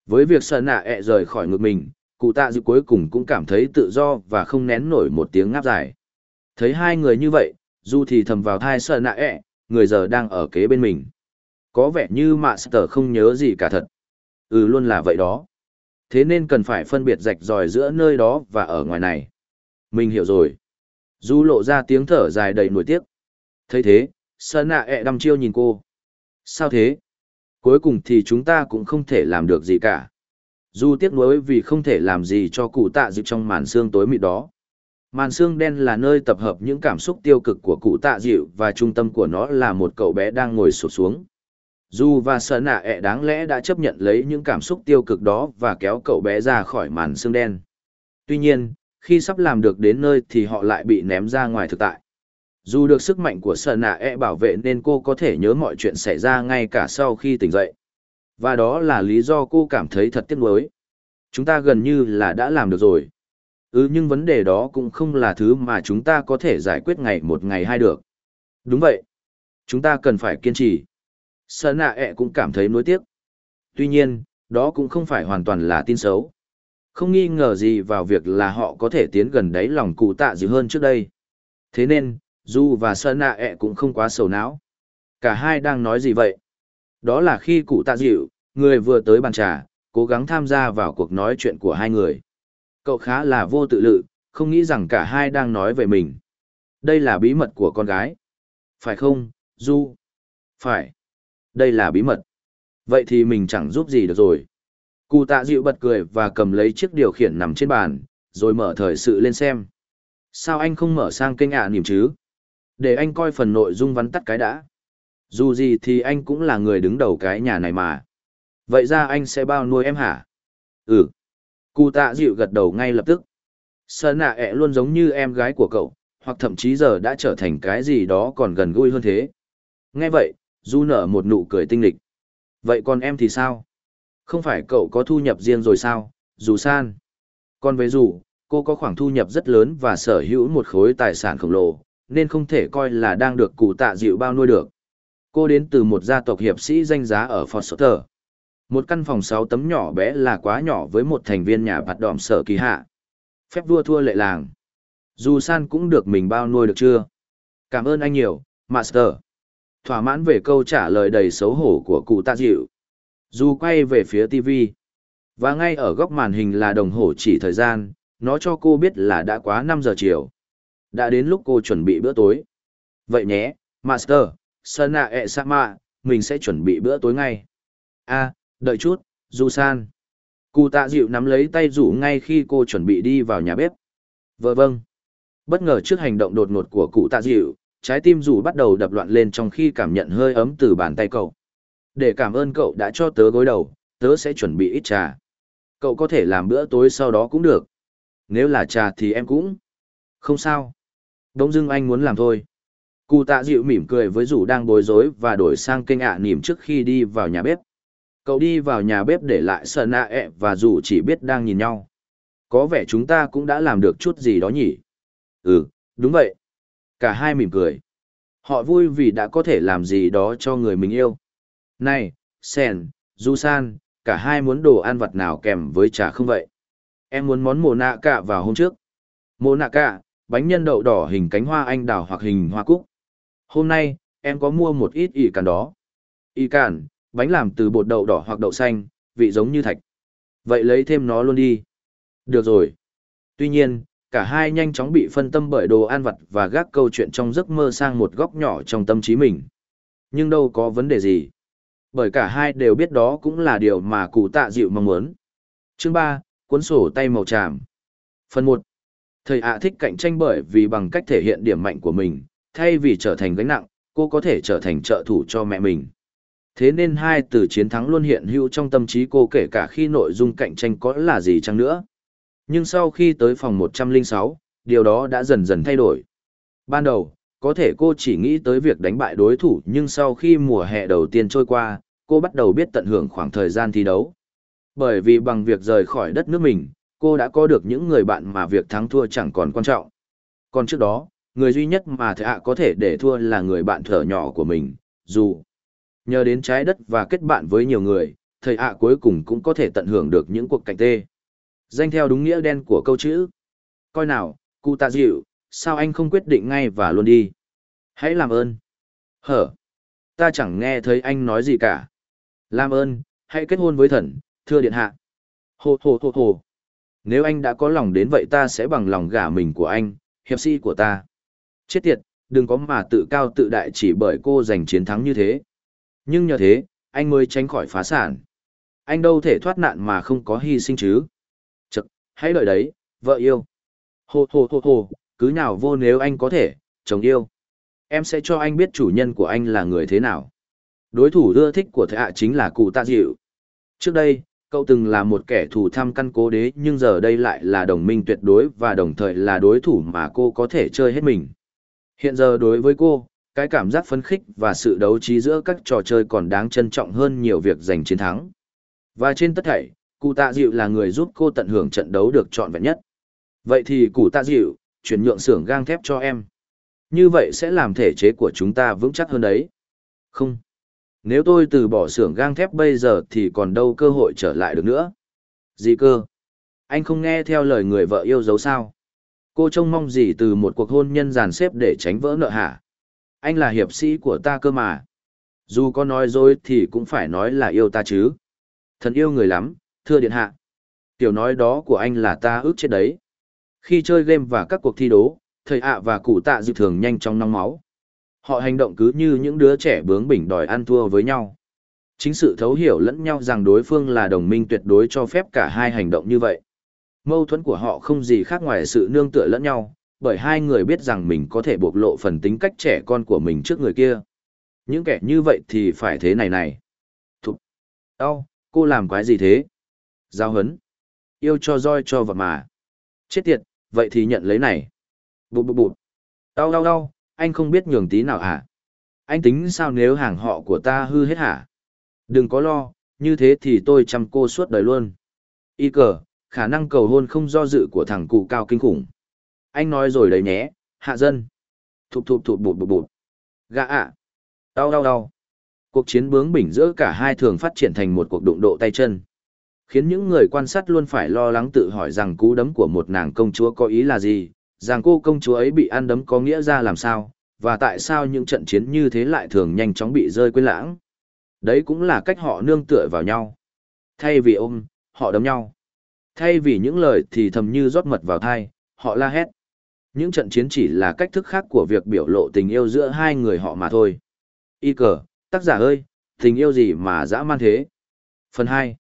Với việc sợ nạ ẹ rời khỏi ngực mình, cụ tạ dịu cuối cùng cũng cảm thấy tự do và không nén nổi một tiếng ngáp dài. Thấy hai người như vậy, dù thì thầm vào thai sợ nạ ẹ, người giờ đang ở kế bên mình. Có vẻ như mạ sờ không nhớ gì cả thật. Ừ luôn là vậy đó thế nên cần phải phân biệt rạch ròi giữa nơi đó và ở ngoài này. Mình hiểu rồi. Du lộ ra tiếng thở dài đầy nổi tiếc. thấy thế, sơn nạ ẹ e đăm chiêu nhìn cô. Sao thế? Cuối cùng thì chúng ta cũng không thể làm được gì cả. Dù tiếc nuối vì không thể làm gì cho cụ tạ dịu trong màn xương tối mịt đó. Màn xương đen là nơi tập hợp những cảm xúc tiêu cực của cụ tạ dịu và trung tâm của nó là một cậu bé đang ngồi sụt xuống. Dù và sợ nạ ẹ e đáng lẽ đã chấp nhận lấy những cảm xúc tiêu cực đó và kéo cậu bé ra khỏi màn xương đen. Tuy nhiên, khi sắp làm được đến nơi thì họ lại bị ném ra ngoài thực tại. Dù được sức mạnh của sợ nạ e bảo vệ nên cô có thể nhớ mọi chuyện xảy ra ngay cả sau khi tỉnh dậy. Và đó là lý do cô cảm thấy thật tiếc nuối. Chúng ta gần như là đã làm được rồi. Ừ nhưng vấn đề đó cũng không là thứ mà chúng ta có thể giải quyết ngày một ngày hai được. Đúng vậy. Chúng ta cần phải kiên trì sợ nạ ẹ cũng cảm thấy nuối tiếc. Tuy nhiên, đó cũng không phải hoàn toàn là tin xấu. Không nghi ngờ gì vào việc là họ có thể tiến gần đáy lòng cụ tạ dịu hơn trước đây. Thế nên, Du và Sơn nạ ẹ e cũng không quá sầu não. Cả hai đang nói gì vậy? Đó là khi cụ tạ dịu, người vừa tới bàn trà, cố gắng tham gia vào cuộc nói chuyện của hai người. Cậu khá là vô tự lự, không nghĩ rằng cả hai đang nói về mình. Đây là bí mật của con gái. Phải không, Du? Phải. Đây là bí mật. Vậy thì mình chẳng giúp gì được rồi. Cụ tạ dịu bật cười và cầm lấy chiếc điều khiển nằm trên bàn, rồi mở thời sự lên xem. Sao anh không mở sang kênh ạ niềm chứ? Để anh coi phần nội dung vắn tắt cái đã. Dù gì thì anh cũng là người đứng đầu cái nhà này mà. Vậy ra anh sẽ bao nuôi em hả? Ừ. Cụ tạ dịu gật đầu ngay lập tức. Sơn nạ ẹ luôn giống như em gái của cậu, hoặc thậm chí giờ đã trở thành cái gì đó còn gần gũi hơn thế. Nghe vậy, Du nở một nụ cười tinh lịch. Vậy còn em thì sao? Không phải cậu có thu nhập riêng rồi sao, dù san. Còn với dù, cô có khoản thu nhập rất lớn và sở hữu một khối tài sản khổng lồ, nên không thể coi là đang được cụ tạ dịu bao nuôi được. Cô đến từ một gia tộc hiệp sĩ danh giá ở Fort Sutter. Một căn phòng 6 tấm nhỏ bé là quá nhỏ với một thành viên nhà bạt đỏm sở kỳ hạ. Phép vua thua lệ làng. Dù san cũng được mình bao nuôi được chưa? Cảm ơn anh nhiều, Master. Thỏa mãn về câu trả lời đầy xấu hổ của cụ tạ dịu. Dù quay về phía TV. Và ngay ở góc màn hình là đồng hồ chỉ thời gian, nó cho cô biết là đã quá 5 giờ chiều. Đã đến lúc cô chuẩn bị bữa tối. Vậy nhé, Master, Sana e Sama, mình sẽ chuẩn bị bữa tối ngay. a đợi chút, Du San. Cụ tạ dịu nắm lấy tay rủ ngay khi cô chuẩn bị đi vào nhà bếp. vợ vâng. Bất ngờ trước hành động đột ngột của cụ tạ dịu, trái tim rủ bắt đầu đập loạn lên trong khi cảm nhận hơi ấm từ bàn tay cậu. Để cảm ơn cậu đã cho tớ gối đầu, tớ sẽ chuẩn bị ít trà. Cậu có thể làm bữa tối sau đó cũng được. Nếu là trà thì em cũng. Không sao. Đông dưng anh muốn làm thôi. Cụ tạ dịu mỉm cười với rủ đang bối rối và đổi sang kênh ạ à nỉm trước khi đi vào nhà bếp. Cậu đi vào nhà bếp để lại sợ nạ ẹ và rủ chỉ biết đang nhìn nhau. Có vẻ chúng ta cũng đã làm được chút gì đó nhỉ? Ừ, đúng vậy. Cả hai mỉm cười. Họ vui vì đã có thể làm gì đó cho người mình yêu. Này, Sen, Du San, cả hai muốn đồ ăn vặt nào kèm với trà không vậy? Em muốn món mồ nạ cạ vào hôm trước. Mồ nạ cạ, bánh nhân đậu đỏ hình cánh hoa anh đào hoặc hình hoa cúc. Hôm nay, em có mua một ít ỉ cản đó. ỉ cản, bánh làm từ bột đậu đỏ hoặc đậu xanh, vị giống như thạch. Vậy lấy thêm nó luôn đi. Được rồi. Tuy nhiên, cả hai nhanh chóng bị phân tâm bởi đồ ăn vặt và gác câu chuyện trong giấc mơ sang một góc nhỏ trong tâm trí mình. Nhưng đâu có vấn đề gì. Bởi cả hai đều biết đó cũng là điều mà cụ tạ dịu mong muốn. Chương ba, cuốn sổ tay màu tràm. Phần một, Thầy ạ thích cạnh tranh bởi vì bằng cách thể hiện điểm mạnh của mình, thay vì trở thành gánh nặng, cô có thể trở thành trợ thủ cho mẹ mình. Thế nên hai từ chiến thắng luôn hiện hữu trong tâm trí cô kể cả khi nội dung cạnh tranh có là gì chăng nữa. Nhưng sau khi tới phòng 106, điều đó đã dần dần thay đổi. Ban đầu, có thể cô chỉ nghĩ tới việc đánh bại đối thủ nhưng sau khi mùa hè đầu tiên trôi qua, cô bắt đầu biết tận hưởng khoảng thời gian thi đấu. Bởi vì bằng việc rời khỏi đất nước mình, cô đã có được những người bạn mà việc thắng thua chẳng còn quan trọng. Còn trước đó, người duy nhất mà thầy ạ có thể để thua là người bạn thở nhỏ của mình, dù nhờ đến trái đất và kết bạn với nhiều người, thầy ạ cuối cùng cũng có thể tận hưởng được những cuộc cạnh tê. Danh theo đúng nghĩa đen của câu chữ. Coi nào, cụ tạ dịu, sao anh không quyết định ngay và luôn đi? Hãy làm ơn. Hở. Ta chẳng nghe thấy anh nói gì cả. Làm ơn, hãy kết hôn với thần, thưa điện hạ. Hồ hồ hồ hồ. Nếu anh đã có lòng đến vậy ta sẽ bằng lòng gả mình của anh, hiệp sĩ của ta. Chết tiệt, đừng có mà tự cao tự đại chỉ bởi cô giành chiến thắng như thế. Nhưng nhờ thế, anh mới tránh khỏi phá sản. Anh đâu thể thoát nạn mà không có hy sinh chứ. Chật, hãy đợi đấy, vợ yêu. Hồ hồ hồ hồ, cứ nào vô nếu anh có thể, chồng yêu. Em sẽ cho anh biết chủ nhân của anh là người thế nào. Đối thủ ưa thích của thệ hạ chính là cụ tạ dịu. Trước đây, cậu từng là một kẻ thù tham căn cố đế nhưng giờ đây lại là đồng minh tuyệt đối và đồng thời là đối thủ mà cô có thể chơi hết mình. Hiện giờ đối với cô, cái cảm giác phấn khích và sự đấu trí giữa các trò chơi còn đáng trân trọng hơn nhiều việc giành chiến thắng. Và trên tất thảy, cụ tạ dịu là người giúp cô tận hưởng trận đấu được trọn vẹn nhất. Vậy thì cụ tạ dịu, chuyển nhượng xưởng gang thép cho em. Như vậy sẽ làm thể chế của chúng ta vững chắc hơn đấy. Không. Nếu tôi từ bỏ xưởng gang thép bây giờ thì còn đâu cơ hội trở lại được nữa. Gì cơ? Anh không nghe theo lời người vợ yêu dấu sao? Cô trông mong gì từ một cuộc hôn nhân dàn xếp để tránh vỡ nợ hả? Anh là hiệp sĩ của ta cơ mà. Dù có nói dối thì cũng phải nói là yêu ta chứ. Thần yêu người lắm, thưa điện hạ. Tiểu nói đó của anh là ta ước chết đấy. Khi chơi game và các cuộc thi đấu, thầy ạ và cụ tạ dự thường nhanh trong nóng máu. Họ hành động cứ như những đứa trẻ bướng bỉnh đòi ăn thua với nhau. Chính sự thấu hiểu lẫn nhau rằng đối phương là đồng minh tuyệt đối cho phép cả hai hành động như vậy. Mâu thuẫn của họ không gì khác ngoài sự nương tựa lẫn nhau, bởi hai người biết rằng mình có thể bộc lộ phần tính cách trẻ con của mình trước người kia. Những kẻ như vậy thì phải thế này này. Thục. Đau, cô làm quái gì thế? Giao hấn. Yêu cho roi cho vật mà. Chết tiệt, vậy thì nhận lấy này. Bụt bụt bụt. Đau đau đau, anh không biết nhường tí nào hả? Anh tính sao nếu hàng họ của ta hư hết hả? Đừng có lo, như thế thì tôi chăm cô suốt đời luôn. Y cờ, khả năng cầu hôn không do dự của thằng cụ cao kinh khủng. Anh nói rồi đấy nhé, hạ dân. Thụp thụp thụp bụt bụt bụt. Gạ ạ. Đau đau đau. Cuộc chiến bướng bỉnh giữa cả hai thường phát triển thành một cuộc đụng độ tay chân. Khiến những người quan sát luôn phải lo lắng tự hỏi rằng cú đấm của một nàng công chúa có ý là gì, rằng cô công chúa ấy bị ăn đấm có nghĩa ra làm sao, và tại sao những trận chiến như thế lại thường nhanh chóng bị rơi quên lãng. Đấy cũng là cách họ nương tựa vào nhau. Thay vì ôm, họ đấm nhau. Thay vì những lời thì thầm như rót mật vào thai, họ la hét. Những trận chiến chỉ là cách thức khác của việc biểu lộ tình yêu giữa hai người họ mà thôi. Y cờ, tác giả ơi, tình yêu gì mà dã man thế? Phần 2.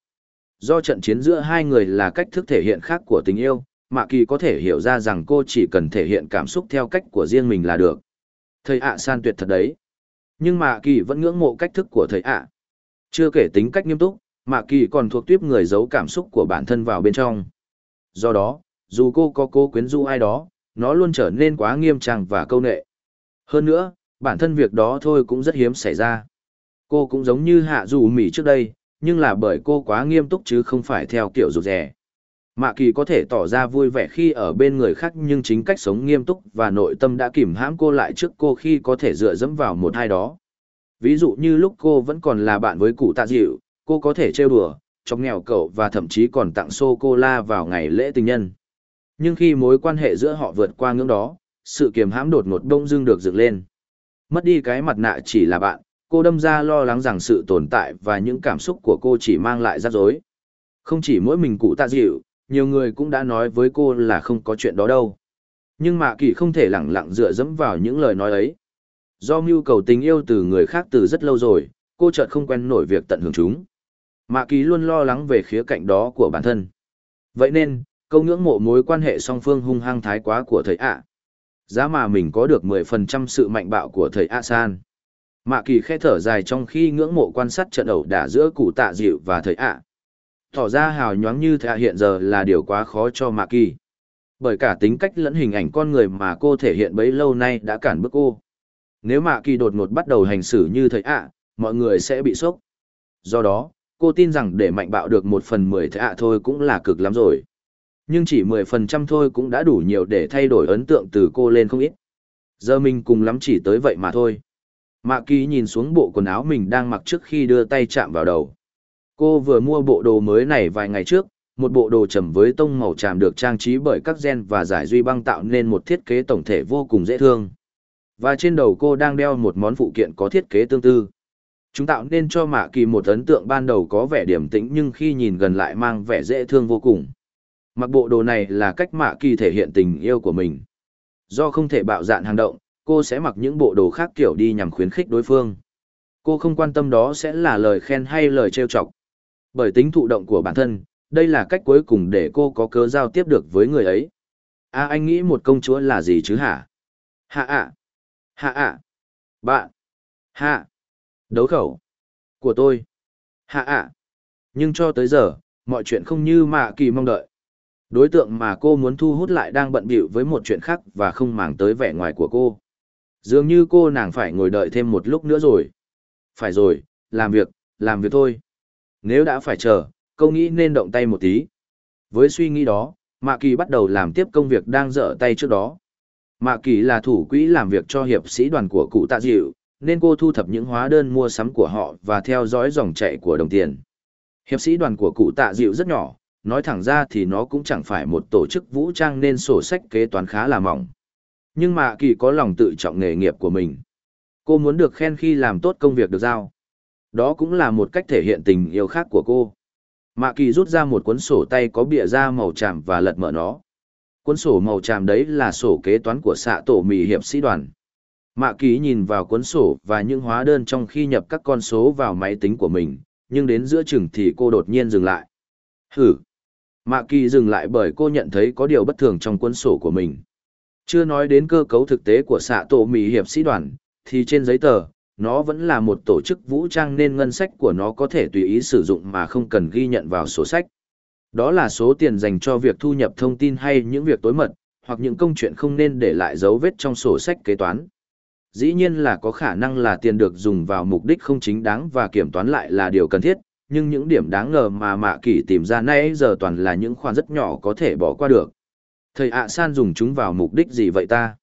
Do trận chiến giữa hai người là cách thức thể hiện khác của tình yêu, Mạ Kỳ có thể hiểu ra rằng cô chỉ cần thể hiện cảm xúc theo cách của riêng mình là được. Thầy ạ san tuyệt thật đấy. Nhưng Mạ Kỳ vẫn ngưỡng mộ cách thức của thầy ạ. Chưa kể tính cách nghiêm túc, Mạ Kỳ còn thuộc tuyếp người giấu cảm xúc của bản thân vào bên trong. Do đó, dù cô có cố quyến rũ ai đó, nó luôn trở nên quá nghiêm trang và câu nệ. Hơn nữa, bản thân việc đó thôi cũng rất hiếm xảy ra. Cô cũng giống như hạ dù mỉ trước đây, nhưng là bởi cô quá nghiêm túc chứ không phải theo kiểu rụt rè. Mạ kỳ có thể tỏ ra vui vẻ khi ở bên người khác nhưng chính cách sống nghiêm túc và nội tâm đã kìm hãm cô lại trước cô khi có thể dựa dẫm vào một ai đó. Ví dụ như lúc cô vẫn còn là bạn với cụ tạ dịu, cô có thể trêu đùa, chọc nghèo cậu và thậm chí còn tặng sô-cô-la vào ngày lễ tình nhân. Nhưng khi mối quan hệ giữa họ vượt qua ngưỡng đó, sự kiềm hãm đột ngột đông dưng được dựng lên. Mất đi cái mặt nạ chỉ là bạn, cô đâm ra lo lắng rằng sự tồn tại và những cảm xúc của cô chỉ mang lại rắc rối. Không chỉ mỗi mình cụ tạ dịu, nhiều người cũng đã nói với cô là không có chuyện đó đâu. Nhưng Mạ Kỳ không thể lẳng lặng dựa dẫm vào những lời nói ấy. Do mưu cầu tình yêu từ người khác từ rất lâu rồi, cô chợt không quen nổi việc tận hưởng chúng. Mạ Kỳ luôn lo lắng về khía cạnh đó của bản thân. Vậy nên, câu ngưỡng mộ mối quan hệ song phương hung hăng thái quá của thầy ạ. Giá mà mình có được 10% sự mạnh bạo của thầy A-san. Mạ Kỳ khẽ thở dài trong khi ngưỡng mộ quan sát trận ẩu đả giữa cụ tạ dịu và thầy ạ tỏ ra hào nhoáng như thạ hiện giờ là điều quá khó cho mạ kỳ. Bởi cả tính cách lẫn hình ảnh con người mà cô thể hiện bấy lâu nay đã cản bước cô. Nếu mạ kỳ đột ngột bắt đầu hành xử như thầy ạ, mọi người sẽ bị sốc. Do đó, cô tin rằng để mạnh bạo được một phần mười thạ ạ thôi cũng là cực lắm rồi. Nhưng chỉ mười phần trăm thôi cũng đã đủ nhiều để thay đổi ấn tượng từ cô lên không ít. Giờ mình cùng lắm chỉ tới vậy mà thôi. Mạ kỳ nhìn xuống bộ quần áo mình đang mặc trước khi đưa tay chạm vào đầu. Cô vừa mua bộ đồ mới này vài ngày trước, một bộ đồ trầm với tông màu tràm được trang trí bởi các gen và giải duy băng tạo nên một thiết kế tổng thể vô cùng dễ thương. Và trên đầu cô đang đeo một món phụ kiện có thiết kế tương tự. Chúng tạo nên cho Mạ Kỳ một ấn tượng ban đầu có vẻ điềm tĩnh nhưng khi nhìn gần lại mang vẻ dễ thương vô cùng. Mặc bộ đồ này là cách Mạ Kỳ thể hiện tình yêu của mình. Do không thể bạo dạn hành động, cô sẽ mặc những bộ đồ khác kiểu đi nhằm khuyến khích đối phương. Cô không quan tâm đó sẽ là lời khen hay lời trêu chọc, bởi tính thụ động của bản thân, đây là cách cuối cùng để cô có cớ giao tiếp được với người ấy. À anh nghĩ một công chúa là gì chứ hả? Hạ ạ. Hạ ạ. Bạn. Hạ. Đấu khẩu. Của tôi. Hạ ạ. Nhưng cho tới giờ, mọi chuyện không như mà kỳ mong đợi. Đối tượng mà cô muốn thu hút lại đang bận bịu với một chuyện khác và không màng tới vẻ ngoài của cô. Dường như cô nàng phải ngồi đợi thêm một lúc nữa rồi. Phải rồi, làm việc, làm việc thôi. Nếu đã phải chờ, câu nghĩ nên động tay một tí. Với suy nghĩ đó, Mạ Kỳ bắt đầu làm tiếp công việc đang dở tay trước đó. Mạ Kỳ là thủ quỹ làm việc cho hiệp sĩ đoàn của cụ tạ dịu, nên cô thu thập những hóa đơn mua sắm của họ và theo dõi dòng chạy của đồng tiền. Hiệp sĩ đoàn của cụ tạ dịu rất nhỏ, nói thẳng ra thì nó cũng chẳng phải một tổ chức vũ trang nên sổ sách kế toán khá là mỏng. Nhưng Mạ Kỳ có lòng tự trọng nghề nghiệp của mình. Cô muốn được khen khi làm tốt công việc được giao. Đó cũng là một cách thể hiện tình yêu khác của cô. Mạ kỳ rút ra một cuốn sổ tay có bìa da màu tràm và lật mở nó. Cuốn sổ màu tràm đấy là sổ kế toán của xạ tổ mì hiệp sĩ đoàn. Mạ Kỳ nhìn vào cuốn sổ và những hóa đơn trong khi nhập các con số vào máy tính của mình, nhưng đến giữa chừng thì cô đột nhiên dừng lại. Hử! Mạ kỳ dừng lại bởi cô nhận thấy có điều bất thường trong cuốn sổ của mình. Chưa nói đến cơ cấu thực tế của xạ tổ mì hiệp sĩ đoàn, thì trên giấy tờ, nó vẫn là một tổ chức vũ trang nên ngân sách của nó có thể tùy ý sử dụng mà không cần ghi nhận vào sổ sách. Đó là số tiền dành cho việc thu nhập thông tin hay những việc tối mật, hoặc những công chuyện không nên để lại dấu vết trong sổ sách kế toán. Dĩ nhiên là có khả năng là tiền được dùng vào mục đích không chính đáng và kiểm toán lại là điều cần thiết, nhưng những điểm đáng ngờ mà mạ kỷ tìm ra nay giờ toàn là những khoản rất nhỏ có thể bỏ qua được. Thầy ạ san dùng chúng vào mục đích gì vậy ta?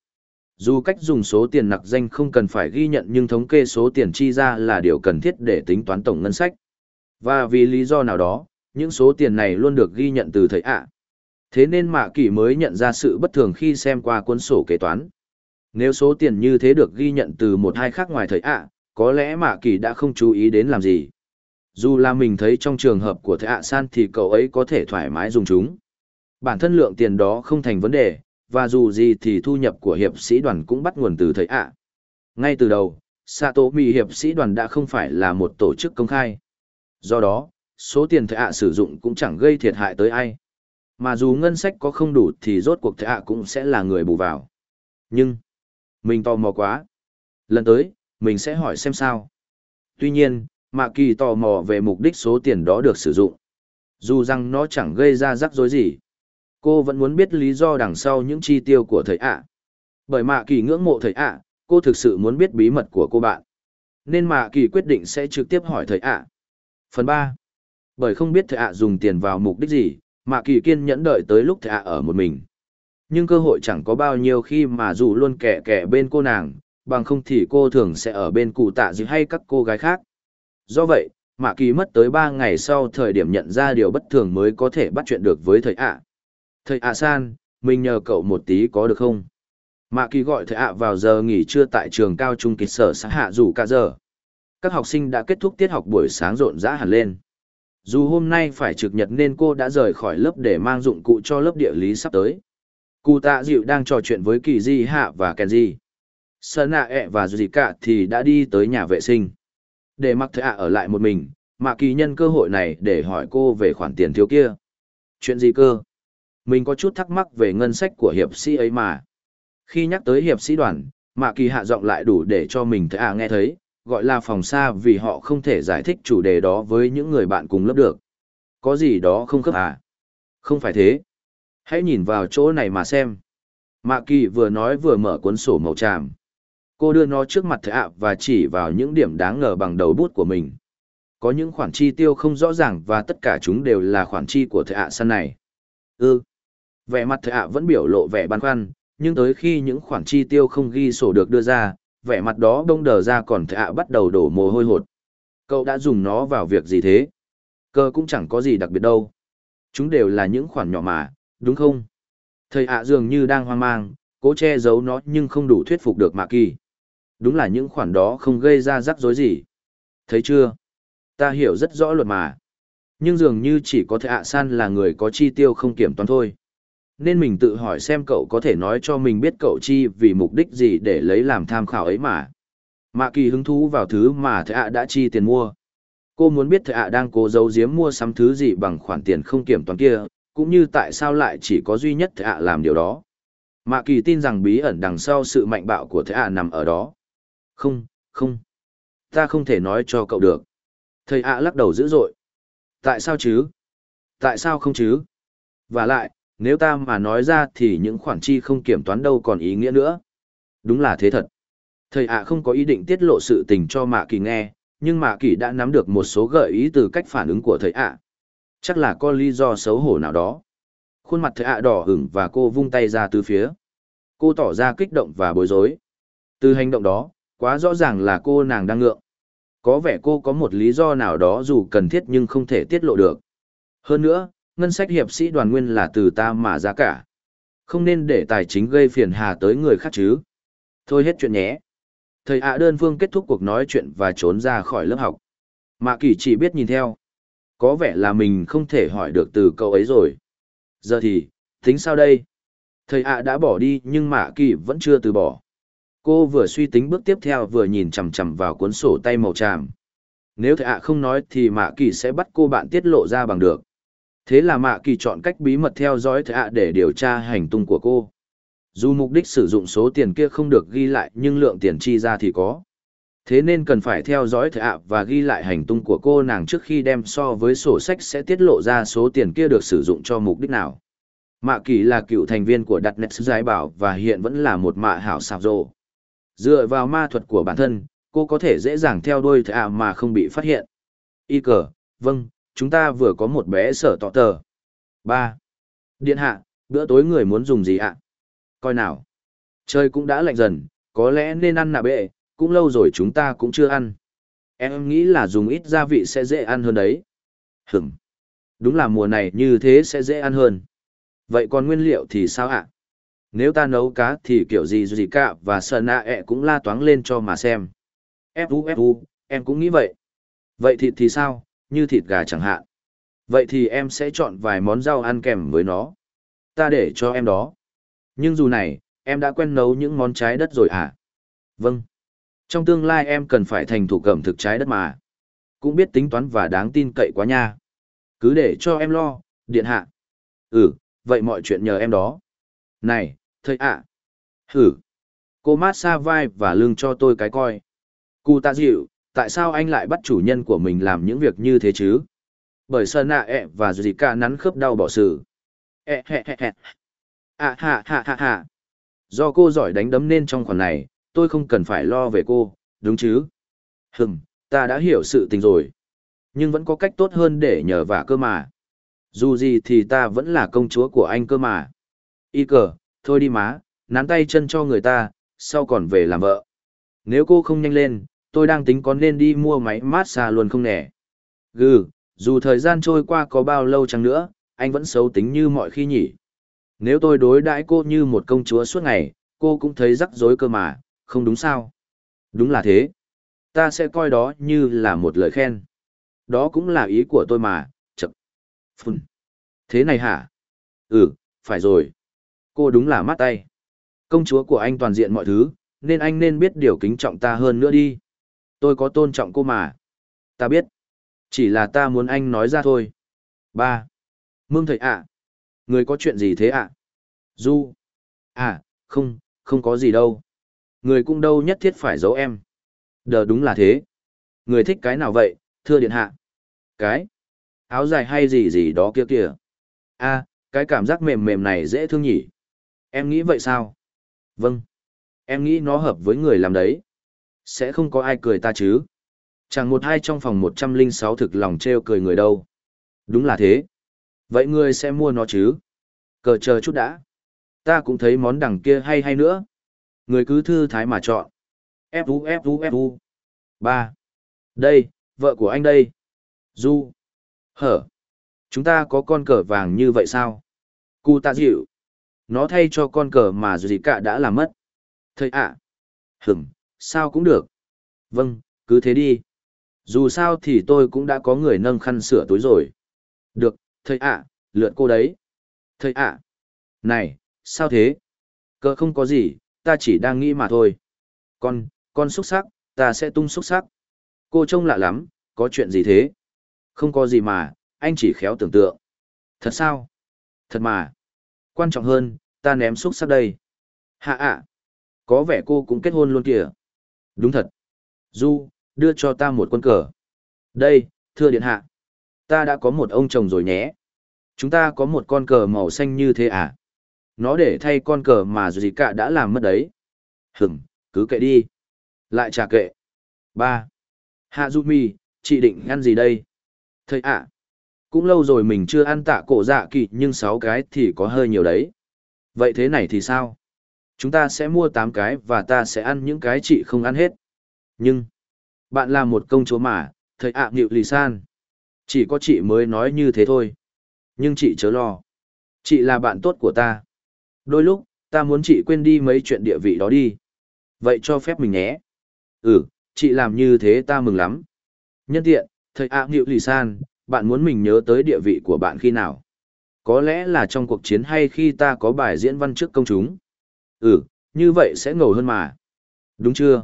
Dù cách dùng số tiền nặc danh không cần phải ghi nhận nhưng thống kê số tiền chi ra là điều cần thiết để tính toán tổng ngân sách. Và vì lý do nào đó, những số tiền này luôn được ghi nhận từ thầy ạ. Thế nên Mạ Kỷ mới nhận ra sự bất thường khi xem qua cuốn sổ kế toán. Nếu số tiền như thế được ghi nhận từ một hai khác ngoài thầy ạ, có lẽ Mạ Kỷ đã không chú ý đến làm gì. Dù là mình thấy trong trường hợp của thầy ạ san thì cậu ấy có thể thoải mái dùng chúng. Bản thân lượng tiền đó không thành vấn đề, và dù gì thì thu nhập của hiệp sĩ đoàn cũng bắt nguồn từ thầy ạ. Ngay từ đầu, Sato Mi hiệp sĩ đoàn đã không phải là một tổ chức công khai. Do đó, số tiền thầy ạ sử dụng cũng chẳng gây thiệt hại tới ai. Mà dù ngân sách có không đủ thì rốt cuộc thầy ạ cũng sẽ là người bù vào. Nhưng, mình tò mò quá. Lần tới, mình sẽ hỏi xem sao. Tuy nhiên, Mạ Kỳ tò mò về mục đích số tiền đó được sử dụng. Dù rằng nó chẳng gây ra rắc rối gì. Cô vẫn muốn biết lý do đằng sau những chi tiêu của thầy ạ. Bởi Mạ Kỳ ngưỡng mộ thầy ạ, cô thực sự muốn biết bí mật của cô bạn. Nên Mạ Kỳ quyết định sẽ trực tiếp hỏi thầy ạ. Phần ba, Bởi không biết thầy ạ dùng tiền vào mục đích gì, Mạ Kỳ kiên nhẫn đợi tới lúc thầy ạ ở một mình. Nhưng cơ hội chẳng có bao nhiêu khi mà dù luôn kẻ kẻ bên cô nàng, bằng không thì cô thường sẽ ở bên cụ tạ dịu hay các cô gái khác. Do vậy, Mạ Kỳ mất tới ba ngày sau thời điểm nhận ra điều bất thường mới có thể bắt chuyện được với thầy ạ. Thầy ạ san, mình nhờ cậu một tí có được không? Mạ Kỳ gọi thầy ạ vào giờ nghỉ trưa tại trường cao trung kịch sở xã hạ dù cả giờ. Các học sinh đã kết thúc tiết học buổi sáng rộn rã hẳn lên. Dù hôm nay phải trực nhật nên cô đã rời khỏi lớp để mang dụng cụ cho lớp địa lý sắp tới. Cụ tạ dịu đang trò chuyện với kỳ di hạ và kenji. Sơn nạ ẹ e và dù cả thì đã đi tới nhà vệ sinh. Để mặc thầy ạ ở lại một mình, Mạ Kỳ nhân cơ hội này để hỏi cô về khoản tiền thiếu kia. Chuyện gì cơ? Mình có chút thắc mắc về ngân sách của hiệp sĩ ấy mà. Khi nhắc tới hiệp sĩ đoàn, Mạ Kỳ hạ giọng lại đủ để cho mình thấy à nghe thấy, gọi là phòng xa vì họ không thể giải thích chủ đề đó với những người bạn cùng lớp được. Có gì đó không khớp à? Không phải thế. Hãy nhìn vào chỗ này mà xem. Mạ Kỳ vừa nói vừa mở cuốn sổ màu tràm. Cô đưa nó trước mặt thầy ạ và chỉ vào những điểm đáng ngờ bằng đầu bút của mình. Có những khoản chi tiêu không rõ ràng và tất cả chúng đều là khoản chi của thầy ạ săn này. Ừ. Vẻ mặt thầy ạ vẫn biểu lộ vẻ băn khoăn, nhưng tới khi những khoản chi tiêu không ghi sổ được đưa ra, vẻ mặt đó đông đờ ra còn thầy ạ bắt đầu đổ mồ hôi hột. Cậu đã dùng nó vào việc gì thế? Cơ cũng chẳng có gì đặc biệt đâu. Chúng đều là những khoản nhỏ mà, đúng không? Thầy ạ dường như đang hoang mang, cố che giấu nó nhưng không đủ thuyết phục được Mạ Kỳ. Đúng là những khoản đó không gây ra rắc rối gì. Thấy chưa? Ta hiểu rất rõ luật mà. Nhưng dường như chỉ có thể ạ san là người có chi tiêu không kiểm toán thôi. Nên mình tự hỏi xem cậu có thể nói cho mình biết cậu chi vì mục đích gì để lấy làm tham khảo ấy mà. Mạ kỳ hứng thú vào thứ mà thầy ạ đã chi tiền mua. Cô muốn biết thầy ạ đang cố giấu giếm mua sắm thứ gì bằng khoản tiền không kiểm toán kia, cũng như tại sao lại chỉ có duy nhất thầy ạ làm điều đó. Mạ kỳ tin rằng bí ẩn đằng sau sự mạnh bạo của thầy ạ nằm ở đó. Không, không. Ta không thể nói cho cậu được. Thầy ạ lắc đầu dữ dội. Tại sao chứ? Tại sao không chứ? Và lại, nếu ta mà nói ra thì những khoản chi không kiểm toán đâu còn ý nghĩa nữa. Đúng là thế thật. Thầy ạ không có ý định tiết lộ sự tình cho Mạ Kỳ nghe, nhưng Mạ Kỳ đã nắm được một số gợi ý từ cách phản ứng của thầy ạ. Chắc là có lý do xấu hổ nào đó. Khuôn mặt thầy ạ đỏ hửng và cô vung tay ra từ phía. Cô tỏ ra kích động và bối rối. Từ hành động đó, quá rõ ràng là cô nàng đang ngượng. Có vẻ cô có một lý do nào đó dù cần thiết nhưng không thể tiết lộ được. Hơn nữa, ngân sách hiệp sĩ đoàn nguyên là từ ta mà ra cả. Không nên để tài chính gây phiền hà tới người khác chứ. Thôi hết chuyện nhé. Thầy ạ đơn phương kết thúc cuộc nói chuyện và trốn ra khỏi lớp học. Mạ kỳ chỉ biết nhìn theo. Có vẻ là mình không thể hỏi được từ cậu ấy rồi. Giờ thì, tính sao đây? Thầy ạ đã bỏ đi nhưng Mạ Kỳ vẫn chưa từ bỏ. Cô vừa suy tính bước tiếp theo vừa nhìn chằm chằm vào cuốn sổ tay màu tràm. Nếu thầy ạ không nói thì Mạ Kỳ sẽ bắt cô bạn tiết lộ ra bằng được. Thế là Mạ Kỳ chọn cách bí mật theo dõi Thạ để điều tra hành tung của cô. Dù mục đích sử dụng số tiền kia không được ghi lại nhưng lượng tiền chi ra thì có. Thế nên cần phải theo dõi Thạ và ghi lại hành tung của cô nàng trước khi đem so với sổ sách sẽ tiết lộ ra số tiền kia được sử dụng cho mục đích nào. Mạ Kỳ là cựu thành viên của Đặt Nets Giải Bảo và hiện vẫn là một mạ hảo sạp rộ. Dựa vào ma thuật của bản thân, cô có thể dễ dàng theo đuôi Thạ mà không bị phát hiện. Y cờ, vâng, chúng ta vừa có một bé sở tọ tờ. ba Điện hạ, bữa tối người muốn dùng gì ạ? Coi nào. Trời cũng đã lạnh dần, có lẽ nên ăn nạ bệ, cũng lâu rồi chúng ta cũng chưa ăn. Em nghĩ là dùng ít gia vị sẽ dễ ăn hơn đấy. Hửm. Đúng là mùa này như thế sẽ dễ ăn hơn. Vậy còn nguyên liệu thì sao ạ? Nếu ta nấu cá thì kiểu gì gì cả và sợ nạ ẹ cũng la toáng lên cho mà xem. Fu fu, em cũng nghĩ vậy. Vậy thịt thì sao, như thịt gà chẳng hạn. Vậy thì em sẽ chọn vài món rau ăn kèm với nó. Ta để cho em đó. Nhưng dù này, em đã quen nấu những món trái đất rồi à? Vâng. Trong tương lai em cần phải thành thủ cẩm thực trái đất mà. Cũng biết tính toán và đáng tin cậy quá nha. Cứ để cho em lo, điện hạ. Ừ, vậy mọi chuyện nhờ em đó. Này, thầy ạ. À. Hử. Cô mát xa vai và lưng cho tôi cái coi. Cụ tạ dịu, tại sao anh lại bắt chủ nhân của mình làm những việc như thế chứ? Bởi sơn nạ ẹ và gì cả nắn khớp đau bỏ sự. Ẹ hẹ hẹ hẹ. À hạ hạ hạ hạ. Do cô giỏi đánh đấm nên trong khoản này, tôi không cần phải lo về cô, đúng chứ? Hừm, ta đã hiểu sự tình rồi. Nhưng vẫn có cách tốt hơn để nhờ vả cơ mà. Dù gì thì ta vẫn là công chúa của anh cơ mà. Y cờ, thôi đi má, nắn tay chân cho người ta, sau còn về làm vợ. Nếu cô không nhanh lên, tôi đang tính có nên đi mua máy massage luôn không nè. Gừ, dù thời gian trôi qua có bao lâu chăng nữa, anh vẫn xấu tính như mọi khi nhỉ. Nếu tôi đối đãi cô như một công chúa suốt ngày, cô cũng thấy rắc rối cơ mà, không đúng sao? Đúng là thế. Ta sẽ coi đó như là một lời khen. Đó cũng là ý của tôi mà, chậm. Phun. Thế này hả? Ừ, phải rồi. Cô đúng là mắt tay. Công chúa của anh toàn diện mọi thứ, nên anh nên biết điều kính trọng ta hơn nữa đi. Tôi có tôn trọng cô mà. Ta biết. Chỉ là ta muốn anh nói ra thôi. ba Mương thầy ạ. Người có chuyện gì thế ạ? Du. À, không, không có gì đâu. Người cũng đâu nhất thiết phải giấu em. Đờ đúng là thế. Người thích cái nào vậy, thưa điện hạ? Cái? Áo dài hay gì gì đó kia kìa. a cái cảm giác mềm mềm này dễ thương nhỉ. Em nghĩ vậy sao? Vâng. Em nghĩ nó hợp với người làm đấy. Sẽ không có ai cười ta chứ. Chẳng một hai trong phòng 106 thực lòng treo cười người đâu. Đúng là thế. Vậy ngươi sẽ mua nó chứ? Cờ chờ chút đã. Ta cũng thấy món đằng kia hay hay nữa. Người cứ thư thái mà chọn. Fu Fu Fu. ba Đây, vợ của anh đây. Du. Hở. Chúng ta có con cờ vàng như vậy sao? Cụ tạ dịu. Nó thay cho con cờ mà gì cả đã làm mất. Thầy ạ. À. Hửm, sao cũng được. Vâng, cứ thế đi. Dù sao thì tôi cũng đã có người nâng khăn sửa túi rồi. Được, thầy ạ, à, lượn cô đấy. Thầy ạ. Này, sao thế? Cơ không có gì, ta chỉ đang nghĩ mà thôi. Con, con xúc sắc, ta sẽ tung xúc sắc. Cô trông lạ lắm, có chuyện gì thế? Không có gì mà, anh chỉ khéo tưởng tượng. Thật sao? Thật mà. Quan trọng hơn, ta ném xúc sắc đây. Hạ ạ. Có vẻ cô cũng kết hôn luôn kìa. Đúng thật. Du, đưa cho ta một quân cờ. Đây, thưa điện hạ. Ta đã có một ông chồng rồi nhé. Chúng ta có một con cờ màu xanh như thế à? Nó để thay con cờ mà gì cả đã làm mất đấy. Hửm, cứ kệ đi. Lại trả kệ. ba Hạ Du Mi, chị định ăn gì đây? Thầy ạ. Cũng lâu rồi mình chưa ăn tạ cổ dạ kỳ nhưng sáu cái thì có hơi nhiều đấy. Vậy thế này thì sao? Chúng ta sẽ mua tám cái và ta sẽ ăn những cái chị không ăn hết. Nhưng, bạn là một công chúa mà, thầy ạ à, nghịu lì san. Chỉ có chị mới nói như thế thôi. Nhưng chị chớ lo. Chị là bạn tốt của ta. Đôi lúc, ta muốn chị quên đi mấy chuyện địa vị đó đi. Vậy cho phép mình nhé. Ừ, chị làm như thế ta mừng lắm. Nhân tiện, thầy ạ à, nghịu lì san, bạn muốn mình nhớ tới địa vị của bạn khi nào? Có lẽ là trong cuộc chiến hay khi ta có bài diễn văn trước công chúng. Ừ, như vậy sẽ ngầu hơn mà. Đúng chưa?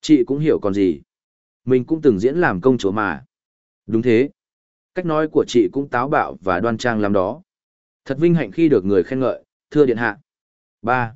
Chị cũng hiểu còn gì. Mình cũng từng diễn làm công chúa mà. Đúng thế. Cách nói của chị cũng táo bạo và đoan trang lắm đó. Thật vinh hạnh khi được người khen ngợi, thưa điện hạ. ba